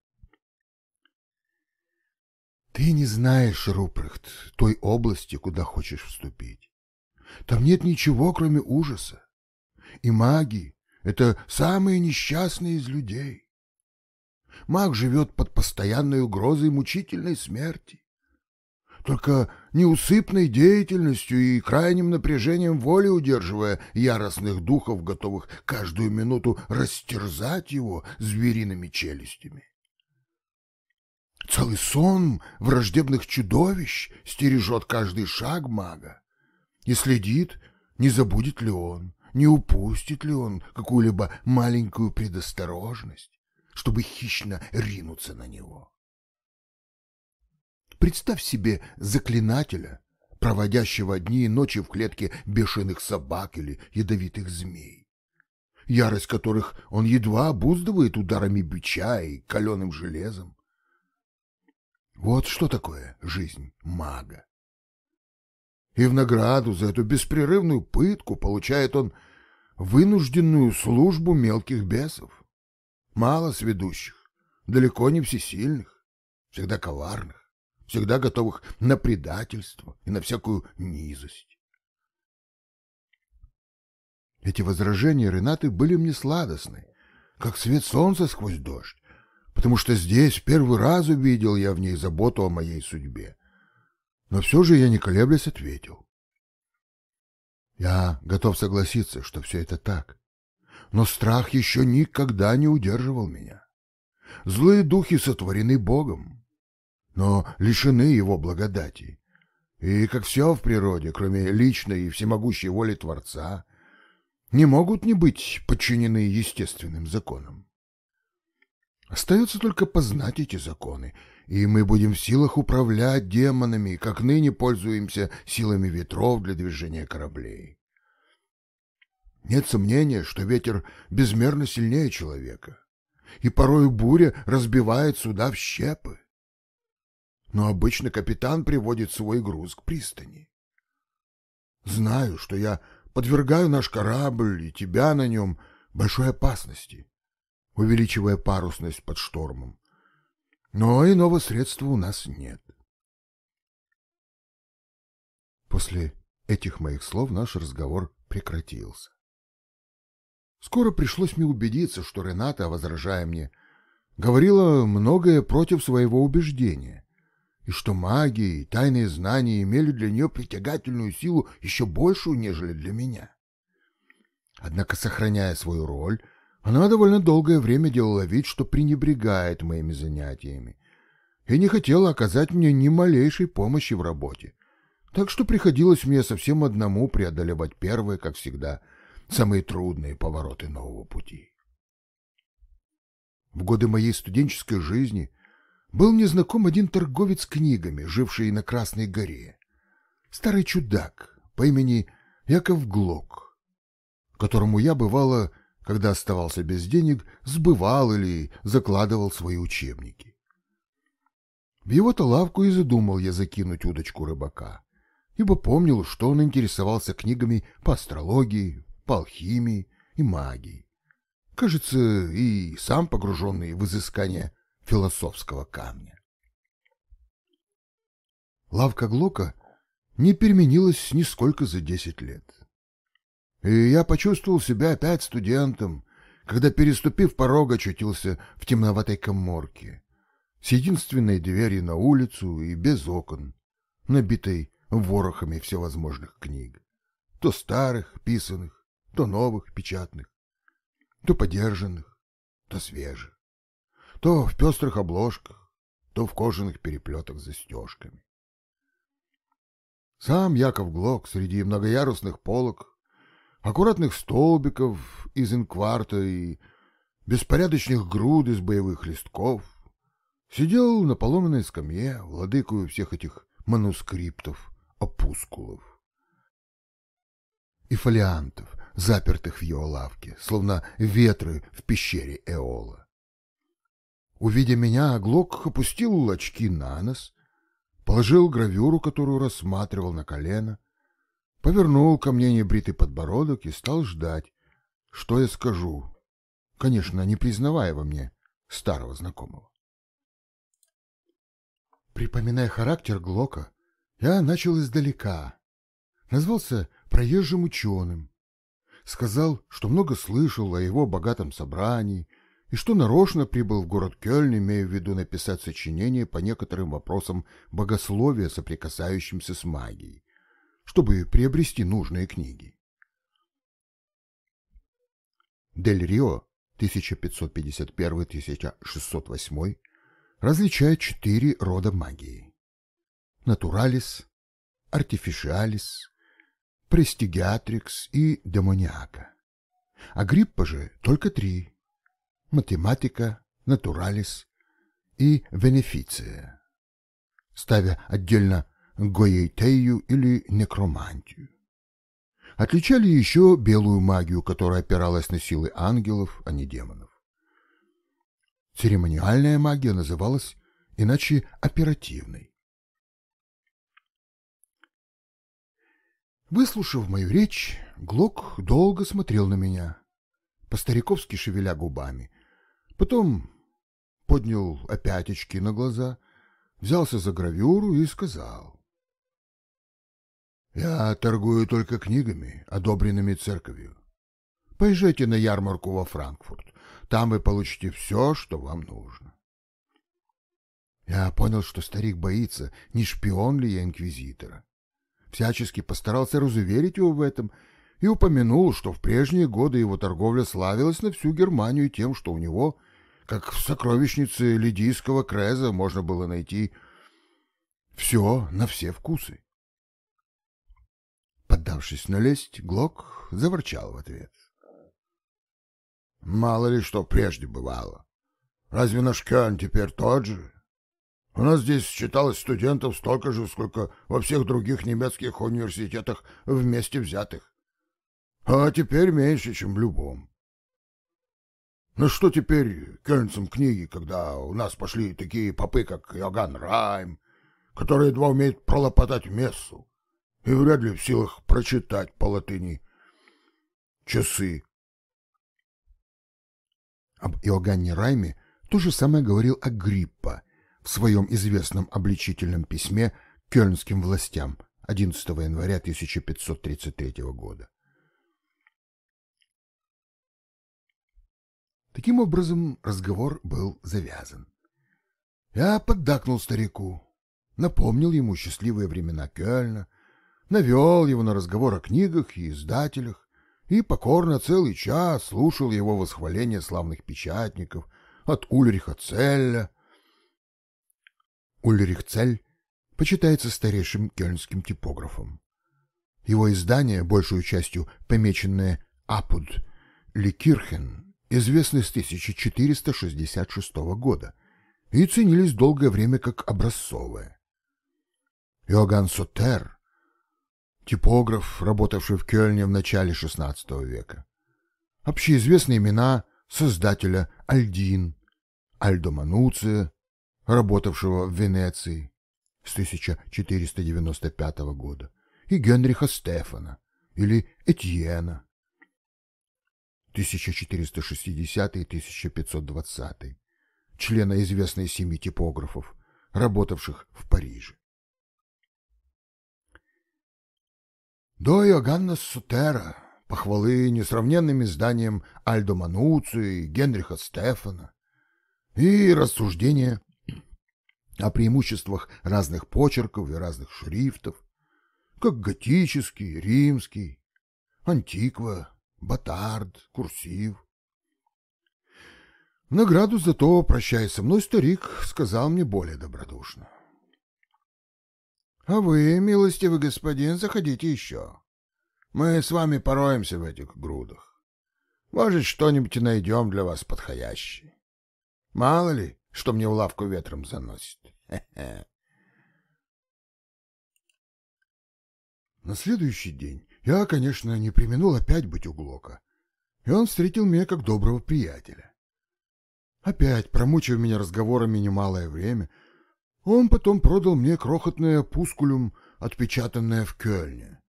Ты не знаешь, Рупрехт, той области, куда хочешь вступить. Там нет ничего, кроме ужаса. И маги — это самые несчастные из людей. Маг живет под постоянной угрозой мучительной смерти. Только неусыпной деятельностью и крайним напряжением воли удерживая яростных духов, готовых каждую минуту растерзать его звериными челюстями. Целый сон враждебных чудовищ стережет каждый шаг мага и следит, не забудет ли он, не упустит ли он какую-либо маленькую предосторожность, чтобы хищно ринуться на него. Представь себе заклинателя, проводящего дни и ночи в клетке бешеных собак или ядовитых змей, ярость которых он едва обуздывает ударами бича и каленым железом. Вот что такое жизнь мага. И в награду за эту беспрерывную пытку получает он вынужденную службу мелких бесов, мало сведущих, далеко не всесильных, всегда коварных, всегда готовых на предательство и на всякую низость. Эти возражения Ренаты были мне сладостны, как свет солнца сквозь дождь потому что здесь первый раз увидел я в ней заботу о моей судьбе. Но все же я не колеблясь ответил. Я готов согласиться, что все это так. Но страх еще никогда не удерживал меня. Злые духи сотворены Богом, но лишены Его благодати. И, как все в природе, кроме личной и всемогущей воли Творца, не могут не быть подчинены естественным законам. Остается только познать эти законы, и мы будем в силах управлять демонами, как ныне пользуемся силами ветров для движения кораблей. Нет сомнения, что ветер безмерно сильнее человека, и порой буря разбивает суда в щепы. Но обычно капитан приводит свой груз к пристани. Знаю, что я подвергаю наш корабль и тебя на нем большой опасности увеличивая парусность под штормом. Но иного средства у нас нет. После этих моих слов наш разговор прекратился. Скоро пришлось мне убедиться, что Рената, возражая мне, говорила многое против своего убеждения, и что магия и тайные знания имели для нее притягательную силу еще большую, нежели для меня. Однако, сохраняя свою роль, она довольно долгое время делала вид, что пренебрегает моими занятиями, и не хотела оказать мне ни малейшей помощи в работе. Так что приходилось мне совсем одному преодолевать первые, как всегда, самые трудные повороты нового пути. В годы моей студенческой жизни был незнаком один торговец книгами, живший на Красной горе. Старый чудак по имени Яков Глок, которому я, бывало, когда оставался без денег, сбывал или закладывал свои учебники. В его-то лавку и задумал я закинуть удочку рыбака, ибо помнил, что он интересовался книгами по астрологии, по алхимии и магии. Кажется, и сам погруженный в изыскание философского камня. Лавка Глока не переменилась нисколько за десять лет. И я почувствовал себя опять студентом, когда, переступив порог, очутился в темноватой коморке, с единственной дверью на улицу и без окон, набитой ворохами всевозможных книг, то старых, писанных, то новых, печатных, то подержанных, то свежих, то в пестрых обложках, то в кожаных переплетах с застежками. Сам Яков Глок среди многоярусных полок, аккуратных столбиков из инкварта и беспорядочных груд из боевых листков сидел на поломенной скамье, владыкую всех этих манускриптов, опускулов и фолиантов, запертых в его лавке, словно ветры в пещере Эола. Увидя меня, Глок опустил очки на нос положил гравюру, которую рассматривал на колено, повернул ко мне небритый подбородок и стал ждать, что я скажу, конечно, не признавая во мне старого знакомого. Припоминая характер Глока, я начал издалека. Назвался проезжим ученым. Сказал, что много слышал о его богатом собрании и что нарочно прибыл в город Кёльн, имея в виду написать сочинение по некоторым вопросам богословия, соприкасающимся с магией, чтобы приобрести нужные книги. Дель Рио 1551-1608 различает четыре рода магии. Натуралис, артифишиалис, престигиатрикс и демониака. А гриппа же только три математика, натуралис и бенефиция, ставя отдельно гоейтею или некромантию. Отличали еще белую магию, которая опиралась на силы ангелов, а не демонов. Церемониальная магия называлась иначе оперативной. Выслушав мою речь, Глок долго смотрел на меня, по-стариковски шевеля губами, Потом поднял опять очки на глаза, взялся за гравюру и сказал. «Я торгую только книгами, одобренными церковью. Поезжайте на ярмарку во Франкфурт. Там вы получите все, что вам нужно». Я понял, что старик боится, не шпион ли я инквизитора. Всячески постарался разуверить его в этом и упомянул, что в прежние годы его торговля славилась на всю Германию тем, что у него как в сокровищнице лидийского креза можно было найти все на все вкусы. Поддавшись на лесть, Глок заворчал в ответ. Мало ли что прежде бывало. Разве наш Кёльн теперь тот же? У нас здесь считалось студентов столько же, сколько во всех других немецких университетах вместе взятых. А теперь меньше, чем в любом. Ну что теперь кельнцам книги, когда у нас пошли такие попы, как Иоганн Райм, которые едва умеют пролопотать мессу и вряд ли в силах прочитать по латыни часы. Об Иоганне Райме то же самое говорил Агриппа в своем известном обличительном письме кёльнским властям 11 января 1533 года. Таким образом, разговор был завязан. Я поддакнул старику, напомнил ему счастливые времена Кёльна, навел его на разговор о книгах и издателях и покорно целый час слушал его восхваление славных печатников от Ульриха Целля. Ульрих Цель почитается старейшим кёльнским типографом. Его издание, большую частью помеченное «Апуд» Ликирхен, известный с 1466 года, и ценились долгое время как образцовые. Иоганн Сотер, типограф, работавший в Кёльне в начале XVI века. Общеизвестные имена создателя Альдин, Альдо Мануция, работавшего в Венеции с 1495 года, и Генриха Стефана или Этьена 1460-1520, члена известной семьи типографов, работавших в Париже. До Иоганна Сутера похвалы несравненным изданиям Альдо Мануци и Генриха Стефана и рассуждения о преимуществах разных почерков и разных шрифтов, как готический, римский, антиква, батард, курсив. В награду за то, прощаясь со мной, старик сказал мне более добродушно. — А вы, милостивый господин, заходите еще. Мы с вами пороемся в этих грудах. Может, что-нибудь и найдем для вас подходящее. Мало ли, что мне в лавку ветром заносит. На следующий день я, конечно, не применул опять быть у Глока, и он встретил меня как доброго приятеля. Опять, промучив меня разговорами немалое время, он потом продал мне крохотное пускулюм, отпечатанное в Кёльне.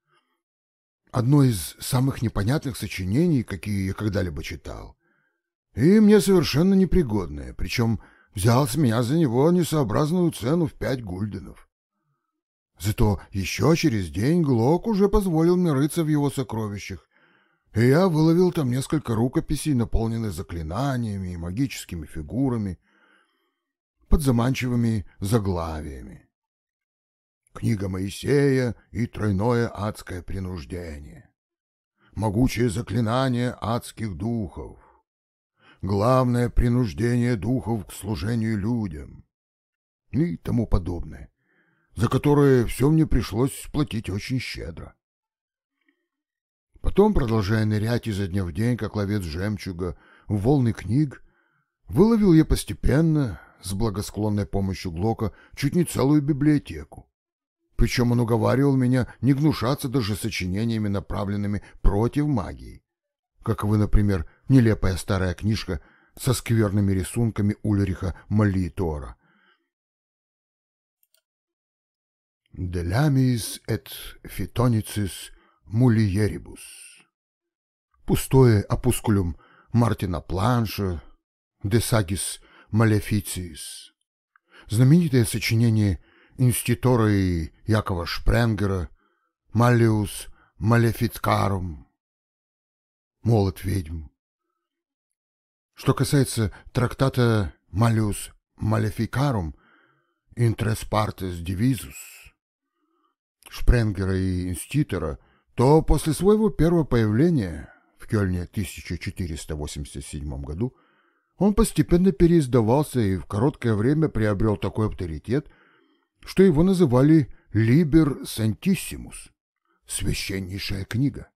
Одно из самых непонятных сочинений, какие я когда-либо читал. И мне совершенно непригодное, причем взял с меня за него несообразную цену в пять гульденов. Зато еще через день Глок уже позволил мне рыться в его сокровищах, и я выловил там несколько рукописей, наполненных заклинаниями и магическими фигурами, под заманчивыми заглавиями. Книга Моисея и тройное адское принуждение. Могучее заклинание адских духов. Главное принуждение духов к служению людям. И тому подобное за которые все мне пришлось платить очень щедро. Потом, продолжая нырять изо дня в день, как ловец жемчуга, в волны книг, выловил я постепенно, с благосклонной помощью Глока, чуть не целую библиотеку. Причем он уговаривал меня не гнушаться даже сочинениями, направленными против магии. Как вы, например, нелепая старая книжка со скверными рисунками Ульриха Молитора, Делямис et фитоницис мулиерибус. Пустое опускулюм Мартина Планша, де сагис малефициис. Знаменитое сочинение инститора и Якова Шпренгера Малиус Малефицкарум. Молот ведьм. Что касается трактата Малиус Малефикарум, Интрес партес дивизус, Шпренгера и Инститера, то после своего первого появления в Кёльне 1487 году он постепенно переиздавался и в короткое время приобрел такой авторитет, что его называли «Либер Сантиссимус» — «Священнейшая книга».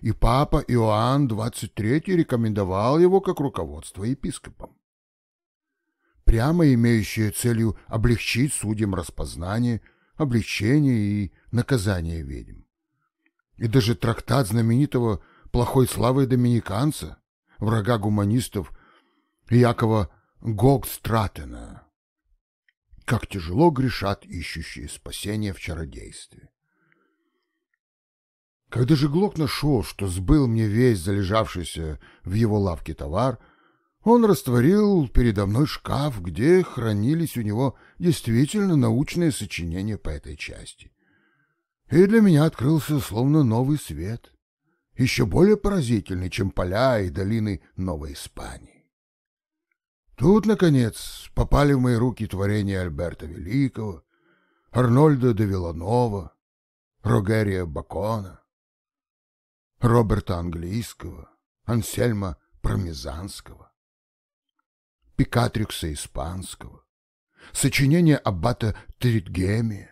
И папа Иоанн XXIII рекомендовал его как руководство епископом. Прямо имеющее целью облегчить судьям распознание – обличение и наказание ведьм. И даже трактат знаменитого плохой славы доминиканца, врага гуманистов Якова Гогстратена. Как тяжело грешат ищущие спасения в чародействе. Когда же Глок нашел, что сбыл мне весь залежавшийся в его лавке товар, он растворил передо мной шкаф, где хранились у него действительно научные сочинения по этой части. И для меня открылся словно новый свет, еще более поразительный, чем поля и долины Новой Испании. Тут, наконец, попали в мои руки творения Альберта Великого, Арнольда де Виланова, Рогерия Бакона, Роберта Английского, Ансельма Промезанского. Пикатрикса Испанского, сочинение аббата Тритгемия,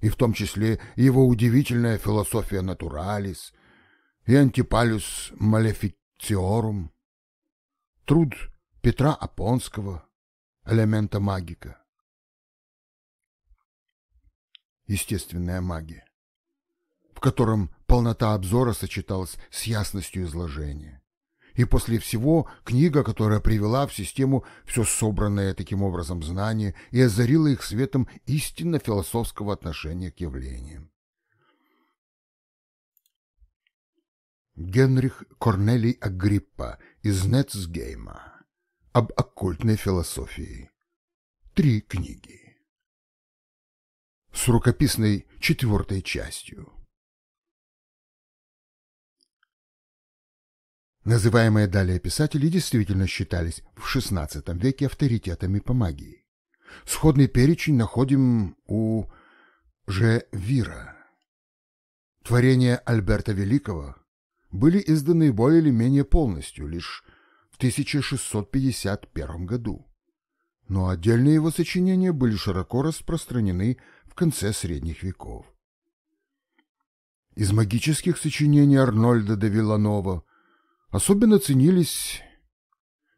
и в том числе его удивительная философия натуралис и антипалюс малефициорум, труд Петра Апонского, элемента магика. Естественная магия, в котором полнота обзора сочеталась с ясностью изложения. И после всего книга, которая привела в систему все собранное таким образом знание и озарила их светом истинно философского отношения к явлениям. Генрих Корнелий Агриппа из Нецгейма об оккультной философии. Три книги. С рукописной четвертой частью. Называемые далее писатели действительно считались в XVI веке авторитетами по магии. Сходный перечень находим у Ж. Вира. Творения Альберта Великого были изданы более или менее полностью лишь 1651 году, но отдельные его сочинения были широко распространены в конце средних веков. Из магических сочинений Арнольда де Виланова особенно ценились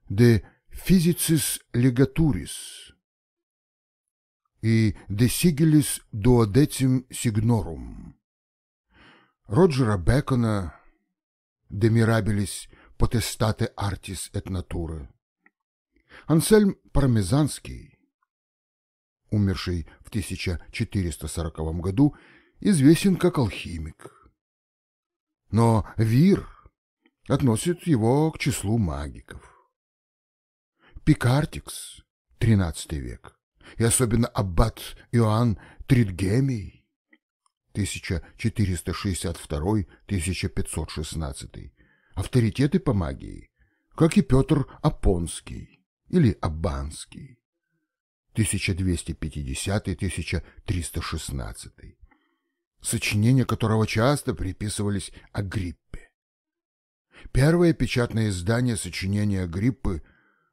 «De Physicis Legaturis» и «De Sigilis Duodecim Signorum» Роджера Бекона de mirabilis potestate artis et natura. Ансельм Пармезанский, умерший в 1440 году, известен как алхимик. Но Вир относит его к числу магиков. Пикартикс, XIII век, и особенно аббат Иоанн Тридгемий, 1462-1516, авторитеты по магии, как и Петр Апонский или Аббанский, 1250-1316, сочинения которого часто приписывались Агриппе. Первое печатное издание сочинения Агриппы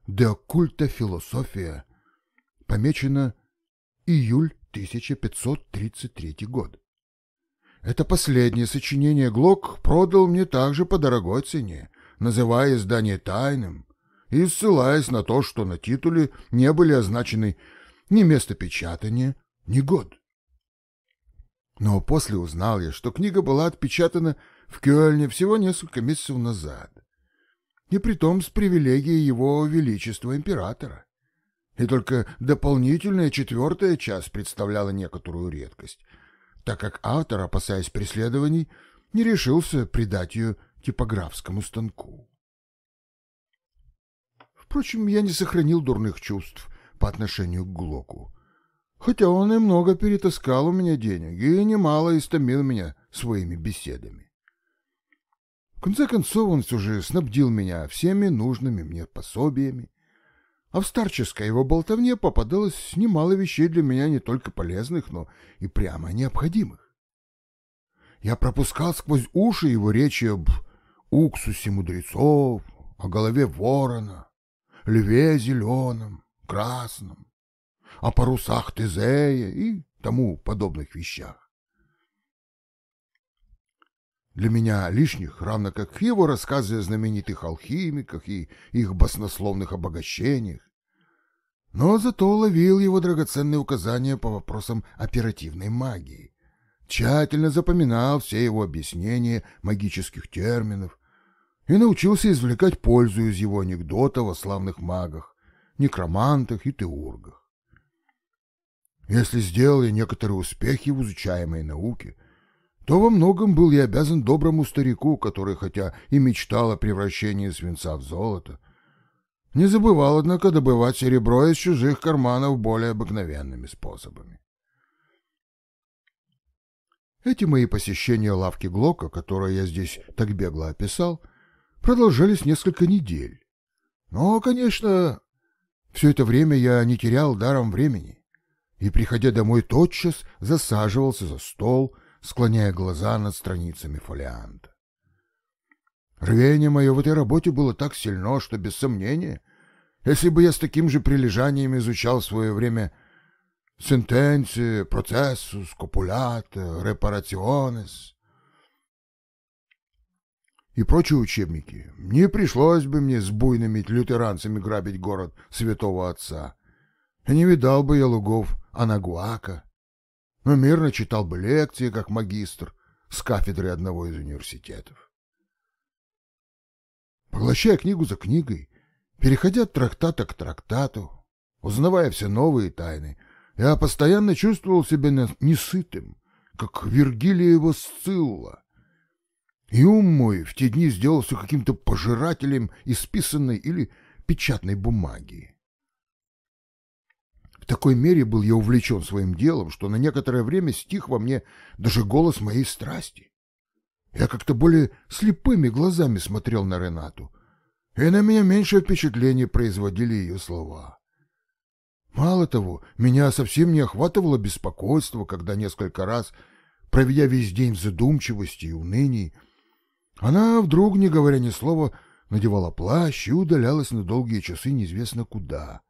«De occulta философия» помечено июль 1533 год. Это последнее сочинение Глок продал мне также по дорогой цене, называя издание тайным и ссылаясь на то, что на титуле не были означены ни место печатания, ни год. Но после узнал я, что книга была отпечатана в Кёльне всего несколько месяцев назад, и притом с привилегией его величества императора. И только дополнительная четвертая часть представляла некоторую редкость — так как автор, опасаясь преследований, не решился придать ее типографскому станку. Впрочем, я не сохранил дурных чувств по отношению к Глоку, хотя он и много перетаскал у меня денег и немало истомил меня своими беседами. В конце концов, он все же снабдил меня всеми нужными мне пособиями, а в старческой его болтовне попадалось немало вещей для меня не только полезных, но и прямо необходимых. Я пропускал сквозь уши его речи об уксусе мудрецов, о голове ворона, льве зеленом, красном, о парусах Тезея и тому подобных вещах. Для меня лишних, равно как его рассказы о знаменитых алхимиках и их баснословных обогащениях. Но зато ловил его драгоценные указания по вопросам оперативной магии. Тщательно запоминал все его объяснения магических терминов и научился извлекать пользу из его анекдотов о славных магах, некромантах и теургах. Если сделал я некоторые успехи в изучаемой науке — то во многом был я обязан доброму старику, который, хотя и мечтал о превращении свинца в золото, не забывал, однако, добывать серебро из чужих карманов более обыкновенными способами. Эти мои посещения лавки Глока, которые я здесь так бегло описал, продолжались несколько недель. Но, конечно, все это время я не терял даром времени и, приходя домой, тотчас засаживался за стол — склоняя глаза над страницами фолианта. Рвение мое в этой работе было так сильно, что, без сомнения, если бы я с таким же прилежанием изучал в свое время сентенции, процессус, копулята, репарационес и прочие учебники, не пришлось бы мне с буйными лютеранцами грабить город святого отца Не видал бы я лугов Анагуака, но мирно читал бы лекции, как магистр, с кафедры одного из университетов. Поглощая книгу за книгой, переходя от трактата к трактату, узнавая все новые тайны, я постоянно чувствовал себя несытым, как Вергилиева Сцилла. И ум мой в те дни сделался каким-то пожирателем исписанной или печатной бумаги. Такой мере был я увлечен своим делом, что на некоторое время стих во мне даже голос моей страсти. Я как-то более слепыми глазами смотрел на Ренату, и на меня меньшее впечатление производили ее слова. Мало того, меня совсем не охватывало беспокойство, когда несколько раз, проведя весь день в задумчивости и унынии, она вдруг, не говоря ни слова, надевала плащ и удалялась на долгие часы неизвестно куда,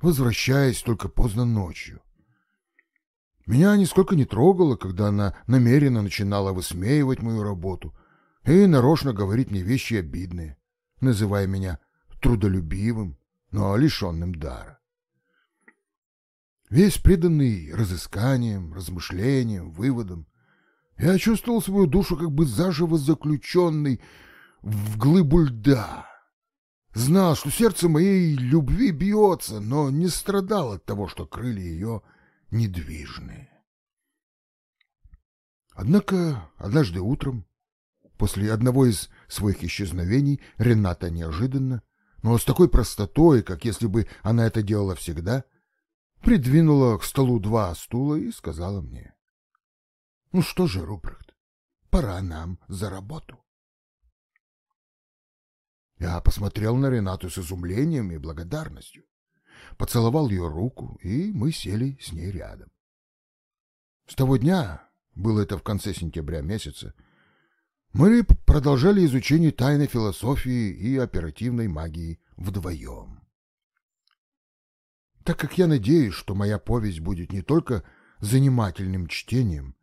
возвращаясь только поздно ночью. Меня нисколько не трогало, когда она намеренно начинала высмеивать мою работу и нарочно говорить мне вещи обидные, называя меня трудолюбивым, но лишенным дара. Весь преданный разысканиям, размышлениям, выводам, я чувствовал свою душу как бы заживо заключенной в глыбу льда. Знал, что сердце моей любви бьется, но не страдал от того, что крылья ее недвижны. Однако однажды утром, после одного из своих исчезновений, Рената неожиданно, но с такой простотой, как если бы она это делала всегда, придвинула к столу два стула и сказала мне, «Ну что же, Рупрехт, пора нам за работу». Я посмотрел на Ренату с изумлением и благодарностью, поцеловал ее руку, и мы сели с ней рядом. С того дня, было это в конце сентября месяца, мы продолжали изучение тайны философии и оперативной магии вдвоем. Так как я надеюсь, что моя повесть будет не только занимательным чтением,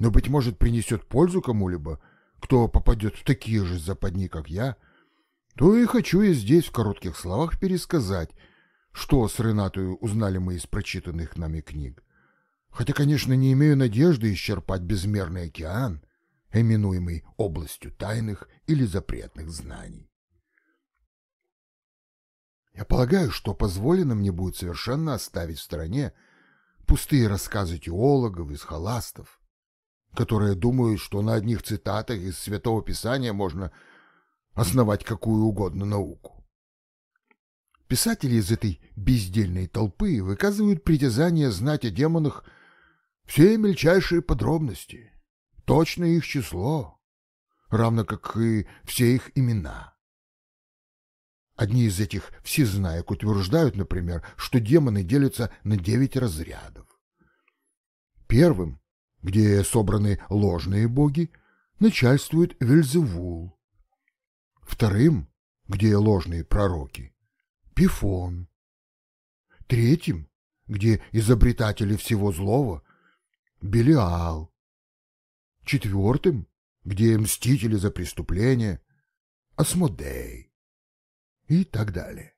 но, быть может, принесет пользу кому-либо, кто попадет в такие же западни, как я — то и хочу я здесь в коротких словах пересказать, что с Ренатой узнали мы из прочитанных нами книг. Хотя, конечно, не имею надежды исчерпать безмерный океан, именуемый областью тайных или запретных знаний. Я полагаю, что позволено мне будет совершенно оставить в стороне пустые рассказы теологов и схоластов, которые думают, что на одних цитатах из Святого Писания можно основать какую угодно науку. Писатели из этой бездельной толпы выказывают притязание знать о демонах все мельчайшие подробности, точное их число, равно как и все их имена. Одни из этих всезнаек утверждают, например, что демоны делятся на девять разрядов. Первым, где собраны ложные боги, начальствует Вельзевул, Вторым, где ложные пророки, Пифон. Третьим, где изобретатели всего злого, Белиал. Четвертым, где мстители за преступления, Асмодей. И так далее.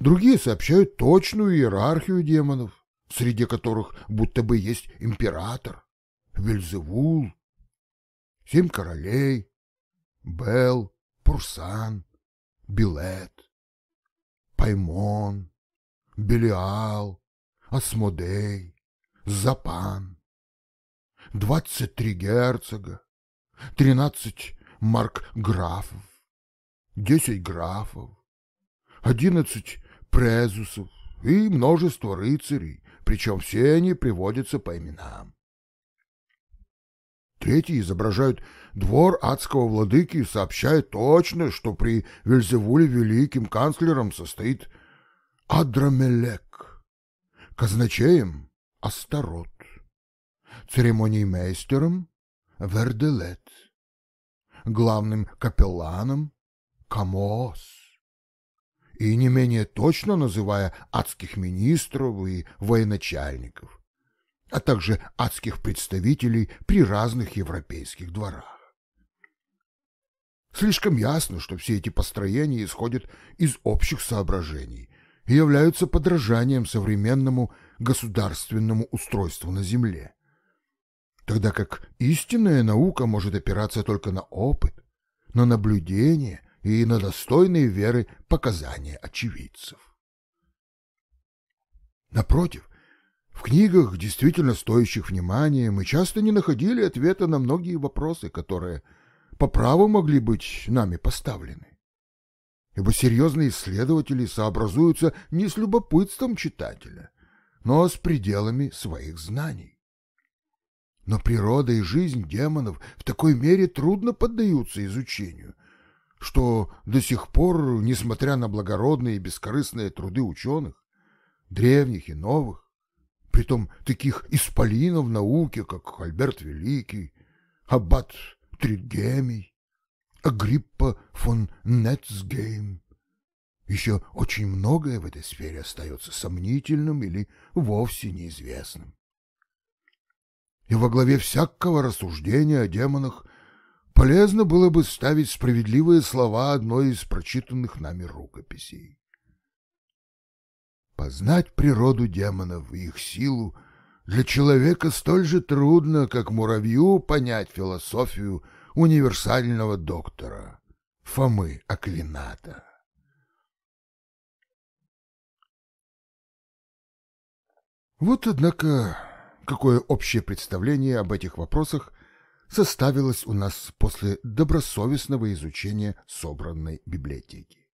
Другие сообщают точную иерархию демонов, среди которых будто бы есть император, Вельзевул, семь королей, Бел, Пурсан, Билет, Паймон, Белиал, Асмодей, Запан, двадцать три герцога, тринадцать маркграфов, десять графов, одиннадцать презусов и множество рыцарей, причем все они приводятся по именам. Третьи изображают двор адского владыки и сообщают точно, что при Вельзевуле великим канцлером состоит Адрамелек, казначеем Астарот, церемониймейстером Верделет, главным капелланом Камоос и не менее точно называя адских министров и военачальников а также адских представителей при разных европейских дворах. Слишком ясно, что все эти построения исходят из общих соображений и являются подражанием современному государственному устройству на Земле, тогда как истинная наука может опираться только на опыт, на наблюдение и на достойные веры показания очевидцев. Напротив, в книгах, действительно стоящих внимания, мы часто не находили ответа на многие вопросы, которые по праву могли быть нами поставлены. Ибо серьезные исследователи сообразуются не с любопытством читателя, но с пределами своих знаний. Но природа и жизнь демонов в такой мере трудно поддаются изучению, что до сих пор, несмотря на благородные и бескорыстные труды ученых, древних и новых, притом таких исполинов науки, как Альберт Великий, Аббат Тритгемий, Агриппа фон Нетцгейм, еще очень многое в этой сфере остается сомнительным или вовсе неизвестным. И во главе всякого рассуждения о демонах полезно было бы ставить справедливые слова одной из прочитанных нами рукописей. Познать природу демонов и их силу для человека столь же трудно, как муравью понять философию универсального доктора Фомы Аквината. Вот, однако, какое общее представление об этих вопросах составилось у нас после добросовестного изучения собранной библиотеки.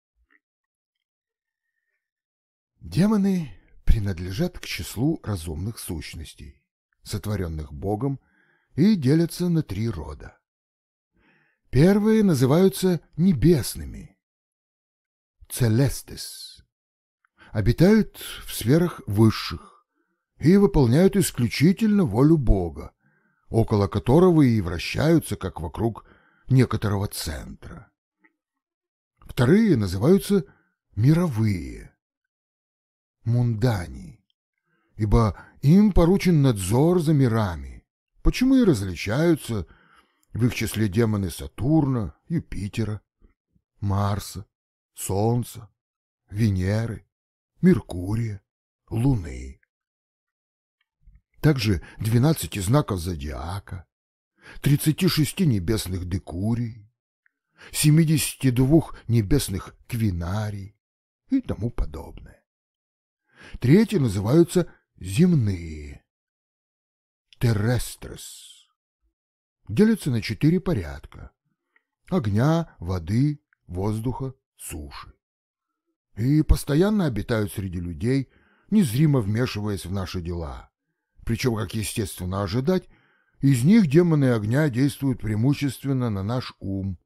Демоны принадлежат к числу разумных сущностей, сотворенных Богом, и делятся на три рода. Первые называются небесными, целестес, обитают в сферах высших, и выполняют исключительно волю Бога, около которого и вращаются, как вокруг некоторого центра. Вторые называются мировые, мундани, ибо им поручен надзор за мирами, почему и различаются в их числе демоны Сатурна, Юпитера, Марса, Солнца, Венеры, Меркурия, Луны также 12 знаков зодиака, 36 небесных декурий, 72 небесных квинарий и тому подобное. Третьи называются земные, террестрес. Делятся на четыре порядка – огня, воды, воздуха, суши. И постоянно обитают среди людей, незримо вмешиваясь в наши дела – причем, как естественно ожидать, из них демоны огня действуют преимущественно на наш ум,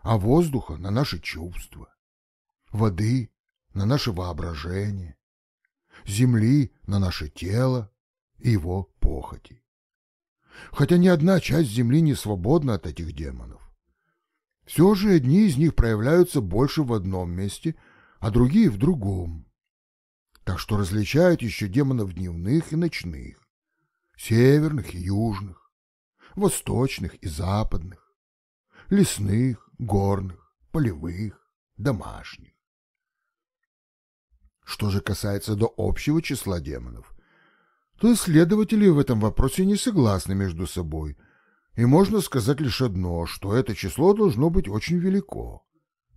а воздуха — на наши чувства, воды — на наше воображение, земли — на наше тело и его похоти. Хотя ни одна часть земли не свободна от этих демонов. Все же одни из них проявляются больше в одном месте, а другие в другом так что различают еще демонов дневных и ночных, северных и южных, восточных и западных, лесных, горных, полевых, домашних. Что же касается до общего числа демонов, то исследователи в этом вопросе не согласны между собой, и можно сказать лишь одно, что это число должно быть очень велико,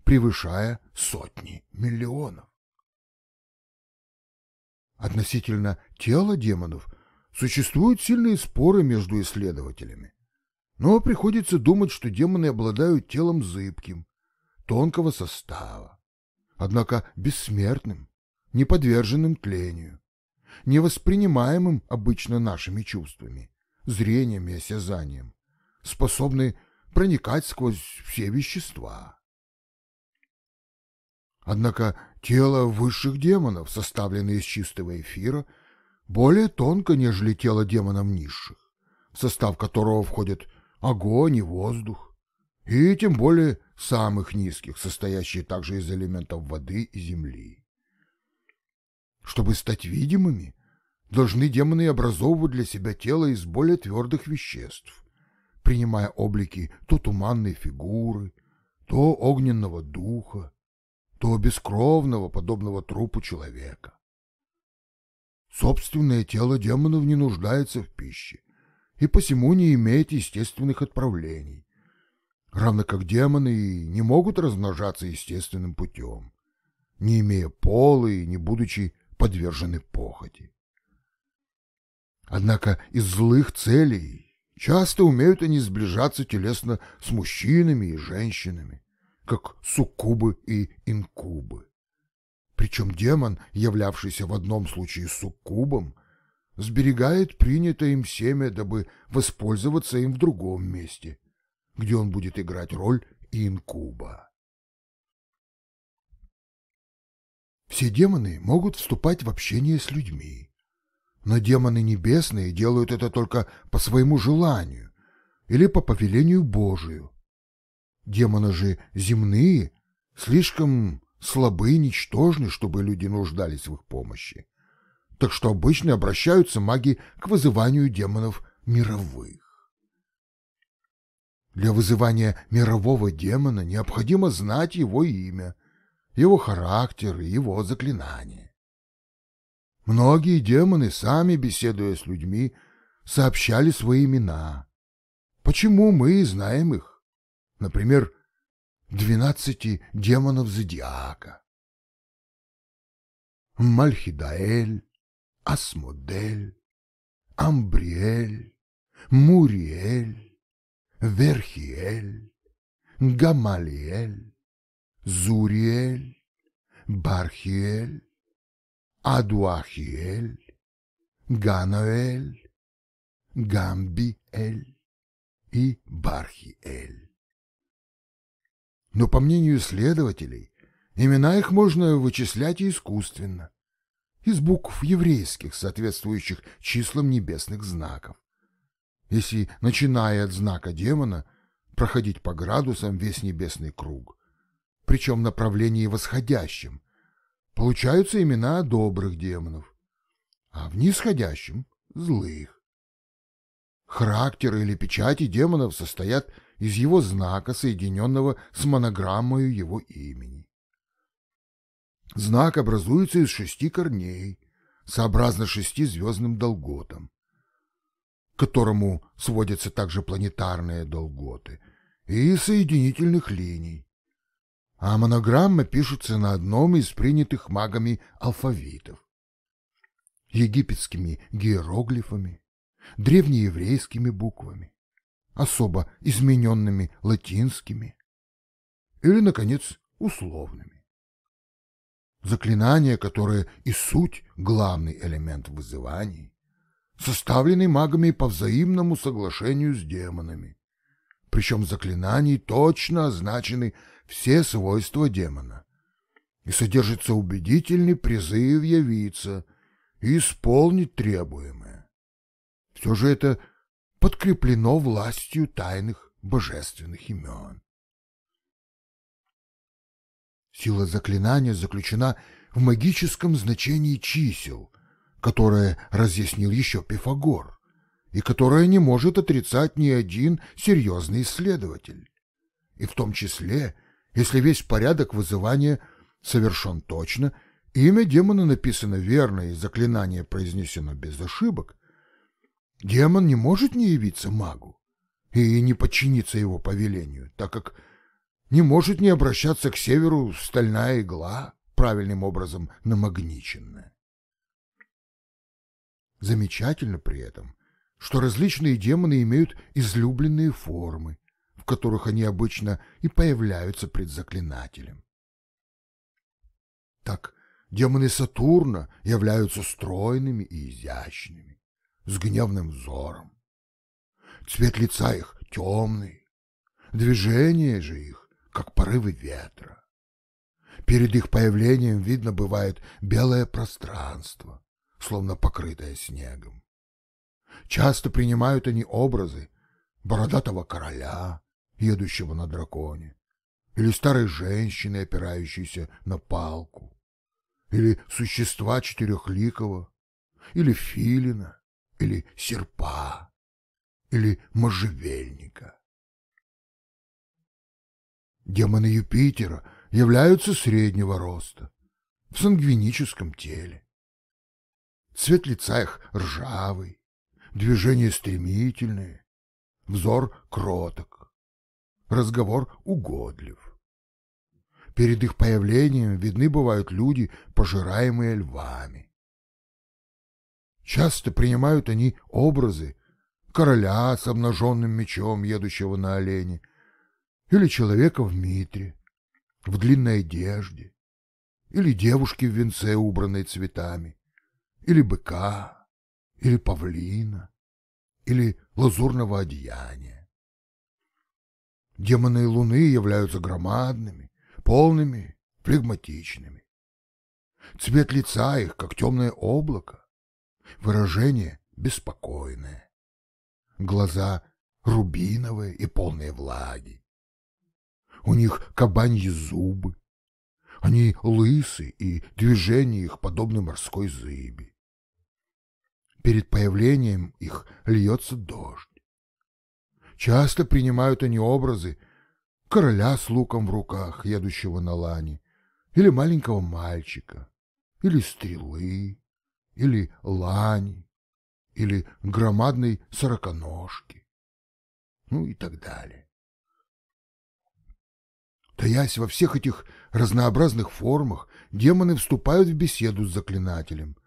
превышая сотни миллионов. Относительно тела демонов существуют сильные споры между исследователями. Но приходится думать, что демоны обладают телом зыбким, тонкого состава, однако бессмертным, неподверженным тлению, невоспринимаемым обычно нашими чувствами, зрением и осязанием, способны проникать сквозь все вещества. Однако тело высших демонов, составленное из чистого эфира, более тонко, нежели тело демонов низших, в состав которого входят огонь и воздух, и тем более самых низких, состоящие также из элементов воды и земли. Чтобы стать видимыми, должны демоны образовывать для себя тело из более твердых веществ, принимая облики то туманной фигуры, то огненного духа, то бескровного, подобного трупу человека. Собственное тело демонов не нуждается в пище и посему не имеет естественных отправлений, равно как демоны не могут размножаться естественным путем, не имея пола и не будучи подвержены похоти. Однако из злых целей часто умеют они сближаться телесно с мужчинами и женщинами, как суккубы и инкубы. Причем демон, являвшийся в одном случае суккубом, сберегает принятое им семя, дабы воспользоваться им в другом месте, где он будет играть роль инкуба. Все демоны могут вступать в общение с людьми, но демоны небесные делают это только по своему желанию или по повелению Божию. Демоны же земные слишком слабы и ничтожны, чтобы люди нуждались в их помощи. Так что обычно обращаются маги к вызыванию демонов мировых. Для вызывания мирового демона необходимо знать его имя, его характер и его заклинание. Многие демоны, сами беседуя с людьми, сообщали свои имена. Почему мы знаем их? Например, двенадцати демонов зодиака. Мальхидаэль, Асмодель, Амбриэль, Муриэль, Верхиэль, Гамалиэль, Зуриэль, Бархиэль, Адуахиэль, Ганоэль, Гамбиэль и Бархиэль. Но, по мнению исследователей, имена их можно вычислять искусственно, из букв еврейских, соответствующих числам небесных знаков. Если, начиная от знака демона, проходить по градусам весь небесный круг, причем направлении восходящем, получаются имена добрых демонов, а в нисходящем — злых. Характеры или печати демонов состоят из его знака, соединенного с монограммой его имени. Знак образуется из шести корней, сообразно шести звездным долготам, к которому сводятся также планетарные долготы, и соединительных линий. А монограмма пишется на одном из принятых магами алфавитов египетскими гиероглифами, древнееврейскими буквами особо измененными латинскими или, наконец, условными. Заклинания, которые и суть главный элемент вызываний, составлены магами по взаимному соглашению с демонами. Причем в заклинании точно означены все свойства демона, и содержится убедительный призыв явиться и исполнить требуемое. Все же это подкреплено властью тайных божественных имен. Сила заклинания заключена в магическом значении чисел, которое разъяснил еще Пифагор, и которое не может отрицать ни один серьезный исследователь. И в том числе, если весь порядок вызывания совершен точно, имя демона написано верно и заклинание произнесено без ошибок, Демон не может не явиться магу и не подчиниться его повелению, так как не может не обращаться к северу стальная игла, правильным образом намагниченная. Замечательно при этом, что различные демоны имеют излюбленные формы, которых они обычно и появляются пред заклинателем. Так демоны Сатурна являются стройными и изящными с гневным взором. Цвет лица их темный, движение же их, как порывы ветра. Перед их появлением видно бывает белое пространство, словно покрытое снегом. Часто принимают они образы бородатого короля, едущего на драконе, или старой женщины, опирающейся на палку, или существа четырехликого, или филина, или серпа, или можжевельника. Демоны Юпитера являются среднего роста, в сангвиническом теле. Цвет лица их ржавый, движения стремительные, взор кроток, разговор угодлив. Перед их появлением видны бывают люди, пожираемые львами. Часто принимают они образы короля с обнаженным мечом, едущего на олене, или человека в митре, в длинной одежде, или девушки в венце, убранной цветами, или быка, или павлина, или лазурного одеяния. Демоны луны являются громадными, полными, флегматичными. Цвет лица их, как темное облако, выражение беспокойное, глаза рубиновые и полные влаги. У них кабаньи зубы, они лысы, и движение их подобно морской зыби. Перед появлением их льется дождь. Часто принимают они образы короля с луком в руках, едущего на лане, или маленького мальчика, или стрелы, или лани, или громадной сороконожки, ну и так далее. Таясь во всех этих разнообразных формах, демоны вступают в беседу с заклинателем,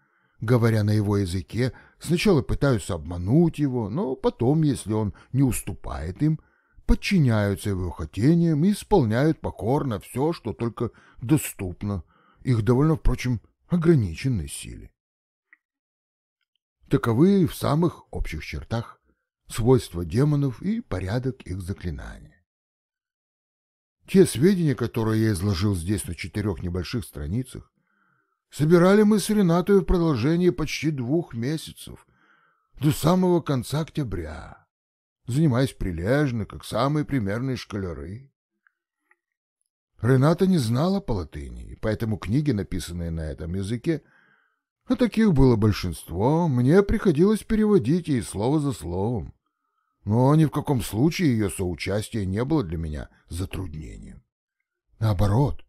говоря на его языке, сначала пытаются обмануть его, но потом, если он не уступает им, подчиняются его хотениям и исполняют покорно все, что только доступно их довольно, впрочем, ограниченной силе. Таковы в самых общих чертах свойства демонов и порядок их заклинания. Те сведения, которые я изложил здесь на четырех небольших страницах, собирали мы с Ренатой в продолжении почти двух месяцев, до самого конца октября, занимаясь прилежно, как самые примерные школяры. Рената не знала по латыни, поэтому книги, написанные на этом языке, а таких было большинство, мне приходилось переводить ей слово за словом но ни в каком случае ее соучастие не было для меня затруднением. Наоборот,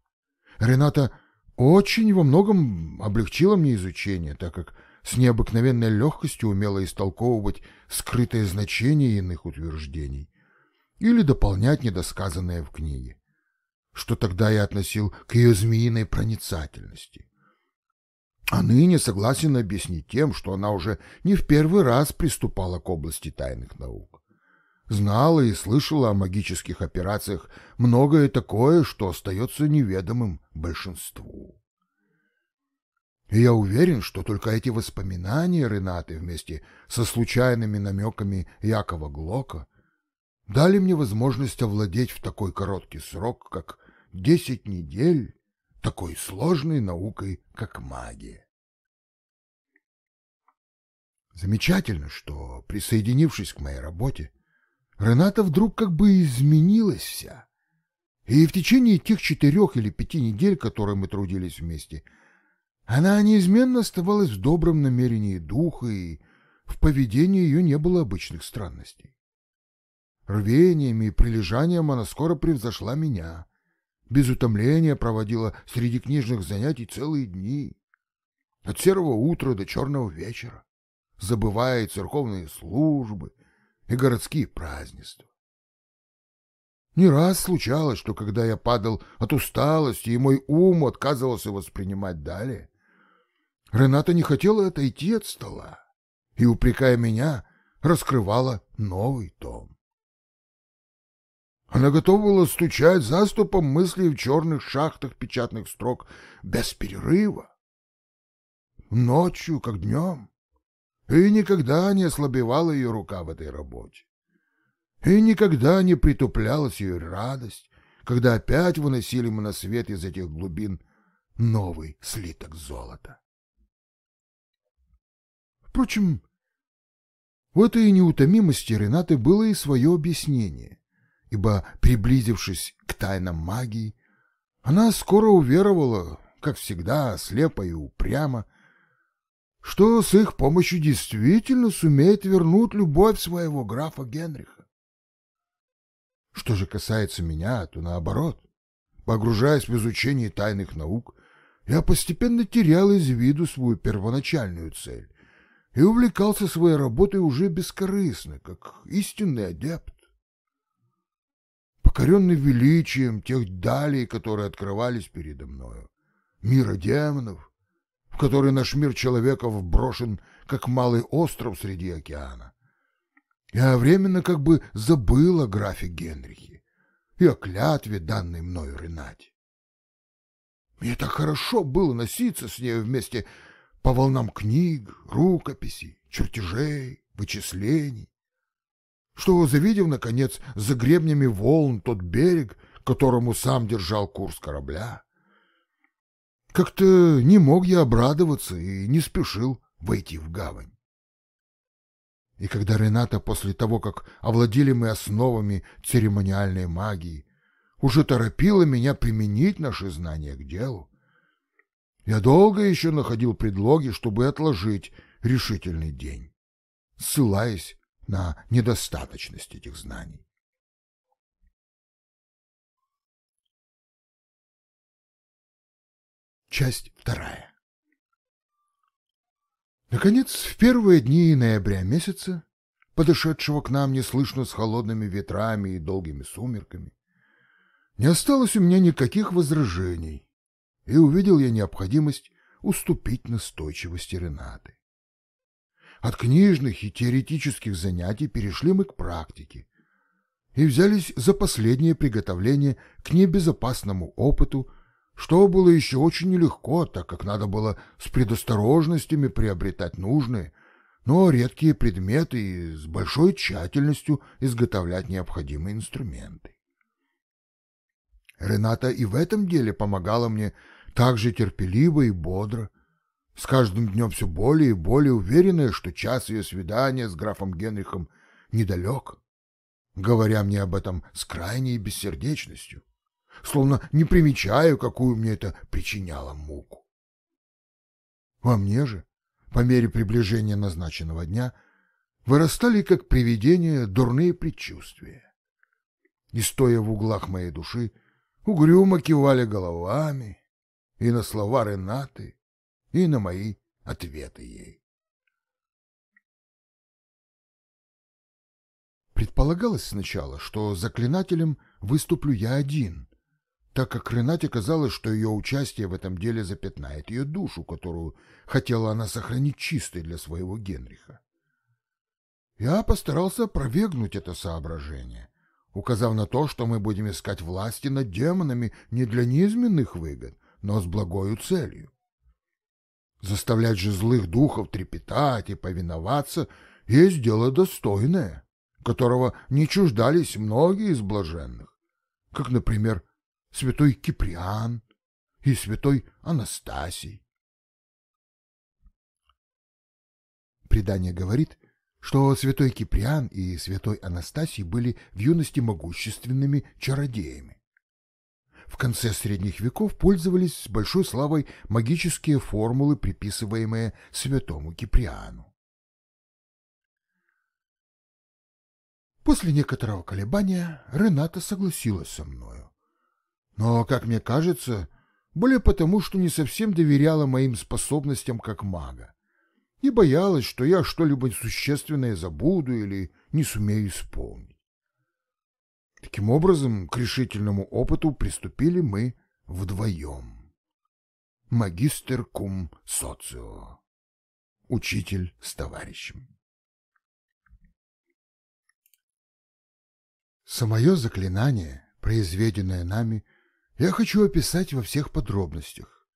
Рената очень во многом облегчила мне изучение, так как с необыкновенной легкостью умела истолковывать скрытое значение иных утверждений или дополнять недосказанное в книге, что тогда я относил к ее змеиной проницательности. А ныне согласен объяснить тем, что она уже не в первый раз приступала к области тайных наук знала и слышала о магических операциях многое такое, что остается неведомым большинству. И я уверен, что только эти воспоминания Ренаты вместе со случайными намеками Якова Глока дали мне возможность овладеть в такой короткий срок, как десять недель, такой сложной наукой, как магия. Замечательно, что, присоединившись к моей работе, Рената вдруг как бы изменилась вся. И в течение тех четырех или пяти недель, которые мы трудились вместе, она неизменно оставалась в добром намерении духа, и в поведении ее не было обычных странностей. Рвением и прилежанием она скоро превзошла меня, без утомления проводила среди книжных занятий целые дни, от серого утра до черного вечера, забывая церковные службы, и городские празднества. Не раз случалось, что когда я падал от усталости и мой ум отказывался воспринимать далее, Рената не хотела отойти от стола и, упрекая меня, раскрывала новый том. Она готова была стучать заступом мыслей в черных шахтах печатных строк без перерыва. Ночью, как днем и никогда не ослабевала ее рука в этой работе. И никогда не притуплялась ее радость, когда опять выносили мы на свет из этих глубин новый слиток золота. Впрочем, в этой неутомимости Ренаты было и свое объяснение, ибо, приблизившись к тайнам магии, она скоро уверовала, как всегда, слепо и упрямо, что с их помощью действительно сумеет вернуть любовь своего графа Генриха. Что же касается меня, то наоборот, погружаясь в изучение тайных наук, я постепенно терял из виду свою первоначальную цель и увлекался своей работой уже бескорыстно, как истинный адепт. Покоренный величием тех далей, которые открывались передо мною, мира демонов, в который наш мир человеков брошен, как малый остров среди океана, я временно как бы забыл о графе Генрихе и о клятве, данной мною Ренате. Мне так хорошо было носиться с ней вместе по волнам книг, рукописей, чертежей, вычислений, что, завидев, наконец, за гребнями волн тот берег, которому сам держал курс корабля, как-то не мог я обрадоваться и не спешил войти в гавань. И когда Рената после того, как овладели мы основами церемониальной магии, уже торопила меня применить наши знания к делу, я долго еще находил предлоги, чтобы отложить решительный день, ссылаясь на недостаточность этих знаний. Часть вторая. Наконец, в первые дни ноября месяца, подошедшего к нам неслышно с холодными ветрами и долгими сумерками, не осталось у меня никаких возражений, и увидел я необходимость уступить настойчивости Ренаты. От книжных и теоретических занятий перешли мы к практике и взялись за последнее приготовление к небезопасному опыту, что было еще очень нелегко, так как надо было с предосторожностями приобретать нужные, но редкие предметы и с большой тщательностью изготовлять необходимые инструменты. Рената и в этом деле помогала мне так же терпеливо и бодро, с каждым днем все более и более уверенная, что час ее свидания с графом Генрихом недалек, говоря мне об этом с крайней бессердечностью, словно не примечаю, какую мне это причиняло муку. Во мне же, по мере приближения назначенного дня, вырастали как привидения дурные предчувствия. И, стоя в углах моей души, угрюмо кивали головами, и на слова Ренаты, и на мои ответы ей. Предполагалось сначала, что заклинателем выступлю я один, так как Ренате казалось, что ее участие в этом деле запятнает ее душу, которую хотела она сохранить чистой для своего Генриха. Я постарался опровергнуть это соображение, указав на то, что мы будем искать власти над демонами не для неизменных выгод, но с благою целью. Заставлять же злых духов трепетать и повиноваться есть дело достойное, которого не чуждались многие из блаженных, как, например, святой Киприан и святой Анастасий. Предание говорит, что святой Киприан и святой Анастасий были в юности могущественными чародеями. В конце средних веков пользовались большой славой магические формулы, приписываемые святому Киприану. После некоторого колебания Рената согласилась со мною. Но, как мне кажется, более потому, что не совсем доверяла моим способностям как мага и боялась, что я что-либо существенное забуду или не сумею исполнить. Таким образом, к решительному опыту приступили мы вдвоем. Магистр кум социо. Учитель с товарищем. Самое заклинание, произведенное нами, я хочу описать во всех подробностях,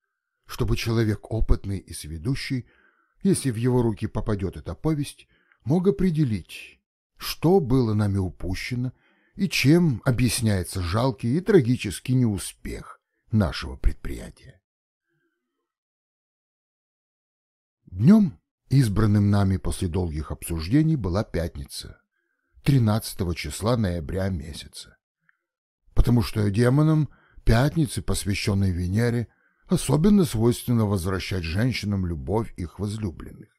чтобы человек опытный и сведущий, если в его руки попадет эта повесть, мог определить, что было нами упущено и чем объясняется жалкий и трагический неуспех нашего предприятия. Днем, избранным нами после долгих обсуждений, была пятница, 13 числа ноября месяца. Потому что демонам пятницы, посвященной Венере, особенно свойственно возвращать женщинам любовь их возлюбленных.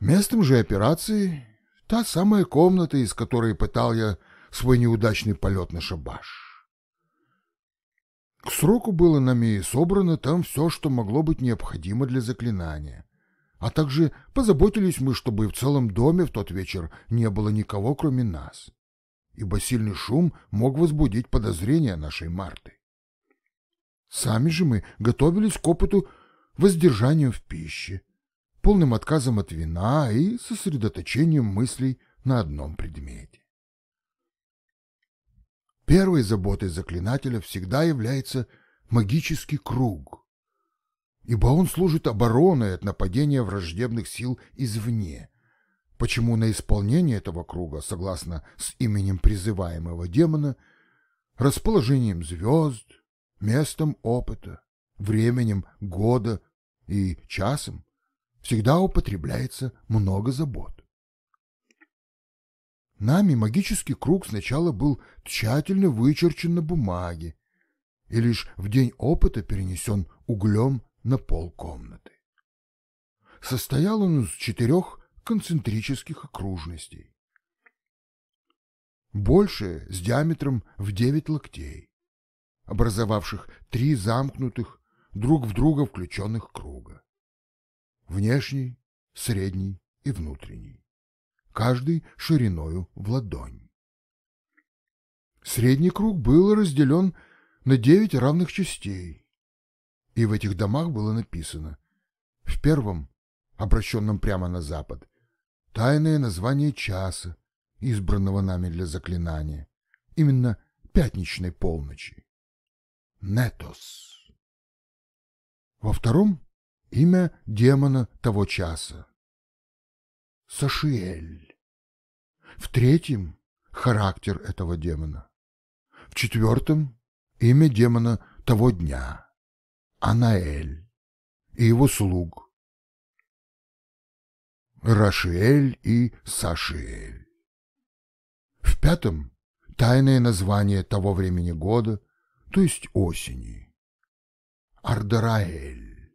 Местом же операции Та самая комната, из которой пытал я свой неудачный полет на шабаш. К сроку было нами собрано там все, что могло быть необходимо для заклинания. А также позаботились мы, чтобы в целом доме в тот вечер не было никого, кроме нас. Ибо сильный шум мог возбудить подозрения нашей Марты. Сами же мы готовились к опыту воздержанием в пище, полным отказом от вина и сосредоточением мыслей на одном предмете. Первой заботой заклинателя всегда является магический круг, ибо он служит обороной от нападения враждебных сил извне, почему на исполнение этого круга, согласно с именем призываемого демона, расположением звезд, местом опыта, временем года и часом, всегда употребляется много забот. Нами магический круг сначала был тщательно вычерчен на бумаге и лишь в день опыта перенесен углем на пол комнаты. Состоял он из четырех концентрических окружностей. Большая с диаметром в девять локтей, образовавших три замкнутых, друг в друга включенных круга. Внешний, средний и внутренний каждый шириною в ладонь. Средний круг был разделен на девять равных частей, и в этих домах было написано в первом, обращенном прямо на запад, тайное название часа, избранного нами для заклинания, именно пятничной полночи. Нетос. Во втором — имя демона того часа. Сашиэль. В третьем — характер этого демона. В четвертом — имя демона того дня — Анаэль и его слуг Рашиэль и Сашиэль. В пятом — тайное название того времени года, то есть осени — Ардараэль.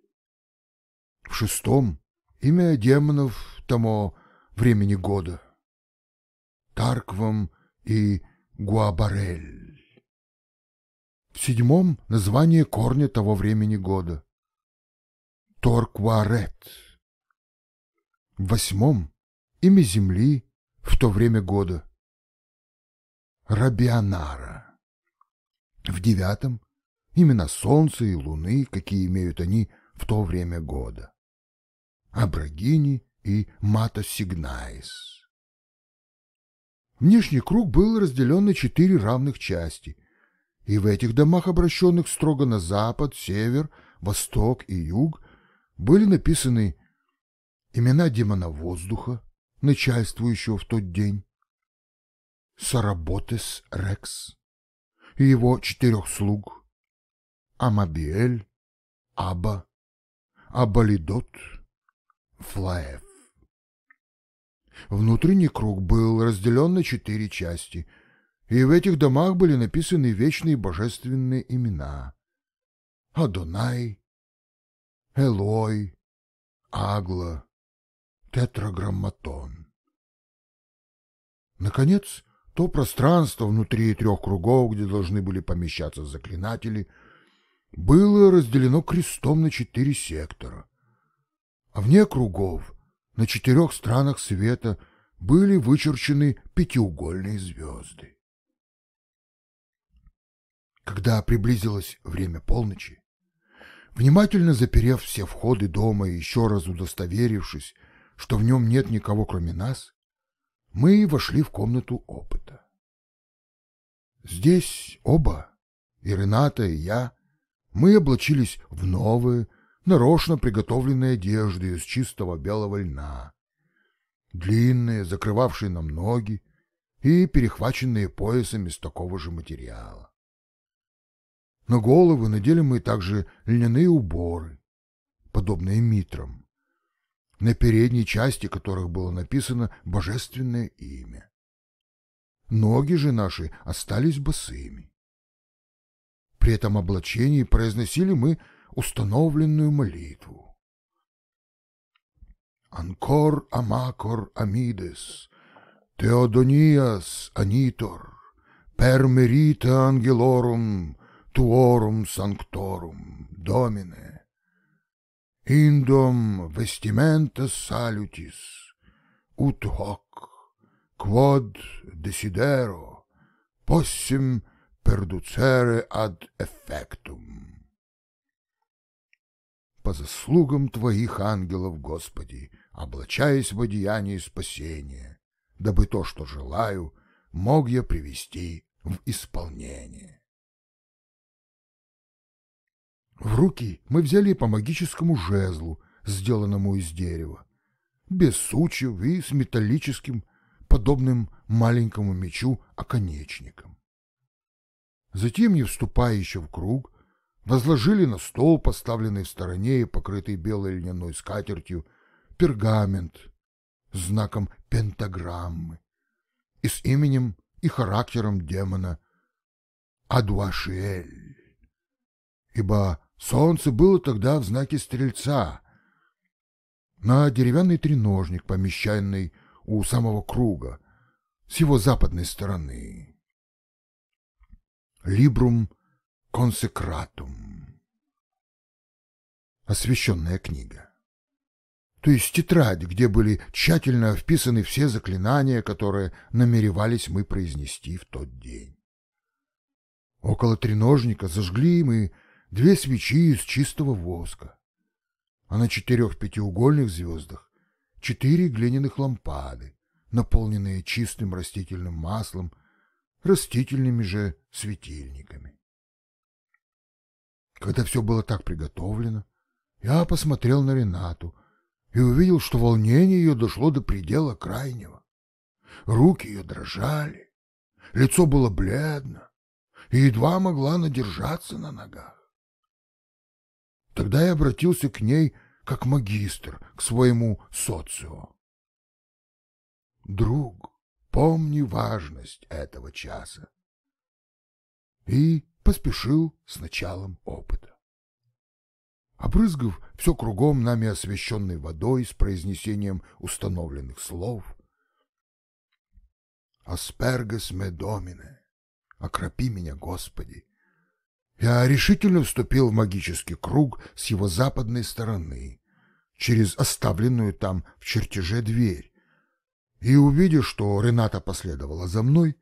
В шестом — имя демонов тому времени года — Тарквом и Гуабарель. В седьмом — название корня того времени года. Торкварет. Восьмом — имя земли в то время года. Рабианара. В девятом — имена солнца и луны, какие имеют они в то время года. Абрагини и Мата Сигнаис. Внешний круг был разделен на четыре равных части, и в этих домах, обращенных строго на запад, север, восток и юг, были написаны имена демона воздуха, начальствующего в тот день, Саработес Рекс и его четырех слуг, Амабиэль, Аба, Абалидот, Флаев. Внутренний круг был разделен на четыре части, и в этих домах были написаны вечные божественные имена. Адонай, Элой, Агла, Тетраграмматон. Наконец, то пространство внутри трех кругов, где должны были помещаться заклинатели, было разделено крестом на четыре сектора, а вне кругов на четырех странах света были вычерчены пятиугольные звезды. Когда приблизилось время полночи, внимательно заперев все входы дома и еще раз удостоверившись, что в нем нет никого кроме нас, мы вошли в комнату опыта. Здесь оба, и Рената, и я, мы облачились в новые, нарочно приготовленные одежды из чистого белого льна, длинные, закрывавшие нам ноги и перехваченные поясами из такого же материала. На головы надели мы также льняные уборы, подобные митрам, на передней части которых было написано божественное имя. Ноги же наши остались босыми. При этом облачении произносили мы установленную молитву. Анкор амакор амидес, Теодониас анитор, per merita angelorum, tuorum sanctorum, indom vestimenta salutis, ut hoc, quod desidero, possim perducere ad effectum. По заслугам Твоих ангелов, Господи, облачаясь в одеянии спасения, дабы то, что желаю, мог я привести в исполнение. В руки мы взяли по магическому жезлу, сделанному из дерева, без сучьев и с металлическим, подобным маленькому мечу, оконечником. Затем, не вступая еще в круг, возложили на стол, поставленный в стороне и покрытый белой льняной скатертью, пергамент знаком пентаграммы и с именем и характером демона Адуашиэль. Ибо солнце было тогда в знаке стрельца, на деревянный треножник, помещенный у самого круга, с его западной стороны. Librum Consecratum. Освященная книга. То есть тетрадь, где были тщательно вписаны все заклинания, которые намеревались мы произнести в тот день. Около треножника зажгли мы две свечи из чистого воска, а на четырех пятиугольных звездах четыре глиняных лампады, наполненные чистым растительным маслом растительными же светильниками. Когда все было так приготовлено, я посмотрел на Ренату и увидел, что волнение ее дошло до предела крайнего. Руки ее дрожали, лицо было бледно, и едва могла надержаться на ногах. Тогда я обратился к ней как магистр к своему социо. Друг, Помни важность этого часа. И поспешил с началом опыта. Обрызгав все кругом нами освещенной водой с произнесением установленных слов, «Аспергас ме домине, окропи меня, Господи!» Я решительно вступил в магический круг с его западной стороны, через оставленную там в чертеже дверь, и, увидев, что Рената последовала за мной,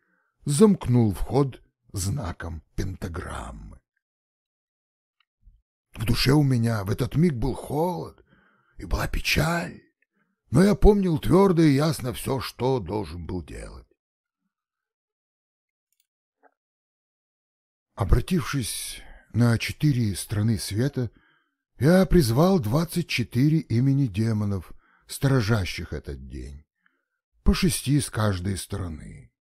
замкнул вход знаком пентаграммы. В душе у меня в этот миг был холод и была печаль, но я помнил твердо и ясно все, что должен был делать. Обратившись на четыре страны света, я призвал двадцать четыре имени демонов, сторожащих этот день по шести с каждой стороны.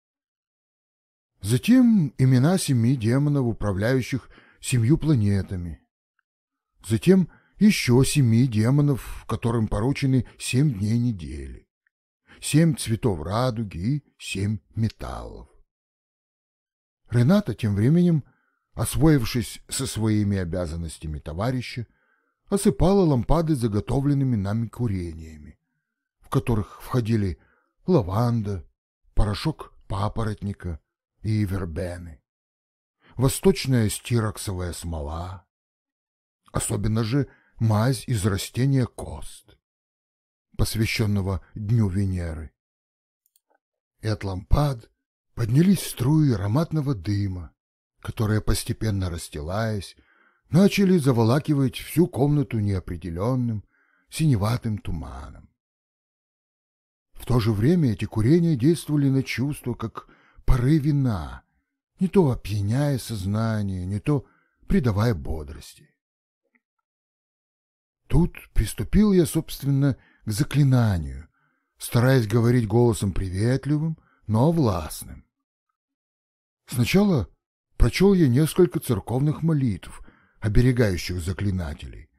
Затем имена семи демонов, управляющих семью планетами. Затем еще семи демонов, которым поручены семь дней недели, семь цветов радуги и семь металлов. Рената тем временем, освоившись со своими обязанностями товарища, осыпала лампады заготовленными нами курениями, в которых входили лаванда, порошок папоротника и вербены, восточная стироксовая смола, особенно же мазь из растения кост, посвященного Дню Венеры. И от лампад поднялись струи ароматного дыма, которые, постепенно расстилаясь, начали заволакивать всю комнату неопределенным синеватым туманом. В то же время эти курения действовали на чувство, как пары вина, не то опьяняя сознание, не то придавая бодрости. Тут приступил я, собственно, к заклинанию, стараясь говорить голосом приветливым, но властным. Сначала прочел я несколько церковных молитв, оберегающих заклинателей,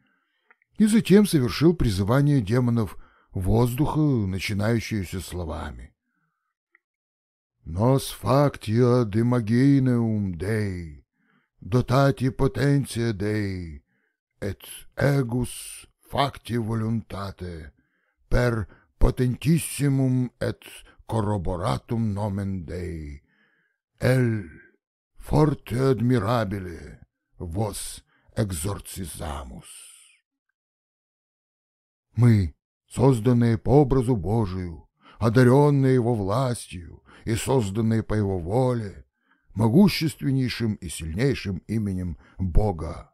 и затем совершил призывание демонов воздуха, начинающуюся словами. «Нос фактия демагейнеум дей, дотати потенция дей, et egus facti voluntate, per potentissimum et corroboratum nomen Dei, el forte admirabile, вос экзорцизамус. Мы, созданные по образу Божию, одаренные Его властью и созданные по Его воле, могущественнейшим и сильнейшим именем Бога,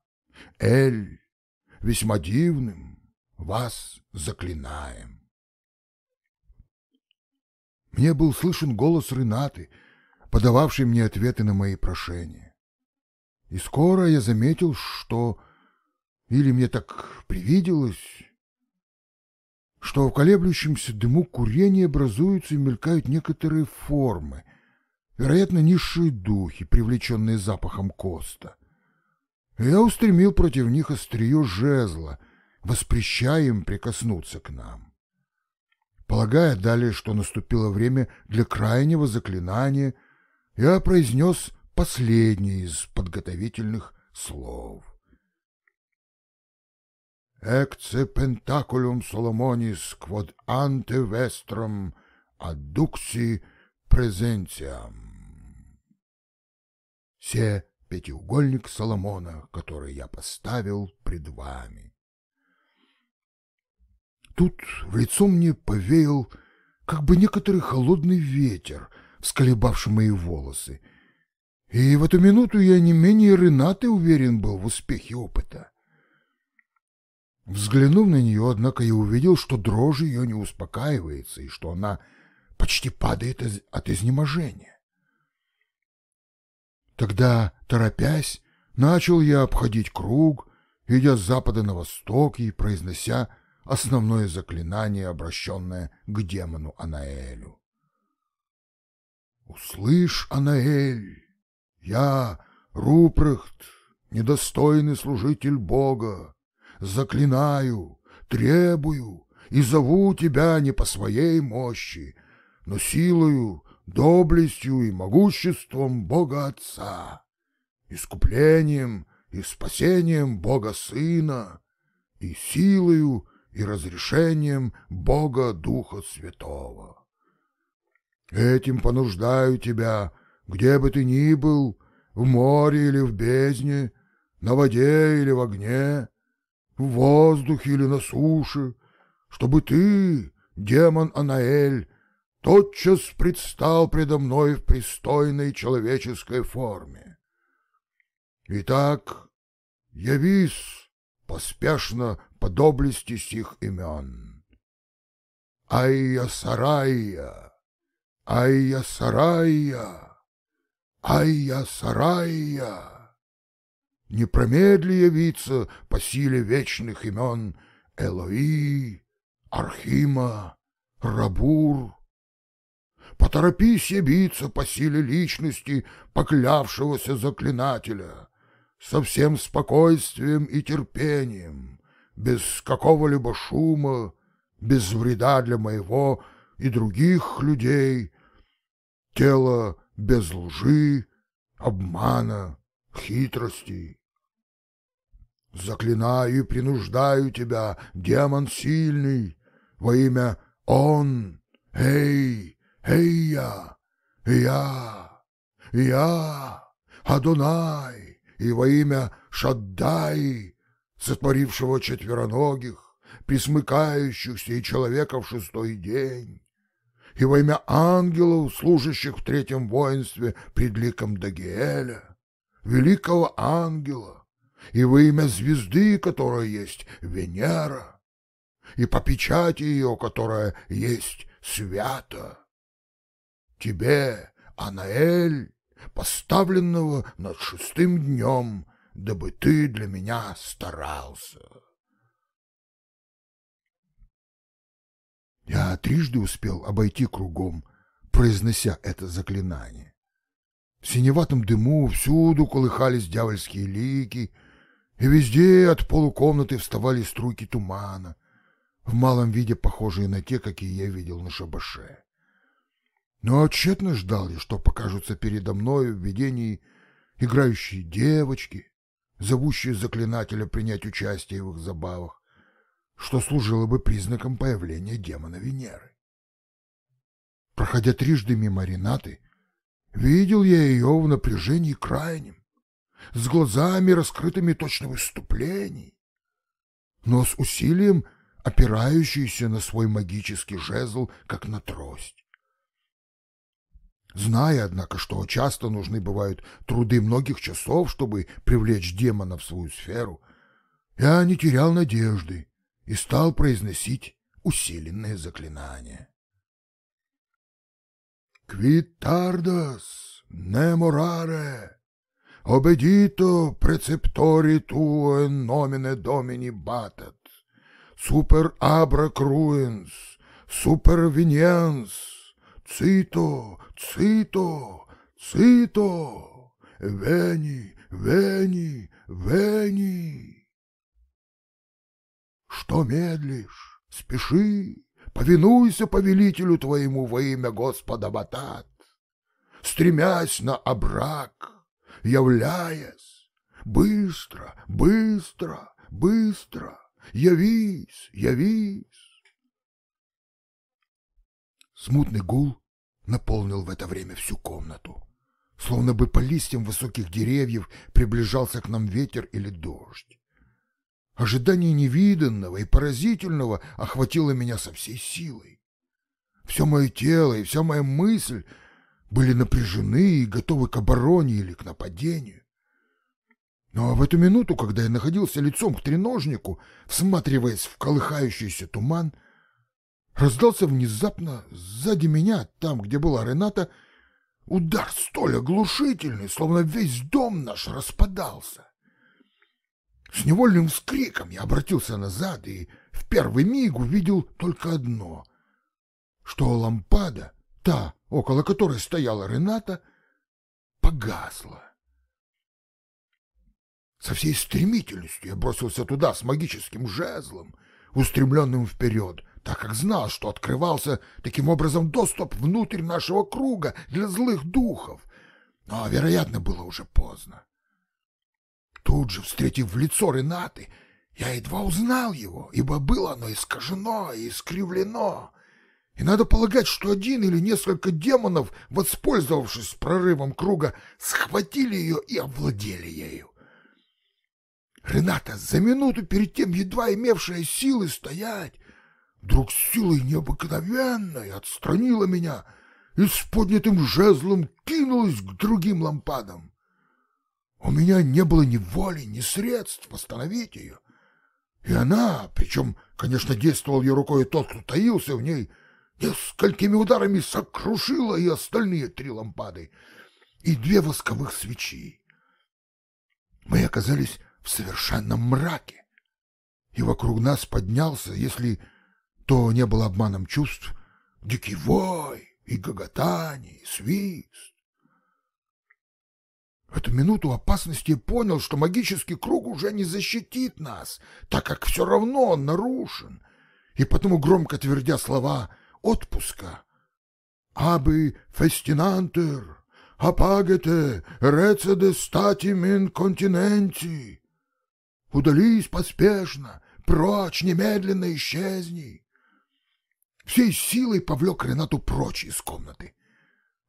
Эль, весьма дивным, вас заклинаем. Мне был слышен голос Ренаты, подававший мне ответы на мои прошения. И скоро я заметил, что или мне так привиделось, что в колеблющемся дыму курения образуются и мелькают некоторые формы, вероятно, низшие духи, привлеченные запахом коста. Я устремил против них острие жезла, воспрещая им прикоснуться к нам. Полагая далее, что наступило время для крайнего заклинания, я произнес последнее из подготовительных слов. Ecce pentaculum Solomonis quod ante vestram adduxi presentiam. Се пятиугольник Соломона, который я поставил пред вами. Тут в лицо мне повеял как бы некоторый холодный ветер, всколебавший мои волосы, и в эту минуту я не менее Ренаты уверен был в успехе опыта. Взглянув на нее, однако, я увидел, что дрожь ее не успокаивается и что она почти падает из от изнеможения. Тогда, торопясь, начал я обходить круг, идя с запада на восток и произнося основное заклинание, обращенное к демону Анаэлю. «Услышь, Анаэль, я, Рупрехт, недостойный служитель Бога, заклинаю, требую и зову тебя не по своей мощи, но силою, доблестью и могуществом Бога Отца, искуплением и спасением Бога Сына, и силою и разрешением Бога Духа Святого. Этим понуждаю тебя, где бы ты ни был, в море или в бездне, на воде или в огне, в воздухе или на суше, чтобы ты, демон Анаэль, тотчас предстал предо мной в пристойной человеческой форме. Итак, явись поспешно по доблести сих имен. Айя-сарайя, айя-сарайя, айя-сарайя не промедли явиться по силе вечных имен Элои, Архима, Рабур. Поторопись явиться по силе личности поклявшегося заклинателя, со всем спокойствием и терпением, без какого-либо шума, без вреда для моего и других людей, тело без лжи, обмана, хитрости. Заклинаю и принуждаю тебя, демон сильный, во имя Он, Эй, Эй я, я, я, Адонай, и во имя Шаддай, сотворившего четвероногих, присмыкающихся и человека в шестой день, и во имя ангелов, служащих в третьем воинстве пред ликом Дагиэля, великого ангела, и во имя звезды, которая есть Венера, и по печати ее, которая есть свято. Тебе, Анаэль, поставленного над шестым днем, дабы ты для меня старался. Я трижды успел обойти кругом, произнося это заклинание. В синеватом дыму всюду колыхались дьявольские лики — и везде от полукомнаты вставали струйки тумана, в малом виде похожие на те, какие я видел на шабаше. Но тщетно ждал я, что покажутся передо мной в видении играющие девочки, зовущие заклинателя принять участие в их забавах, что служило бы признаком появления демона Венеры. Проходя трижды мимо Ренаты, видел я ее в напряжении крайнем, с глазами раскрытыми точно выступлений, но с усилием опирающийся на свой магический жезл, как на трость. Зная, однако, что часто нужны бывают труды многих часов, чтобы привлечь демона в свою сферу, я не терял надежды и стал произносить усиленные заклинания. «Квитардас немораре, обедито прецептори туе номине домини батат, супер абра круенс, супер виньенс, цито, цито, цито, вени, вени, вени. Что медлишь? Спеши, повинуйся повелителю твоему во имя Господа Батат, стремясь на обрак, являясь, быстро, быстро, быстро, явись, явись. Смутный гул наполнил в это время всю комнату. Словно бы по листьям высоких деревьев приближался к нам ветер или дождь. Ожидание невиданного и поразительного охватило меня со всей силой. Все мое тело и вся моя мысль были напряжены и готовы к обороне или к нападению. Но в эту минуту, когда я находился лицом к треножнику, всматриваясь в колыхающийся туман, раздался внезапно сзади меня, там, где была Рената, удар столь оглушительный, словно весь дом наш распадался. С невольным вскриком я обратился назад и в первый миг увидел только одно, что лампада, та, около которой стояла Рената, погасла. Со всей стремительностью я бросился туда с магическим жезлом, устремленным вперед, так как знал, что открывался таким образом доступ внутрь нашего круга для злых духов, но, вероятно, было уже поздно. Тут же, встретив в лицо Ренаты, я едва узнал его, ибо было оно искажено и искривлено. И надо полагать, что один или несколько демонов, воспользовавшись прорывом круга, схватили ее и овладели ею. Рената, за минуту перед тем едва имевшая силы стоять, вдруг силой необыкновенной отстранила меня и с поднятым жезлом кинулась к другим лампадам. У меня не было ни воли, ни средств остановить ее. И она, причем, конечно, действовал ее рукой тот, кто таился в ней, несколькими ударами сокрушила и остальные три лампады, и две восковых свечи. Мы оказались в совершенном мраке, и вокруг нас поднялся, если то не было обманом чувств, дикий вой и гоготание, и свист. Эту минуту опасности понял, что магический круг уже не защитит нас, так как все равно он нарушен, и потому громко твердя слова отпуска «Абы фестинантер, апагете, рецеде статим ин континенти» Удались поспешно, прочь, немедленно исчезни. Всей силой повлек Ренату прочь из комнаты.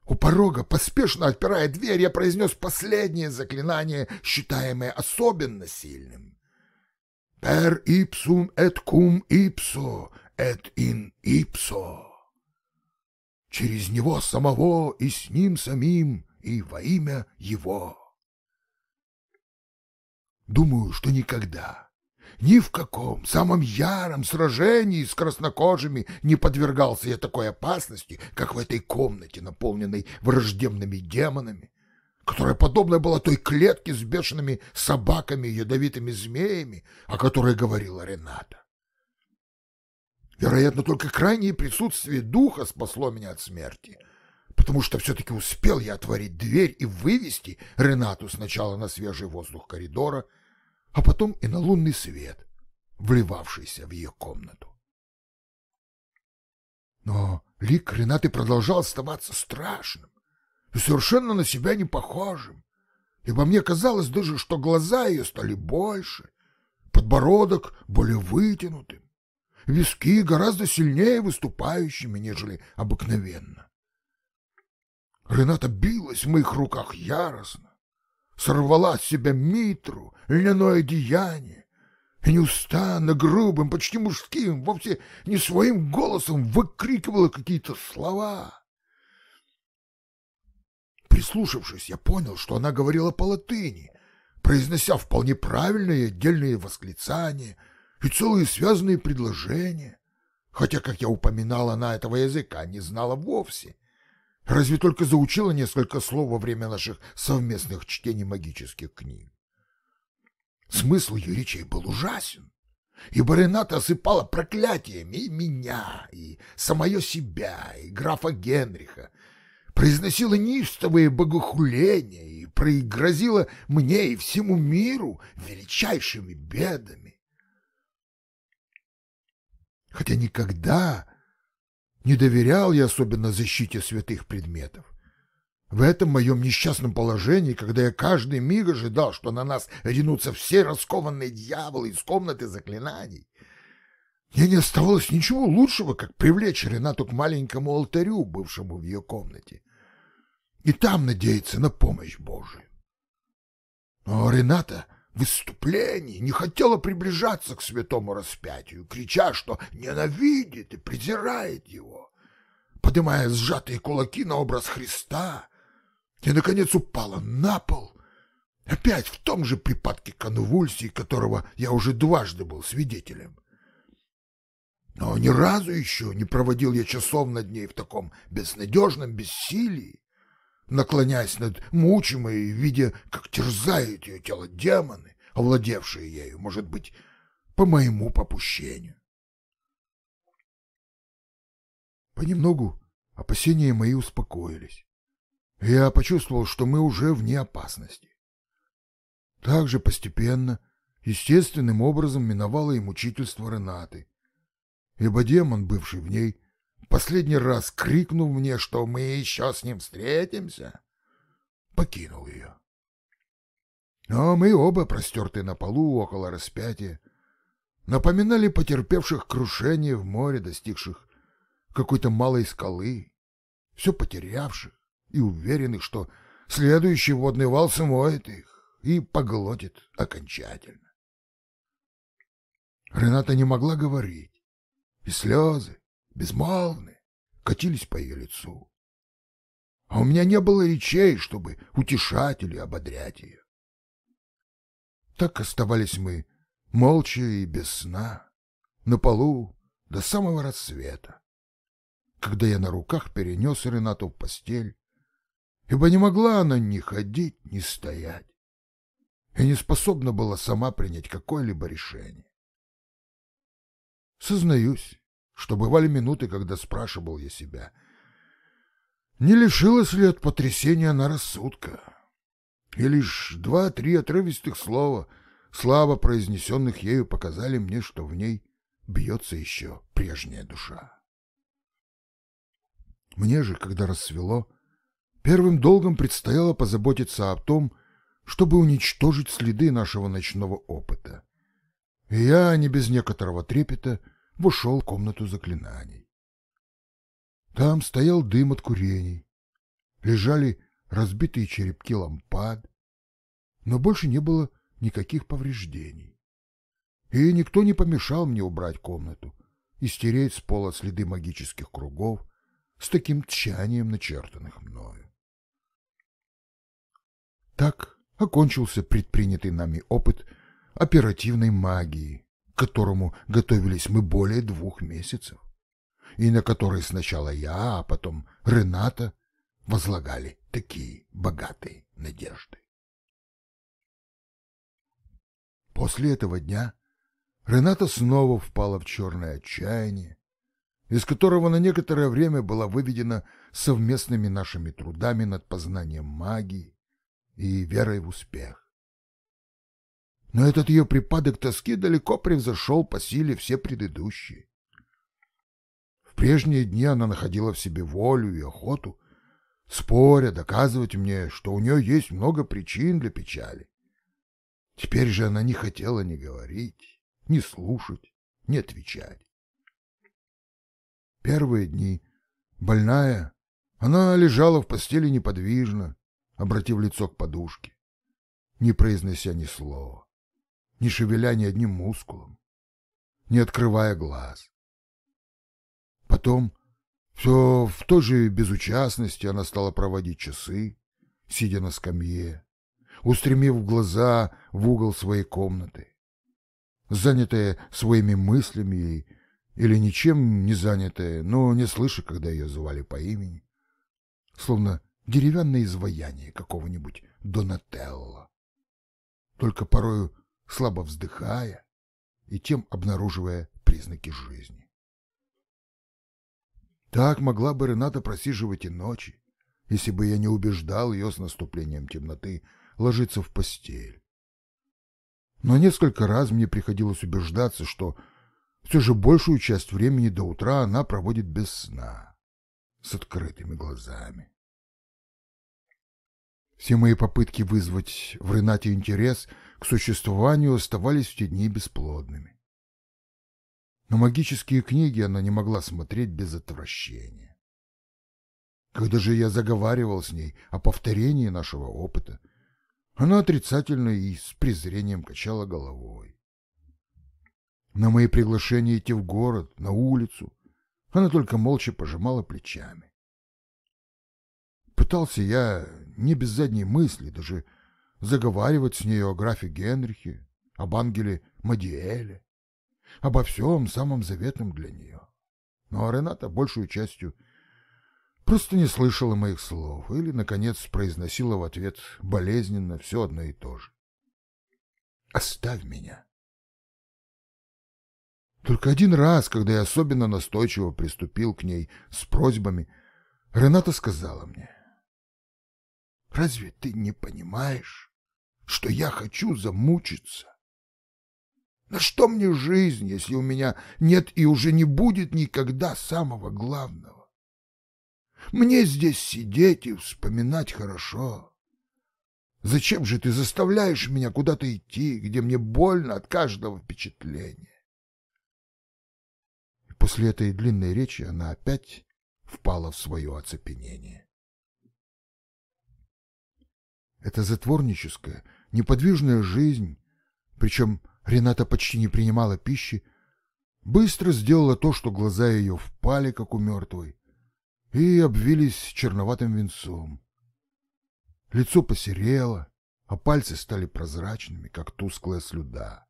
У порога, поспешно отпирая дверь, я произнес последнее заклинание, считаемое особенно сильным. «Per ipsum et cum ipso et in ipso». Через него самого и с ним самим, и во имя его. Думаю, что никогда, ни в каком самом яром сражении с краснокожими не подвергался я такой опасности, как в этой комнате, наполненной враждебными демонами, которая подобна была той клетке с бешеными собаками и ядовитыми змеями, о которой говорила Рената. Вероятно, только крайнее присутствие духа спасло меня от смерти, потому что все-таки успел я отворить дверь и вывести Ренату сначала на свежий воздух коридора, а потом и на лунный свет, вливавшийся в ее комнату. Но лик Ренаты продолжал оставаться страшным и совершенно на себя не похожим, ибо мне казалось даже, что глаза ее стали больше, подбородок более вытянутым, виски гораздо сильнее выступающими, нежели обыкновенно. Рената билась в моих руках яростно, сорвала с себя митру, льняное одеяние, и неустанно грубым, почти мужским, вовсе не своим голосом выкрикивала какие-то слова. Прислушавшись, я понял, что она говорила по-латыни, произнося вполне правильные отдельные восклицания и целые связанные предложения, хотя, как я упоминал, она этого языка не знала вовсе, разве только заучила несколько слов во время наших совместных чтений магических книг. Смысл ее речей был ужасен, ибо Рената осыпала проклятиями и меня, и самое себя, и графа Генриха, произносила неистовые богохуления и пригрозила мне и всему миру величайшими бедами. Хотя никогда не доверял я особенно защите святых предметов. В этом моем несчастном положении, когда я каждый миг ожидал, что на нас ринутся все раскованные дьяволы из комнаты заклинаний, мне не оставалось ничего лучшего, как привлечь Ренату к маленькому алтарю, бывшему в ее комнате, и там надеяться на помощь Божию. Но Рената в выступлении не хотела приближаться к святому распятию, крича, что ненавидит и презирает его, поднимая сжатые кулаки на образ Христа, и, наконец, упала на пол, опять в том же припадке конвульсии, которого я уже дважды был свидетелем. Но ни разу еще не проводил я часов над ней в таком безнадежном бессилии, наклоняясь над мучимой, видя, как терзают ее тело демоны, овладевшие ею, может быть, по моему попущению. Понемногу опасения мои успокоились. Я почувствовал, что мы уже вне опасности. Также постепенно, естественным образом миновало и мучительство Ренаты, ибо демон, бывший в ней, последний раз крикнув мне, что мы еще с ним встретимся, покинул ее. Но мы оба, простертые на полу около распятия, напоминали потерпевших крушение в море, достигших какой-то малой скалы, все потерявших и уверенных, что следующий водный вал смоет их и поглотит окончательно. Рената не могла говорить, и слезы, безмолвные, катились по ее лицу. А у меня не было речей, чтобы утешать или ободрять ее. Так оставались мы, молча и без сна, на полу до самого рассвета, когда я на руках перенес Ренату в постель, ибо не могла она ни ходить, ни стоять, и не способна была сама принять какое-либо решение. Сознаюсь, что бывали минуты, когда спрашивал я себя, не лишилась ли от потрясения она рассудка. И лишь два-три отрывистых слова, слабо произнесенных ею, показали мне, что в ней бьется еще прежняя душа. Мне же, когда рассвело, первым долгом предстояло позаботиться о том, чтобы уничтожить следы нашего ночного опыта. И я, не без некоторого трепета, вошел в комнату заклинаний. Там стоял дым от курений, лежали разбитые черепки лампад, но больше не было никаких повреждений. И никто не помешал мне убрать комнату и стереть с пола следы магических кругов с таким тщанием начертанных мною. Так окончился предпринятый нами опыт оперативной магии, к которому готовились мы более двух месяцев, и на который сначала я, а потом Рената возлагали такие богатые надежды. После этого дня Рената снова впала в черное отчаяние, из которого на некоторое время была выведена совместными нашими трудами над познанием магии и верой в успех. Но этот ее припадок тоски далеко превзошел по силе все предыдущие. В прежние дни она находила в себе волю и охоту, споря, доказывать мне, что у нее есть много причин для печали. Теперь же она не хотела ни говорить, ни слушать, ни отвечать. Первые дни, больная, она лежала в постели неподвижно, обратив лицо к подушке не произнося ни слова, не шевеля ни одним мускулом, не открывая глаз. Потом, все в той же безучастности, она стала проводить часы, сидя на скамье, устремив глаза в угол своей комнаты, занятая своими мыслями или ничем не занятая, но не слыша, когда ее звали по имени, словно деревянное изваяние какого-нибудь Донателло, только порою слабо вздыхая и тем обнаруживая признаки жизни. Так могла бы Рената просиживать и ночи, если бы я не убеждал ее с наступлением темноты ложиться в постель. Но несколько раз мне приходилось убеждаться, что все же большую часть времени до утра она проводит без сна, с открытыми глазами. Все мои попытки вызвать в Ренате интерес к существованию оставались в те дни бесплодными. На магические книги она не могла смотреть без отвращения. Когда же я заговаривал с ней о повторении нашего опыта, она отрицательно и с презрением качала головой. На мои приглашения идти в город, на улицу, она только молча пожимала плечами. Пытался я, не без задней мысли, даже заговаривать с нею о графе Генрихе, об ангеле Мадиэле, обо всем самом заветном для нее. Но Рената большую частью просто не слышала моих слов или, наконец, произносила в ответ болезненно все одно и то же. «Оставь меня!» Только один раз, когда я особенно настойчиво приступил к ней с просьбами, Рената сказала мне, «Разве ты не понимаешь, что я хочу замучиться? На что мне жизнь, если у меня нет и уже не будет никогда самого главного? Мне здесь сидеть и вспоминать хорошо. Зачем же ты заставляешь меня куда-то идти, где мне больно от каждого впечатления? После этой длинной речи она опять впала в свое оцепенение. Эта затворническая, неподвижная жизнь, причем Рената почти не принимала пищи, быстро сделала то, что глаза ее впали, как у мертвой, и обвились черноватым венцом. Лицо посерело, а пальцы стали прозрачными, как тусклая слюда.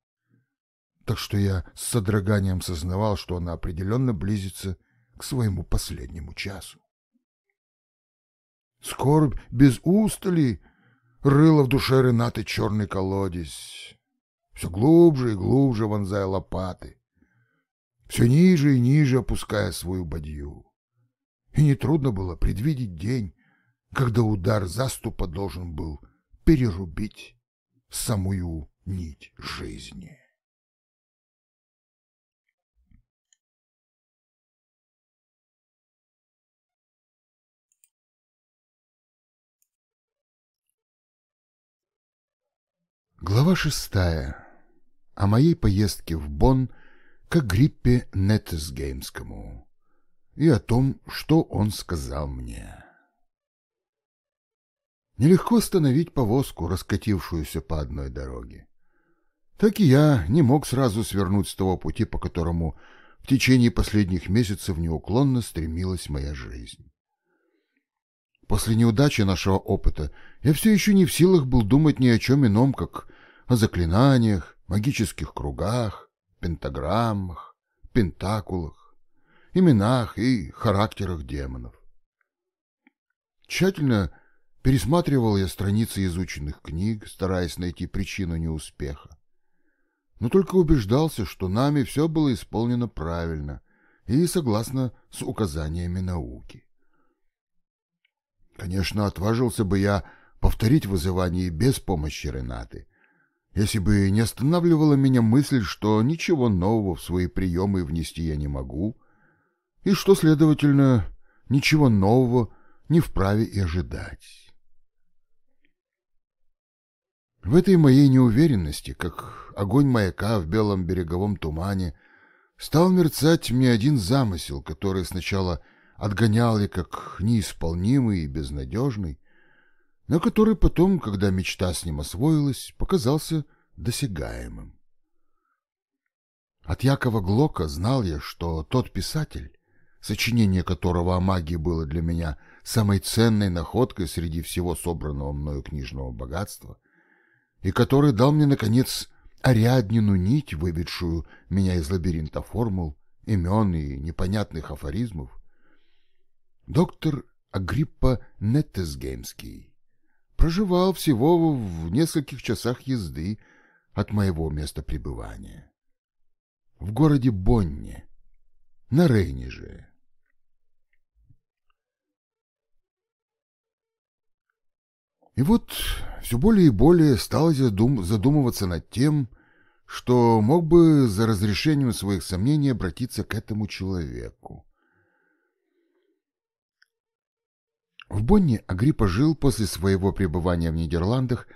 Так что я с содроганием сознавал, что она определенно близится к своему последнему часу. Скорбь без устали рыла в душе Ренаты черный колодец, все глубже и глубже вонзая лопаты, все ниже и ниже опуская свою бадью. И нетрудно было предвидеть день, когда удар заступа должен был перерубить самую нить жизни. Глава шестая. О моей поездке в Бонн к Гриппе Неттесгеймскому и о том, что он сказал мне. Нелегко остановить повозку, раскатившуюся по одной дороге. Так и я не мог сразу свернуть с того пути, по которому в течение последних месяцев неуклонно стремилась моя жизнь. После неудачи нашего опыта я все еще не в силах был думать ни о чем ином, как о заклинаниях, магических кругах, пентаграммах, пентакулах, именах и характерах демонов. Тщательно пересматривал я страницы изученных книг, стараясь найти причину неуспеха. Но только убеждался, что нами все было исполнено правильно и согласно с указаниями науки. Конечно, отважился бы я повторить вызывание без помощи Ренаты, если бы не останавливала меня мысль, что ничего нового в свои приемы внести я не могу, и что, следовательно, ничего нового не вправе и ожидать. В этой моей неуверенности, как огонь маяка в белом береговом тумане, стал мерцать мне один замысел, который сначала отгонял я как неисполнимый и безнадежный, но который потом, когда мечта с ним освоилась, показался досягаемым. От Якова Глока знал я, что тот писатель, сочинение которого о магии было для меня самой ценной находкой среди всего собранного мною книжного богатства, и который дал мне, наконец, Ариаднину нить, выведшую меня из лабиринта формул, имен и непонятных афоризмов, доктор Агриппа Неттесгеймский проживал всего в нескольких часах езды от моего места пребывания. В городе Бонне, на Рейне же. И вот все более и более стал я задумываться над тем, что мог бы за разрешением своих сомнений обратиться к этому человеку. В Бонне Агриппа жил после своего пребывания в Нидерландах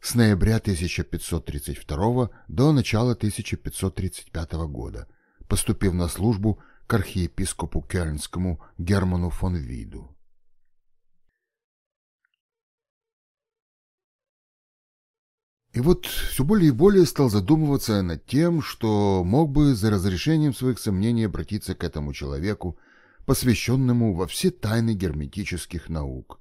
с ноября 1532 до начала 1535 года, поступив на службу к архиепископу Кельнскому Герману фон Виду. И вот все более и более стал задумываться над тем, что мог бы за разрешением своих сомнений обратиться к этому человеку, посвященному во все тайны герметических наук,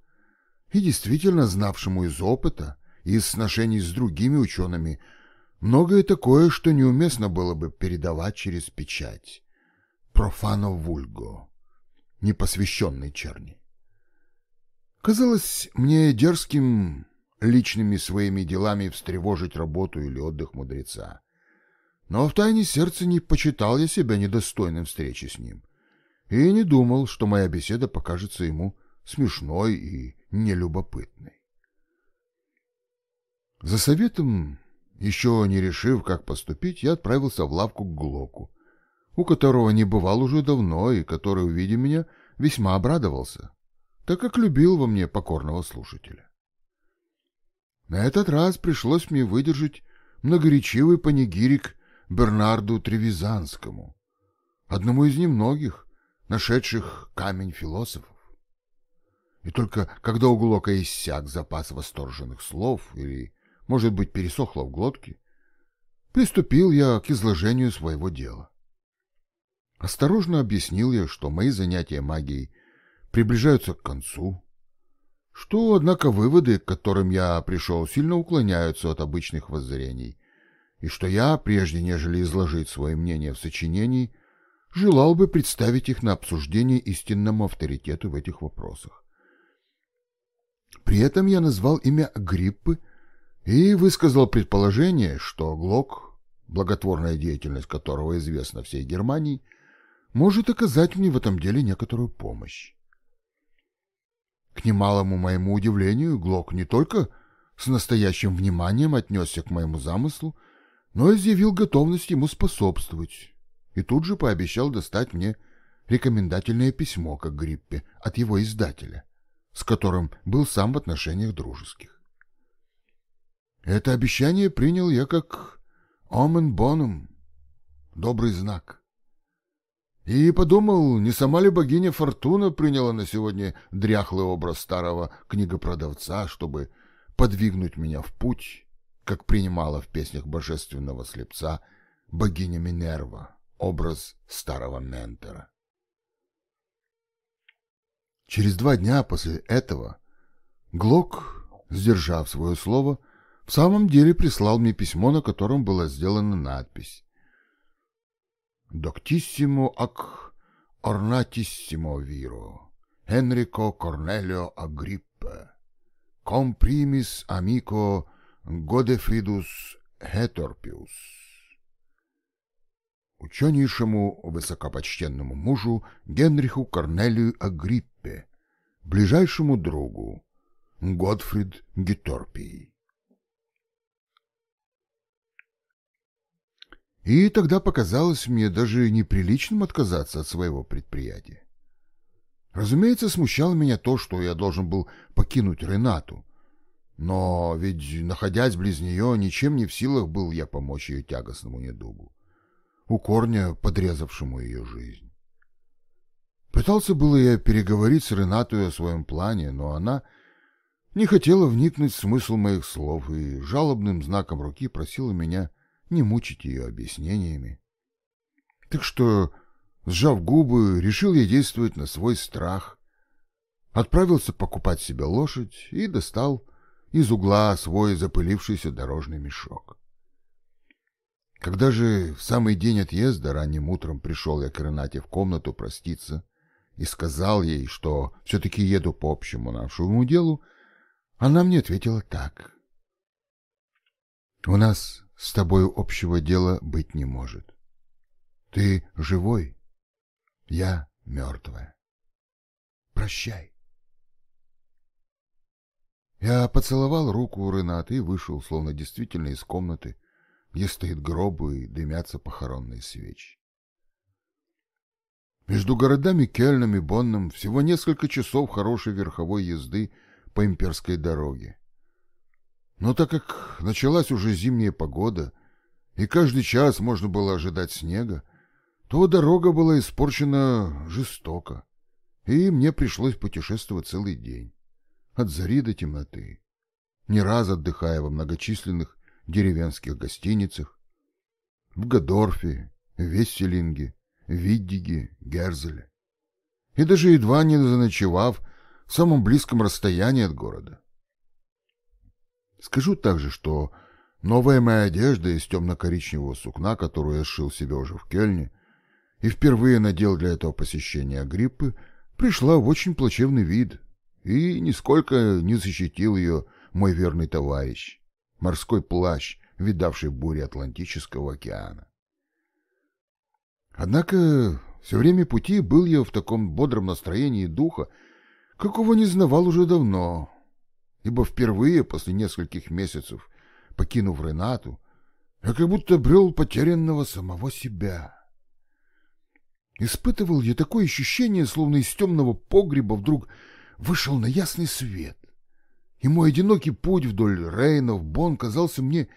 и действительно знавшему из опыта и из сношений с другими учеными многое такое, что неуместно было бы передавать через печать. Профано вульго, непосвященный черни. Казалось мне дерзким личными своими делами встревожить работу или отдых мудреца. Но в тайне сердца не почитал я себя недостойным встречи с ним и не думал, что моя беседа покажется ему смешной и нелюбопытной. За советом, еще не решив, как поступить, я отправился в лавку к Глоку, у которого не бывал уже давно и который, увидя меня, весьма обрадовался, так как любил во мне покорного слушателя. На этот раз пришлось мне выдержать многоречивый панигирик Бернарду Тревизанскому, одному из немногих, нашедших камень философов. И только когда у Глока иссяк запас восторженных слов или, может быть, пересохло в глотке, приступил я к изложению своего дела. Осторожно объяснил я, что мои занятия магией приближаются к концу, что, однако, выводы, к которым я пришел, сильно уклоняются от обычных воззрений, и что я, прежде нежели изложить свое мнение в сочинении, желал бы представить их на обсуждение истинному авторитету в этих вопросах. При этом я назвал имя Гриппы и высказал предположение, что Глок, благотворная деятельность которого известна всей Германии, может оказать мне в этом деле некоторую помощь. К немалому моему удивлению, Глок не только с настоящим вниманием отнесся к моему замыслу, но и изъявил готовность ему способствовать, и тут же пообещал достать мне рекомендательное письмо к Гриппе от его издателя, с которым был сам в отношениях дружеских. Это обещание принял я как омен бонум, добрый знак. И подумал, не сама ли богиня Фортуна приняла на сегодня дряхлый образ старого книгопродавца, чтобы подвигнуть меня в путь, как принимала в песнях божественного слепца богиня Минерва, образ старого ментора. Через два дня после этого Глок, сдержав свое слово, в самом деле прислал мне письмо, на котором была сделана надпись ac ornatissimo viro, Enrico Cornelio Agrippa, com primis amico Godefridus Hetorpius. Ученейшему высокопочтенному мужу Генриху Корнелию Агриппе, ближайшему другу Годфрид Геторпий. И тогда показалось мне даже неприличным отказаться от своего предприятия. Разумеется, смущало меня то, что я должен был покинуть Ренату. Но ведь, находясь близ нее, ничем не в силах был я помочь ее тягостному недугу, у корня подрезавшему ее жизнь. Пытался было я переговорить с Ренатой о своем плане, но она, не хотела вникнуть в смысл моих слов и жалобным знаком руки просила меня не мучить ее объяснениями. Так что, сжав губы, решил я действовать на свой страх. Отправился покупать себе лошадь и достал из угла свой запылившийся дорожный мешок. Когда же в самый день отъезда ранним утром пришел я к Ренате в комнату проститься и сказал ей, что все-таки еду по общему нашему делу, она мне ответила так. «У нас с тобой общего дела быть не может. Ты живой, я мертвая. Прощай». Я поцеловал руку Ренаты и вышел, словно действительно из комнаты, где стоит гроб и дымятся похоронные свечи. Между городами Кельном и Бонном всего несколько часов хорошей верховой езды по имперской дороге. Но так как началась уже зимняя погода, и каждый час можно было ожидать снега, то дорога была испорчена жестоко, и мне пришлось путешествовать целый день, от зари до темноты, не раз отдыхая во многочисленных деревенских гостиницах, в Гадорфе, Весселинге, Виддиге, Герзеле, и даже едва не заночевав в самом близком расстоянии от города. Скажу также, что новая моя одежда из темно-коричневого сукна, которую я сшил себе уже в Кельне, и впервые надел для этого посещения гриппы, пришла в очень плачевный вид, и нисколько не защитил ее мой верный товарищ, морской плащ, видавший бури Атлантического океана. Однако все время пути был я в таком бодром настроении духа, какого не знавал уже давно, ибо впервые после нескольких месяцев, покинув Ренату, я как будто брел потерянного самого себя. Испытывал я такое ощущение, словно из темного погреба вдруг вышел на ясный свет, и мой одинокий путь вдоль Рейна в Бон казался мне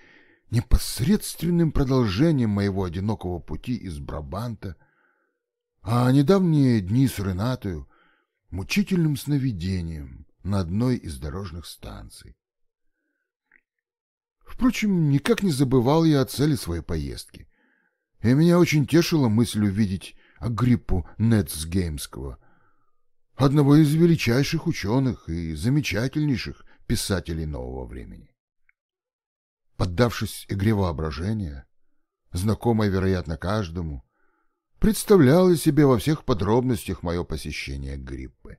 непосредственным продолжением моего одинокого пути из Брабанта, а недавние дни с Ренатою мучительным сновидением на одной из дорожных станций. Впрочем, никак не забывал я о цели своей поездки, и меня очень тешила мысль увидеть Агриппу Нетсгеймского, одного из величайших ученых и замечательнейших писателей нового времени. Поддавшись игре воображения, знакомой, вероятно, каждому, представляла себе во всех подробностях мое посещение Гриппы.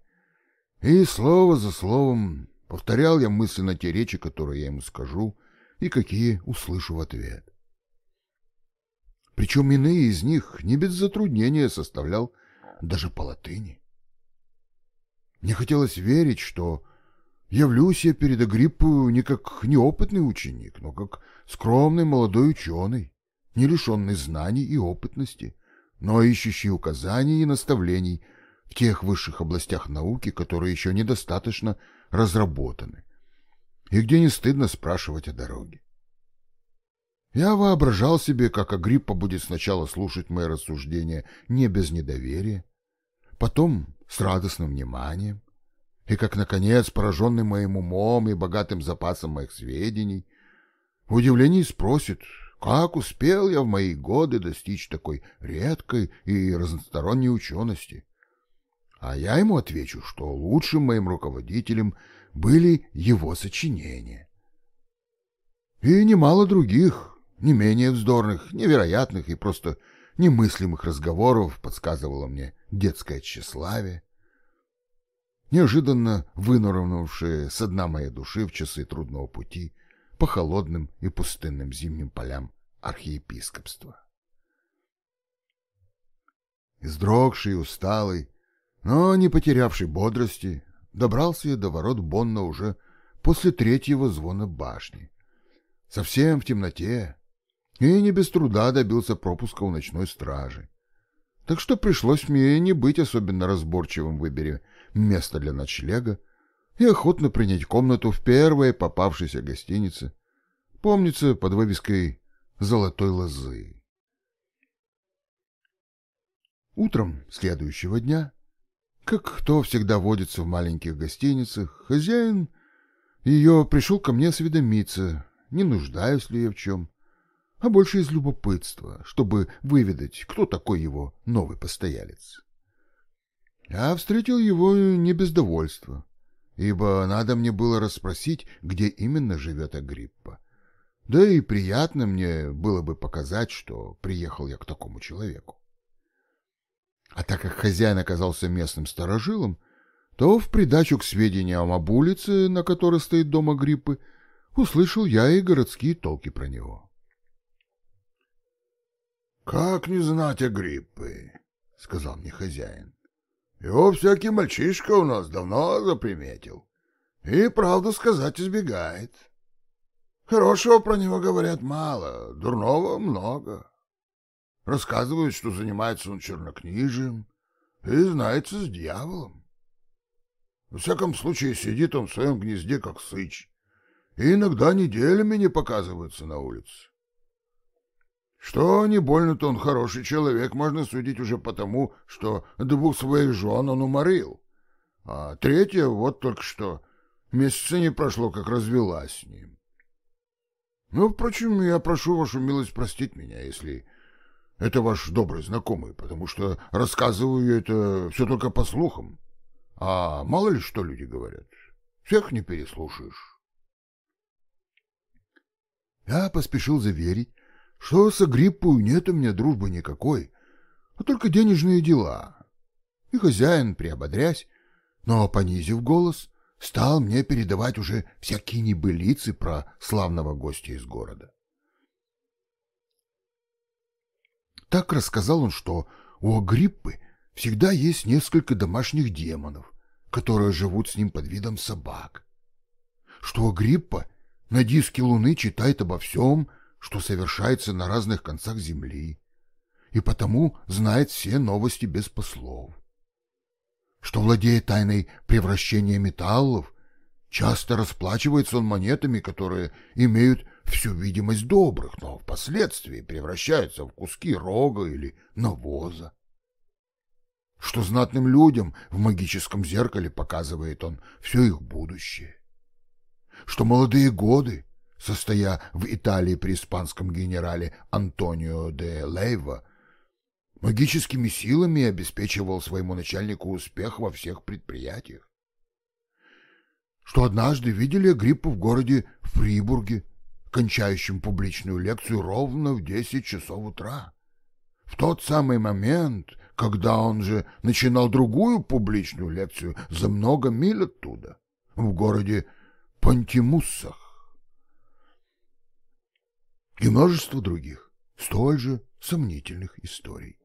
И слово за словом повторял я мысленно те речи, которые я ему скажу, и какие услышу в ответ. Причем иные из них не без затруднения составлял даже по латыни. Мне хотелось верить, что явлюсь я перед Агриппою не как неопытный ученик, но как скромный молодой ученый, не лишенный знаний и опытности, но ищущий указаний и наставлений в тех высших областях науки, которые еще недостаточно разработаны, и где не стыдно спрашивать о дороге. Я воображал себе, как Агриппа будет сначала слушать мои рассуждения не без недоверия, потом с радостным вниманием, и как, наконец, пораженный моим умом и богатым запасом моих сведений, в удивлении спросит, как успел я в мои годы достичь такой редкой и разносторонней учености? А я ему отвечу, что лучшим моим руководителем были его сочинения. И немало других, не менее вздорных, невероятных и просто немыслимых разговоров подсказывало мне детское тщеславие, неожиданно вынурнувшее с дна моей души в часы трудного пути по холодным и пустынным зимним полям архиепископства. Издрогший усталый, но не потерявший бодрости, добрался я до ворот Бонна уже после третьего звона башни. Совсем в темноте, и не без труда добился пропуска у ночной стражи. Так что пришлось мне не быть особенно разборчивым в выборе места для ночлега и охотно принять комнату в первой попавшейся гостинице, помнится под вывеской золотой лозы. Утром следующего дня, как кто всегда водится в маленьких гостиницах, хозяин Ее пришел ко мне осведомиться, не нуждаюсь ли я в чем, а больше из любопытства, чтобы выведать, кто такой его новый постоялец. Я встретил его не без довольства, ибо надо мне было расспросить, где именно живет Агриппа. Да и приятно мне было бы показать, что приехал я к такому человеку. А так как хозяин оказался местным старожилом, то в придачу к сведениям об улице, на которой стоит дом Агриппы, услышал я и городские толки про него. «Как не знать Агриппы?» — сказал мне хозяин. «Его всякий мальчишка у нас давно заприметил. И, правду сказать, избегает. Хорошего про него говорят мало, дурного много. Рассказывают, что занимается он чернокнижием и знается с дьяволом. Во всяком случае, сидит он в своем гнезде, как сыч, и иногда неделями не показывается на улице. Что не больно-то он хороший человек, можно судить уже потому, что двух своих жен он уморил, а третья вот только что месяца не прошло, как развелась с ним. Ну, впрочем, я прошу вашу милость простить меня, если это ваш добрый знакомый, потому что рассказываю это все только по слухам. А мало ли что люди говорят. Всех не переслушаешь. Я поспешил заверить, что с Агриппой нет у меня дружбы никакой, а только денежные дела. И хозяин, приободрясь, но понизив голос, стал мне передавать уже всякие небылицы про славного гостя из города. Так рассказал он, что у Агриппы всегда есть несколько домашних демонов, которые живут с ним под видом собак. Что Агриппа на диске Луны читает обо всем, что совершается на разных концах Земли, и потому знает все новости без послов. Что владеет тайной превращения металлов, часто расплачивается он монетами, которые имеют всю видимость добрых, но впоследствии превращаются в куски рога или навоза. Что знатным людям в магическом зеркале показывает он все их будущее. Что молодые годы состоя в Италии при испанском генерале Антонио де Лейва, магическими силами обеспечивал своему начальнику успех во всех предприятиях. Что однажды видели Агриппу в городе Фрибурге, кончающим публичную лекцию ровно в 10 часов утра. В тот самый момент, когда он же начинал другую публичную лекцию за много миль оттуда, в городе Пантимуссах и множество других, столь же сомнительных историй.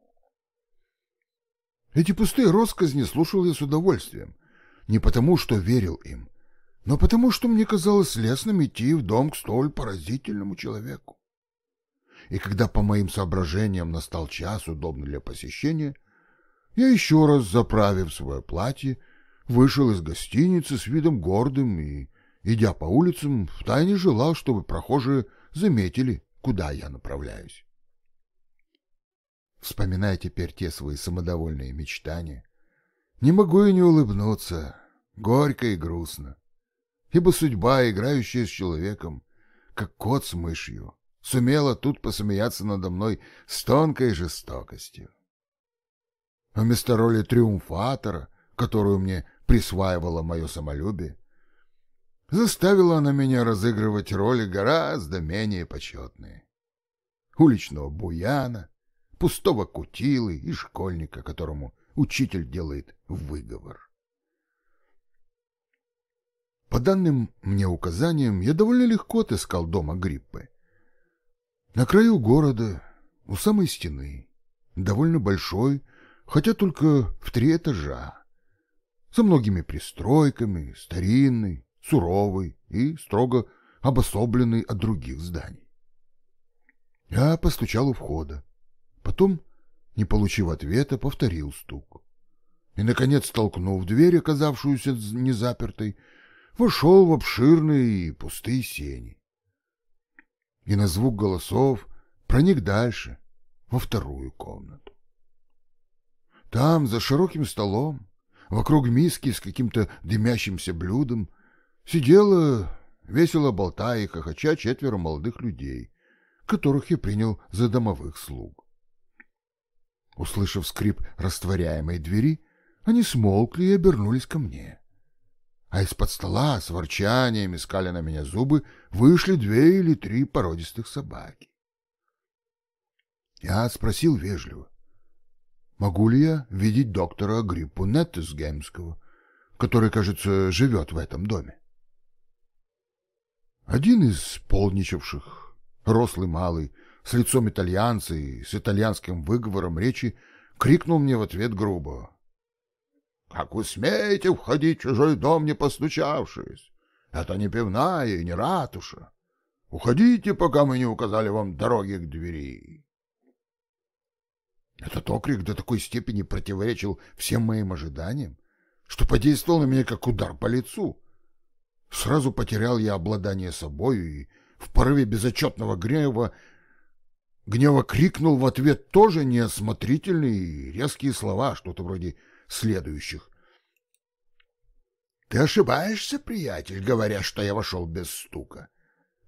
Эти пустые россказни слушал я с удовольствием, не потому, что верил им, но потому, что мне казалось лестным идти в дом к столь поразительному человеку. И когда по моим соображениям настал час, удобный для посещения, я еще раз, заправив свое платье, вышел из гостиницы с видом гордым и, идя по улицам, втайне желал, чтобы прохожие заметили, куда я направляюсь. Вспоминая теперь те свои самодовольные мечтания, не могу и не улыбнуться, горько и грустно, ибо судьба, играющая с человеком, как кот с мышью, сумела тут посмеяться надо мной с тонкой жестокостью. Вместо роли триумфатора, которую мне присваивало мое самолюбие, заставила она меня разыгрывать роли гораздо менее почетные. Уличного буяна, пустого кутилы и школьника, которому учитель делает выговор. По данным мне указаниям, я довольно легко отыскал дом Агриппы. На краю города, у самой стены, довольно большой, хотя только в три этажа, со многими пристройками, старинный, суровый и строго обособленный от других зданий. Я постучал у входа, потом, не получив ответа, повторил стук. И, наконец, толкнув дверь, оказавшуюся незапертой, вошел в обширные и пустые сени. И на звук голосов проник дальше, во вторую комнату. Там, за широким столом, вокруг миски с каким-то дымящимся блюдом, Сидела, весело болтая и хохоча четверо молодых людей, которых я принял за домовых слуг. Услышав скрип растворяемой двери, они смолкли и обернулись ко мне. А из-под стола с ворчанием искали на меня зубы вышли две или три породистых собаки. Я спросил вежливо, могу ли я видеть доктора Гриппу Неттесгеймского, который, кажется, живет в этом доме. Один из полничавших, рослый малый, с лицом итальянца и с итальянским выговором речи, крикнул мне в ответ грубо. «Как вы смеете входить в чужой дом, не постучавшись? Это не пивная и не ратуша. Уходите, пока мы не указали вам дороги к двери». Этот окрик до такой степени противоречил всем моим ожиданиям, что подействовал на меня как удар по лицу. Сразу потерял я обладание собою и в порыве безотчетного гнева гнева крикнул в ответ тоже неосмотрительные и резкие слова, что-то вроде следующих. «Ты ошибаешься, приятель, говоря, что я вошел без стука.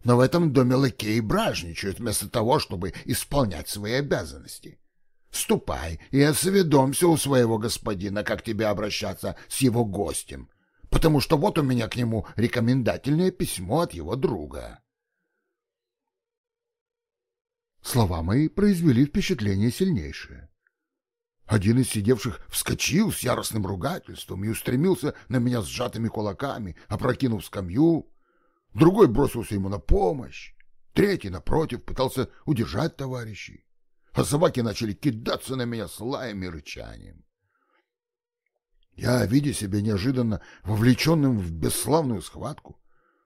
Но в этом доме лакеи бражничают вместо того, чтобы исполнять свои обязанности. Ступай и осведомься у своего господина, как тебе обращаться с его гостем, потому что вот у меня к нему рекомендательное письмо от его друга. Слова мои произвели впечатление сильнейшее. Один из сидевших вскочил с яростным ругательством и устремился на меня сжатыми кулаками, опрокинув скамью. Другой бросился ему на помощь. Третий, напротив, пытался удержать товарищей. А собаки начали кидаться на меня с лаем и рычанием. Я, видя себя неожиданно вовлеченным в бесславную схватку,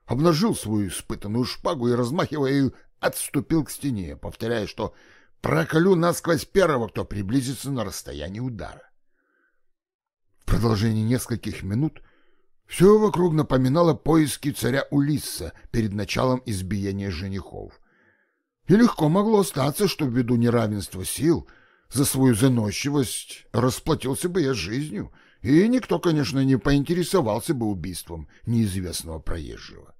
обнажил свою испытанную шпагу и, размахивая ее, отступил к стене, повторяя, что проколю насквозь первого, кто приблизится на расстояние удара. В продолжении нескольких минут все вокруг напоминало поиски царя Улисса перед началом избиения женихов. И легко могло статься, что ввиду неравенства сил за свою заносчивость расплатился бы я жизнью — и никто, конечно, не поинтересовался бы убийством неизвестного проезжего.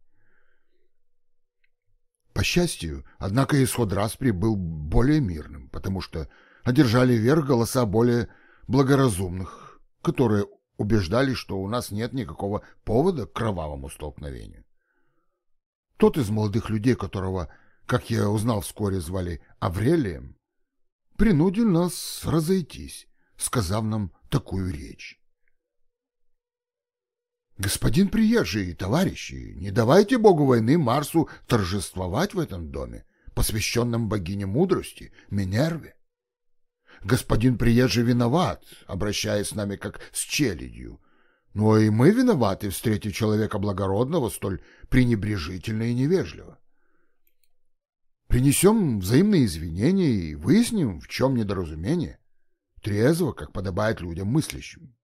По счастью, однако исход распри был более мирным, потому что одержали верх голоса более благоразумных, которые убеждали, что у нас нет никакого повода к кровавому столкновению. Тот из молодых людей, которого, как я узнал вскоре, звали Аврелием, принудил нас разойтись, сказав нам такую речь. Господин приезжий, товарищи, не давайте богу войны Марсу торжествовать в этом доме, посвященном богине мудрости, Минерве. Господин приезжий виноват, обращаясь с нами как с челядью, но и мы виноваты, встретив человека благородного столь пренебрежительно и невежливо. Принесем взаимные извинения и выясним, в чем недоразумение, трезво, как подобает людям мыслящим.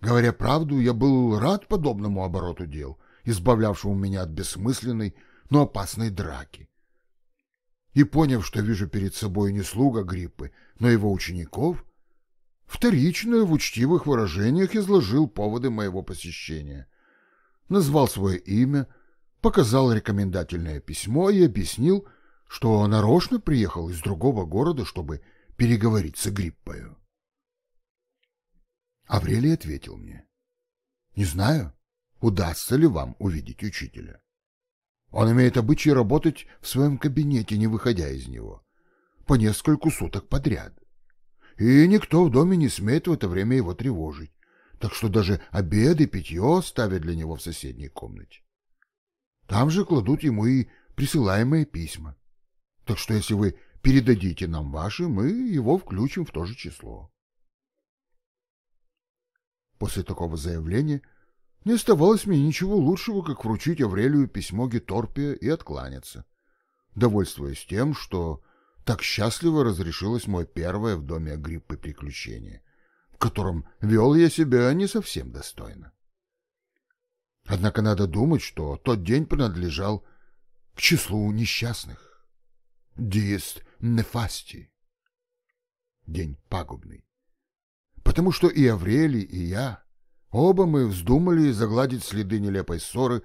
Говоря правду, я был рад подобному обороту дел, избавлявшему меня от бессмысленной, но опасной драки. И поняв, что вижу перед собой не слуга Гриппы, но его учеников, вторично в учтивых выражениях изложил поводы моего посещения. Назвал свое имя, показал рекомендательное письмо и объяснил, что нарочно приехал из другого города, чтобы переговорить с Гриппою. Аврелий ответил мне. Не знаю, удастся ли вам увидеть учителя. Он имеет обычай работать в своем кабинете, не выходя из него, по нескольку суток подряд. И никто в доме не смеет в это время его тревожить, так что даже обед и питье ставят для него в соседней комнате. Там же кладут ему и присылаемые письма. Так что если вы передадите нам ваши, мы его включим в то же число. После такого заявления не оставалось мне ничего лучшего, как вручить Аврелию письмо Геторпия и откланяться, довольствуясь тем, что так счастливо разрешилось мое первое в доме Агриппы приключение, в котором вел я себя не совсем достойно. Однако надо думать, что тот день принадлежал к числу несчастных. Диест нефасти. День пагубный потому что и Аврелий, и я Оба мы вздумали загладить следы нелепой ссоры,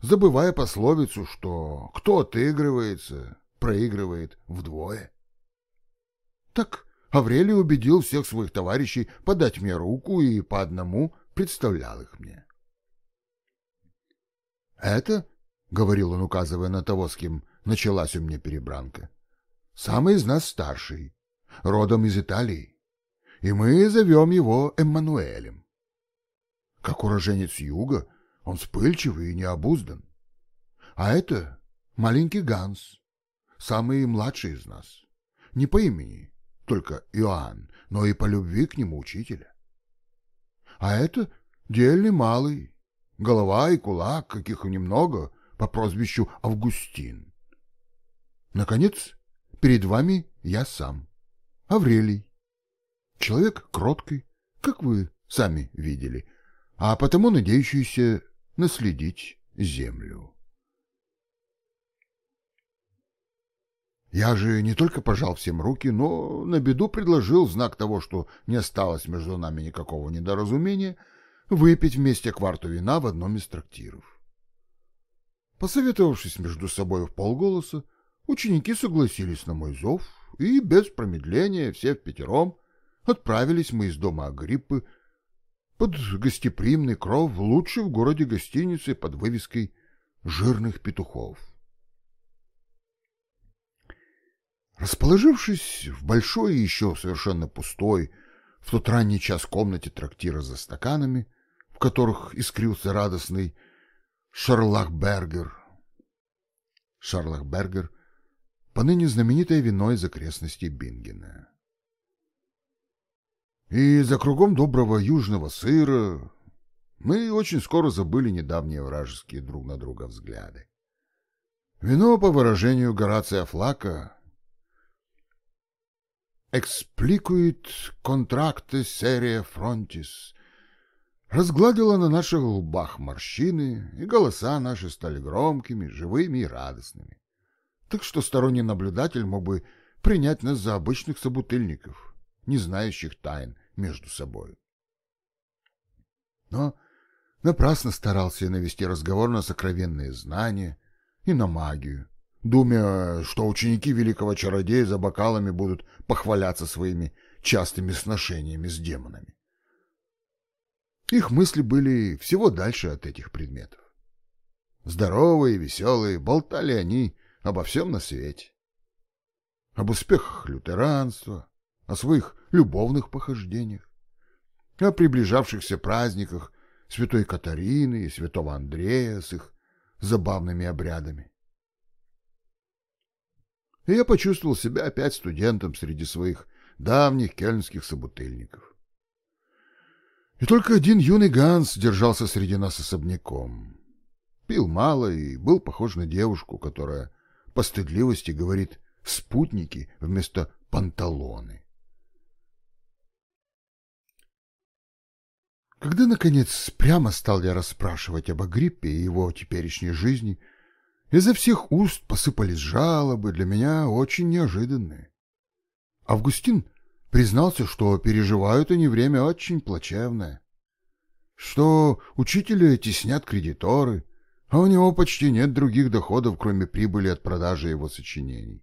забывая пословицу, что кто отыгрывается, проигрывает вдвое. Так Аврелий убедил всех своих товарищей подать мне руку и по одному представлял их мне. «Это, — говорил он, указывая на того, с кем началась у меня перебранка, — самый из нас старший, родом из Италии, и мы зовем его Эммануэлем. Как уроженец юга, он вспыльчивый и необуздан. А это маленький Ганс, самый младший из нас, не по имени, только Иоанн, но и по любви к нему учителя. А это дельный малый, голова и кулак, каких немного, по прозвищу Августин. Наконец, перед вами я сам, Аврелий. Человек кроткий, как вы сами видели, а потому надеющийся наследить землю. Я же не только пожал всем руки, но на беду предложил знак того, что не осталось между нами никакого недоразумения, выпить вместе кварту вина в одном из трактиров. Посоветовавшись между собой в полголоса, ученики согласились на мой зов, и без промедления все в пятером отправились мы из дома Агриппы под гостеприимный кров лучшей в городе гостиницы под вывеской «Жирных петухов». Расположившись в большой и еще совершенно пустой в тот ранний час комнате трактира за стаканами, в которых искрился радостный Шарлахбергер. Шарлахбергер — поныне знаменитое вино из окрестностей Бингена. И за кругом доброго южного сыра мы очень скоро забыли недавние вражеские друг на друга взгляды. Вино, по выражению Горация Флака, «экспликует контракты серия фронтис», разгладила на наших лбах морщины, и голоса наши стали громкими, живыми и радостными. Так что сторонний наблюдатель мог бы принять нас за обычных собутыльников, не знающих тайн между собой. Но напрасно старался я навести разговор на сокровенные знания и на магию, думая, что ученики великого чародея за бокалами будут похваляться своими частыми сношениями с демонами. Их мысли были всего дальше от этих предметов. Здоровые, веселые, болтали они обо всем на свете. Об успехах лютеранства, о своих любовных похождениях, о приближавшихся праздниках святой Катарины и святого Андрея с их забавными обрядами. И я почувствовал себя опять студентом среди своих давних кельнских собутыльников. И только один юный Ганс держался среди нас особняком. Пил мало и был похож на девушку, которая по стыдливости говорит «спутники» вместо «панталоны». Когда, наконец, прямо стал я расспрашивать об Агриппе и его теперешней жизни, изо всех уст посыпались жалобы, для меня очень неожиданные. Августин признался, что переживают они время очень плачевное, что учителя теснят кредиторы, а у него почти нет других доходов, кроме прибыли от продажи его сочинений.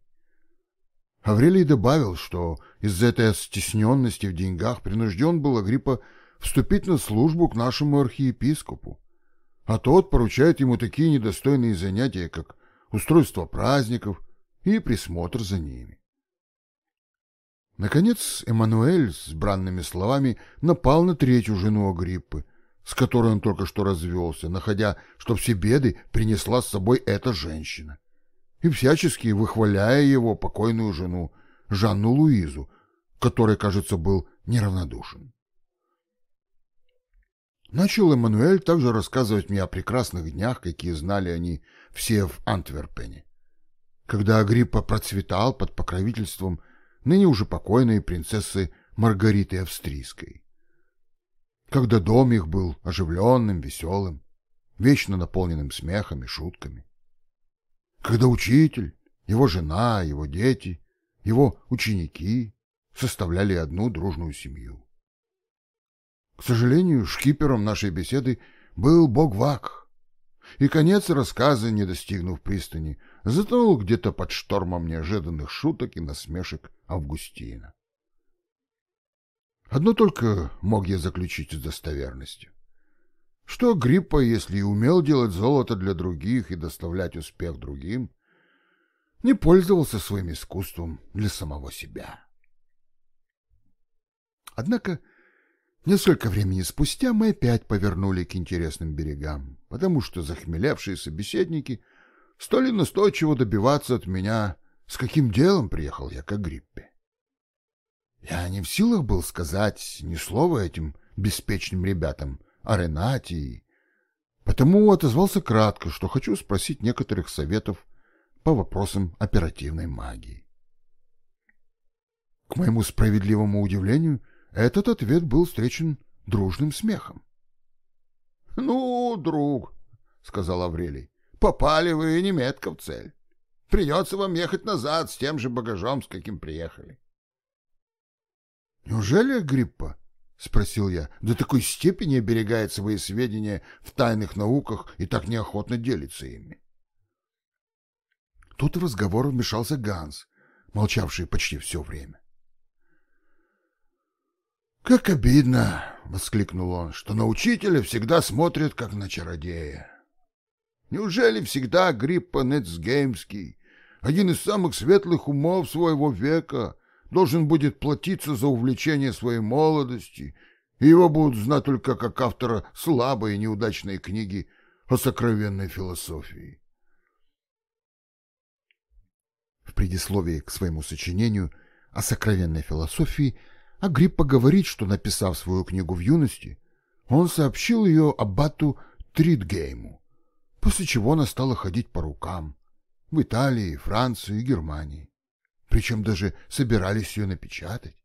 Аврелий добавил, что из-за этой стесненности в деньгах принужден был Агриппа вступить на службу к нашему архиепископу, а тот поручает ему такие недостойные занятия, как устройство праздников и присмотр за ними. Наконец Эммануэль с бранными словами напал на третью жену Агриппы, с которой он только что развелся, находя, что все беды принесла с собой эта женщина, и всячески выхваляя его покойную жену, Жанну Луизу, которой, кажется, был неравнодушен. Начал Эммануэль также рассказывать мне о прекрасных днях, какие знали они все в Антверпене, когда Агриппа процветал под покровительством ныне уже покойной принцессы Маргариты Австрийской. Когда дом их был оживленным, веселым, вечно наполненным смехом и шутками. Когда учитель, его жена, его дети, его ученики составляли одну дружную семью. К сожалению, шкипером нашей беседы был бог Вак, и конец рассказа, не достигнув пристани, затонул где-то под штормом неожиданных шуток и насмешек Августина. Одно только мог я заключить с достоверностью. Что Гриппа, если и умел делать золото для других и доставлять успех другим, не пользовался своим искусством для самого себя. Однако несколько времени спустя мы опять повернули к интересным берегам, потому что захмелевшие собеседники стали настойчиво добиваться от меня, с каким делом приехал я к Агриппе. Я не в силах был сказать ни слова этим беспечным ребятам о Ренате, и потому отозвался кратко, что хочу спросить некоторых советов по вопросам оперативной магии. К моему справедливому удивлению, этот ответ был встречен дружным смехом. — Ну, друг, — сказал Аврелий, — попали вы неметко в цель. Придется вам ехать назад с тем же багажом, с каким приехали. — Неужели Гриппа? — спросил я. — До такой степени оберегает свои сведения в тайных науках и так неохотно делится ими. Тут в разговор вмешался Ганс, молчавший почти все время. «Как обидно!» — воскликнул он, — что на учителя всегда смотрят, как на чародея. Неужели всегда Гриппа Нецгеймский, один из самых светлых умов своего века, должен будет платиться за увлечение своей молодости, и его будут знать только как автора слабой и неудачной книги о сокровенной философии? В предисловии к своему сочинению о сокровенной философии Агриппа говорит, что, написав свою книгу в юности, он сообщил ее аббату Тридгейму, после чего она стала ходить по рукам в Италии, Франции и Германии. Причем даже собирались ее напечатать.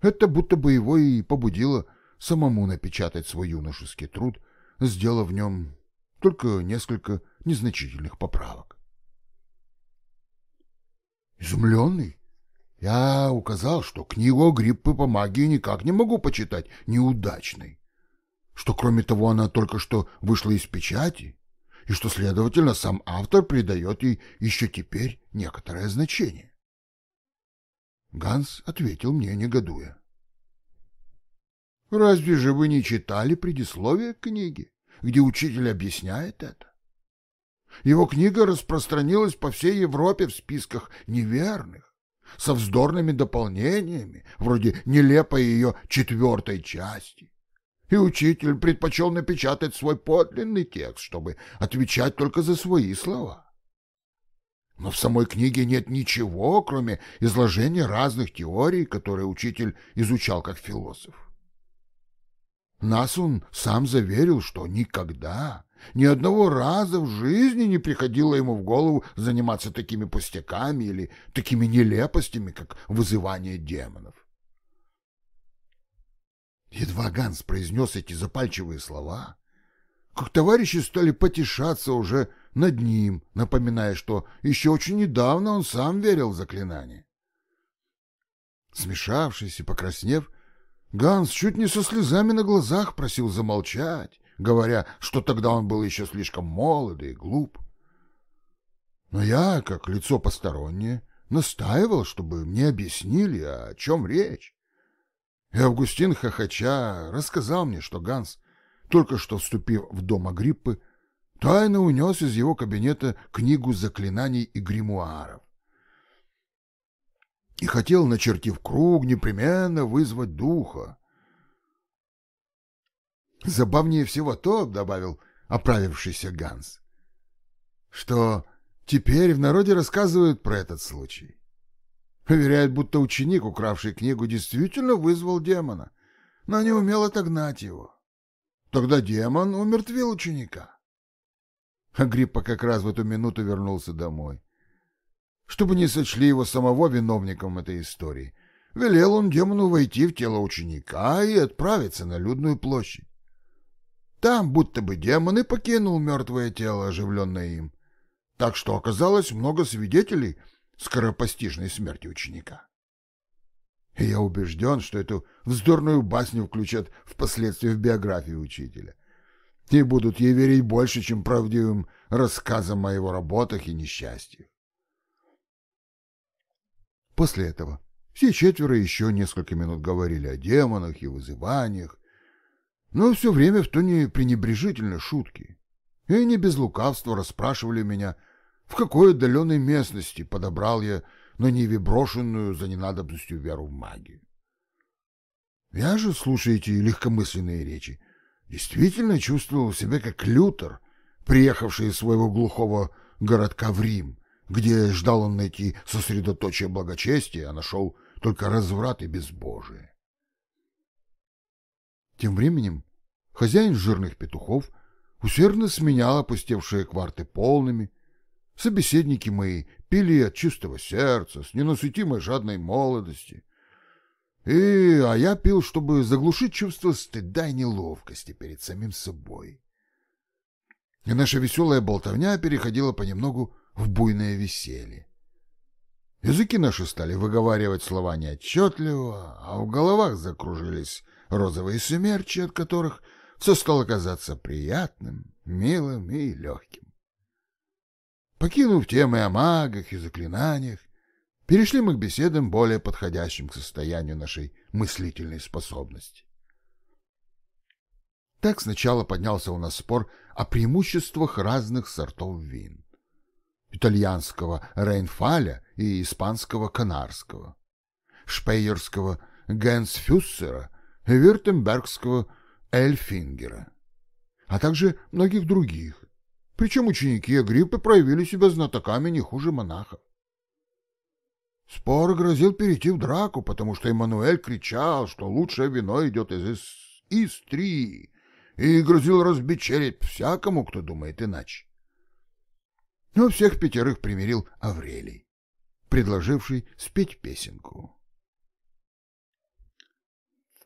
Это будто бы его и побудило самому напечатать свой юношеский труд, сделав в нем только несколько незначительных поправок. Изумленный, я указал, что книгу Гриппы по магии никак не могу почитать неудачной, что, кроме того, она только что вышла из печати, и что, следовательно, сам автор придает ей еще теперь некоторое значение. Ганс ответил мне, негодуя. «Разве же вы не читали предисловие к книге, где учитель объясняет это? Его книга распространилась по всей Европе в списках неверных, со вздорными дополнениями, вроде нелепой ее четвертой части. И учитель предпочел напечатать свой подлинный текст, чтобы отвечать только за свои слова. Но в самой книге нет ничего, кроме изложения разных теорий, которые учитель изучал как философ. Нас он сам заверил, что никогда ни одного раза в жизни не приходило ему в голову заниматься такими пустяками или такими нелепостями, как вызывание демонов. Едва Ганс произнес эти запальчивые слова, как товарищи стали потешаться уже над ним, напоминая, что еще очень недавно он сам верил в заклинание. Смешавшись и покраснев, Ганс чуть не со слезами на глазах просил замолчать, говоря, что тогда он был еще слишком молод и глуп. Но я, как лицо постороннее, настаивал, чтобы мне объяснили, о чем речь. И Августин хохоча рассказал мне, что Ганс, только что вступив в дом Агриппы, тайно унес из его кабинета книгу заклинаний и гримуаров. И хотел, начертив круг, непременно вызвать духа. Забавнее всего то, — добавил оправившийся Ганс, — что теперь в народе рассказывают про этот случай. Уверяют, будто ученик, укравший книгу, действительно вызвал демона, но не умел отогнать его. Тогда демон умертвил ученика. Агриппа как раз в эту минуту вернулся домой. Чтобы не сочли его самого виновником этой истории, велел он демону войти в тело ученика и отправиться на людную площадь. Там будто бы демон и покинул мертвое тело, оживленное им. Так что оказалось много свидетелей скоропостижной смерти ученика. И я убежден, что эту вздорную басню включат впоследствии в биографию учителя. И будут ей верить больше, чем правдивым рассказам о его работах и несчастьях. После этого все четверо еще несколько минут говорили о демонах и вызываниях, но все время в тоне пренебрежительной шутки. И не без лукавства расспрашивали меня, в какой отдаленной местности подобрал я на Ниве брошенную за ненадобностью веру в магию. Я же, слушая эти легкомысленные речи, действительно чувствовал себя как Лютер, приехавший из своего глухого городка в Рим, где ждал он найти сосредоточие благочестия, а нашел только разврат и безбожие. Тем временем хозяин жирных петухов усердно сменял опустевшие кварты полными. Собеседники мои пили от чистого сердца, с ненасытимой жадной молодости. И, а я пил, чтобы заглушить чувство стыда и неловкости перед самим собой. И наша веселая болтовня переходила понемногу в буйное веселье. Языки наши стали выговаривать слова неотчетливо, а в головах закружились розовые смерчи, от которых все стало казаться приятным, милым и легким. Покинув темы о магах и заклинаниях, перешли мы к беседам, более подходящим к состоянию нашей мыслительной способности. Так сначала поднялся у нас спор о преимуществах разных сортов вин. Итальянского Рейнфаля и испанского Канарского, шпейерского Генсфюссера вюртембергского Эльфингера, а также многих других. Причем ученики Агриппы проявили себя знатоками не хуже монахов. Спор грозил перейти в драку, потому что Эммануэль кричал, что лучшее вино идет из Истрии, и грозил разбить череп всякому, кто думает иначе. Но всех пятерых примирил Аврелий, предложивший спеть песенку.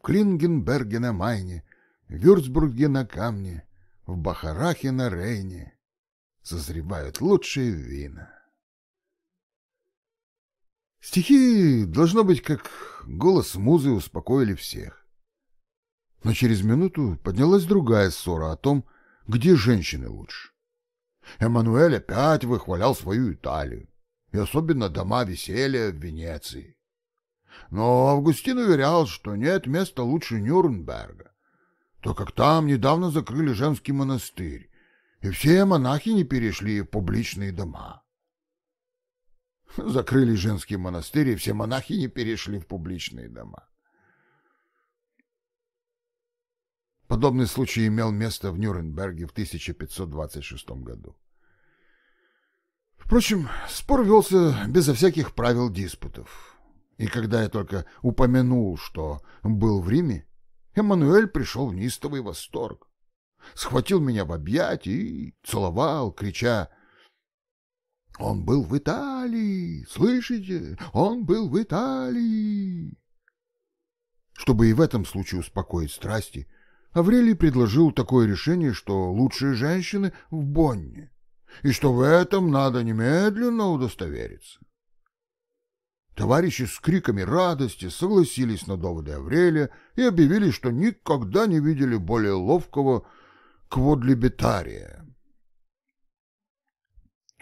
Клингенберге на Майне, в Вюрцбурге на Камне, в Бахарахе на Рейне созревают лучшие вина. Стихи, должно быть, как голос музы успокоили всех. Но через минуту поднялась другая ссора о том, где женщины лучше. Эммануэль опять выхвалял свою Италию, и особенно дома веселья в Венеции. Но Августин уверял, что нет места лучше Нюрнберга, то как там недавно закрыли женский монастырь, и все монахи не перешли в публичные дома. Закрыли женский монастырь, и все монахи не перешли в публичные дома. Подобный случай имел место в Нюрнберге в 1526 году. Впрочем, спор велся безо всяких правил диспутов. И когда я только упомянул, что был в Риме, Эммануэль пришел в неистовый восторг. Схватил меня в объятия и целовал, крича «Он был в Италии! Слышите? Он был в Италии!» Чтобы и в этом случае успокоить страсти, Аврелий предложил такое решение, что лучшие женщины в Бонне, и что в этом надо немедленно удостовериться. Товарищи с криками радости согласились на доводы Аврелия и объявили, что никогда не видели более ловкого кводлибетария.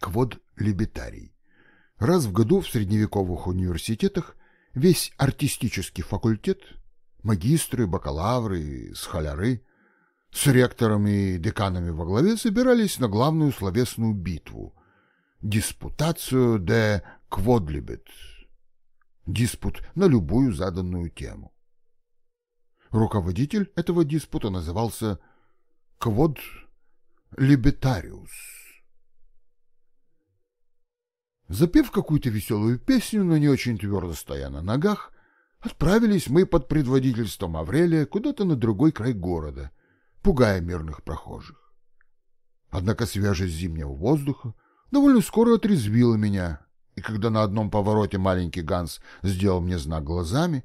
Кводлибетарий. Раз в году в средневековых университетах весь артистический факультет магистры, бакалавры, схоляры с ректорами и деканами во главе собирались на главную словесную битву — диспутацию де кводлибет, диспут на любую заданную тему. Руководитель этого диспута назывался Квод Либетариус. Запев какую-то веселую песню, но не очень твердо стоя на ногах, Отправились мы под предводительством Аврелия куда-то на другой край города, пугая мирных прохожих. Однако свежесть зимнего воздуха довольно скоро отрезвила меня, и когда на одном повороте маленький Ганс сделал мне знак глазами,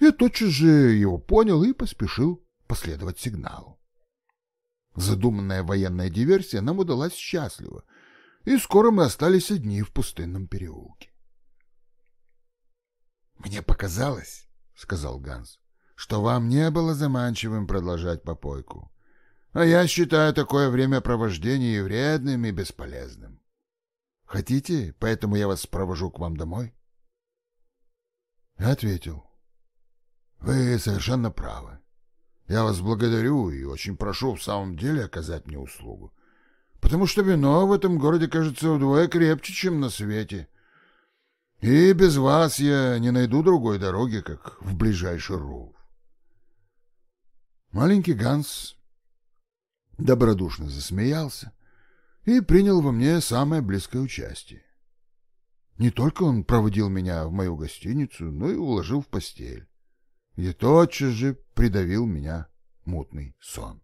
я тотчас же его понял и поспешил последовать сигналу. Задуманная военная диверсия нам удалась счастливо, и скоро мы остались одни в пустынном переулке. Мне показалось, сказал Ганс, — что вам не было заманчивым продолжать попойку. А я считаю такое времяпровождение вредным и бесполезным. Хотите, поэтому я вас провожу к вам домой? Ответил. Вы совершенно правы. Я вас благодарю и очень прошу в самом деле оказать мне услугу. Потому что вино в этом городе кажется вдвое крепче, чем на свете. И без вас я не найду другой дороги, как в ближайший ров. Маленький Ганс добродушно засмеялся и принял во мне самое близкое участие. Не только он проводил меня в мою гостиницу, но и уложил в постель, где тотчас же придавил меня мутный сон.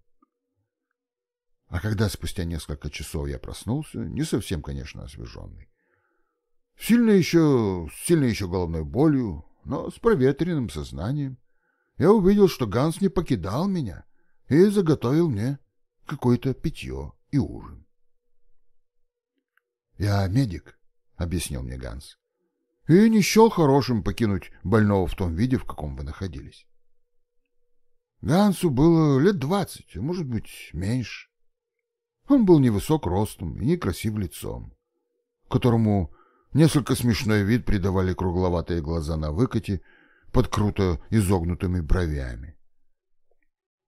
А когда спустя несколько часов я проснулся, не совсем, конечно, освеженный, сильно еще, сильно еще головной болью, но с проветренным сознанием, я увидел, что Ганс не покидал меня и заготовил мне какое-то питье и ужин. «Я медик», — объяснил мне Ганс, — «и не счел хорошим покинуть больного в том виде, в каком вы находились». Гансу было лет двадцать, может быть, меньше. Он был невысок ростом и некрасив лицом, которому несколько смешной вид придавали кругловатые глаза на выкате под круто изогнутыми бровями.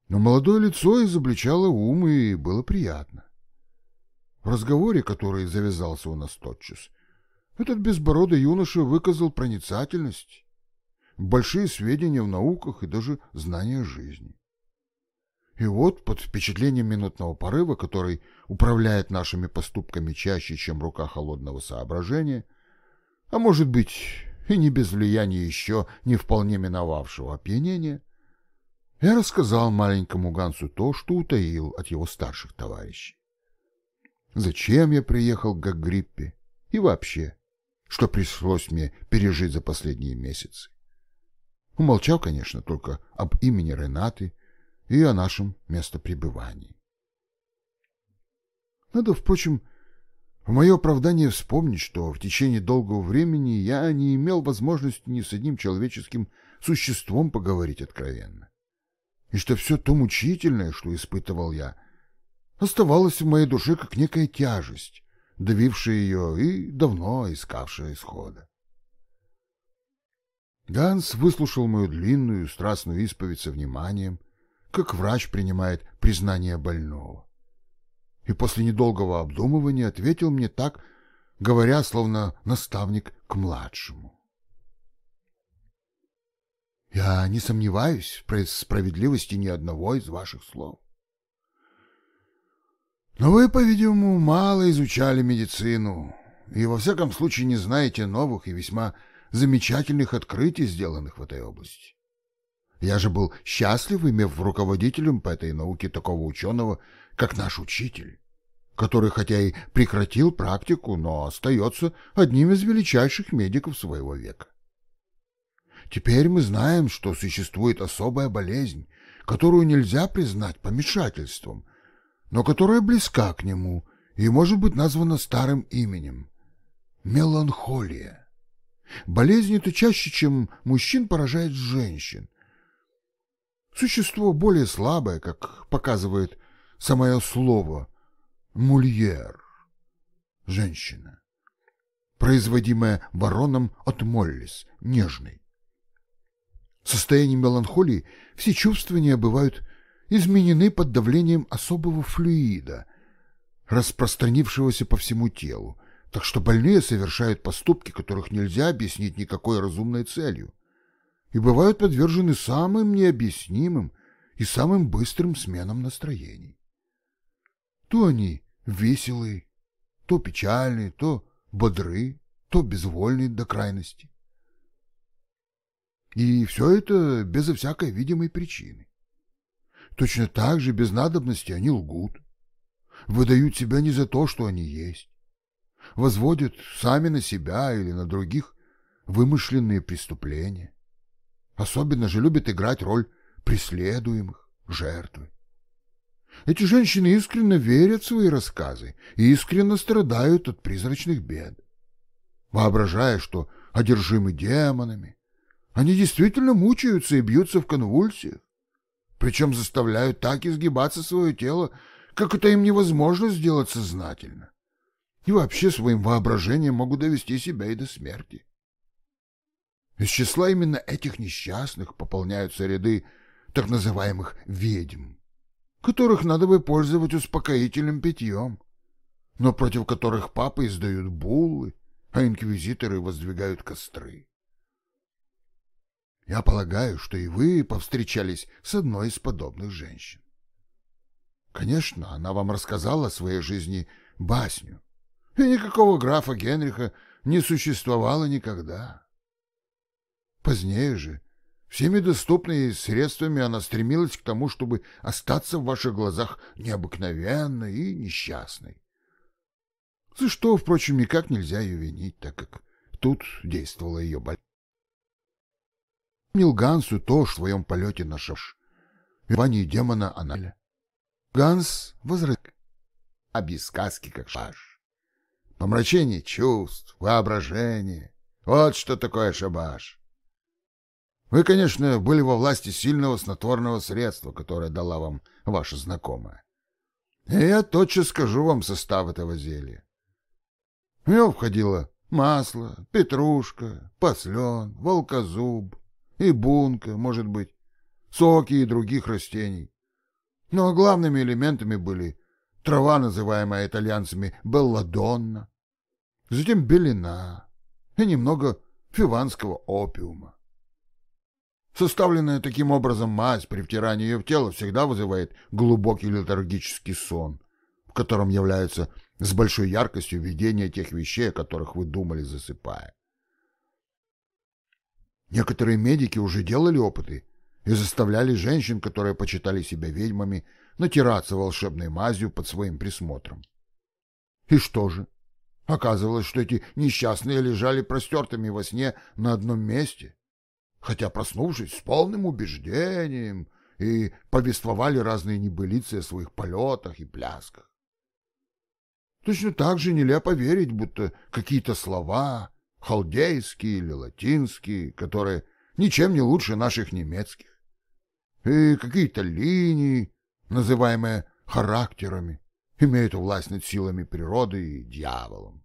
Но молодое лицо изобличало ум и было приятно. Разговоре, который завязался у нас тотчас, этот безбородый юноша выказал проницательность, большие сведения в науках и даже знания жизни. И вот, под впечатлением минутного порыва, который управляет нашими поступками чаще, чем рука холодного соображения, а может быть и не без влияния еще не вполне миновавшего опьянения, я рассказал маленькому Гансу то, что утаил от его старших товарищей. Зачем я приехал к Гагриппе и вообще, что пришлось мне пережить за последние месяцы. Умолчал, конечно, только об имени Ренаты и о нашем местопребывании. Надо, впрочем, в мое оправдание вспомнить, что в течение долгого времени я не имел возможности ни с одним человеческим существом поговорить откровенно и что все то мучительное, что испытывал я, оставалось в моей душе как некая тяжесть, давившая ее и давно искавшая исхода. Ганс выслушал мою длинную страстную исповедь со вниманием, как врач принимает признание больного. И после недолгого обдумывания ответил мне так, говоря, словно наставник к младшему. Я не сомневаюсь в справедливости ни одного из ваших слов. Но вы, по-видимому, мало изучали медицину и, во всяком случае, не знаете новых и весьма замечательных открытий, сделанных в этой области. Я же был счастлив, имев руководителем по этой науке такого ученого, как наш учитель, который хотя и прекратил практику, но остается одним из величайших медиков своего века. Теперь мы знаем, что существует особая болезнь, которую нельзя признать помешательством, но которая близка к нему и может быть названа старым именем – меланхолия. Болезнь эта чаще, чем мужчин, поражает женщин. Существо более слабое, как показывает самое слово «мульер» – женщина, производимое вороном от моллис – нежный. В состоянии меланхолии все чувствования бывают изменены под давлением особого флюида, распространившегося по всему телу, так что больные совершают поступки, которых нельзя объяснить никакой разумной целью, и бывают подвержены самым необъяснимым и самым быстрым сменам настроений. То они веселые, то печальные, то бодры, то безвольные до крайности. И все это безо всякой видимой причины. Точно так же без надобности они лгут, выдают себя не за то, что они есть, возводят сами на себя или на других вымышленные преступления. Особенно же любят играть роль преследуемых, жертвы. Эти женщины искренне верят в свои рассказы и искренне страдают от призрачных бед, воображая, что одержимы демонами, Они действительно мучаются и бьются в конвульсиях. Причем заставляют так изгибаться свое тело, как это им невозможно сделать сознательно. И вообще своим воображением могут довести себя и до смерти. Из числа именно этих несчастных пополняются ряды так называемых ведьм, которых надо бы пользовать успокоительным питьем, но против которых папы издают буллы, а инквизиторы воздвигают костры. Я полагаю, что и вы повстречались с одной из подобных женщин. Конечно, она вам рассказала о своей жизни басню, и никакого графа Генриха не существовало никогда. Позднее же, всеми доступными средствами она стремилась к тому, чтобы остаться в ваших глазах необыкновенной и несчастной. За что, впрочем, никак нельзя ее винить, так как тут действовала ее болезнь. Помнил Гансу то в своем полете на шаш. Ване демона Аналя. Ганс возразил, а без сказки как шаш. Помрачение чувств, воображение. Вот что такое шабаш. Вы, конечно, были во власти сильного снотворного средства, которое дала вам ваша знакомая. И я тотчас скажу вам состав этого зелья. В него входило масло, петрушка, послен, волкозуб и бунка, может быть, соки и других растений. Но главными элементами были трава, называемая итальянцами белладонна, затем белина и немного фиванского опиума. Составленная таким образом мазь при втирании ее в тело всегда вызывает глубокий летаргический сон, в котором являются с большой яркостью видения тех вещей, о которых вы думали, засыпая. Некоторые медики уже делали опыты и заставляли женщин, которые почитали себя ведьмами, натираться волшебной мазью под своим присмотром. И что же? Оказывалось, что эти несчастные лежали простертыми во сне на одном месте, хотя, проснувшись с полным убеждением, и повествовали разные небылицы о своих полетах и плясках. Точно так же нелепо верить, будто какие-то слова, халдейские или латинские, которые ничем не лучше наших немецких, и какие-то линии, называемые характерами, имеют власть над силами природы и дьяволом.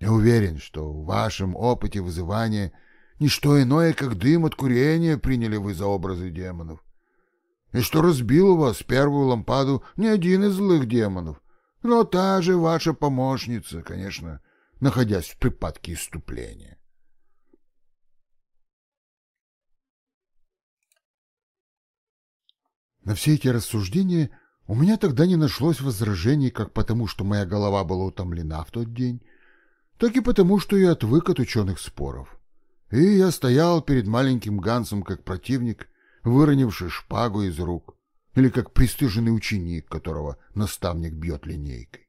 Я уверен, что в вашем опыте вызывания не что иное, как дым от курения приняли вы за образы демонов, и что разбил вас первую лампаду не один из злых демонов, но та же ваша помощница, конечно, находясь в припадке иступления. На все эти рассуждения у меня тогда не нашлось возражений как потому, что моя голова была утомлена в тот день, так и потому, что я отвык от ученых споров. И я стоял перед маленьким Гансом как противник, выронивший шпагу из рук, или как пристыженный ученик, которого наставник бьет линейкой.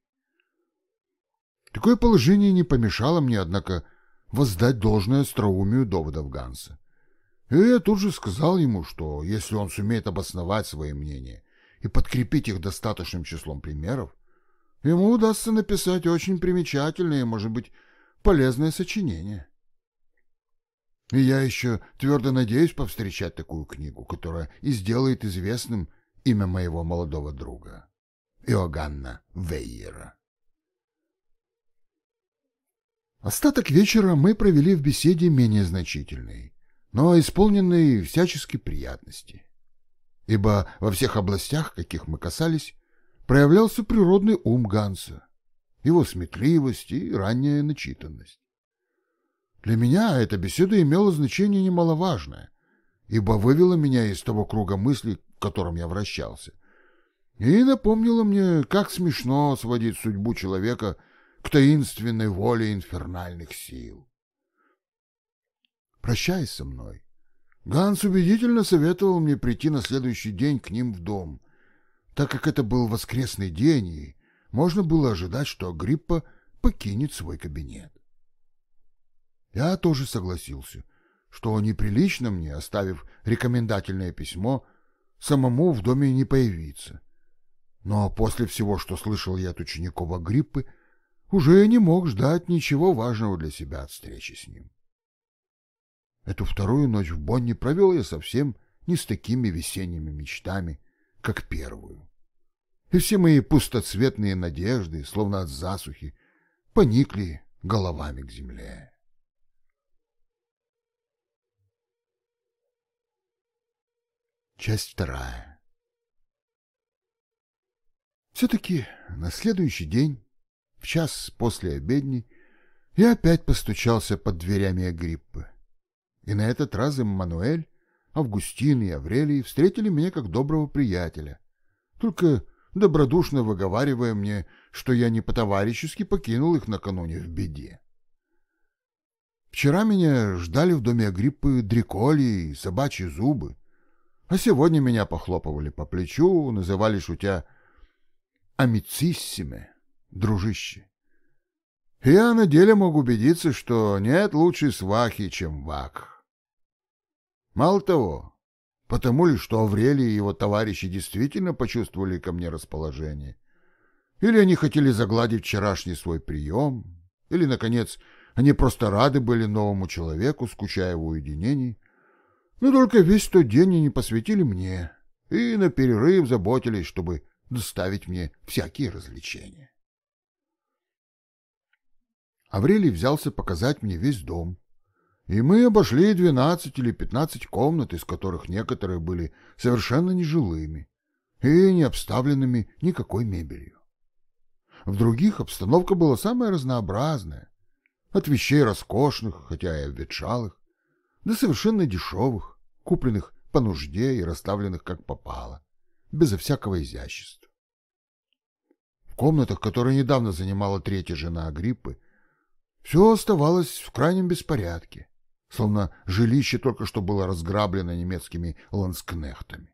Такое положение не помешало мне, однако, воздать должное остроумию доводов Ганса. И я тут же сказал ему, что если он сумеет обосновать свои мнения и подкрепить их достаточным числом примеров, ему удастся написать очень примечательное и, может быть, полезное сочинение. И я еще твердо надеюсь повстречать такую книгу, которая и сделает известным имя моего молодого друга, Иоганна Вейера. Остаток вечера мы провели в беседе менее значительной, но исполненной всячески приятности. Ибо во всех областях, каких мы касались, проявлялся природный ум Ганса, его сметливость и ранняя начитанность. Для меня эта беседа имела значение немаловажное, ибо вывела меня из того круга мыслей, в котором я вращался, и напомнила мне, как смешно сводить судьбу человека к таинственной воле инфернальных сил. Прощаясь со мной, Ганс убедительно советовал мне прийти на следующий день к ним в дом, так как это был воскресный день, и можно было ожидать, что Гриппа покинет свой кабинет. Я тоже согласился, что неприлично мне, оставив рекомендательное письмо, самому в доме не появиться. Но после всего, что слышал я от учеников Агриппы, уже не мог ждать ничего важного для себя от встречи с ним. Эту вторую ночь в Бонне провел я совсем не с такими весенними мечтами, как первую. И все мои пустоцветные надежды, словно от засухи, поникли головами к земле. Часть вторая. Все-таки на следующий день, в час после обедни, я опять постучался под дверями Агриппы. И на этот раз Эммануэль, Августин и Аврелий встретили меня как доброго приятеля, только добродушно выговаривая мне, что я не по-товарищески покинул их накануне в беде. Вчера меня ждали в доме Агриппы дреколи и собачьи зубы, а сегодня меня похлопывали по плечу, называли шутя «амициссиме», дружище. Я на деле мог убедиться, что нет лучшей свахи, чем Вак. Мало того, потому ли, что Аврелий и его товарищи действительно почувствовали ко мне расположение, или они хотели загладить вчерашний свой прием, или, наконец, они просто рады были новому человеку, скучая в уединении, но только весь тот день они посвятили мне и на перерыв заботились, чтобы доставить мне всякие развлечения. Аврелий взялся показать мне весь дом, и мы обошли двенадцать или пятнадцать комнат, из которых некоторые были совершенно нежилыми и не обставленными никакой мебелью. В других обстановка была самая разнообразная, от вещей роскошных, хотя и обветшалых, до совершенно дешевых, купленных по нужде и расставленных как попало, безо всякого изящества. В комнатах, которые недавно занимала третья жена Агриппы, все оставалось в крайнем беспорядке, словно жилище только что было разграблено немецкими ланскнехтами.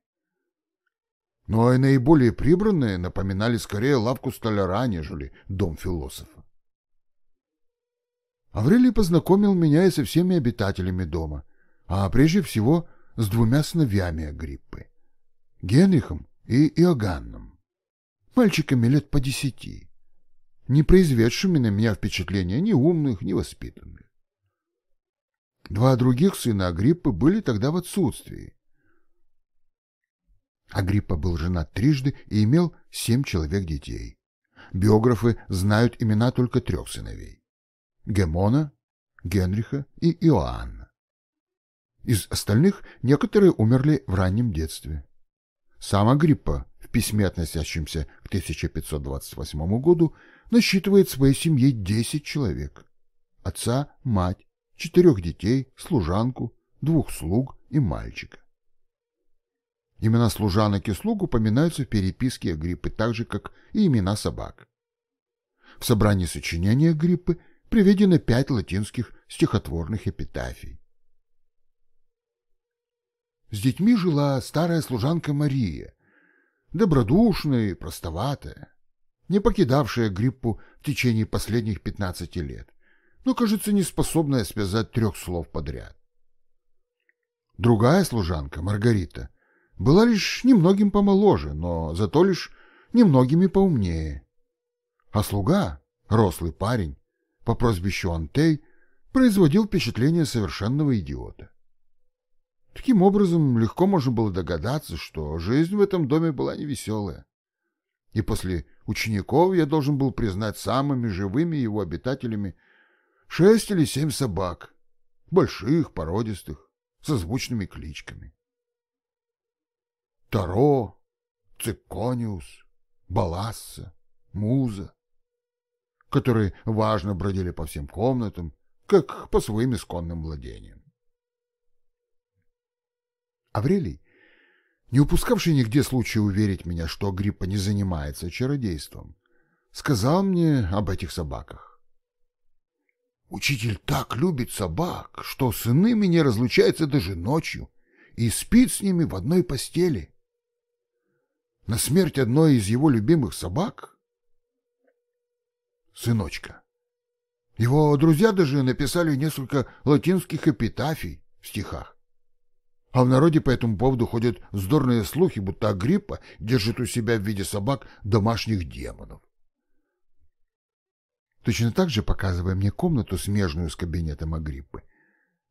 Но и наиболее прибранные напоминали скорее лавку столяра, нежели дом философа. Аврелий познакомил меня и со всеми обитателями дома, а прежде всего с двумя сыновьями Агриппы — Генрихом и Иоганном, мальчиками лет по десяти, не произведшими на меня впечатления ни умных, ни воспитанных. Два других сына Агриппы были тогда в отсутствии. Агриппа был женат трижды и имел семь человек детей. Биографы знают имена только трех сыновей. Гемона, Генриха и Иоанна. Из остальных некоторые умерли в раннем детстве. Сам Агриппа в письме, относящемся к 1528 году, насчитывает в своей семье 10 человек. Отца, мать, четырех детей, служанку, двух слуг и мальчика. Имена служанок и слуг упоминаются в переписке Агриппы так же, как и имена собак. В собрании сочинения Агриппы приведено пять латинских стихотворных эпитафий. С детьми жила старая служанка Мария, добродушная и простоватая, не покидавшая Гриппу в течение последних пятнадцати лет, но, кажется, не способная связать трех слов подряд. Другая служанка, Маргарита, была лишь немногим помоложе, но зато лишь немногими поумнее. А слуга, рослый парень, по прозвищу Антей производил впечатление совершенного идиота. Таким образом, легко можно было догадаться, что жизнь в этом доме была невеселая. И после учеников я должен был признать самыми живыми его обитателями шесть или семь собак, больших, породистых, со звучными кличками. Таро, Цикониус, Баласса, Муза, которые важно бродили по всем комнатам, как по своим исконным владениям. Аврелий, не упускавший нигде случая уверить меня, что Агриппа не занимается чародейством, сказал мне об этих собаках. Учитель так любит собак, что с иными не разлучается даже ночью и спит с ними в одной постели. На смерть одной из его любимых собак сыночка. Его друзья даже написали несколько латинских эпитафий в стихах. А в народе по этому поводу ходят вздорные слухи, будто Агриппа держит у себя в виде собак домашних демонов. Точно так же, показывая мне комнату, смежную с кабинетом Агриппы,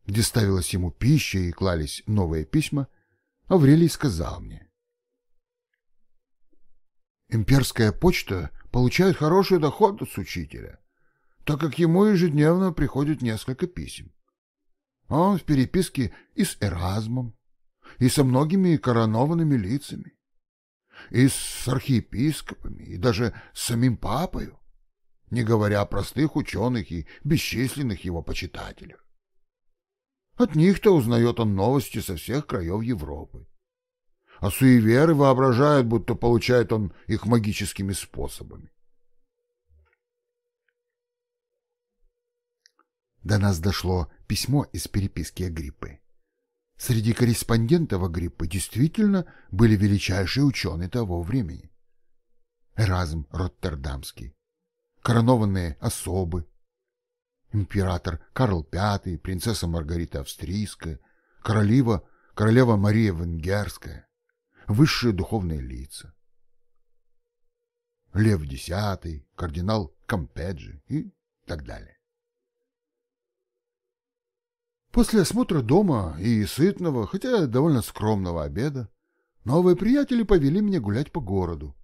где ставилась ему пища и клались новые письма, Аврелий сказал мне. Имперская почта получает хороший доход с учителя, так как ему ежедневно приходит несколько писем. Он в переписке и с Эразмом, и со многими коронованными лицами, и с архиепископами, и даже с самим папою, не говоря о простых ученых и бесчисленных его почитателях. От них-то узнает он новости со всех краев Европы. А суеверы воображают, будто получает он их магическими способами. До нас дошло письмо из переписки Агриппы. Среди корреспондентов Агриппы действительно были величайшие ученые того времени. Эразм Роттердамский, коронованные особы, император Карл V, принцесса Маргарита Австрийская, королева, королева Мария Венгерская, высшие духовные лица. Лев X, кардинал Кампеджи и так далее. После осмотра дома и сытного, хотя довольно скромного обеда, новые приятели повели меня гулять по городу,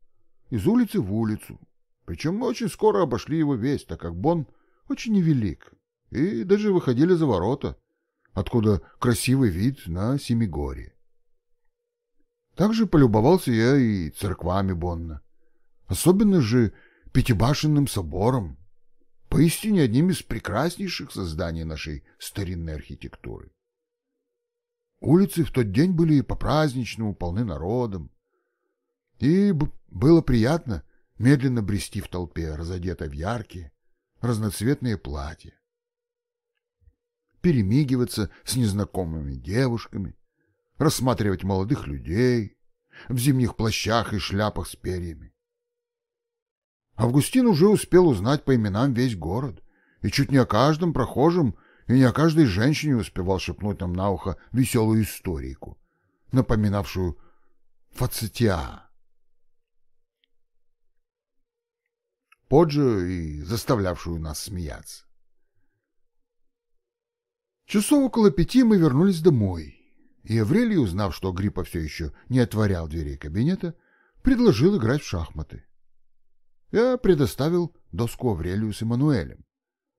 из улицы в улицу, причем мы очень скоро обошли его весь, так как Бон очень невелик, и даже выходили за ворота, откуда красивый вид на Семигорье. Также полюбовался я и церквами Бонна, особенно же Пятибашенным собором, поистине одним из прекраснейших созданий нашей старинной архитектуры. Улицы в тот день были по-праздничному полны народом, и было приятно медленно брести в толпе, разодетой в яркие, разноцветные платья, перемигиваться с незнакомыми девушками, рассматривать молодых людей в зимних плащах и шляпах с перьями. Августин уже успел узнать по именам весь город, и чуть не о каждом прохожем и не о каждой женщине успевал шепнуть нам на ухо веселую историку, напоминавшую фацетиа. Позже и заставлявшую нас смеяться. Часов около пяти мы вернулись домой, и Аврелий, узнав, что Гриппа все еще не отворял дверей кабинета, предложил играть в шахматы. Я предоставил доску Аврелию с Эммануэлем,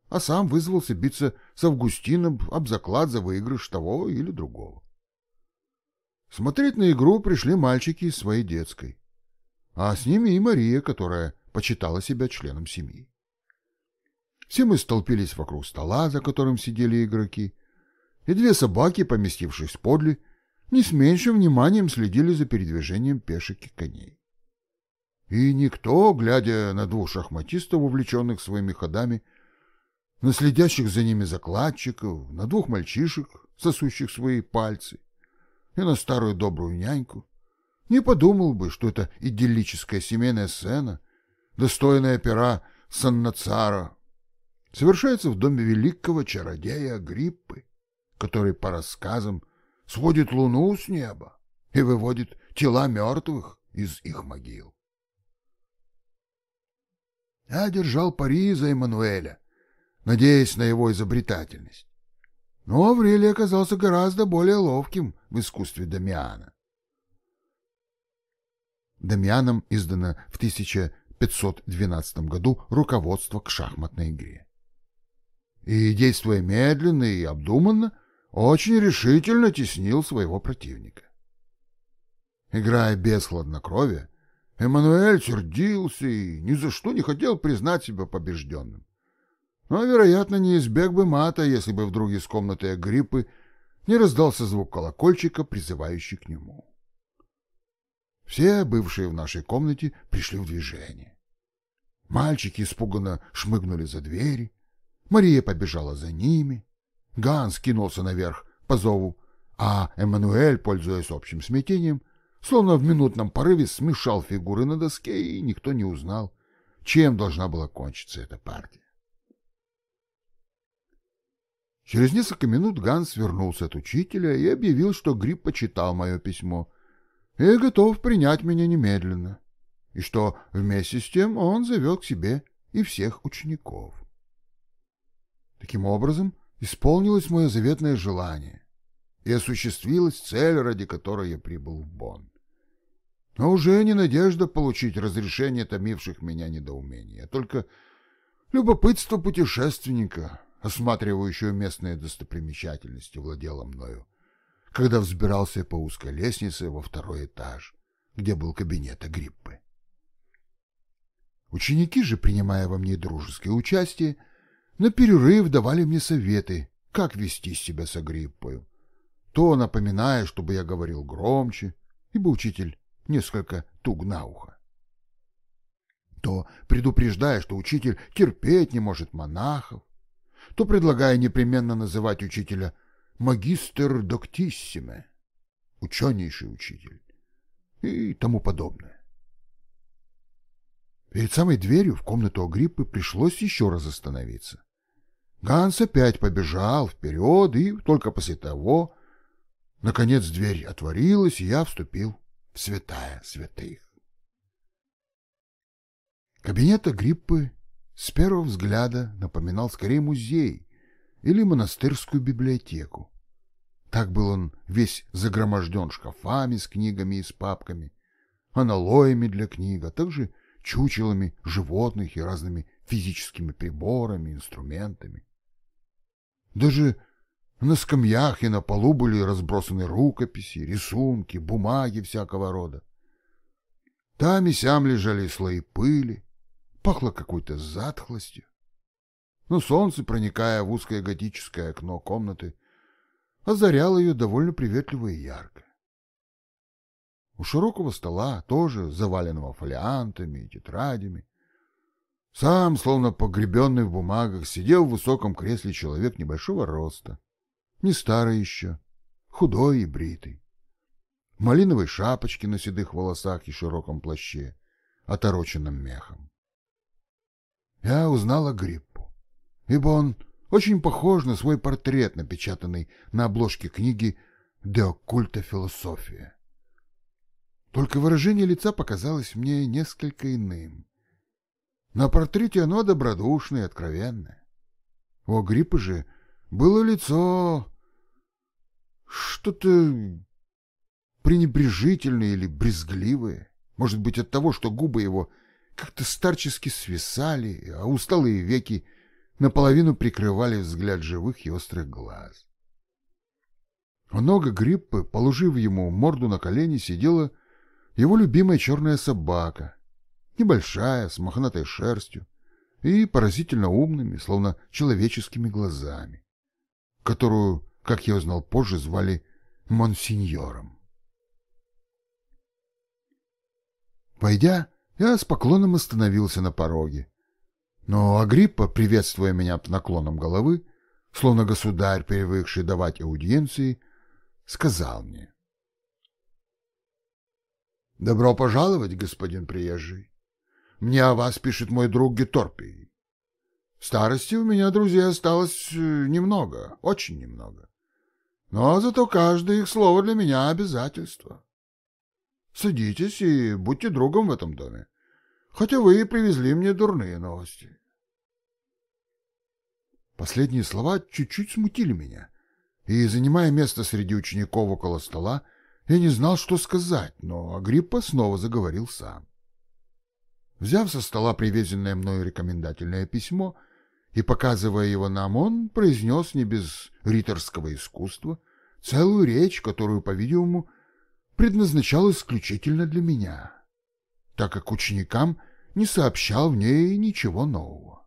а сам вызвался биться с Августином об заклад за выигрыш того или другого. Смотреть на игру пришли мальчики из своей детской, а с ними и Мария, которая почитала себя членом семьи. Все мы столпились вокруг стола, за которым сидели игроки, и две собаки, поместившись подле, не с меньшим вниманием следили за передвижением пешек и коней. И никто, глядя на двух шахматистов, увлеченных своими ходами, на следящих за ними закладчиков, на двух мальчишек, сосущих свои пальцы, и на старую добрую няньку, не подумал бы, что это идиллическая семейная сцена, достойная пера Саннацара, совершается в доме великого чародея Гриппы, который, по рассказам, сводит луну с неба и выводит тела мертвых из их могил. Я держал пари за Эммануэля, надеясь на его изобретательность. Но Аврелий оказался гораздо более ловким в искусстве Дамиана. Дамианом издано в 1512 году руководство к шахматной игре. И, действуя медленно и обдуманно, очень решительно теснил своего противника. Играя без хладнокровия, Эммануэль сердился и ни за что не хотел признать себя побежденным. Но, вероятно, не избег бы мата, если бы вдруг из комнаты Агриппы не раздался звук колокольчика, призывающий к нему. Все, бывшие в нашей комнате, пришли в движение. Мальчики испуганно шмыгнули за двери, Мария побежала за ними, Ганс кинулся наверх по зову, а Эммануэль, пользуясь общим смятением, Словно в минутном порыве смешал фигуры на доске, и никто не узнал, чем должна была кончиться эта партия. Через несколько минут Ганс вернулся от учителя и объявил, что Гриб почитал мое письмо и готов принять меня немедленно, и что вместе с тем он завел к себе и всех учеников. Таким образом, исполнилось мое заветное желание, и осуществилась цель, ради которой я прибыл в Бонн. Но уже не надежда получить разрешение томивших меня недоумений, а только любопытство путешественника, осматривающего местные достопримечательности, владело мною, когда взбирался по узкой лестнице во второй этаж, где был кабинет Агриппы. Ученики же, принимая во мне дружеское участие, на перерыв давали мне советы, как вести себя с Агриппою. То напоминая, чтобы я говорил громче, ибо учитель несколько туг на ухо. То предупреждая, что учитель терпеть не может монахов, то предлагая непременно называть учителя магистр доктиссиме, ученейший учитель, и тому подобное. Перед самой дверью в комнату Агриппы пришлось еще раз остановиться. Ганс опять побежал вперед, и только после того, наконец, дверь отворилась, и я вступил в святая святых. Кабинет Агриппы с первого взгляда напоминал скорее музей или монастырскую библиотеку. Так был он весь загроможден шкафами с книгами и с папками, аналоями для книг, а также чучелами животных и разными физическими приборами, инструментами. Даже на скамьях и на полу были разбросаны рукописи, рисунки, бумаги всякого рода. Там и сям лежали слои пыли, пахло какой-то затхлостью. Но солнце, проникая в узкое готическое окно комнаты, озаряло ее довольно приветливо и ярко. У широкого стола, тоже заваленного фолиантами и тетрадями, сам, словно погребенный в бумагах, сидел в высоком кресле человек небольшого роста, не старый еще, худой и бритый. В малиновой шапочке на седых волосах и широком плаще, отороченном мехом. Я узнал Агриппу, ибо он очень похож на свой портрет, напечатанный на обложке книги «De occulta философия». Только выражение лица показалось мне несколько иным. На портрете оно добродушное и откровенное. У Агриппы же было лицо что-то пренебрежительное или брезгливое. Может быть, от того, что губы его как-то старчески свисали, а усталые веки наполовину прикрывали взгляд живых и острых глаз. У нога Гриппы, положив ему морду на колени, сидела его любимая черная собака, небольшая, с мохнатой шерстью и поразительно умными, словно человеческими глазами, которую, как я узнал позже, звали Монсеньором. Войдя, я с поклоном остановился на пороге. Но Агриппа, приветствуя меня наклоном головы, словно государь, привыкший давать аудиенции, сказал мне. «Добро пожаловать, господин приезжий. Мне о вас пишет мой друг Геторпий. Старости у меня друзей осталось э, немного, очень немного. Но зато каждое их слово для меня обязательство. Садитесь и будьте другом в этом доме, хотя вы и привезли мне дурные новости. Последние слова чуть-чуть смутили меня, и, занимая место среди учеников около стола, я не знал, что сказать, но Агриппа снова заговорил сам. Взяв со стола привезенное мною рекомендательное письмо и показывая его нам, он произнес не без риторского искусства целую речь, которую, по-видимому, предназначал исключительно для меня, так как ученикам не сообщал в ней ничего нового.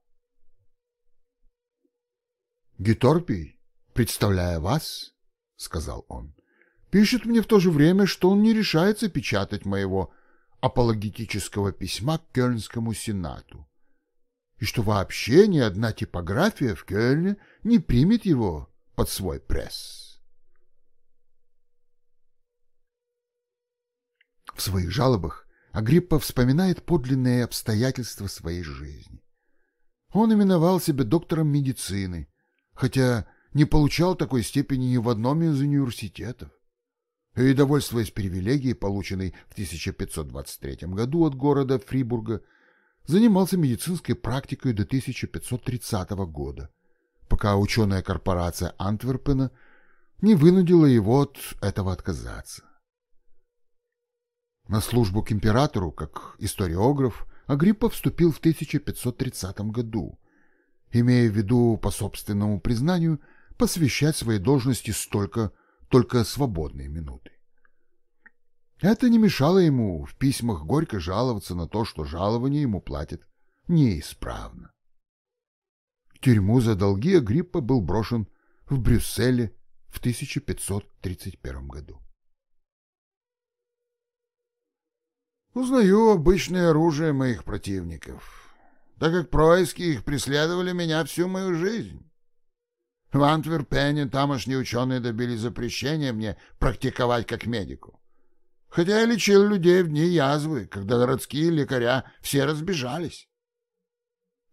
«Геторпий, представляя вас, — сказал он, — пишет мне в то же время, что он не решается печатать моего апологетического письма к Кёльнскому сенату, и что вообще ни одна типография в Кёльне не примет его под свой пресс. В своих жалобах Агриппа вспоминает подлинные обстоятельства своей жизни. Он именовал себя доктором медицины, хотя не получал такой степени ни в одном из университетов и, довольствуясь привилегией, полученной в 1523 году от города Фрибурга, занимался медицинской практикой до 1530 года, пока ученая корпорация Антверпена не вынудила его от этого отказаться. На службу к императору, как историограф, Агриппа вступил в 1530 году, имея в виду, по собственному признанию, посвящать своей должности столько только свободные минуты. Это не мешало ему в письмах горько жаловаться на то, что жалование ему платят неисправно. В тюрьму за долги Агриппа был брошен в Брюсселе в 1531 году. Узнаю обычное оружие моих противников, так как происки их преследовали меня всю мою жизнь. В Антверпене тамошние ученые добились запрещения мне практиковать как медику. Хотя я лечил людей в дни язвы, когда городские лекаря все разбежались.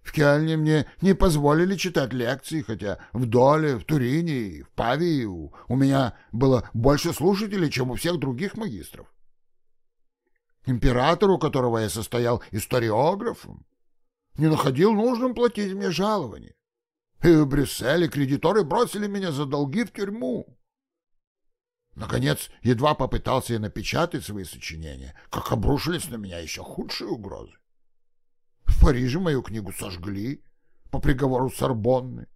В Кельне мне не позволили читать лекции, хотя в Доле, в Турине и в Павии у, у меня было больше слушателей, чем у всех других магистров. Император, у которого я состоял историографом, не находил нужным платить мне жалование. И в Брюсселе кредиторы бросили меня за долги в тюрьму. Наконец, едва попытался я напечатать свои сочинения, как обрушились на меня еще худшие угрозы. В Париже мою книгу сожгли по приговору Сорбонны,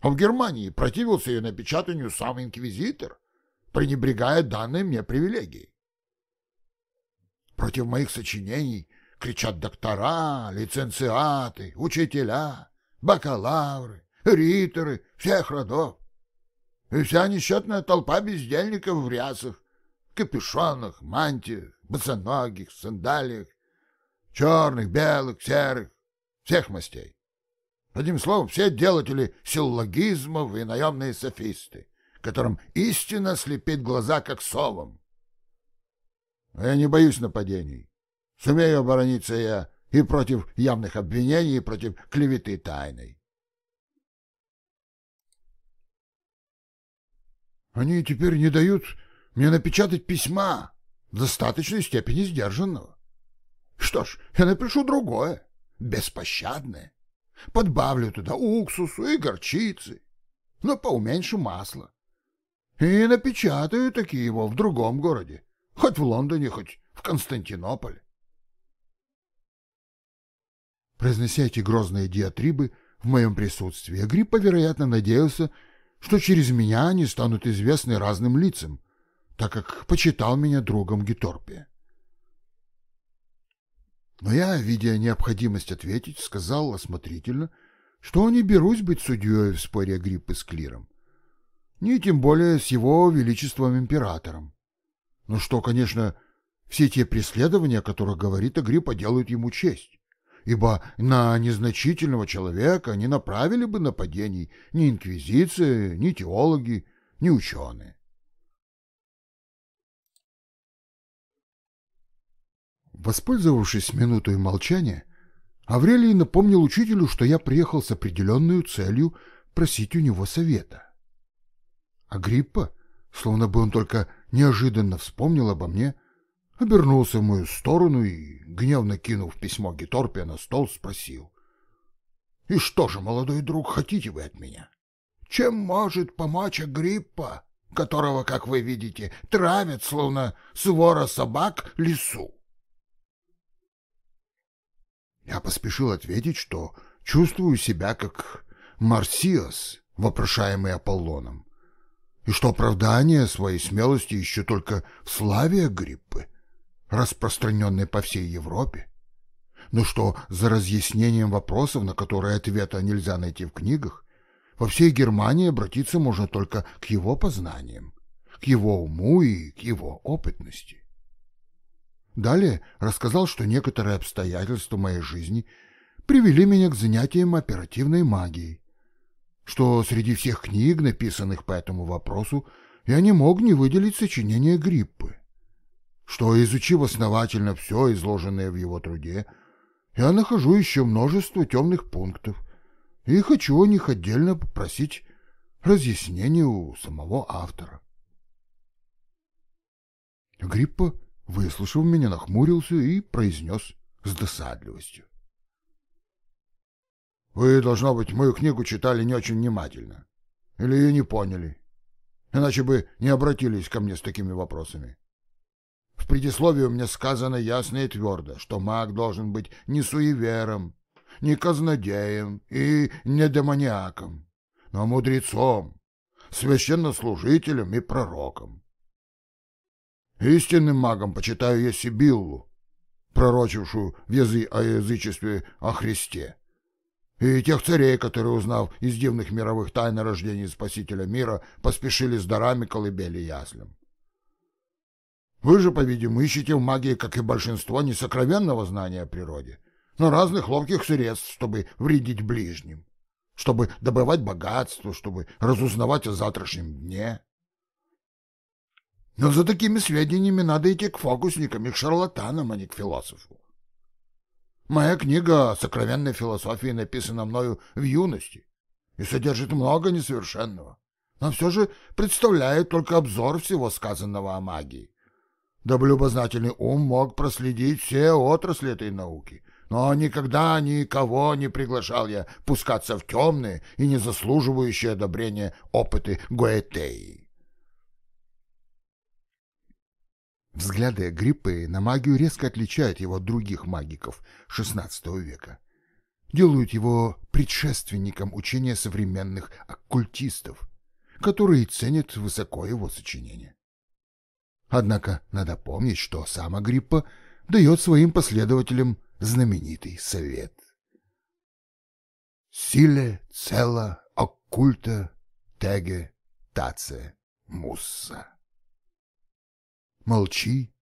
а в Германии противился ее напечатанию сам инквизитор, пренебрегая данной мне привилегией. Против моих сочинений кричат доктора, лицензиаты, учителя, бакалавры, риторы всех родов. И вся несчетная толпа бездельников в рясах, капюшонах, мантиях, босоногих, сандалиях, черных, белых, серых, всех мастей. Одним словом, все делатели силлогизмов и наемные софисты, которым истина слепит глаза, как совам. Я не боюсь нападений. Сумею оборониться я и против явных обвинений, и против клеветы тайной. Они теперь не дают мне напечатать письма в достаточной степени сдержанного. Что ж, я напишу другое, беспощадное. Подбавлю туда уксусу и горчицы, но поуменьшу масло. И напечатаю такие его в другом городе, хоть в Лондоне, хоть в Константинополе. Произнося эти грозные диатрибы в моем присутствии, Агриппа, вероятно, надеялся, что через меня они станут известны разным лицам, так как почитал меня другом Геторпия. Но я, видя необходимость ответить, сказал осмотрительно, что не берусь быть судьей в споре Агриппы с Клиром, ни тем более с его величеством императором. Но что, конечно, все те преследования, о которых говорит Агриппа, делают ему честь ибо на незначительного человека не направили бы нападений ни инквизиция, ни теологи, ни ученые. Воспользовавшись минутой молчания, Аврелий напомнил учителю, что я приехал с определенной целью просить у него совета. Агриппа, словно бы он только неожиданно вспомнил обо мне, — обернулся в мою сторону и, гневно кинув письмо Геторпия на стол, спросил. — И что же, молодой друг, хотите вы от меня? Чем может помочь Агриппа, которого, как вы видите, травят, словно свора собак, лесу? Я поспешил ответить, что чувствую себя как Марсиас, вопрошаемый Аполлоном, и что оправдание своей смелости еще только в славе Агриппы — распространенной по всей Европе, но что за разъяснением вопросов, на которые ответа нельзя найти в книгах, во всей Германии обратиться можно только к его познаниям, к его уму и к его опытности. Далее рассказал, что некоторые обстоятельства моей жизни привели меня к занятиям оперативной магией, что среди всех книг, написанных по этому вопросу, я не мог не выделить сочинение Гриппы, что, изучив основательно все изложенное в его труде, я нахожу еще множество темных пунктов и хочу о них отдельно попросить разъяснения у самого автора. Гриппа, выслушав меня, нахмурился и произнес с досадливостью. Вы, должно быть, мою книгу читали не очень внимательно. Или ее не поняли. Иначе бы не обратились ко мне с такими вопросами. В предисловии у меня сказано ясно и твердо, что маг должен быть не суевером, не казнодеем и не демониаком, но мудрецом, священнослужителем и пророком. Истинным магом почитаю я Сибиллу, пророчившую в язы о язычестве о Христе, и тех царей, которые, узнав из дивных мировых тайн о рождении Спасителя мира, поспешили с дарами колыбели яслям. Вы же, по-видимому, ищете в магии, как и большинство, не сокровенного знания о природе, но разных ловких средств, чтобы вредить ближним, чтобы добывать богатство, чтобы разузнавать о завтрашнем дне. Но за такими сведениями надо идти к фокусникам и к шарлатанам, а не к философу. Моя книга о сокровенной философии написана мною в юности и содержит много несовершенного, но все же представляет только обзор всего сказанного о магии дабы любознательный ум мог проследить все отрасли этой науки. Но никогда никого не приглашал я пускаться в темные и не заслуживающие одобрения опыты Гуэтеи. Взгляды Гриппы на магию резко отличают его от других магиков XVI века. Делают его предшественником учения современных оккультистов, которые ценят высоко его сочинения. Однако надо помнить, что сам Агриппа дает своим последователям знаменитый совет. Силе цела оккульта теге таце мусса. Молчи,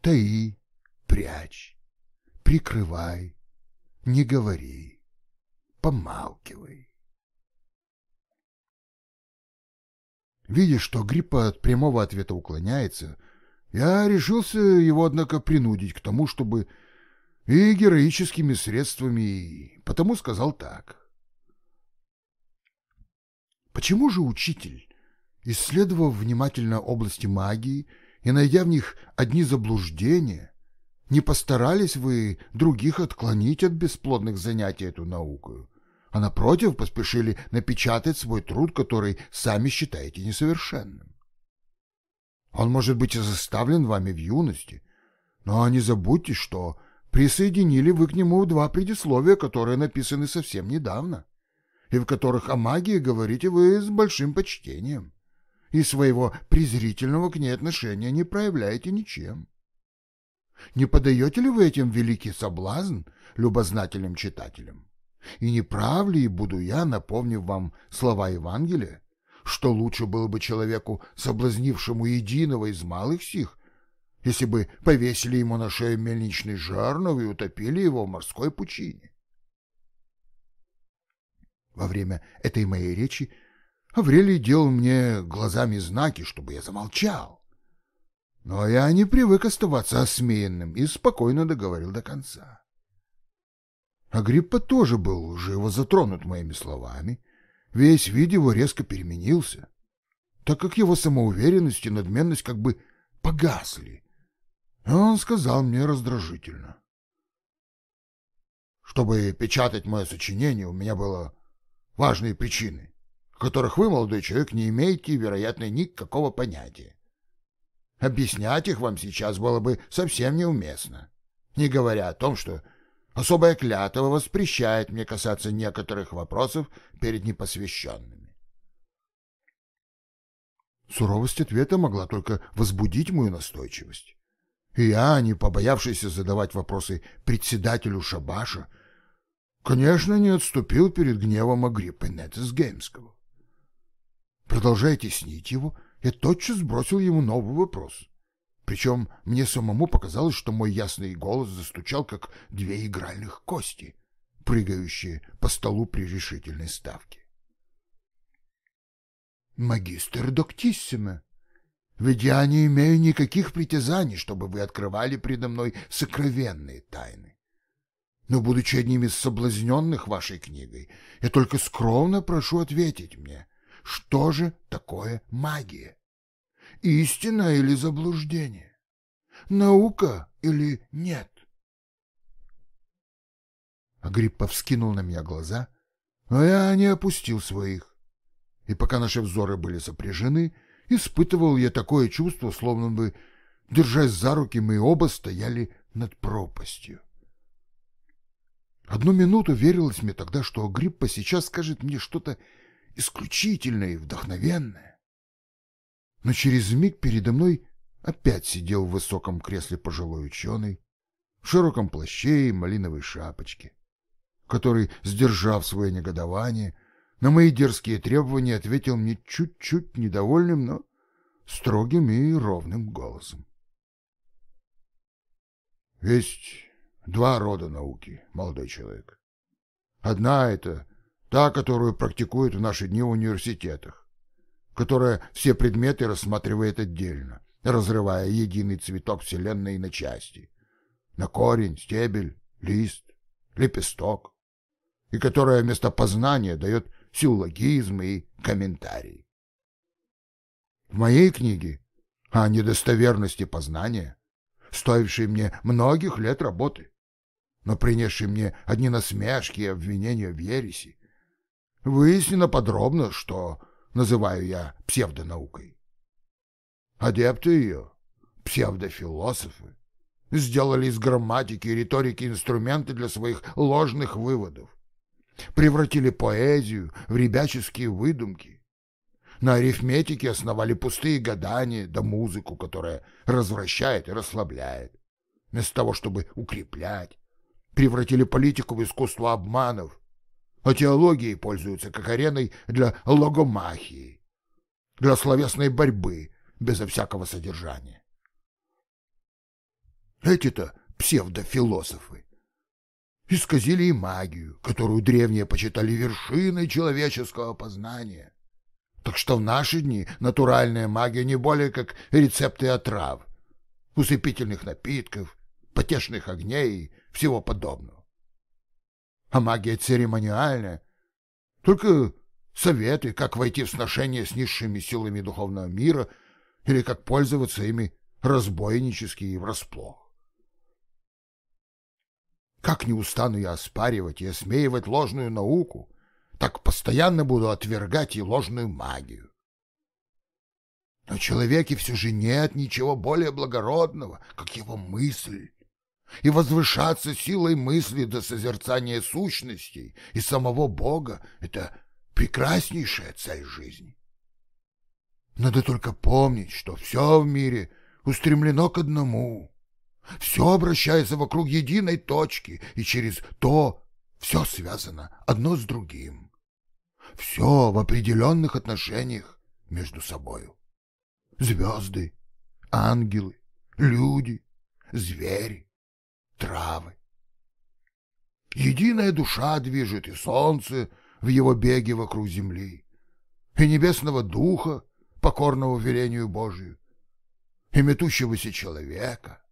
таи, прячь, прикрывай, не говори, помалкивай. Видя, что Гриппа от прямого ответа уклоняется, я решился его, однако, принудить к тому, чтобы и героическими средствами, и потому сказал так. Почему же учитель, исследовав внимательно области магии и найдя в них одни заблуждения, не постарались вы других отклонить от бесплодных занятий эту науку, а напротив поспешили напечатать свой труд, который сами считаете несовершенным? Он может быть заставлен вами в юности, но не забудьте, что присоединили вы к нему два предисловия, которые написаны совсем недавно, и в которых о магии говорите вы с большим почтением, и своего презрительного к ней отношения не проявляете ничем. Не подаете ли вы этим великий соблазн любознательным читателям? И не прав ли буду я, напомнив вам слова Евангелия, что лучше было бы человеку, соблазнившему единого из малых сих, если бы повесили ему на шею мельничный жернов и утопили его в морской пучине. Во время этой моей речи Аврелий делал мне глазами знаки, чтобы я замолчал. Но я не привык оставаться осмеянным и спокойно договорил до конца. Агриппа тоже был живо затронут моими словами Весь вид его резко переменился, так как его самоуверенность и надменность как бы погасли. И он сказал мне раздражительно. Чтобы печатать мое сочинение, у меня было важные причины, которых вы, молодой человек, не имеете, вероятно, никакого понятия. Объяснять их вам сейчас было бы совсем неуместно, не говоря о том, что Особая клятва воспрещает мне касаться некоторых вопросов перед непосвященными. Суровость ответа могла только возбудить мою настойчивость. И я, не побоявшийся задавать вопросы председателю Шабаша, конечно, не отступил перед гневом Агриппы Нетесгеймского. Продолжая теснить его, я тотчас бросил ему новый вопрос. Причем мне самому показалось, что мой ясный голос застучал, как две игральных кости, прыгающие по столу при решительной ставке. «Магистр Доктиссиме, ведь я не имею никаких притязаний, чтобы вы открывали предо мной сокровенные тайны. Но, будучи одним из соблазненных вашей книгой, я только скромно прошу ответить мне, что же такое магия?» Истина или заблуждение, наука или нет. Агриппа вскинул на меня глаза, А я не опустил своих. И пока наши взоры были сопряжены, испытывал я такое чувство, словно бы, держась за руки, мы оба стояли над пропастью. Одну минуту верилось мне тогда, что Гриппа сейчас скажет мне что-то исключительное и вдохновенное. Но через миг передо мной опять сидел в высоком кресле пожилой ученый, в широком плаще и малиновой шапочке, который, сдержав свое негодование, на мои дерзкие требования ответил мне чуть-чуть недовольным, но строгим и ровным голосом. Есть два рода науки, молодой человек. Одна — это та, которую практикуют в наши дни в университетах, которая все предметы рассматривает отдельно, разрывая единый цветок Вселенной на части, на корень, стебель, лист, лепесток, и которая вместо познания дает силлогизмы и комментарии. В моей книге о недостоверности познания, стоившей мне многих лет работы, но принесшей мне одни насмешки и обвинения в ереси, выяснено подробно, что называю я псевдонаукой. Адепты ее, псевдофилософы, сделали из грамматики и риторики инструменты для своих ложных выводов, превратили поэзию в ребяческие выдумки, на арифметике основали пустые гадания да музыку, которая развращает и расслабляет, вместо того, чтобы укреплять, превратили политику в искусство обманов, а теологией пользуются как ареной для логомахии, для словесной борьбы безо всякого содержания. Эти-то псевдофилософы исказили и магию, которую древние почитали вершиной человеческого познания. Так что в наши дни натуральная магия не более как рецепты отрав, усыпительных напитков, потешных огней и всего подобного. А магия церемониальная, только советы, как войти в сношение с низшими силами духовного мира или как пользоваться ими разбойнически и врасплох. Как не устану я оспаривать и осмеивать ложную науку, так постоянно буду отвергать и ложную магию. Но в человеке все же нет ничего более благородного, как его мысль. И возвышаться силой мысли до созерцания сущностей и самого Бога — это прекраснейшая цель жизни. Надо только помнить, что все в мире устремлено к одному все обращается вокруг единой точки, и через то все связано одно с другим. Все в определенных отношениях между собою. Звезды, ангелы, люди, звери, травы. Единая душа движет и солнце в его беге вокруг земли, и небесного духа, покорного велению Божию, и метущегося человека,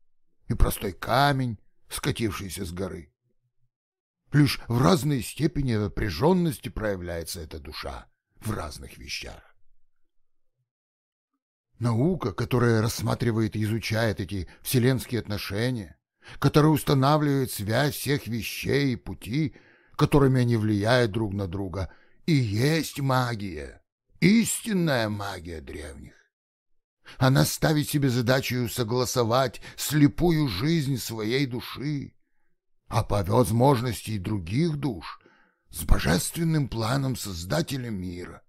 и простой камень, скатившийся с горы. Лишь в разной степени напряженности проявляется эта душа в разных вещах. Наука, которая рассматривает и изучает эти вселенские отношения, которая устанавливает связь всех вещей и пути, которыми они влияют друг на друга, и есть магия, истинная магия древних. Она ставит себе задачу согласовать слепую жизнь своей души, а по возможности и других душ с божественным планом Создателя мира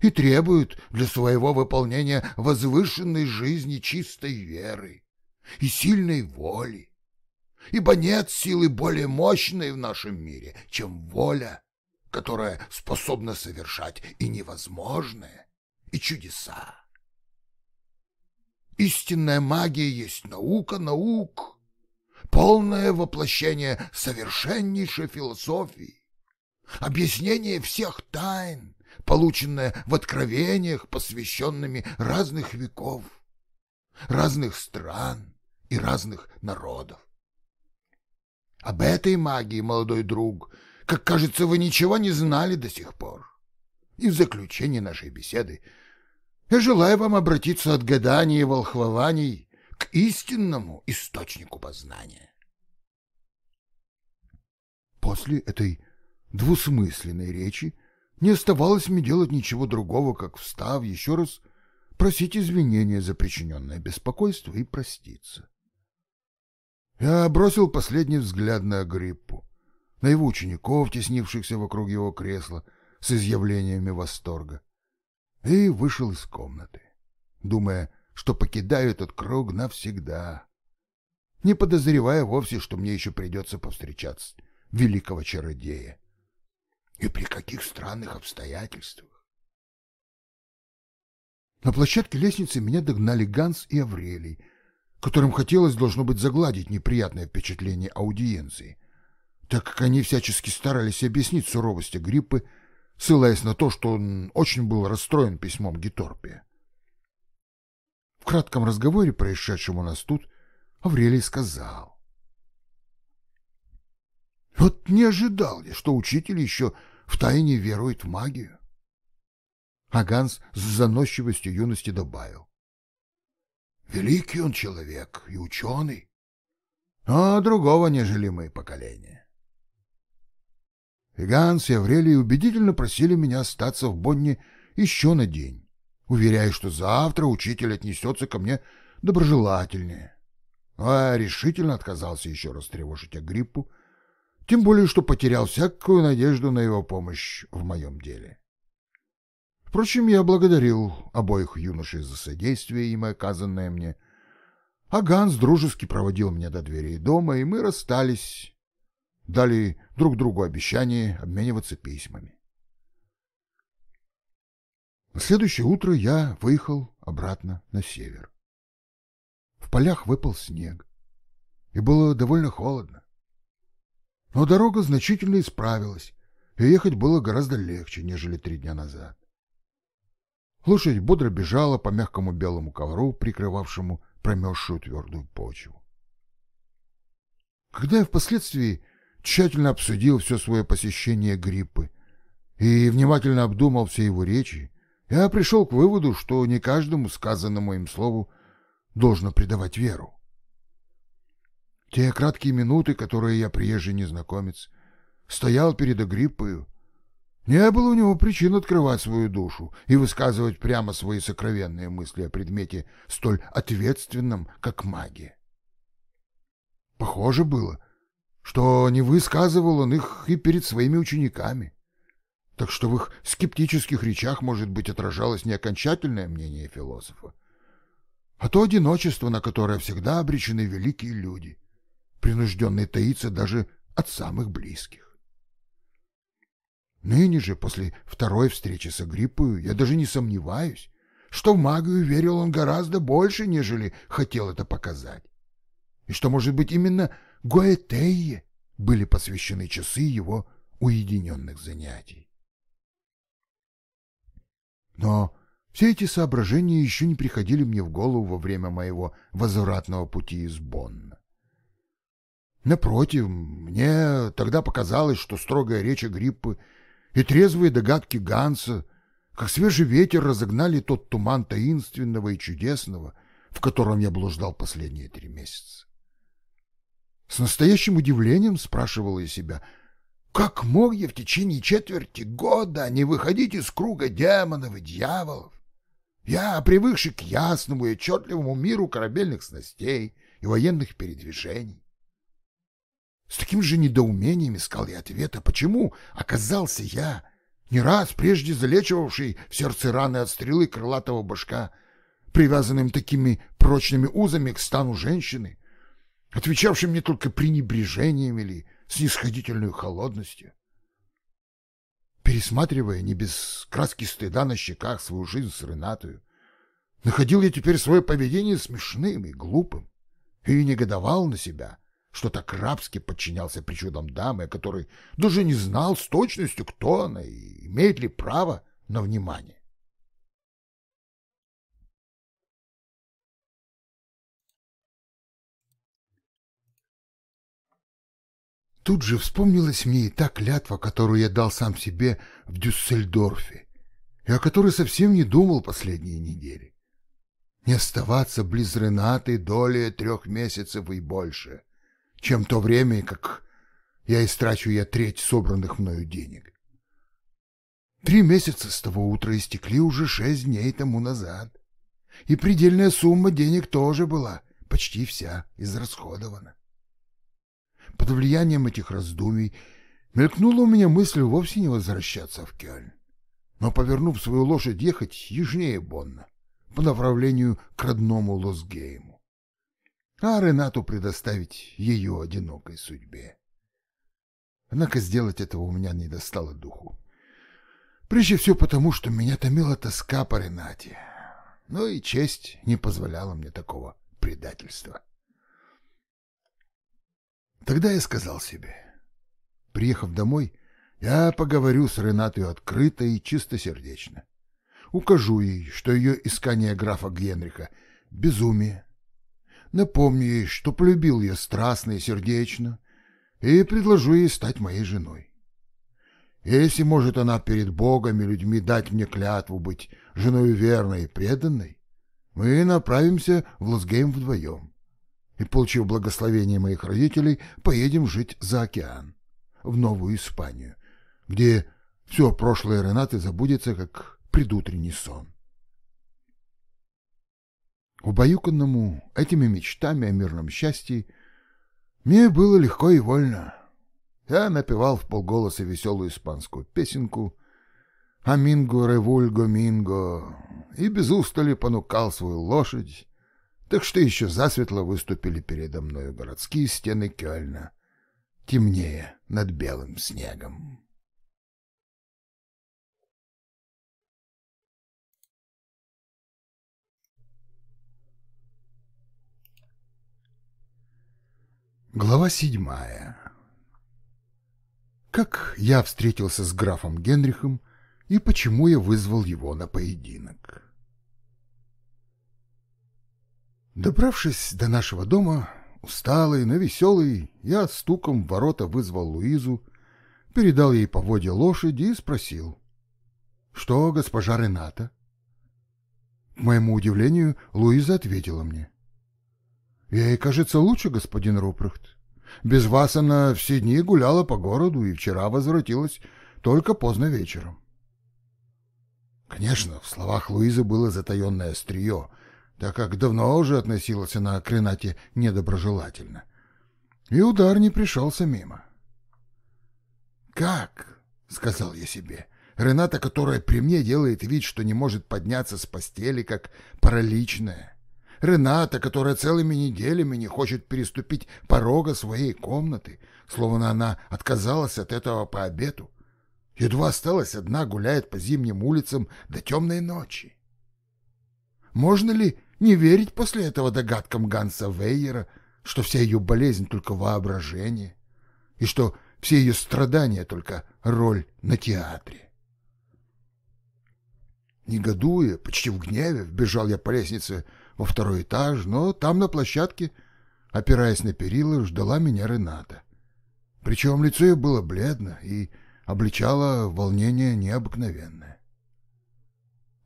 и требует для своего выполнения возвышенной жизни чистой веры и сильной воли, ибо нет силы более мощной в нашем мире, чем воля, которая способна совершать и невозможное, и чудеса. Истинная магия есть наука наук, полное воплощение совершеннейшей философии, объяснение всех тайн, полученное в откровениях, посвященными разных веков, разных стран и разных народов. Об этой магии, молодой друг, как кажется, вы ничего не знали до сих пор. И в заключение нашей беседы я желаю вам обратиться от гаданий и волхвований к истинному источнику познания. После этой двусмысленной речи, не оставалось мне делать ничего другого, как, встав, еще раз просить извинения за причиненное беспокойство и проститься. Я бросил последний взгляд на Агриппу, на его учеников, теснившихся вокруг его кресла с изъявлениями восторга, и вышел из комнаты, думая, что покидаю этот круг навсегда, не подозревая вовсе, что мне еще придется повстречаться великого чародея. И при каких странных обстоятельствах. На площадке лестницы меня догнали Ганс и Аврелий, которым хотелось, должно быть, загладить неприятное впечатление аудиенции, так как они всячески старались объяснить суровость гриппы, ссылаясь на то, что он очень был расстроен письмом Геторпия. В кратком разговоре, происшедшем у нас тут, Аврелий сказал. «Вот не ожидал я, что учитель еще втайне верует в магию». А Ганс с заносчивостью юности добавил. Великий он человек и ученый, но другого, нежели мы поколение. И Ганс и Аврелий убедительно просили меня остаться в Бонне еще на день, уверяя, что завтра учитель отнесется ко мне доброжелательнее. А решительно отказался еще раз тревожить Агриппу, тем более, что потерял всякую надежду на его помощь в моем деле. Впрочем, я благодарил обоих юношей за содействие им оказанное мне, а Ганс дружески проводил меня до дверей дома, и мы расстались, дали друг другу обещание обмениваться письмами. На следующее утро я выехал обратно на север. В полях выпал снег, и было довольно холодно. Но дорога значительно исправилась, и ехать было гораздо легче, нежели три дня назад. Лошадь бодро бежала по мягкому белому ковру, прикрывавшему промерзшую твердую почву. Когда я впоследствии тщательно обсудил все свое посещение гриппы и внимательно обдумал все его речи, я пришел к выводу, что не каждому сказанному им слову должно придавать веру. Те краткие минуты, которые я, приезжий незнакомец, стоял перед Агриппою, не было у него причин открывать свою душу и высказывать прямо свои сокровенные мысли о предмете столь ответственном, как магия. Похоже было, что не высказывал он их и перед своими учениками, так что в их скептических речах, может быть, отражалось не окончательное мнение философа, а то одиночество, на которое всегда обречены великие люди, принужденные таиться даже от самых близких. Ныне же, после второй встречи с Агриппою, я даже не сомневаюсь, что в магию верил он гораздо больше, нежели хотел это показать. И что, может быть, именно Гоэтее были посвящены часы его уединенных занятий. Но все эти соображения еще не приходили мне в голову во время моего возвратного пути из Бонна. Напротив, мне тогда показалось, что строгая речь Агриппы — и трезвые догадки Ганса, как свежий ветер, разогнали тот туман таинственного и чудесного, в котором я блуждал последние три месяца. С настоящим удивлением спрашивал я себя, как мог я в течение четверти года не выходить из круга демонов и дьяволов? Я, привыкший к ясному и отчетливому миру корабельных снастей и военных передвижений, с таким же недоумением искал я ответа, почему оказался я, не раз прежде залечивавший в сердце раны от стрелы крылатого башка, привязанным такими прочными узами к стану женщины, отвечавшим мне только пренебрежением или снисходительной холодностью. Пересматривая не без краски стыда на щеках свою жизнь с Ренатою, находил я теперь свое поведение смешным и глупым и негодовал на себя — что так рабски подчинялся причудам дамы, который даже не знал с точностью, кто она и имеет ли право на внимание. Тут же вспомнилась мне и та клятва, которую я дал сам себе в Дюссельдорфе, и о которой совсем не думал последние недели. Не оставаться близ Ренаты долее трех месяцев и больше — чем то время, как я истрачу я треть собранных мною денег. Три месяца с того утра истекли уже шесть дней тому назад, и предельная сумма денег тоже была почти вся израсходована. Под влиянием этих раздумий мелькнула у меня мысль вовсе не возвращаться в Кёльн, но, повернув свою лошадь, ехать южнее Бонна, по направлению к родному Лосгейму, а Ренату предоставить ее одинокой судьбе. Однако сделать этого у меня не достало духу. Прежде всего потому, что меня томила тоска по Ренате, но и честь не позволяла мне такого предательства. Тогда я сказал себе, приехав домой, я поговорю с Ренатой открыто и чистосердечно. Укажу ей, что ее искание графа Генриха — безумие. Напомню ей, что полюбил ее страстно и сердечно, и предложу ей стать моей женой. Если может она перед Богом и людьми дать мне клятву быть женой верной и преданной, мы направимся в Лосгейм вдвоем и, получив благословение моих родителей, поедем жить за океан, в Новую Испанию, где все прошлое Ренаты забудется, как предутренний сон. Убаюканному этими мечтами о мирном счастье мне было легко и вольно. Я напевал в полголоса веселую испанскую песенку «Аминго ревульго минго» и без устали понукал свою лошадь, так что еще засветло выступили передо мною городские стены Кёльна, темнее над белым снегом. Глава седьмая Как я встретился с графом Генрихом и почему я вызвал его на поединок? Добравшись до нашего дома, усталый, но веселый, я стуком в ворота вызвал Луизу, передал ей поводья лошади и спросил. — Что, госпожа Рената? К моему удивлению, Луиза ответила мне. — Ей, кажется, лучше, господин Рупрехт. Без вас она все дни гуляла по городу и вчера возвратилась только поздно вечером. Конечно, в словах Луизы было затаенное острие — так как давно уже относилась она к Ренате недоброжелательно. И удар не пришелся мимо. «Как?» — сказал я себе. «Рената, которая при мне делает вид, что не может подняться с постели, как параличная. Рената, которая целыми неделями не хочет переступить порога своей комнаты, словно она отказалась от этого по обету. Едва осталась одна, гуляет по зимним улицам до темной ночи. Можно ли не верить после этого догадкам Ганса Вейера, что вся ее болезнь только воображение, и что все ее страдания только роль на театре. Негодуя, почти в гневе, вбежал я по лестнице во второй этаж, но там на площадке, опираясь на перила, ждала меня Рената. Причем лицо ее было бледно и обличало волнение необыкновенное.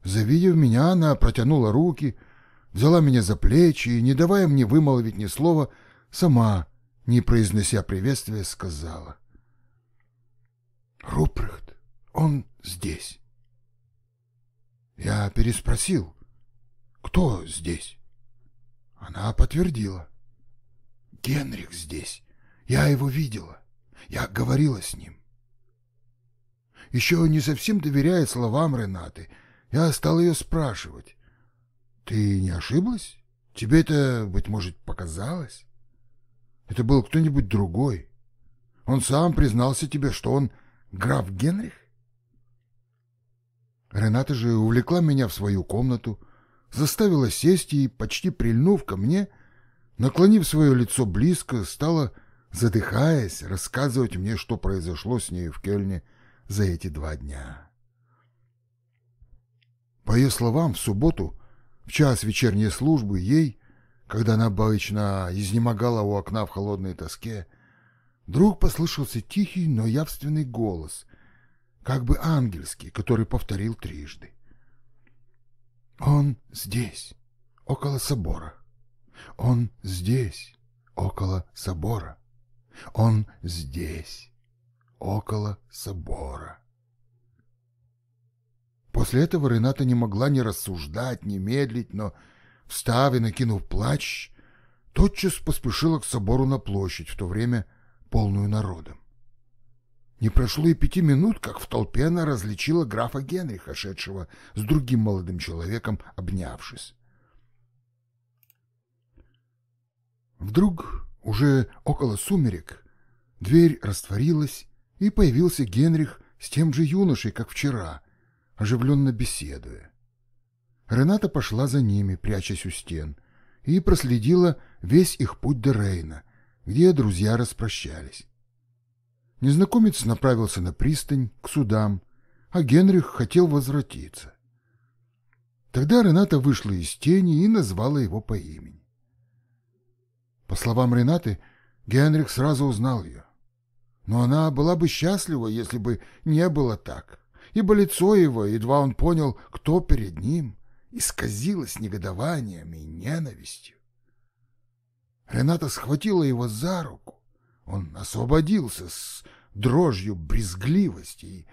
Завидев меня, она протянула руки — взяла меня за плечи и, не давая мне вымолвить ни слова, сама, не произнося приветствия, сказала. «Рупрехт, он здесь». Я переспросил, кто здесь? Она подтвердила. Генрих здесь. Я его видела. Я говорила с ним. Еще не совсем доверяя словам Ренаты, я стал ее спрашивать. Ты не ошиблась? Тебе это, быть может, показалось? Это был кто-нибудь другой. Он сам признался тебе, что он граф Генрих? Рената же увлекла меня в свою комнату, заставила сесть и, почти прильнув ко мне, наклонив свое лицо близко, стала, задыхаясь, рассказывать мне, что произошло с нею в Кельне за эти два дня. По ее словам, в субботу в час вечерней службы ей, когда она обычно изнемогала у окна в холодной тоске, вдруг послышался тихий, но явственный голос, как бы ангельский, который повторил трижды. «Он здесь, около собора. Он здесь, около собора. Он здесь, около собора. После этого Рената не могла ни рассуждать, ни медлить, но, встав и накинув плащ, тотчас поспешила к собору на площадь, в то время полную народом. Не прошло и пяти минут, как в толпе она различила графа Генриха, шедшего с другим молодым человеком, обнявшись. Вдруг, уже около сумерек, дверь растворилась, и появился Генрих с тем же юношей, как вчера, оживленно беседуя. Рената пошла за ними, прячась у стен, и проследила весь их путь до Рейна, где друзья распрощались. Незнакомец направился на пристань, к судам, а Генрих хотел возвратиться. Тогда Рената вышла из тени и назвала его по имени. По словам Ренаты, Генрих сразу узнал ее. Но она была бы счастлива, если бы не было так, ибо лицо его, едва он понял, кто перед ним, исказилось негодованием и ненавистью. Рената схватила его за руку. Он освободился с дрожью брезгливости и,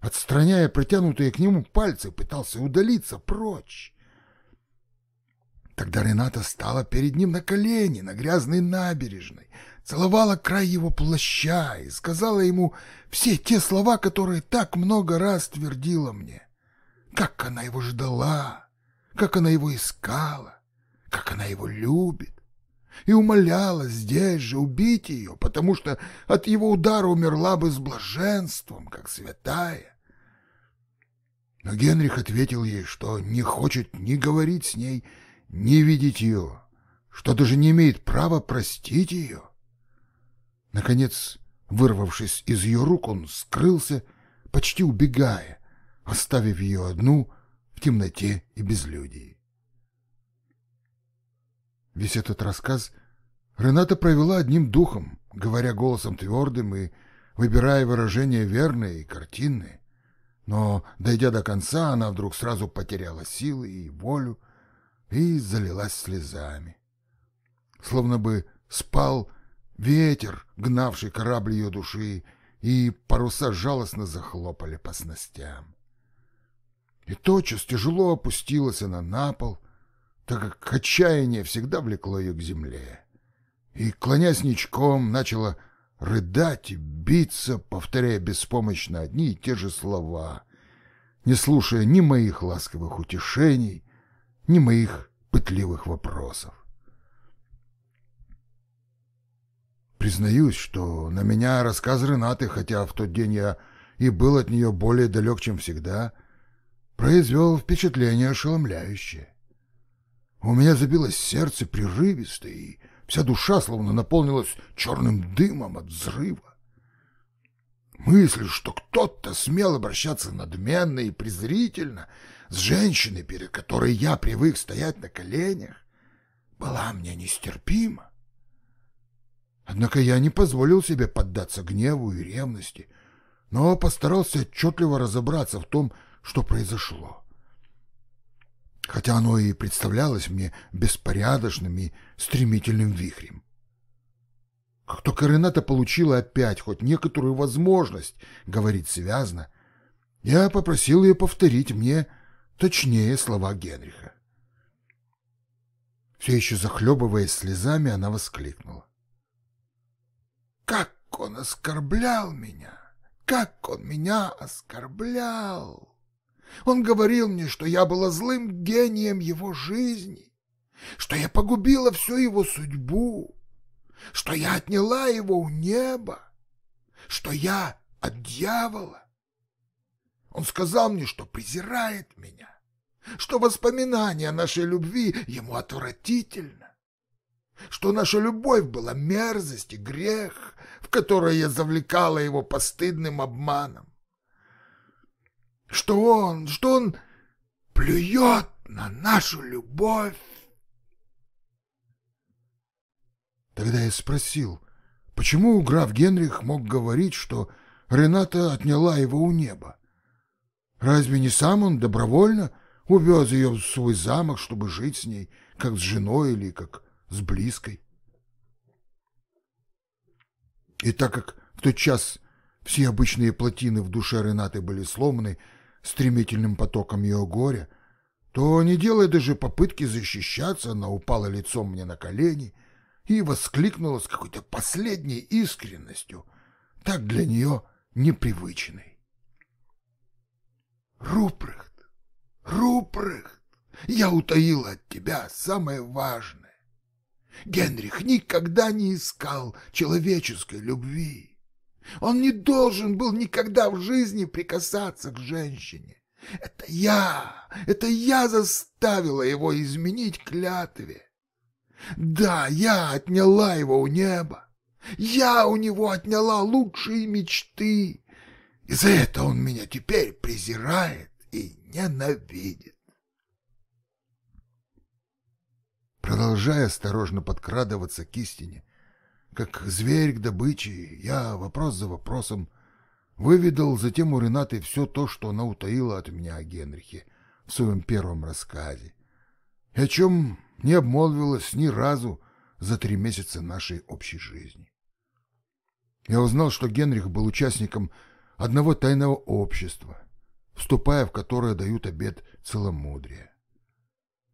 отстраняя протянутые к нему пальцы, пытался удалиться прочь. Тогда Рената стала перед ним на колени на грязной набережной, целовала край его плаща и сказала ему все те слова, которые так много раз твердила мне. Как она его ждала, как она его искала, как она его любит. И умоляла здесь же убить ее, потому что от его удара умерла бы с блаженством, как святая. Но Генрих ответил ей, что не хочет ни говорить с ней, не видеть ее, что даже не имеет права простить ее. Наконец, вырвавшись из ее рук, он скрылся, почти убегая, оставив ее одну в темноте и безлюдии. Весь этот рассказ Рената провела одним духом, говоря голосом твердым и выбирая выражения верные и картинные. Но, дойдя до конца, она вдруг сразу потеряла силы и волю, и залилась слезами. Словно бы спал ветер, гнавший корабль ее души, и паруса жалостно захлопали по снастям. И тотчас тяжело опустилась она на пол, так как отчаяние всегда влекло ее к земле. И, клонясь ничком, начала рыдать и биться, повторяя беспомощно одни и те же слова, не слушая ни моих ласковых утешений, ни моих пытливых вопросов. Признаюсь, что на меня рассказ Ренаты, хотя в тот день я и был от нее более далек, чем всегда, произвел впечатление ошеломляющее. У меня забилось сердце прерывисто, и вся душа словно наполнилась черным дымом от взрыва. Мысль, что кто-то смел обращаться надменно и презрительно с женщиной, перед которой я привык стоять на коленях, была мне нестерпима. Однако я не позволил себе поддаться гневу и ревности, но постарался отчетливо разобраться в том, что произошло. Хотя оно и представлялось мне беспорядочным и стремительным вихрем. Как только Рената получила опять хоть некоторую возможность говорить связно, я попросил ее повторить мне точнее слова Генриха. Все еще захлебываясь слезами, она воскликнула. «Как он оскорблял меня! Как он меня оскорблял! Он говорил мне, что я была злым гением его жизни, что я погубила всю его судьбу, что я отняла его у неба, что я от дьявола. Он сказал мне, что презирает меня, что воспоминания о нашей любви ему отвратительно, что наша любовь была мерзость и грех, в который я завлекала его постыдным обманом, что он, что он плюет на нашу любовь Тогда я спросил, почему граф Генрих мог говорить, что Рената отняла его у неба? Разве не сам он добровольно увез ее в свой замок, чтобы жить с ней, как с женой или как с близкой? И так как в тот час все обычные плотины в душе Ренаты были сломаны стремительным потоком ее горя, то, не делая даже попытки защищаться, она упала лицом мне на колени и воскликнула с какой-то последней искренностью, так для нее непривычной. «Рупрехт! Рупрехт! Я утаила от тебя самое важное. Генрих никогда не искал человеческой любви. Он не должен был никогда в жизни прикасаться к женщине. Это я, это я заставила его изменить клятве. Да, я отняла его у неба. Я у него отняла лучшие мечты. И за это он меня теперь презирает и ненавидит. Продолжая осторожно подкрадываться к истине, как зверь к добыче, я вопрос за вопросом выведал затем у Ренаты все то, что она утаила от меня о Генрихе в своем первом рассказе, и о чем не обмолвилась ни разу за три месяца нашей общей жизни. Я узнал, что Генрих был участником одного тайного общества, вступая в которое дают обет целомудрия.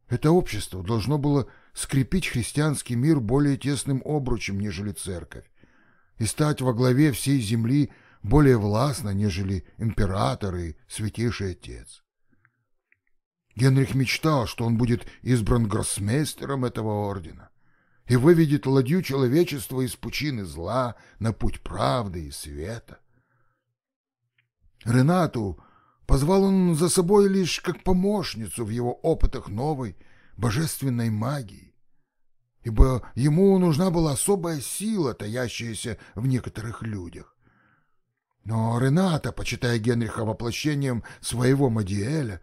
Это общество должно было скрепить христианский мир более тесным обручем, нежели церковь, и стать во главе всей земли более властно, нежели император и святейший отец. Генрих мечтал, что он будет избран гроссмейстером этого ордена и выведет ладью человечества из пучины зла на путь правды и света. Ренату позвал он за собой лишь как помощницу в его опытах новой божественной магии, ибо ему нужна была особая сила, таящаяся в некоторых людях. Но Рената, почитая Генриха воплощением своего Мадиэля,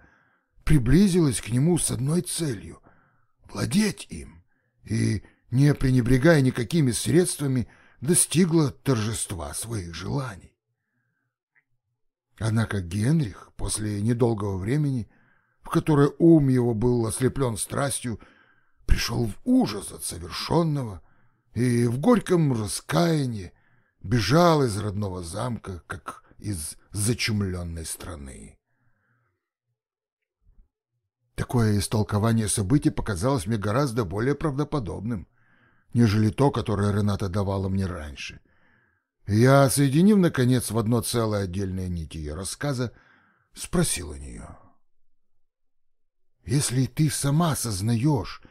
приблизилась к нему с одной целью — владеть им, и, не пренебрегая никакими средствами, достигла торжества своих желаний. Однако Генрих после недолгого времени, в которое ум его был ослеплен страстью, пришел в ужас от совершенного и в горьком раскаянии бежал из родного замка, как из зачумленной страны. Такое истолкование событий показалось мне гораздо более правдоподобным, нежели то, которое Рената давала мне раньше. Я, соединив, наконец, в одно целое отдельные нити ее рассказа, спросил у нее. «Если ты сама сознаешь,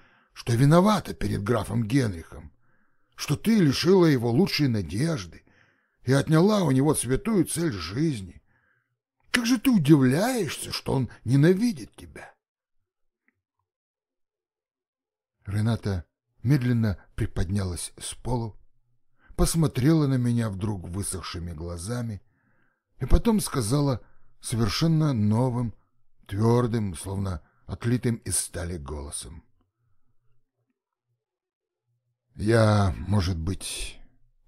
что виновата перед графом Генрихом, что ты лишила его лучшей надежды и отняла у него святую цель жизни, как же ты удивляешься, что он ненавидит тебя?» Рената медленно приподнялась с полу, посмотрела на меня вдруг высохшими глазами и потом сказала совершенно новым, твердым, словно отлитым из стали голосом. Я, может быть,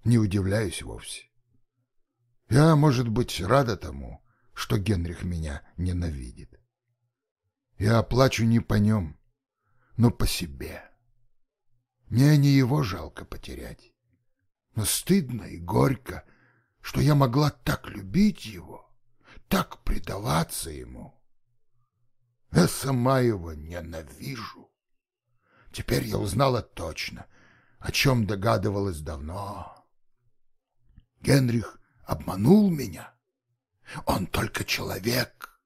не удивляюсь вовсе. Я, может быть, рада тому, что Генрих меня ненавидит. Я плачу не по нем, но по себе. Мне не его жалко потерять но стыдно и горько, что я могла так любить его, так предаваться ему. Я сама его ненавижу. Теперь я узнала точно, о чем догадывалась давно. Генрих обманул меня. Он только человек,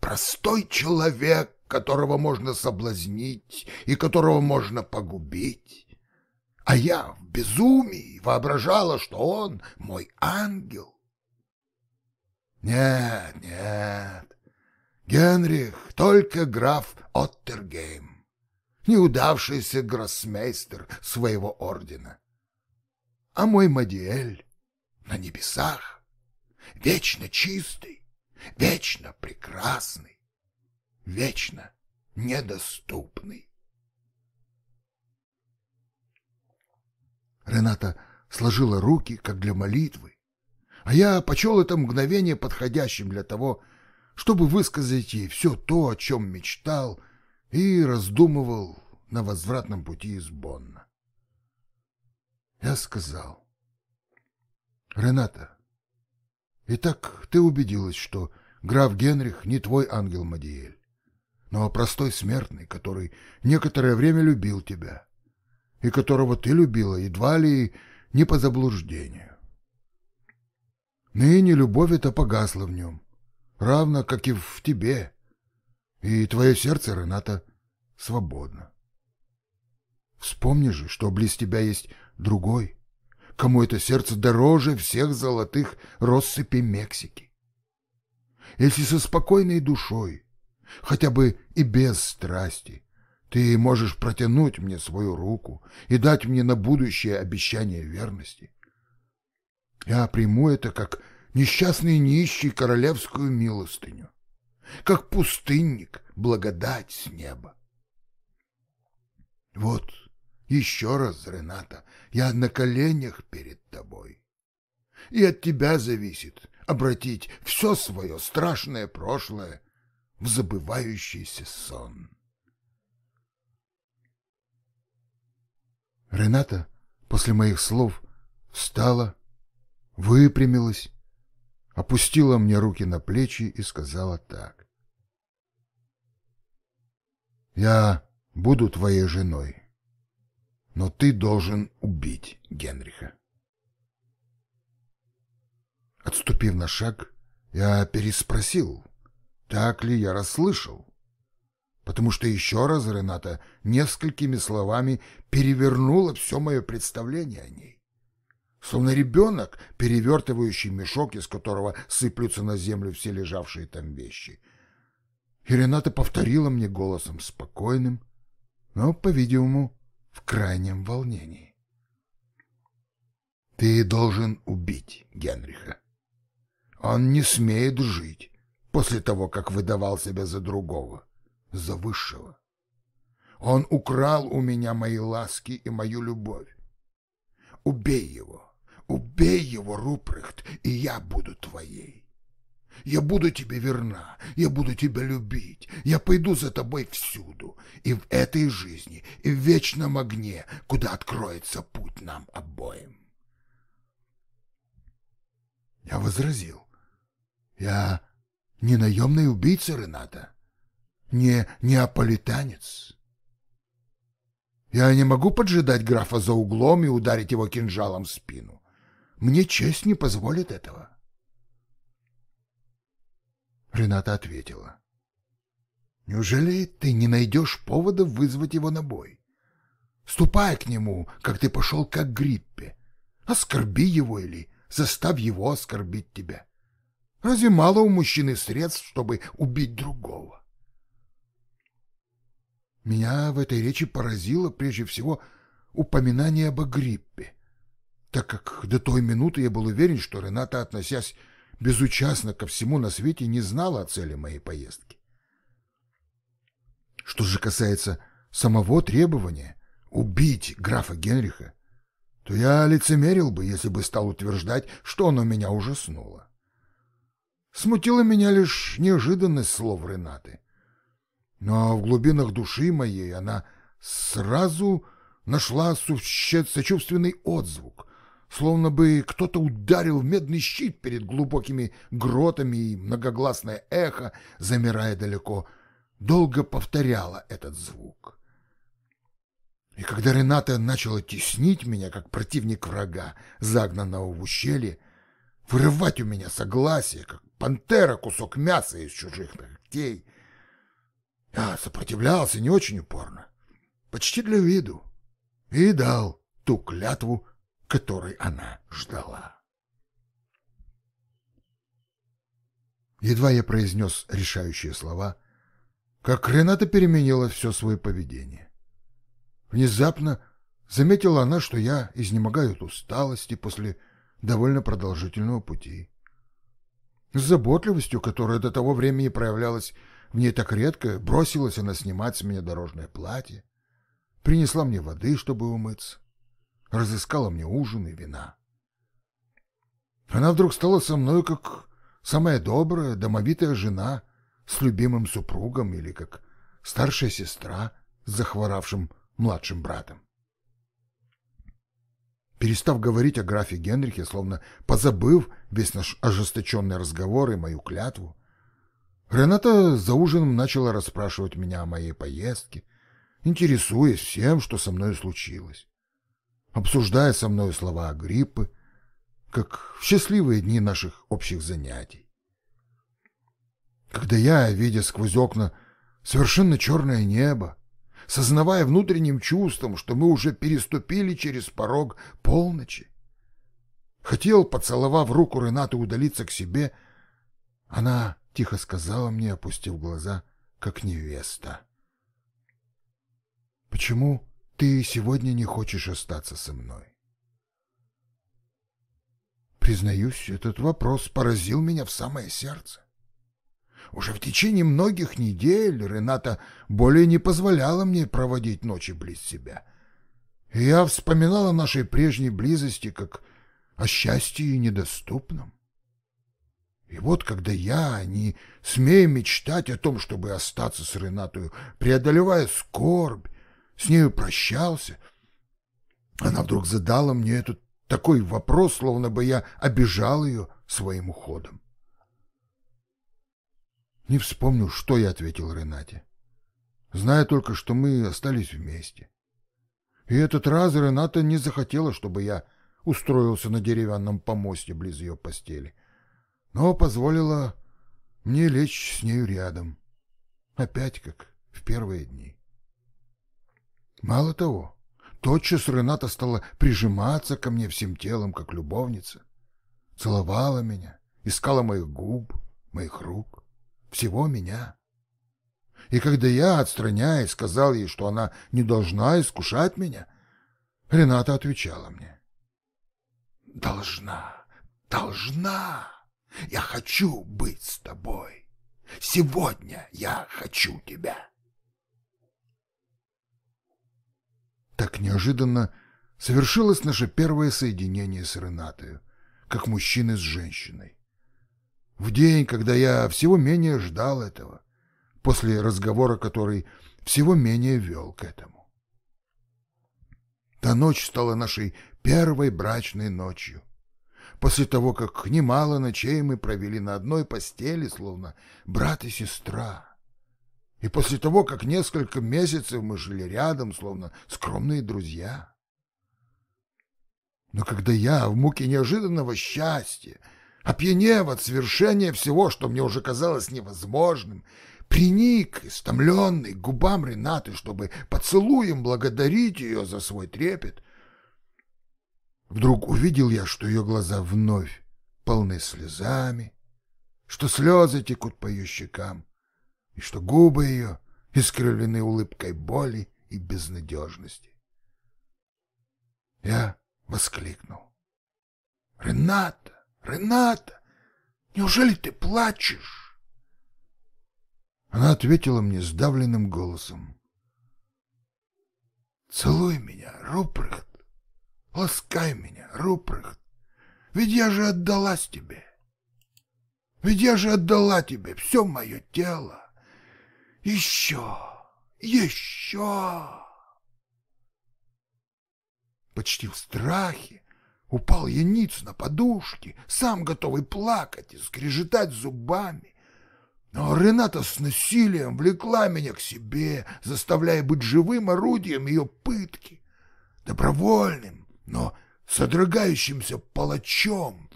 простой человек, которого можно соблазнить и которого можно погубить. А я в безумии воображала, что он мой ангел. Нет, нет, Генрих только граф Оттергейм, неудавшийся гроссмейстер своего ордена. А мой Мадиэль на небесах, вечно чистый, вечно прекрасный, вечно недоступный. Рената сложила руки, как для молитвы, а я почел это мгновение подходящим для того, чтобы высказать ей все то, о чем мечтал и раздумывал на возвратном пути из Бонна. Я сказал, Рената, итак ты убедилась, что граф Генрих не твой ангел Мадиэль, но простой смертный, который некоторое время любил тебя, и которого ты любила едва ли не по заблуждению. Ныне любовь эта погасла в нем, равно как и в тебе, и твое сердце, Рената, свободно. Вспомни же, что близ тебя есть другой, кому это сердце дороже всех золотых россыпей Мексики. Если со спокойной душой, хотя бы и без страсти, ты можешь протянуть мне свою руку и дать мне на будущее обещание верности, я приму это как несчастный нищий королевскую милостыню, как пустынник благодать с неба. Вот еще раз, Рената, я на коленях перед тобой. И от тебя зависит обратить все свое страшное прошлое в забывающийся сон. Рената после моих слов встала, выпрямилась, опустила мне руки на плечи и сказала так. «Я буду твоей женой, но ты должен убить Генриха». Отступив на шаг, я переспросил, так ли я расслышал, потому что еще раз Рената несколькими словами перевернула все мое представление о ней. Словно ребенок, перевертывающий мешок, из которого сыплются на землю все лежавшие там вещи. И Рената повторила мне голосом спокойным, но, по-видимому, в крайнем волнении. «Ты должен убить Генриха. Он не смеет жить после того, как выдавал себя за другого, за высшего. Он украл у меня мои ласки и мою любовь. Убей его, убей его, Рупрехт, и я буду твоей. Я буду тебе верна, я буду тебя любить, я пойду за тобой всюду, и в этой жизни, и в вечном огне, куда откроется путь нам обоим. Я возразил. Я не наемный убийца Рената, не неаполитанец. Я не могу поджидать графа за углом и ударить его кинжалом в спину. Мне честь не позволит этого. Рената ответила. Неужели ты не найдешь повода вызвать его на бой? Ступай к нему, как ты пошел к Гриппе. Оскорби его или заставь его оскорбить тебя. Разве мало у мужчины средств, чтобы убить другого? Меня в этой речи поразило прежде всего упоминание об Агриппе, так как до той минуты я был уверен, что Рената, относясь безучастно ко всему на свете, не знала о цели моей поездки. Что же касается самого требования убить графа Генриха, то я лицемерил бы, если бы стал утверждать, что оно меня ужаснуло. Смутила меня лишь неожиданность слов Ренаты. Но в глубинах души моей она сразу нашла сочувственный отзвук, словно бы кто-то ударил в медный щит перед глубокими гротами, и многогласное эхо, замирая далеко, долго повторяло этот звук. И когда Рената начала теснить меня, как противник врага, загнанного в ущелье, вырывать у меня согласие, как пантера кусок мяса из чужих ногтей. Я сопротивлялся не очень упорно, почти для виду, и дал ту клятву, которой она ждала. Едва я произнес решающие слова, как Рената переменила все свое поведение. Внезапно заметила она, что я изнемогаю от усталости после довольно продолжительного пути. С заботливостью, которая до того времени проявлялась в ней так редко, бросилась она снимать с меня дорожное платье, принесла мне воды, чтобы умыться, разыскала мне ужин и вина. Она вдруг стала со мной как самая добрая, домовитая жена с любимым супругом или как старшая сестра с захворавшим младшим братом. перестав говорить о графе Генрихе, словно позабыв весь наш ожесточенный разговор и мою клятву, Рената за ужином начала расспрашивать меня о моей поездке, интересуясь всем, что со мной случилось, обсуждая со мной слова гриппы, как в счастливые дни наших общих занятий. Когда я, видя сквозь окна совершенно черное небо, сознавая внутренним чувством, что мы уже переступили через порог полночи, хотел, поцеловав руку Ренаты, удалиться к себе, она тихо сказала мне, опустив глаза, как невеста. «Почему ты сегодня не хочешь остаться со мной?» Признаюсь, этот вопрос поразил меня в самое сердце. Уже в течение многих недель Рената более не позволяла мне проводить ночи близ себя. Я вспоминал о нашей прежней близости как о счастье недоступном. И вот когда я, не смея мечтать о том, чтобы остаться с Ренатою, преодолевая скорбь, с нею прощался, она вдруг задала мне этот такой вопрос, словно бы я обижал ее своим уходом. Не вспомнил, что я ответил Ренате. Зная только, что мы остались вместе. И этот раз Рената не захотела, чтобы я устроился на деревянном помосте близ ее постели но позволила мне лечь с нею рядом, опять как в первые дни. Мало того, тотчас Рената стала прижиматься ко мне всем телом, как любовница, целовала меня, искала моих губ, моих рук, всего меня. И когда я, отстраняясь, сказал ей, что она не должна искушать меня, Рената отвечала мне. «Должна, должна!» Я хочу быть с тобой. Сегодня я хочу тебя. Так неожиданно совершилось наше первое соединение с Ренатою, как мужчины с женщиной. В день, когда я всего менее ждал этого, после разговора, который всего менее вел к этому. Та ночь стала нашей первой брачной ночью после того, как немало ночей мы провели на одной постели, словно брат и сестра. И после того, как несколько месяцев мы жили рядом, словно скромные друзья. Но когда я в муке неожиданного счастья, опьянев от свершения всего, что мне уже казалось невозможным, приник, истомленный, к губам Ренаты, чтобы поцелуем благодарить ее за свой трепет, Вдруг увидел я, что ее глаза вновь полны слезами, что слезы текут по ее щекам, и что губы ее искривлены улыбкой боли и безнадежности. Я воскликнул. «Рената! Рената! Неужели ты плачешь?» Она ответила мне сдавленным голосом. «Целуй меня, Рупрехт!» Ласкай меня, Рупрехт, ведь я же отдалась тебе. Ведь я же отдала тебе все мое тело. Еще, еще. Почти в страхе упал я ниц на подушке, сам готовый плакать и скрежетать зубами. Но Рената с насилием влекла меня к себе, заставляя быть живым орудием ее пытки, добровольным, но содрогающимся палачом,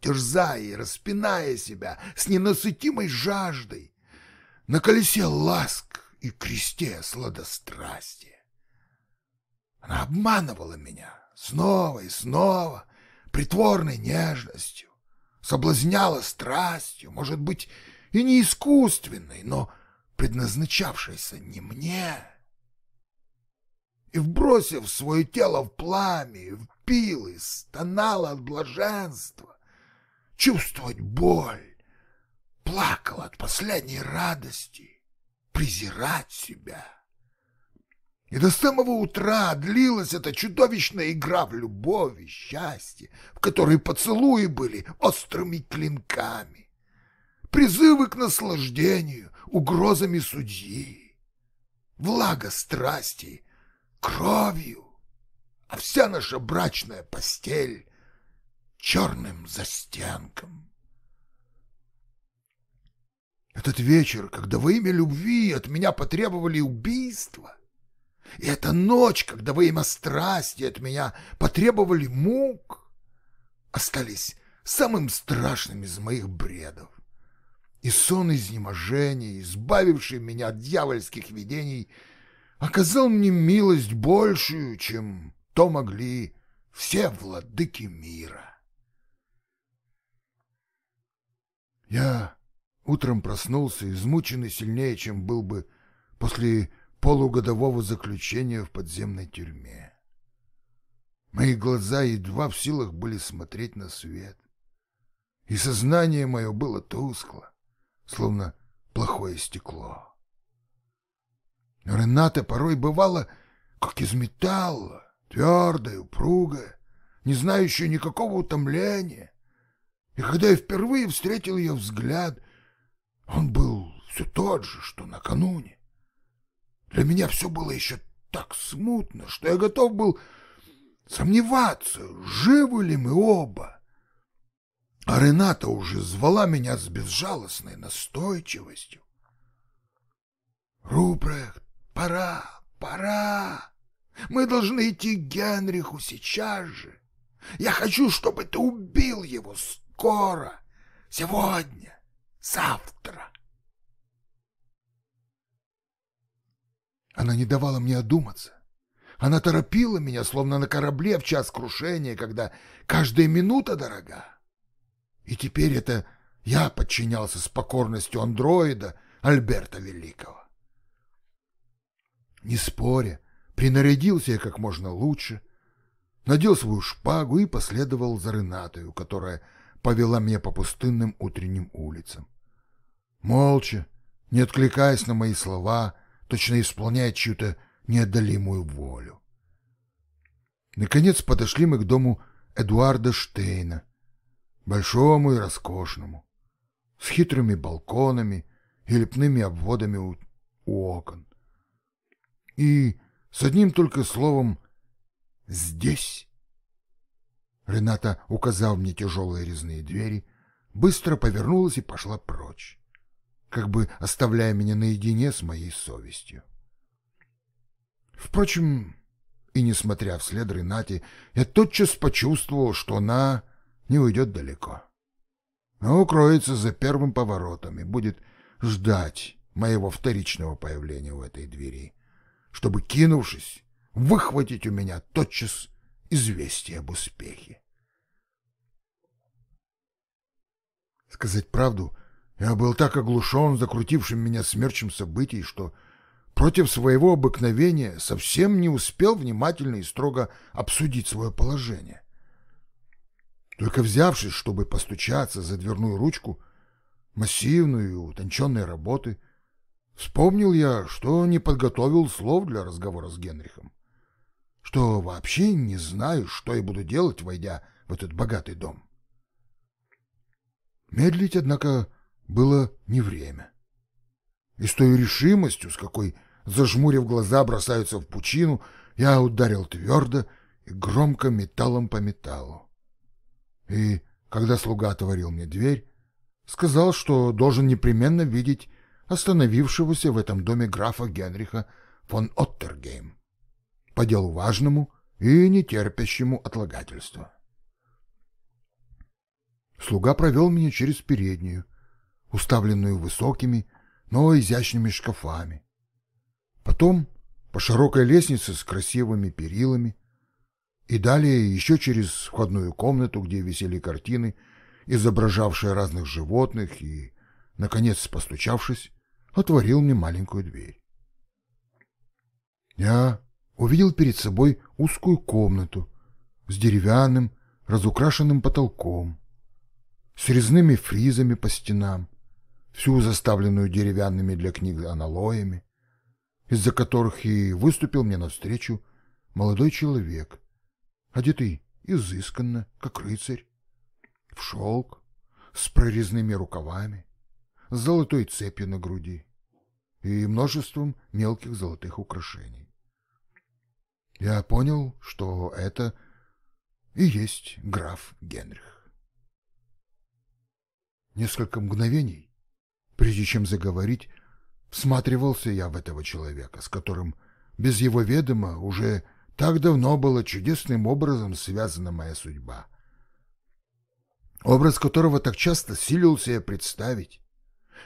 терзая и распиная себя с ненасытимой жаждой на колесе ласк и кресте сладострастия. Она обманывала меня снова и снова притворной нежностью, соблазняла страстью, может быть, и не искусственной, но предназначавшейся не мне, и, вбросив свое тело в пламя, впил и стонал от блаженства. Чувствовать боль, плакал от последней радости, презирать себя. И до самого утра длилась эта чудовищная игра в любовь и счастье, в которой поцелуи были острыми клинками, призывы к наслаждению, угрозами судьи, влага страсти — кровью, а вся наша брачная постель черным застенком. Этот вечер, когда во имя любви от меня потребовали убийства, и эта ночь, когда во имя страсти от меня потребовали мук, остались самым страшным из моих бредов. И сон изнеможения, избавивший меня от дьявольских видений, оказал мне милость большую, чем то могли все владыки мира. Я утром проснулся, измученный сильнее, чем был бы после полугодового заключения в подземной тюрьме. Мои глаза едва в силах были смотреть на свет, и сознание мое было тускло, словно плохое стекло. Рената порой бывала, как из металла, твердая, упругая, не знающая никакого утомления. И когда я впервые встретил ее взгляд, он был все тот же, что накануне. Для меня все было еще так смутно, что я готов был сомневаться, живы ли мы оба. А Рената уже звала меня с безжалостной настойчивостью. «Рупрехт, пора, пора! Мы должны идти к Генриху сейчас же. Я хочу, чтобы ты убил его скоро, сегодня, завтра». Она не давала мне одуматься. Она торопила меня, словно на корабле в час крушения, когда каждая минута дорога. И теперь это я подчинялся с покорностью андроида Альберта Великого. Не споря, принарядился я как можно лучше, надел свою шпагу и последовал за Ренатою, которая повела меня по пустынным утренним улицам. Молча, не откликаясь на мои слова, точно исполняя чью-то неотдалимую волю. Наконец подошли мы к дому Эдуарда Штейна, большому и роскошному, с хитрыми балконами и лепными обводами у, у окон. И с одним только словом «здесь». Рената, указав мне тяжелые резные двери, быстро повернулась и пошла прочь как бы оставляя меня наедине с моей совестью. Впрочем, и несмотря вслед Ренате, я тотчас почувствовал, что она не уйдет далеко, но укроется за первым поворотом и будет ждать моего вторичного появления у этой двери, чтобы, кинувшись, выхватить у меня тотчас известие об успехе. Сказать правду — я был так оглушен закрутившим меня смерчем событий, что против своего обыкновения совсем не успел внимательно и строго обсудить свое положение. Только взявшись, чтобы постучаться за дверную ручку, массивную и утонченной работы, вспомнил я, что не подготовил слов для разговора с Генрихом, что вообще не знаю, что я буду делать, войдя в этот богатый дом. Медлить, однако, было не время. И с той решимостью, с какой, зажмурив глаза, бросаются в пучину, я ударил твердо и громко металлом по металлу. И, когда слуга отворил мне дверь, сказал, что должен непременно видеть остановившегося в этом доме графа Генриха фон Оттергейм по делу важному и нетерпящему отлагательства. Слуга провел меня через переднюю, уставленную высокими, но изящными шкафами. Потом по широкой лестнице с красивыми перилами и далее еще через входную комнату, где висели картины, изображавшие разных животных, и, наконец, постучавшись, отворил мне маленькую дверь. Я увидел перед собой узкую комнату с деревянным, разукрашенным потолком, с резными фризами по стенам, всю заставленную деревянными для книг аналоями, из-за которых и выступил мне навстречу молодой человек, одетый изысканно, как рыцарь, в шелк, с прорезными рукавами, с золотой цепью на груди и множеством мелких золотых украшений. Я понял, что это и есть граф Генрих. Несколько мгновений, прежде чем заговорить, всматривался я в этого человека, с которым без его ведома уже так давно была чудесным образом связана моя судьба. Образ которого так часто силился я представить,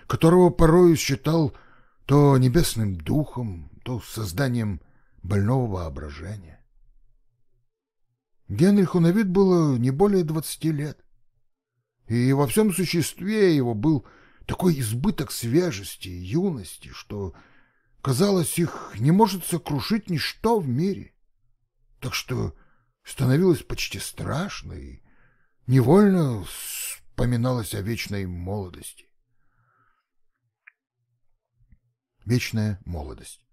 которого порою считал то небесным духом, то созданием больного воображения. Генриху на вид было не более двадцати лет, и во всем существе его был такой избыток свежести и юности, что, казалось, их не может сокрушить ничто в мире. Так что становилось почти страшно и невольно вспоминалось о вечной молодости. Вечная молодость.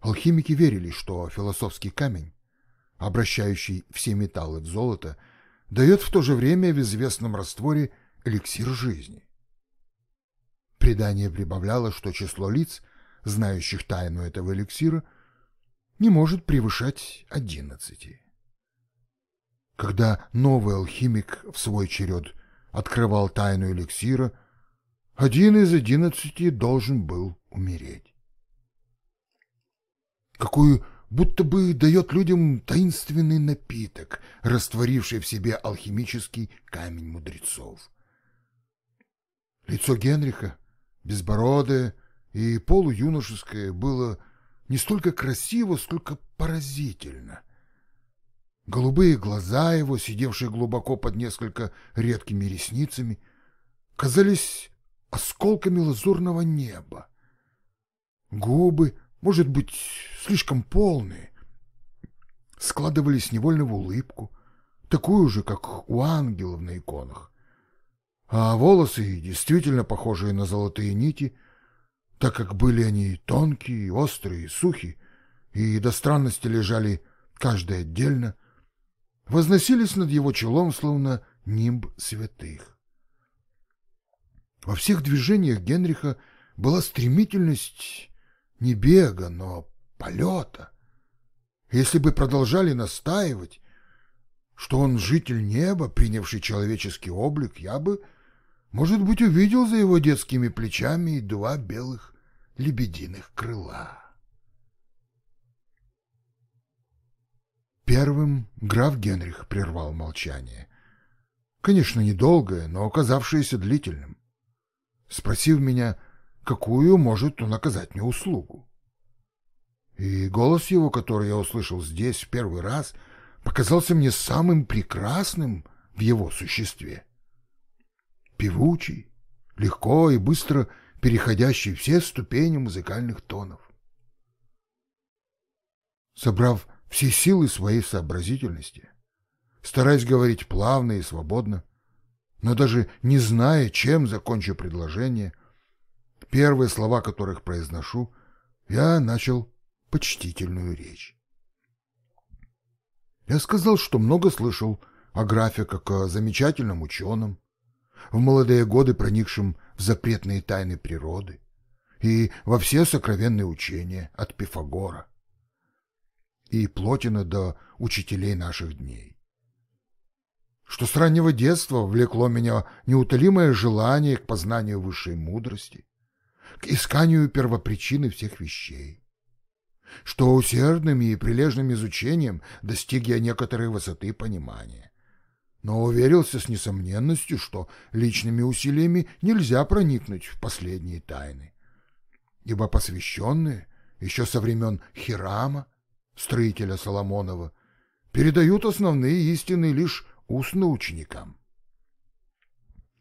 Алхимики верили, что философский камень, обращающий все металлы в золото, дает в то же время в известном растворе эликсир жизни. Предание прибавляло, что число лиц, знающих тайну этого эликсира, не может превышать одиннадцати. Когда новый алхимик в свой черед открывал тайну эликсира, один из одиннадцати должен был умереть. Какую будто бы дает людям таинственный напиток, растворивший в себе алхимический камень мудрецов. Лицо Генриха, безбородое и полуюношеское, было не столько красиво, сколько поразительно. Голубые глаза его, сидевшие глубоко под несколько редкими ресницами, казались осколками лазурного неба. Губы, может быть, слишком полные, складывались невольно в улыбку, такую же, как у ангелов на иконах. А волосы, действительно похожие на золотые нити, так как были они тонкие, острые, сухие, и до странности лежали каждый отдельно, возносились над его челом, словно нимб святых. Во всех движениях Генриха была стремительность не бега, но полета. Если бы продолжали настаивать, что он житель неба, принявший человеческий облик, я бы, может быть, увидел за его детскими плечами два белых лебединых крыла. Первым граф Генрих прервал молчание. Конечно, недолгое, но оказавшееся длительным. Спросив меня, какую может он оказать мне услугу. И голос его, который я услышал здесь в первый раз, показался мне самым прекрасным в его существе. Певучий, легко и быстро переходящий все ступени музыкальных тонов. Собрав все силы своей сообразительности, стараясь говорить плавно и свободно, но даже не зная, чем закончу предложение, первые слова которых произношу, я начал почтительную речь. Я сказал, что много слышал о графе как о замечательном ученом, в молодые годы проникшем в запретные тайны природы и во все сокровенные учения от Пифагора и Плотина до учителей наших дней. Что с раннего детства влекло меня неутолимое желание к познанию высшей мудрости, к исканию первопричины всех вещей. Что усердным и прилежным изучением достиг я некоторой высоты понимания. Но уверился с несомненностью, что личными усилиями нельзя проникнуть в последние тайны. Ибо посвященные, еще со времен Хирама, строителя Соломонова, передают основные истины лишь устно ученикам.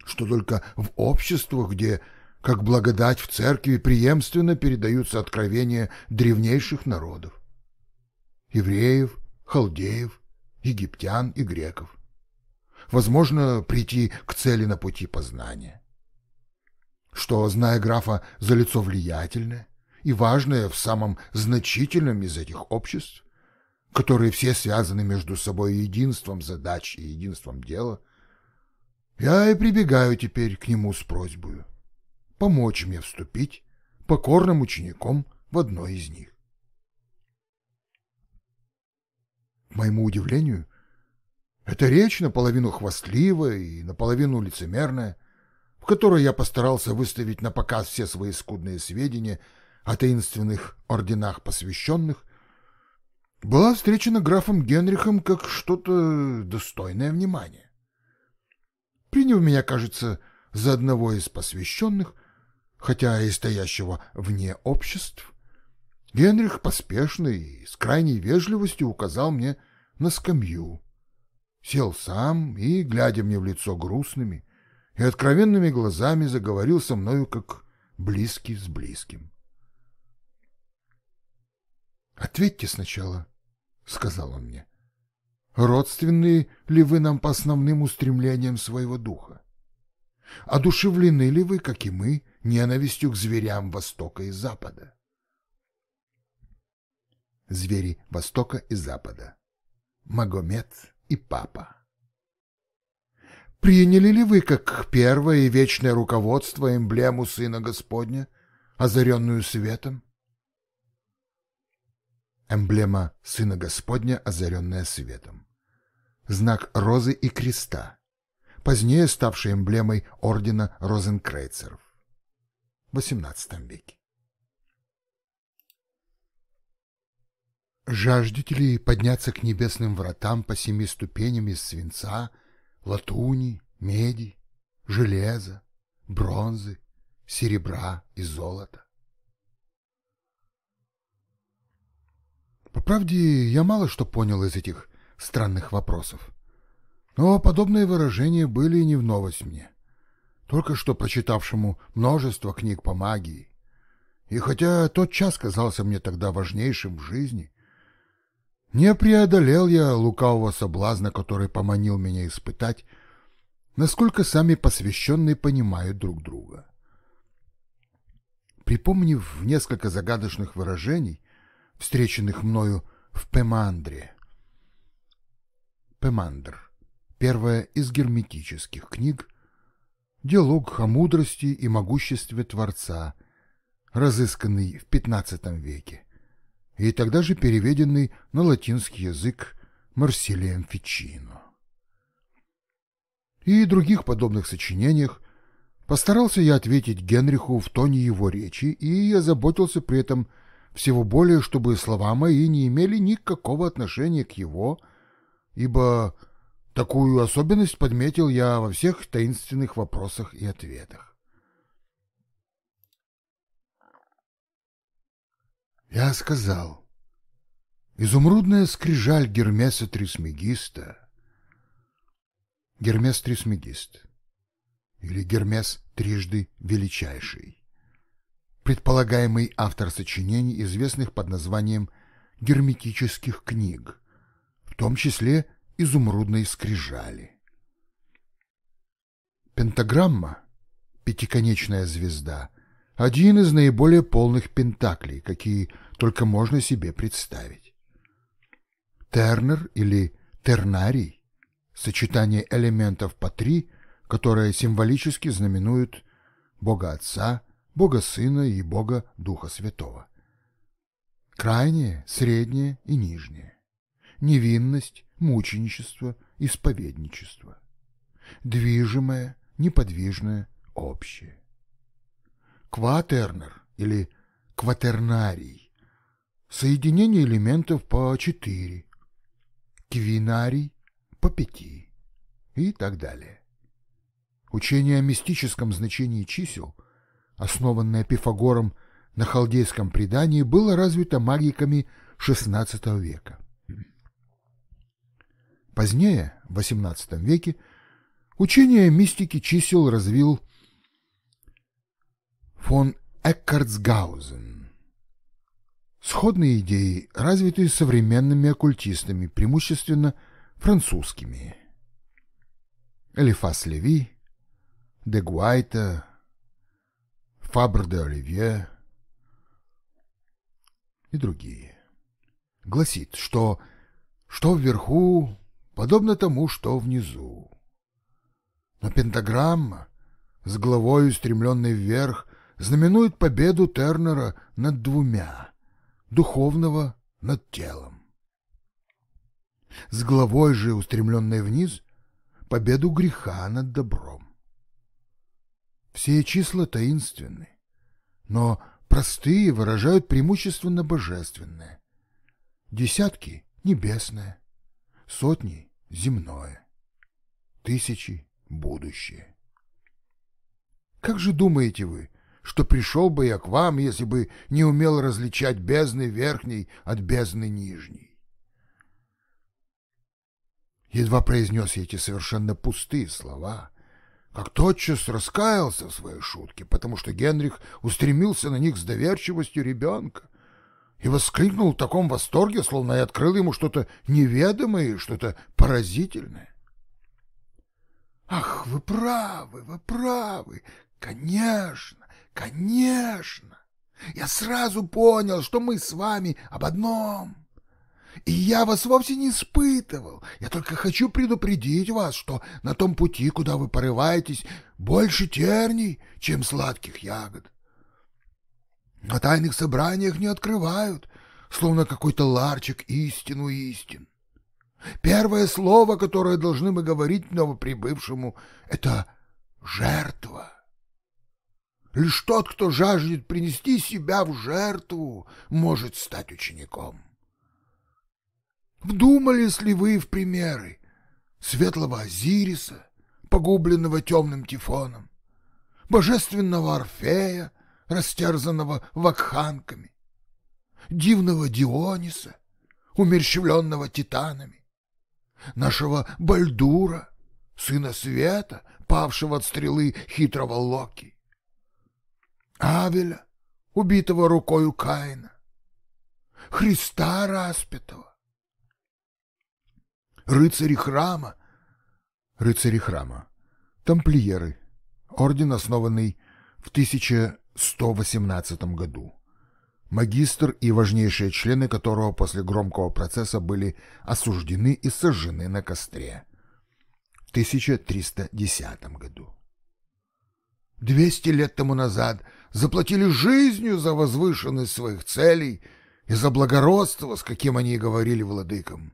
Что только в обществах, где как благодать в церкви преемственно передаются откровения древнейших народов – евреев, халдеев, египтян и греков. Возможно прийти к цели на пути познания. Что, зная графа за лицо влиятельное и важное в самом значительном из этих обществ, которые все связаны между собой единством задач и единством дела, я и прибегаю теперь к нему с просьбой помочь мне вступить покорным учеником в одно из них. К моему удивлению, эта речь наполовину хвастливая и наполовину лицемерная, в которой я постарался выставить на показ все свои скудные сведения о таинственных орденах посвященных, была встречена графом Генрихом как что-то достойное внимания. Приняв меня, кажется, за одного из посвященных, хотя и стоящего вне обществ, Генрих поспешно и с крайней вежливостью указал мне на скамью, сел сам и, глядя мне в лицо грустными и откровенными глазами, заговорил со мною как близкий с близким. «Ответьте сначала», — сказал он мне, — «родственны ли вы нам по основным устремлениям своего духа? Одушевлены ли вы, как и мы, ненавистью к зверям Востока и Запада?» Звери Востока и Запада. Магомед и Папа. Приняли ли вы, как первое и вечное руководство, эмблему Сына Господня, озаренную светом? Эмблема Сына Господня, озаренная светом. Знак розы и креста, позднее ставший эмблемой ордена розенкрейцеров в XVIII веке. Жаждете ли подняться к небесным вратам по семи ступеням из свинца, латуни, меди, железа, бронзы, серебра и золота? По правде, я мало что понял из этих странных вопросов. Но подобные выражения были не в новость мне, только что прочитавшему множество книг по магии. И хотя тот час казался мне тогда важнейшим в жизни, не преодолел я лукавого соблазна, который поманил меня испытать, насколько сами посвященные понимают друг друга. Припомнив несколько загадочных выражений, встреченных мною в Пемандре. Пемандр — первая из герметических книг, диалог о мудрости и могуществе Творца, разысканный в XV веке и тогда же переведенный на латинский язык Марсилием Фичино. И других подобных сочинениях постарался я ответить Генриху в тоне его речи и озаботился при этом всего более, чтобы слова мои не имели никакого отношения к его, ибо такую особенность подметил я во всех таинственных вопросах и ответах. Я сказал, изумрудная скрижаль Гермеса Трисмегиста, Гермес Трисмегист, или Гермес трижды величайший, предполагаемый автор сочинений, известных под названием герметических книг, в том числе изумрудной скрижали. Пентаграмма, пятиконечная звезда, один из наиболее полных пентаклей, какие только можно себе представить. Тернер или тернарий – сочетание элементов по три, которое символически знаменует Бога Отца, Бога Сына и Бога Духа Святого. Крайнее, среднее и нижнее. Невинность, мученичество, исповедничество. Движимое, неподвижное, общее кватернер или кватернарий, соединение элементов по четыре, квинарий по пяти и так далее. Учение о мистическом значении чисел, основанное Пифагором на халдейском предании, было развито магиками XVI века. Позднее, в XVIII веке, учение о мистике чисел развил фон Эккартсгаузен. Сходные идеи развиты современными оккультистами, преимущественно французскими. Элифас Леви, де Гуайта, Фабр де Оливье и другие. Гласит, что что вверху подобно тому, что внизу. Но пентаграмма с головой устремленной вверх знаменует победу Тернера над двумя, духовного над телом. с головой же устремленной вниз, победу греха над добром. Все числа таинственны, но простые выражают преимущественно божественное. Десятки — небесное, сотни — земное, тысячи — будущее. Как же думаете вы, что пришел бы я к вам, если бы не умел различать бездны верхней от бездны нижней? Едва произнес я эти совершенно пустые слова, как тотчас раскаялся в своей шутке, потому что Генрих устремился на них с доверчивостью ребенка и воскликнул в таком восторге, словно я открыл ему что-то неведомое что-то поразительное. «Ах, вы правы, вы правы! Конечно, конечно! Я сразу понял, что мы с вами об одном!» И я вас вовсе не испытывал. Я только хочу предупредить вас, что на том пути, куда вы порываетесь, больше терний, чем сладких ягод. На тайных собраниях не открывают, словно какой-то ларчик, истину истин. Первое слово, которое должны мы говорить новоприбывшему, — это «жертва». Лишь тот, кто жаждет принести себя в жертву, может стать учеником. Вдумались ли вы в примеры светлого Азириса, погубленного темным тифоном, божественного Орфея, растерзанного вакханками, дивного Диониса, умерщвленного титанами, нашего Бальдура, сына света, павшего от стрелы хитрого Локи, Авеля, убитого рукою Каина, Христа распятого, рыцари храма. Рыцари храма. Тамплиеры. Орден, основанный в 1118 году. Магистр и важнейшие члены которого после громкого процесса были осуждены и сожжены на костре. В 1310 году. Двести лет тому назад заплатили жизнью за возвышенность своих целей и за благородство, с каким они говорили владыкам.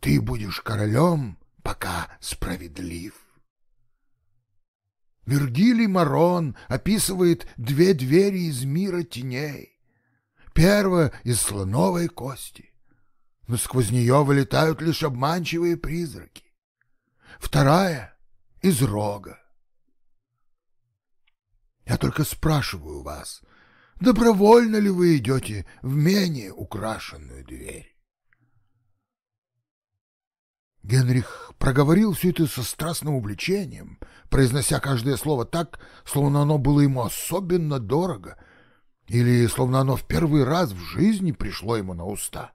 Ты будешь королем, пока справедлив. Вергилий Марон описывает две двери из мира теней. Первая — из слоновой кости, но сквозь нее вылетают лишь обманчивые призраки. Вторая — из рога. Я только спрашиваю вас, добровольно ли вы идете в менее украшенную дверь? Генрих проговорил все это со страстным увлечением, произнося каждое слово так, словно оно было ему особенно дорого, или словно оно в первый раз в жизни пришло ему на уста.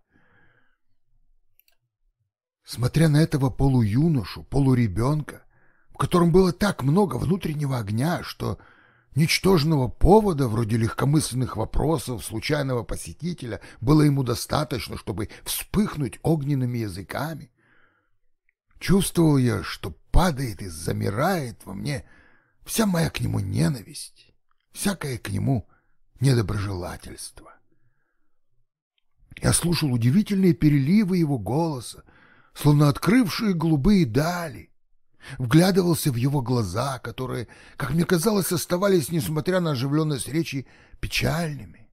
Смотря на этого полуюношу, полуребенка, в котором было так много внутреннего огня, что ничтожного повода, вроде легкомысленных вопросов случайного посетителя, было ему достаточно, чтобы вспыхнуть огненными языками, Чувствовал я, что падает и замирает во мне вся моя к нему ненависть, всякое к нему недоброжелательство. Я слушал удивительные переливы его голоса, словно открывшие голубые дали, вглядывался в его глаза, которые, как мне казалось, оставались, несмотря на оживленность речи, печальными,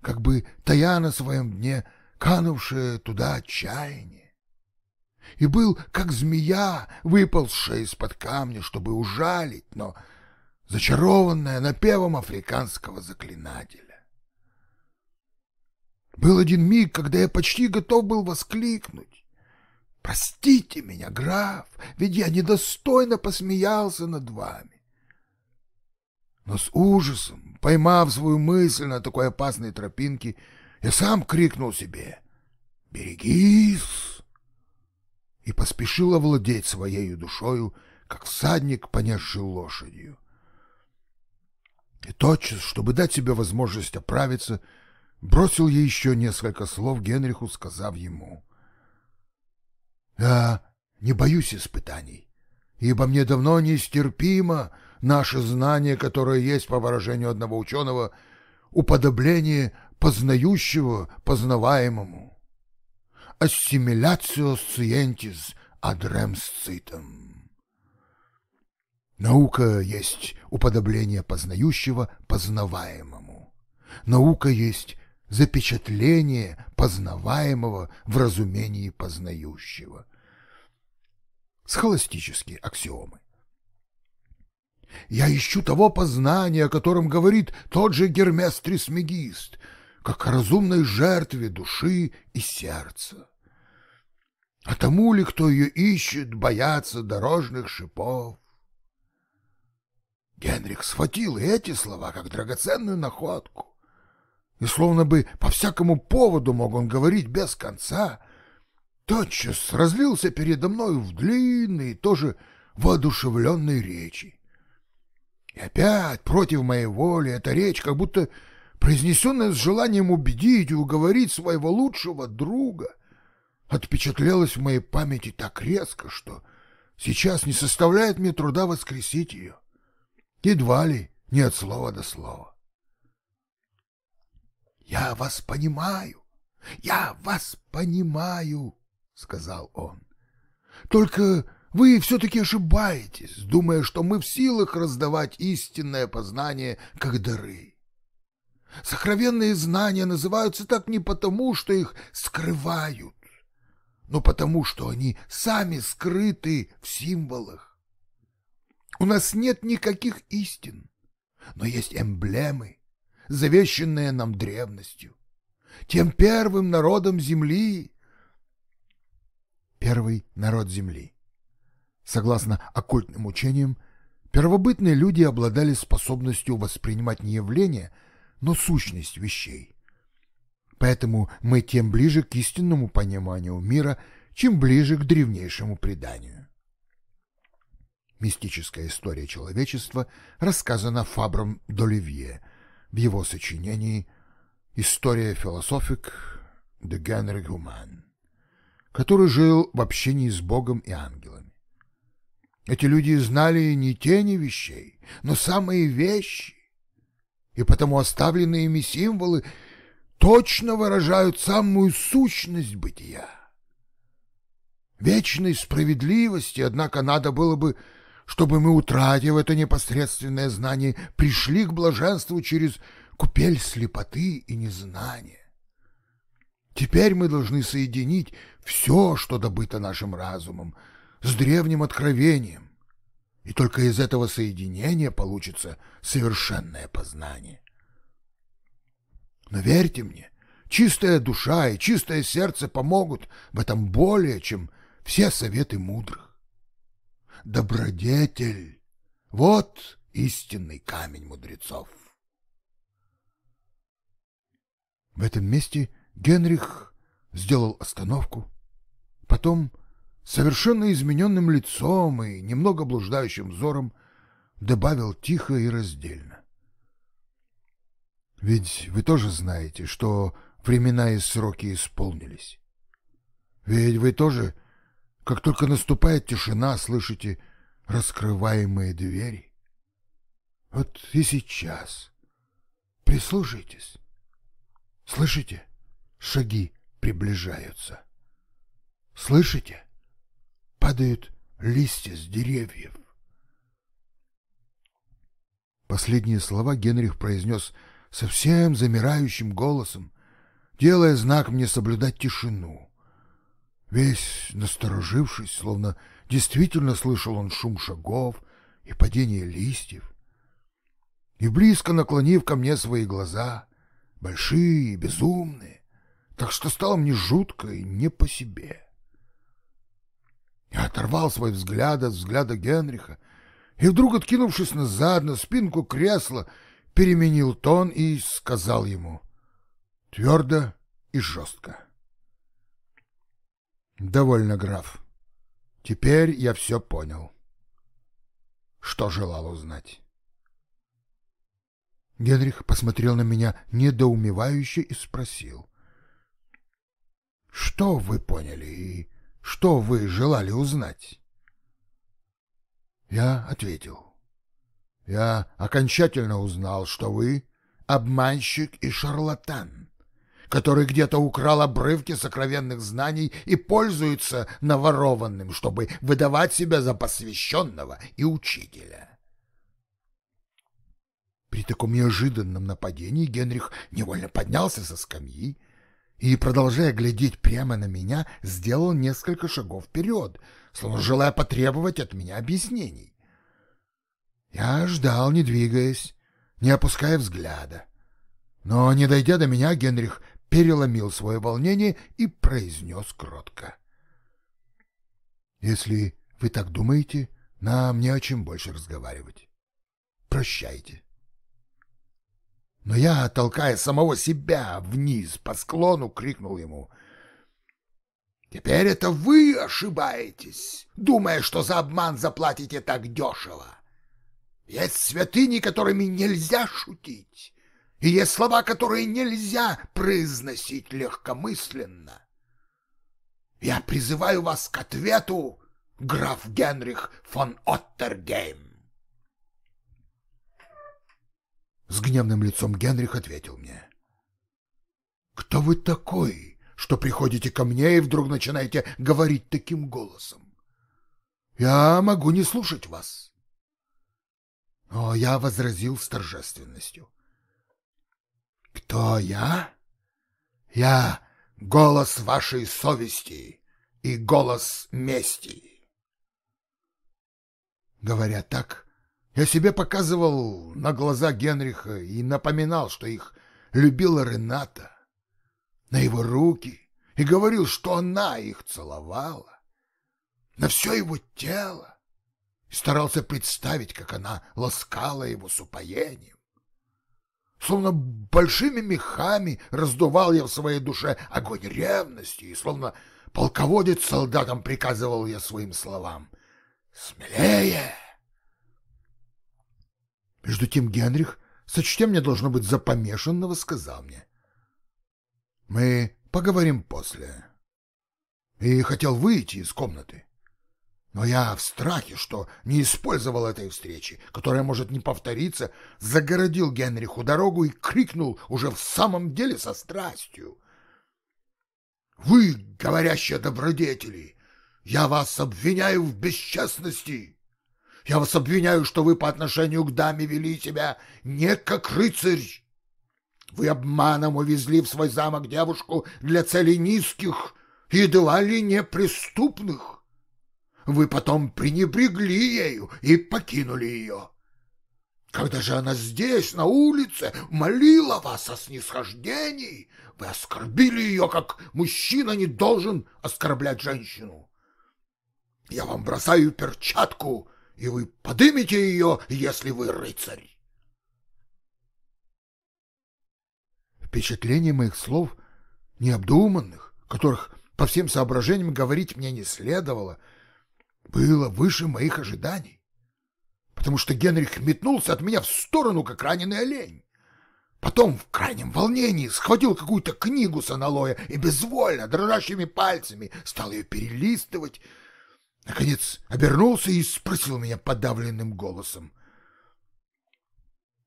как бы тая на своем дне канувшее туда отчаяние и был, как змея, выползшая из-под камня, чтобы ужалить, но зачарованная напевом африканского заклинателя. Был один миг, когда я почти готов был воскликнуть. «Простите меня, граф, ведь я недостойно посмеялся над вами». Но с ужасом, поймав свою мысль на такой опасной тропинке, я сам крикнул себе «Берегись!» и поспешил овладеть своей душою, как всадник, понесший лошадью. И тотчас, чтобы дать себе возможность оправиться, бросил ей еще несколько слов Генриху, сказав ему, «Я не боюсь испытаний, ибо мне давно нестерпимо наше знание, которое есть, по выражению одного ученого, уподобление познающего познаваемому. ассимиляцио сcientis адрем сцитом. Наука есть уподобление познающего познаваемому. Наука есть запечатление познаваемого в разумении познающего. Схоластические аксиомы. Я ищу того познания, о котором говорит тот же Гермес Трисмегист, как о разумной жертве души и сердца. А тому ли, кто ее ищет, боятся дорожных шипов? Генрих схватил эти слова как драгоценную находку. И словно бы по всякому поводу мог он говорить без конца, тотчас разлился передо мною в длинной, тоже воодушевленной речи. И опять против моей воли эта речь, как будто произнесенная с желанием убедить и уговорить своего лучшего друга, отпечатлелась в моей памяти так резко, что сейчас не составляет мне труда воскресить ее. Едва ли не от слова до слова. «Я вас понимаю, я вас понимаю», — сказал он. «Только вы все-таки ошибаетесь, думая, что мы в силах раздавать истинное познание как дары. Сокровенные знания называются так не потому, что их скрывают, но потому, что они сами скрыты в символах. У нас нет никаких истин, но есть эмблемы, завещанные нам древностью, тем первым народом Земли. Первый народ Земли. Согласно оккультным учениям, первобытные люди обладали способностью воспринимать не явления, но сущность вещей. Поэтому мы тем ближе к истинному пониманию мира, чем ближе к древнейшему преданию. Мистическая история человечества рассказана Фабром Доливье в его сочинении «История философик де Генри Гуман», который жил в общении с Богом и ангелами. Эти люди знали не тени вещей, но самые вещи, и потому оставленные ими символы точно выражают самую сущность бытия. Вечной справедливости, однако, надо было бы, чтобы мы, утратив это непосредственное знание, пришли к блаженству через купель слепоты и незнания. Теперь мы должны соединить все, что добыто нашим разумом, с древним откровением, и только из этого соединения получится совершенное познание. Но верьте мне, чистая душа и чистое сердце помогут в этом более, чем все советы мудрых. Добродетель — вот истинный камень мудрецов. В этом месте Генрих сделал остановку, потом совершенно измененным лицом и немного блуждающим взором добавил тихо и раздельно. Ведь вы тоже знаете, что времена и сроки исполнились. Ведь вы тоже, как только наступает тишина, слышите раскрываемые двери. Вот и сейчас. Прислушайтесь. Слышите? Шаги приближаются. Слышите? Падают листья с деревьев. Последние слова Генрих произнес совсем замирающим голосом, делая знак мне соблюдать тишину. Весь насторожившись, словно действительно слышал он шум шагов и падение листьев, и близко наклонив ко мне свои глаза, большие и безумные, так что стало мне жутко и не по себе. Я оторвал свой взгляд от взгляда Генриха и вдруг, откинувшись назад на спинку кресла, переменил тон и сказал ему твердо и жестко. «Довольно, граф. Теперь я все понял. Что желал узнать?» Генрих посмотрел на меня недоумевающе и спросил. «Что вы поняли и что вы желали узнать?» Я ответил. Я окончательно узнал, что вы обманщик и шарлатан, который где-то украл обрывки сокровенных знаний и пользуется наворованным, чтобы выдавать себя за посвященного и учителя. При таком неожиданном нападении Генрих невольно поднялся со скамьи и, продолжая глядеть прямо на меня, сделал несколько шагов вперед, словно желая потребовать от меня объяснений. Я ждал, не двигаясь, не опуская взгляда. Но, не дойдя до меня, Генрих переломил свое волнение и произнес кротко. «Если вы так думаете, нам не о чем больше разговаривать. Прощайте». Но я, толкая самого себя вниз по склону, крикнул ему. «Теперь это вы ошибаетесь, думая, что за обман заплатите так дешево. Есть святыни, которыми нельзя шутить, и есть слова, которые нельзя произносить легкомысленно. Я призываю вас к ответу, граф Генрих фон Оттергейм. С гневным лицом Генрих ответил мне. «Кто вы такой, что приходите ко мне и вдруг начинаете говорить таким голосом? Я могу не слушать вас». Но я возразил с торжественностью. «Кто я? Я — голос вашей совести и голос мести». Говоря так, я себе показывал на глаза Генриха и напоминал, что их любила Рената, на его руки, и говорил, что она их целовала, на все его тело, и старался представить, как она ласкала его с упоением. Словно большими мехами раздувал я в своей душе огонь ревности, и словно полководец солдатам приказывал я своим словам «Смелее!» Между тем Генрих, сочтя мне должно быть запомешанного, сказал мне. «Мы поговорим после». И хотел выйти из комнаты. Но я в страхе, что не использовал этой встречи, которая может не повториться, загородил Генриху дорогу и крикнул уже в самом деле со страстью. «Вы, говорящие добродетели, я вас обвиняю в бесчестности!» Я вас обвиняю, что вы по отношению к даме вели себя не как рыцарь. Вы обманом увезли в свой замок девушку для целей низких едва ли неприступных. Вы потом пренебрегли ею и покинули ее. Когда же она здесь, на улице, молила вас о снисхождении, вы оскорбили ее, как мужчина не должен оскорблять женщину. Я вам бросаю перчатку и вы подымете ее, если вы рыцарь. Впечатление моих слов, необдуманных, которых по всем соображениям говорить мне не следовало, было выше моих ожиданий, потому что Генрих метнулся от меня в сторону, как раненый олень. Потом в крайнем волнении схватил какую-то книгу с аналоя и безвольно, дрожащими пальцами, стал ее перелистывать, Наконец обернулся и спросил меня подавленным голосом.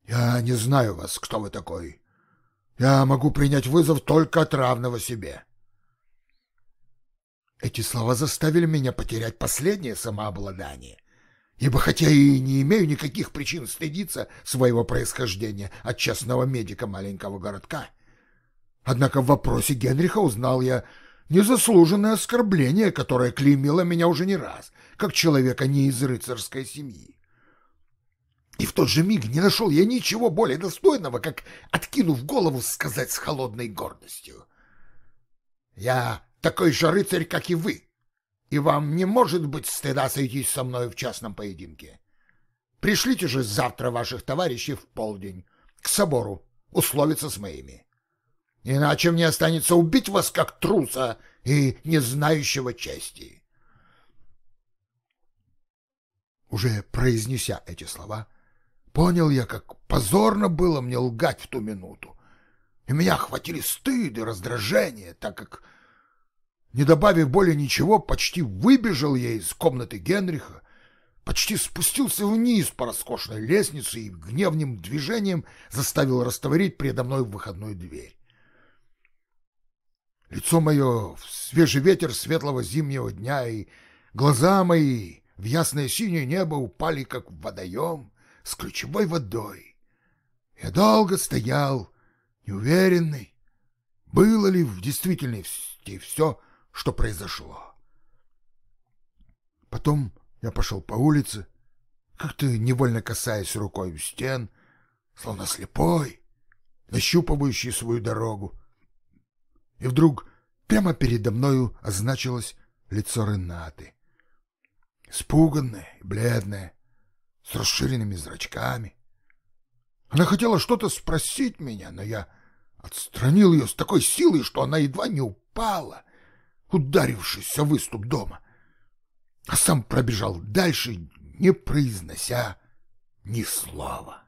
«Я не знаю вас, кто вы такой. Я могу принять вызов только от равного себе». Эти слова заставили меня потерять последнее самообладание, ибо хотя и не имею никаких причин стыдиться своего происхождения от частного медика маленького городка, однако в вопросе Генриха узнал я незаслуженное оскорбление, которое клеймило меня уже не раз, как человека не из рыцарской семьи. И в тот же миг не нашел я ничего более достойного, как, откинув голову, сказать с холодной гордостью. «Я такой же рыцарь, как и вы, и вам не может быть стыда сойтись со мной в частном поединке. Пришлите же завтра ваших товарищей в полдень к собору условиться с моими. Иначе мне останется убить вас как труса и не знающего чести. Уже произнеся эти слова, понял я, как позорно было мне лгать в ту минуту. И меня охватили стыд и раздражение, так как, не добавив более ничего, почти выбежал я из комнаты Генриха, почти спустился вниз по роскошной лестнице и гневным движением заставил растворить передо мной выходную дверь. Лицо мое в свежий ветер светлого зимнего дня, и глаза мои в ясное синее небо упали, как в водоем с ключевой водой. Я долго стоял, неуверенный, было ли в действительности все, что произошло. Потом я пошел по улице, как-то невольно касаясь рукой у стен, словно слепой, нащупывающий свою дорогу. И вдруг прямо передо мною означилось лицо Ренаты. Испуганное и бледное, с расширенными зрачками. Она хотела что-то спросить меня, но я отстранил ее с такой силой, что она едва не упала, ударившись о выступ дома, а сам пробежал дальше, не произнося ни слова.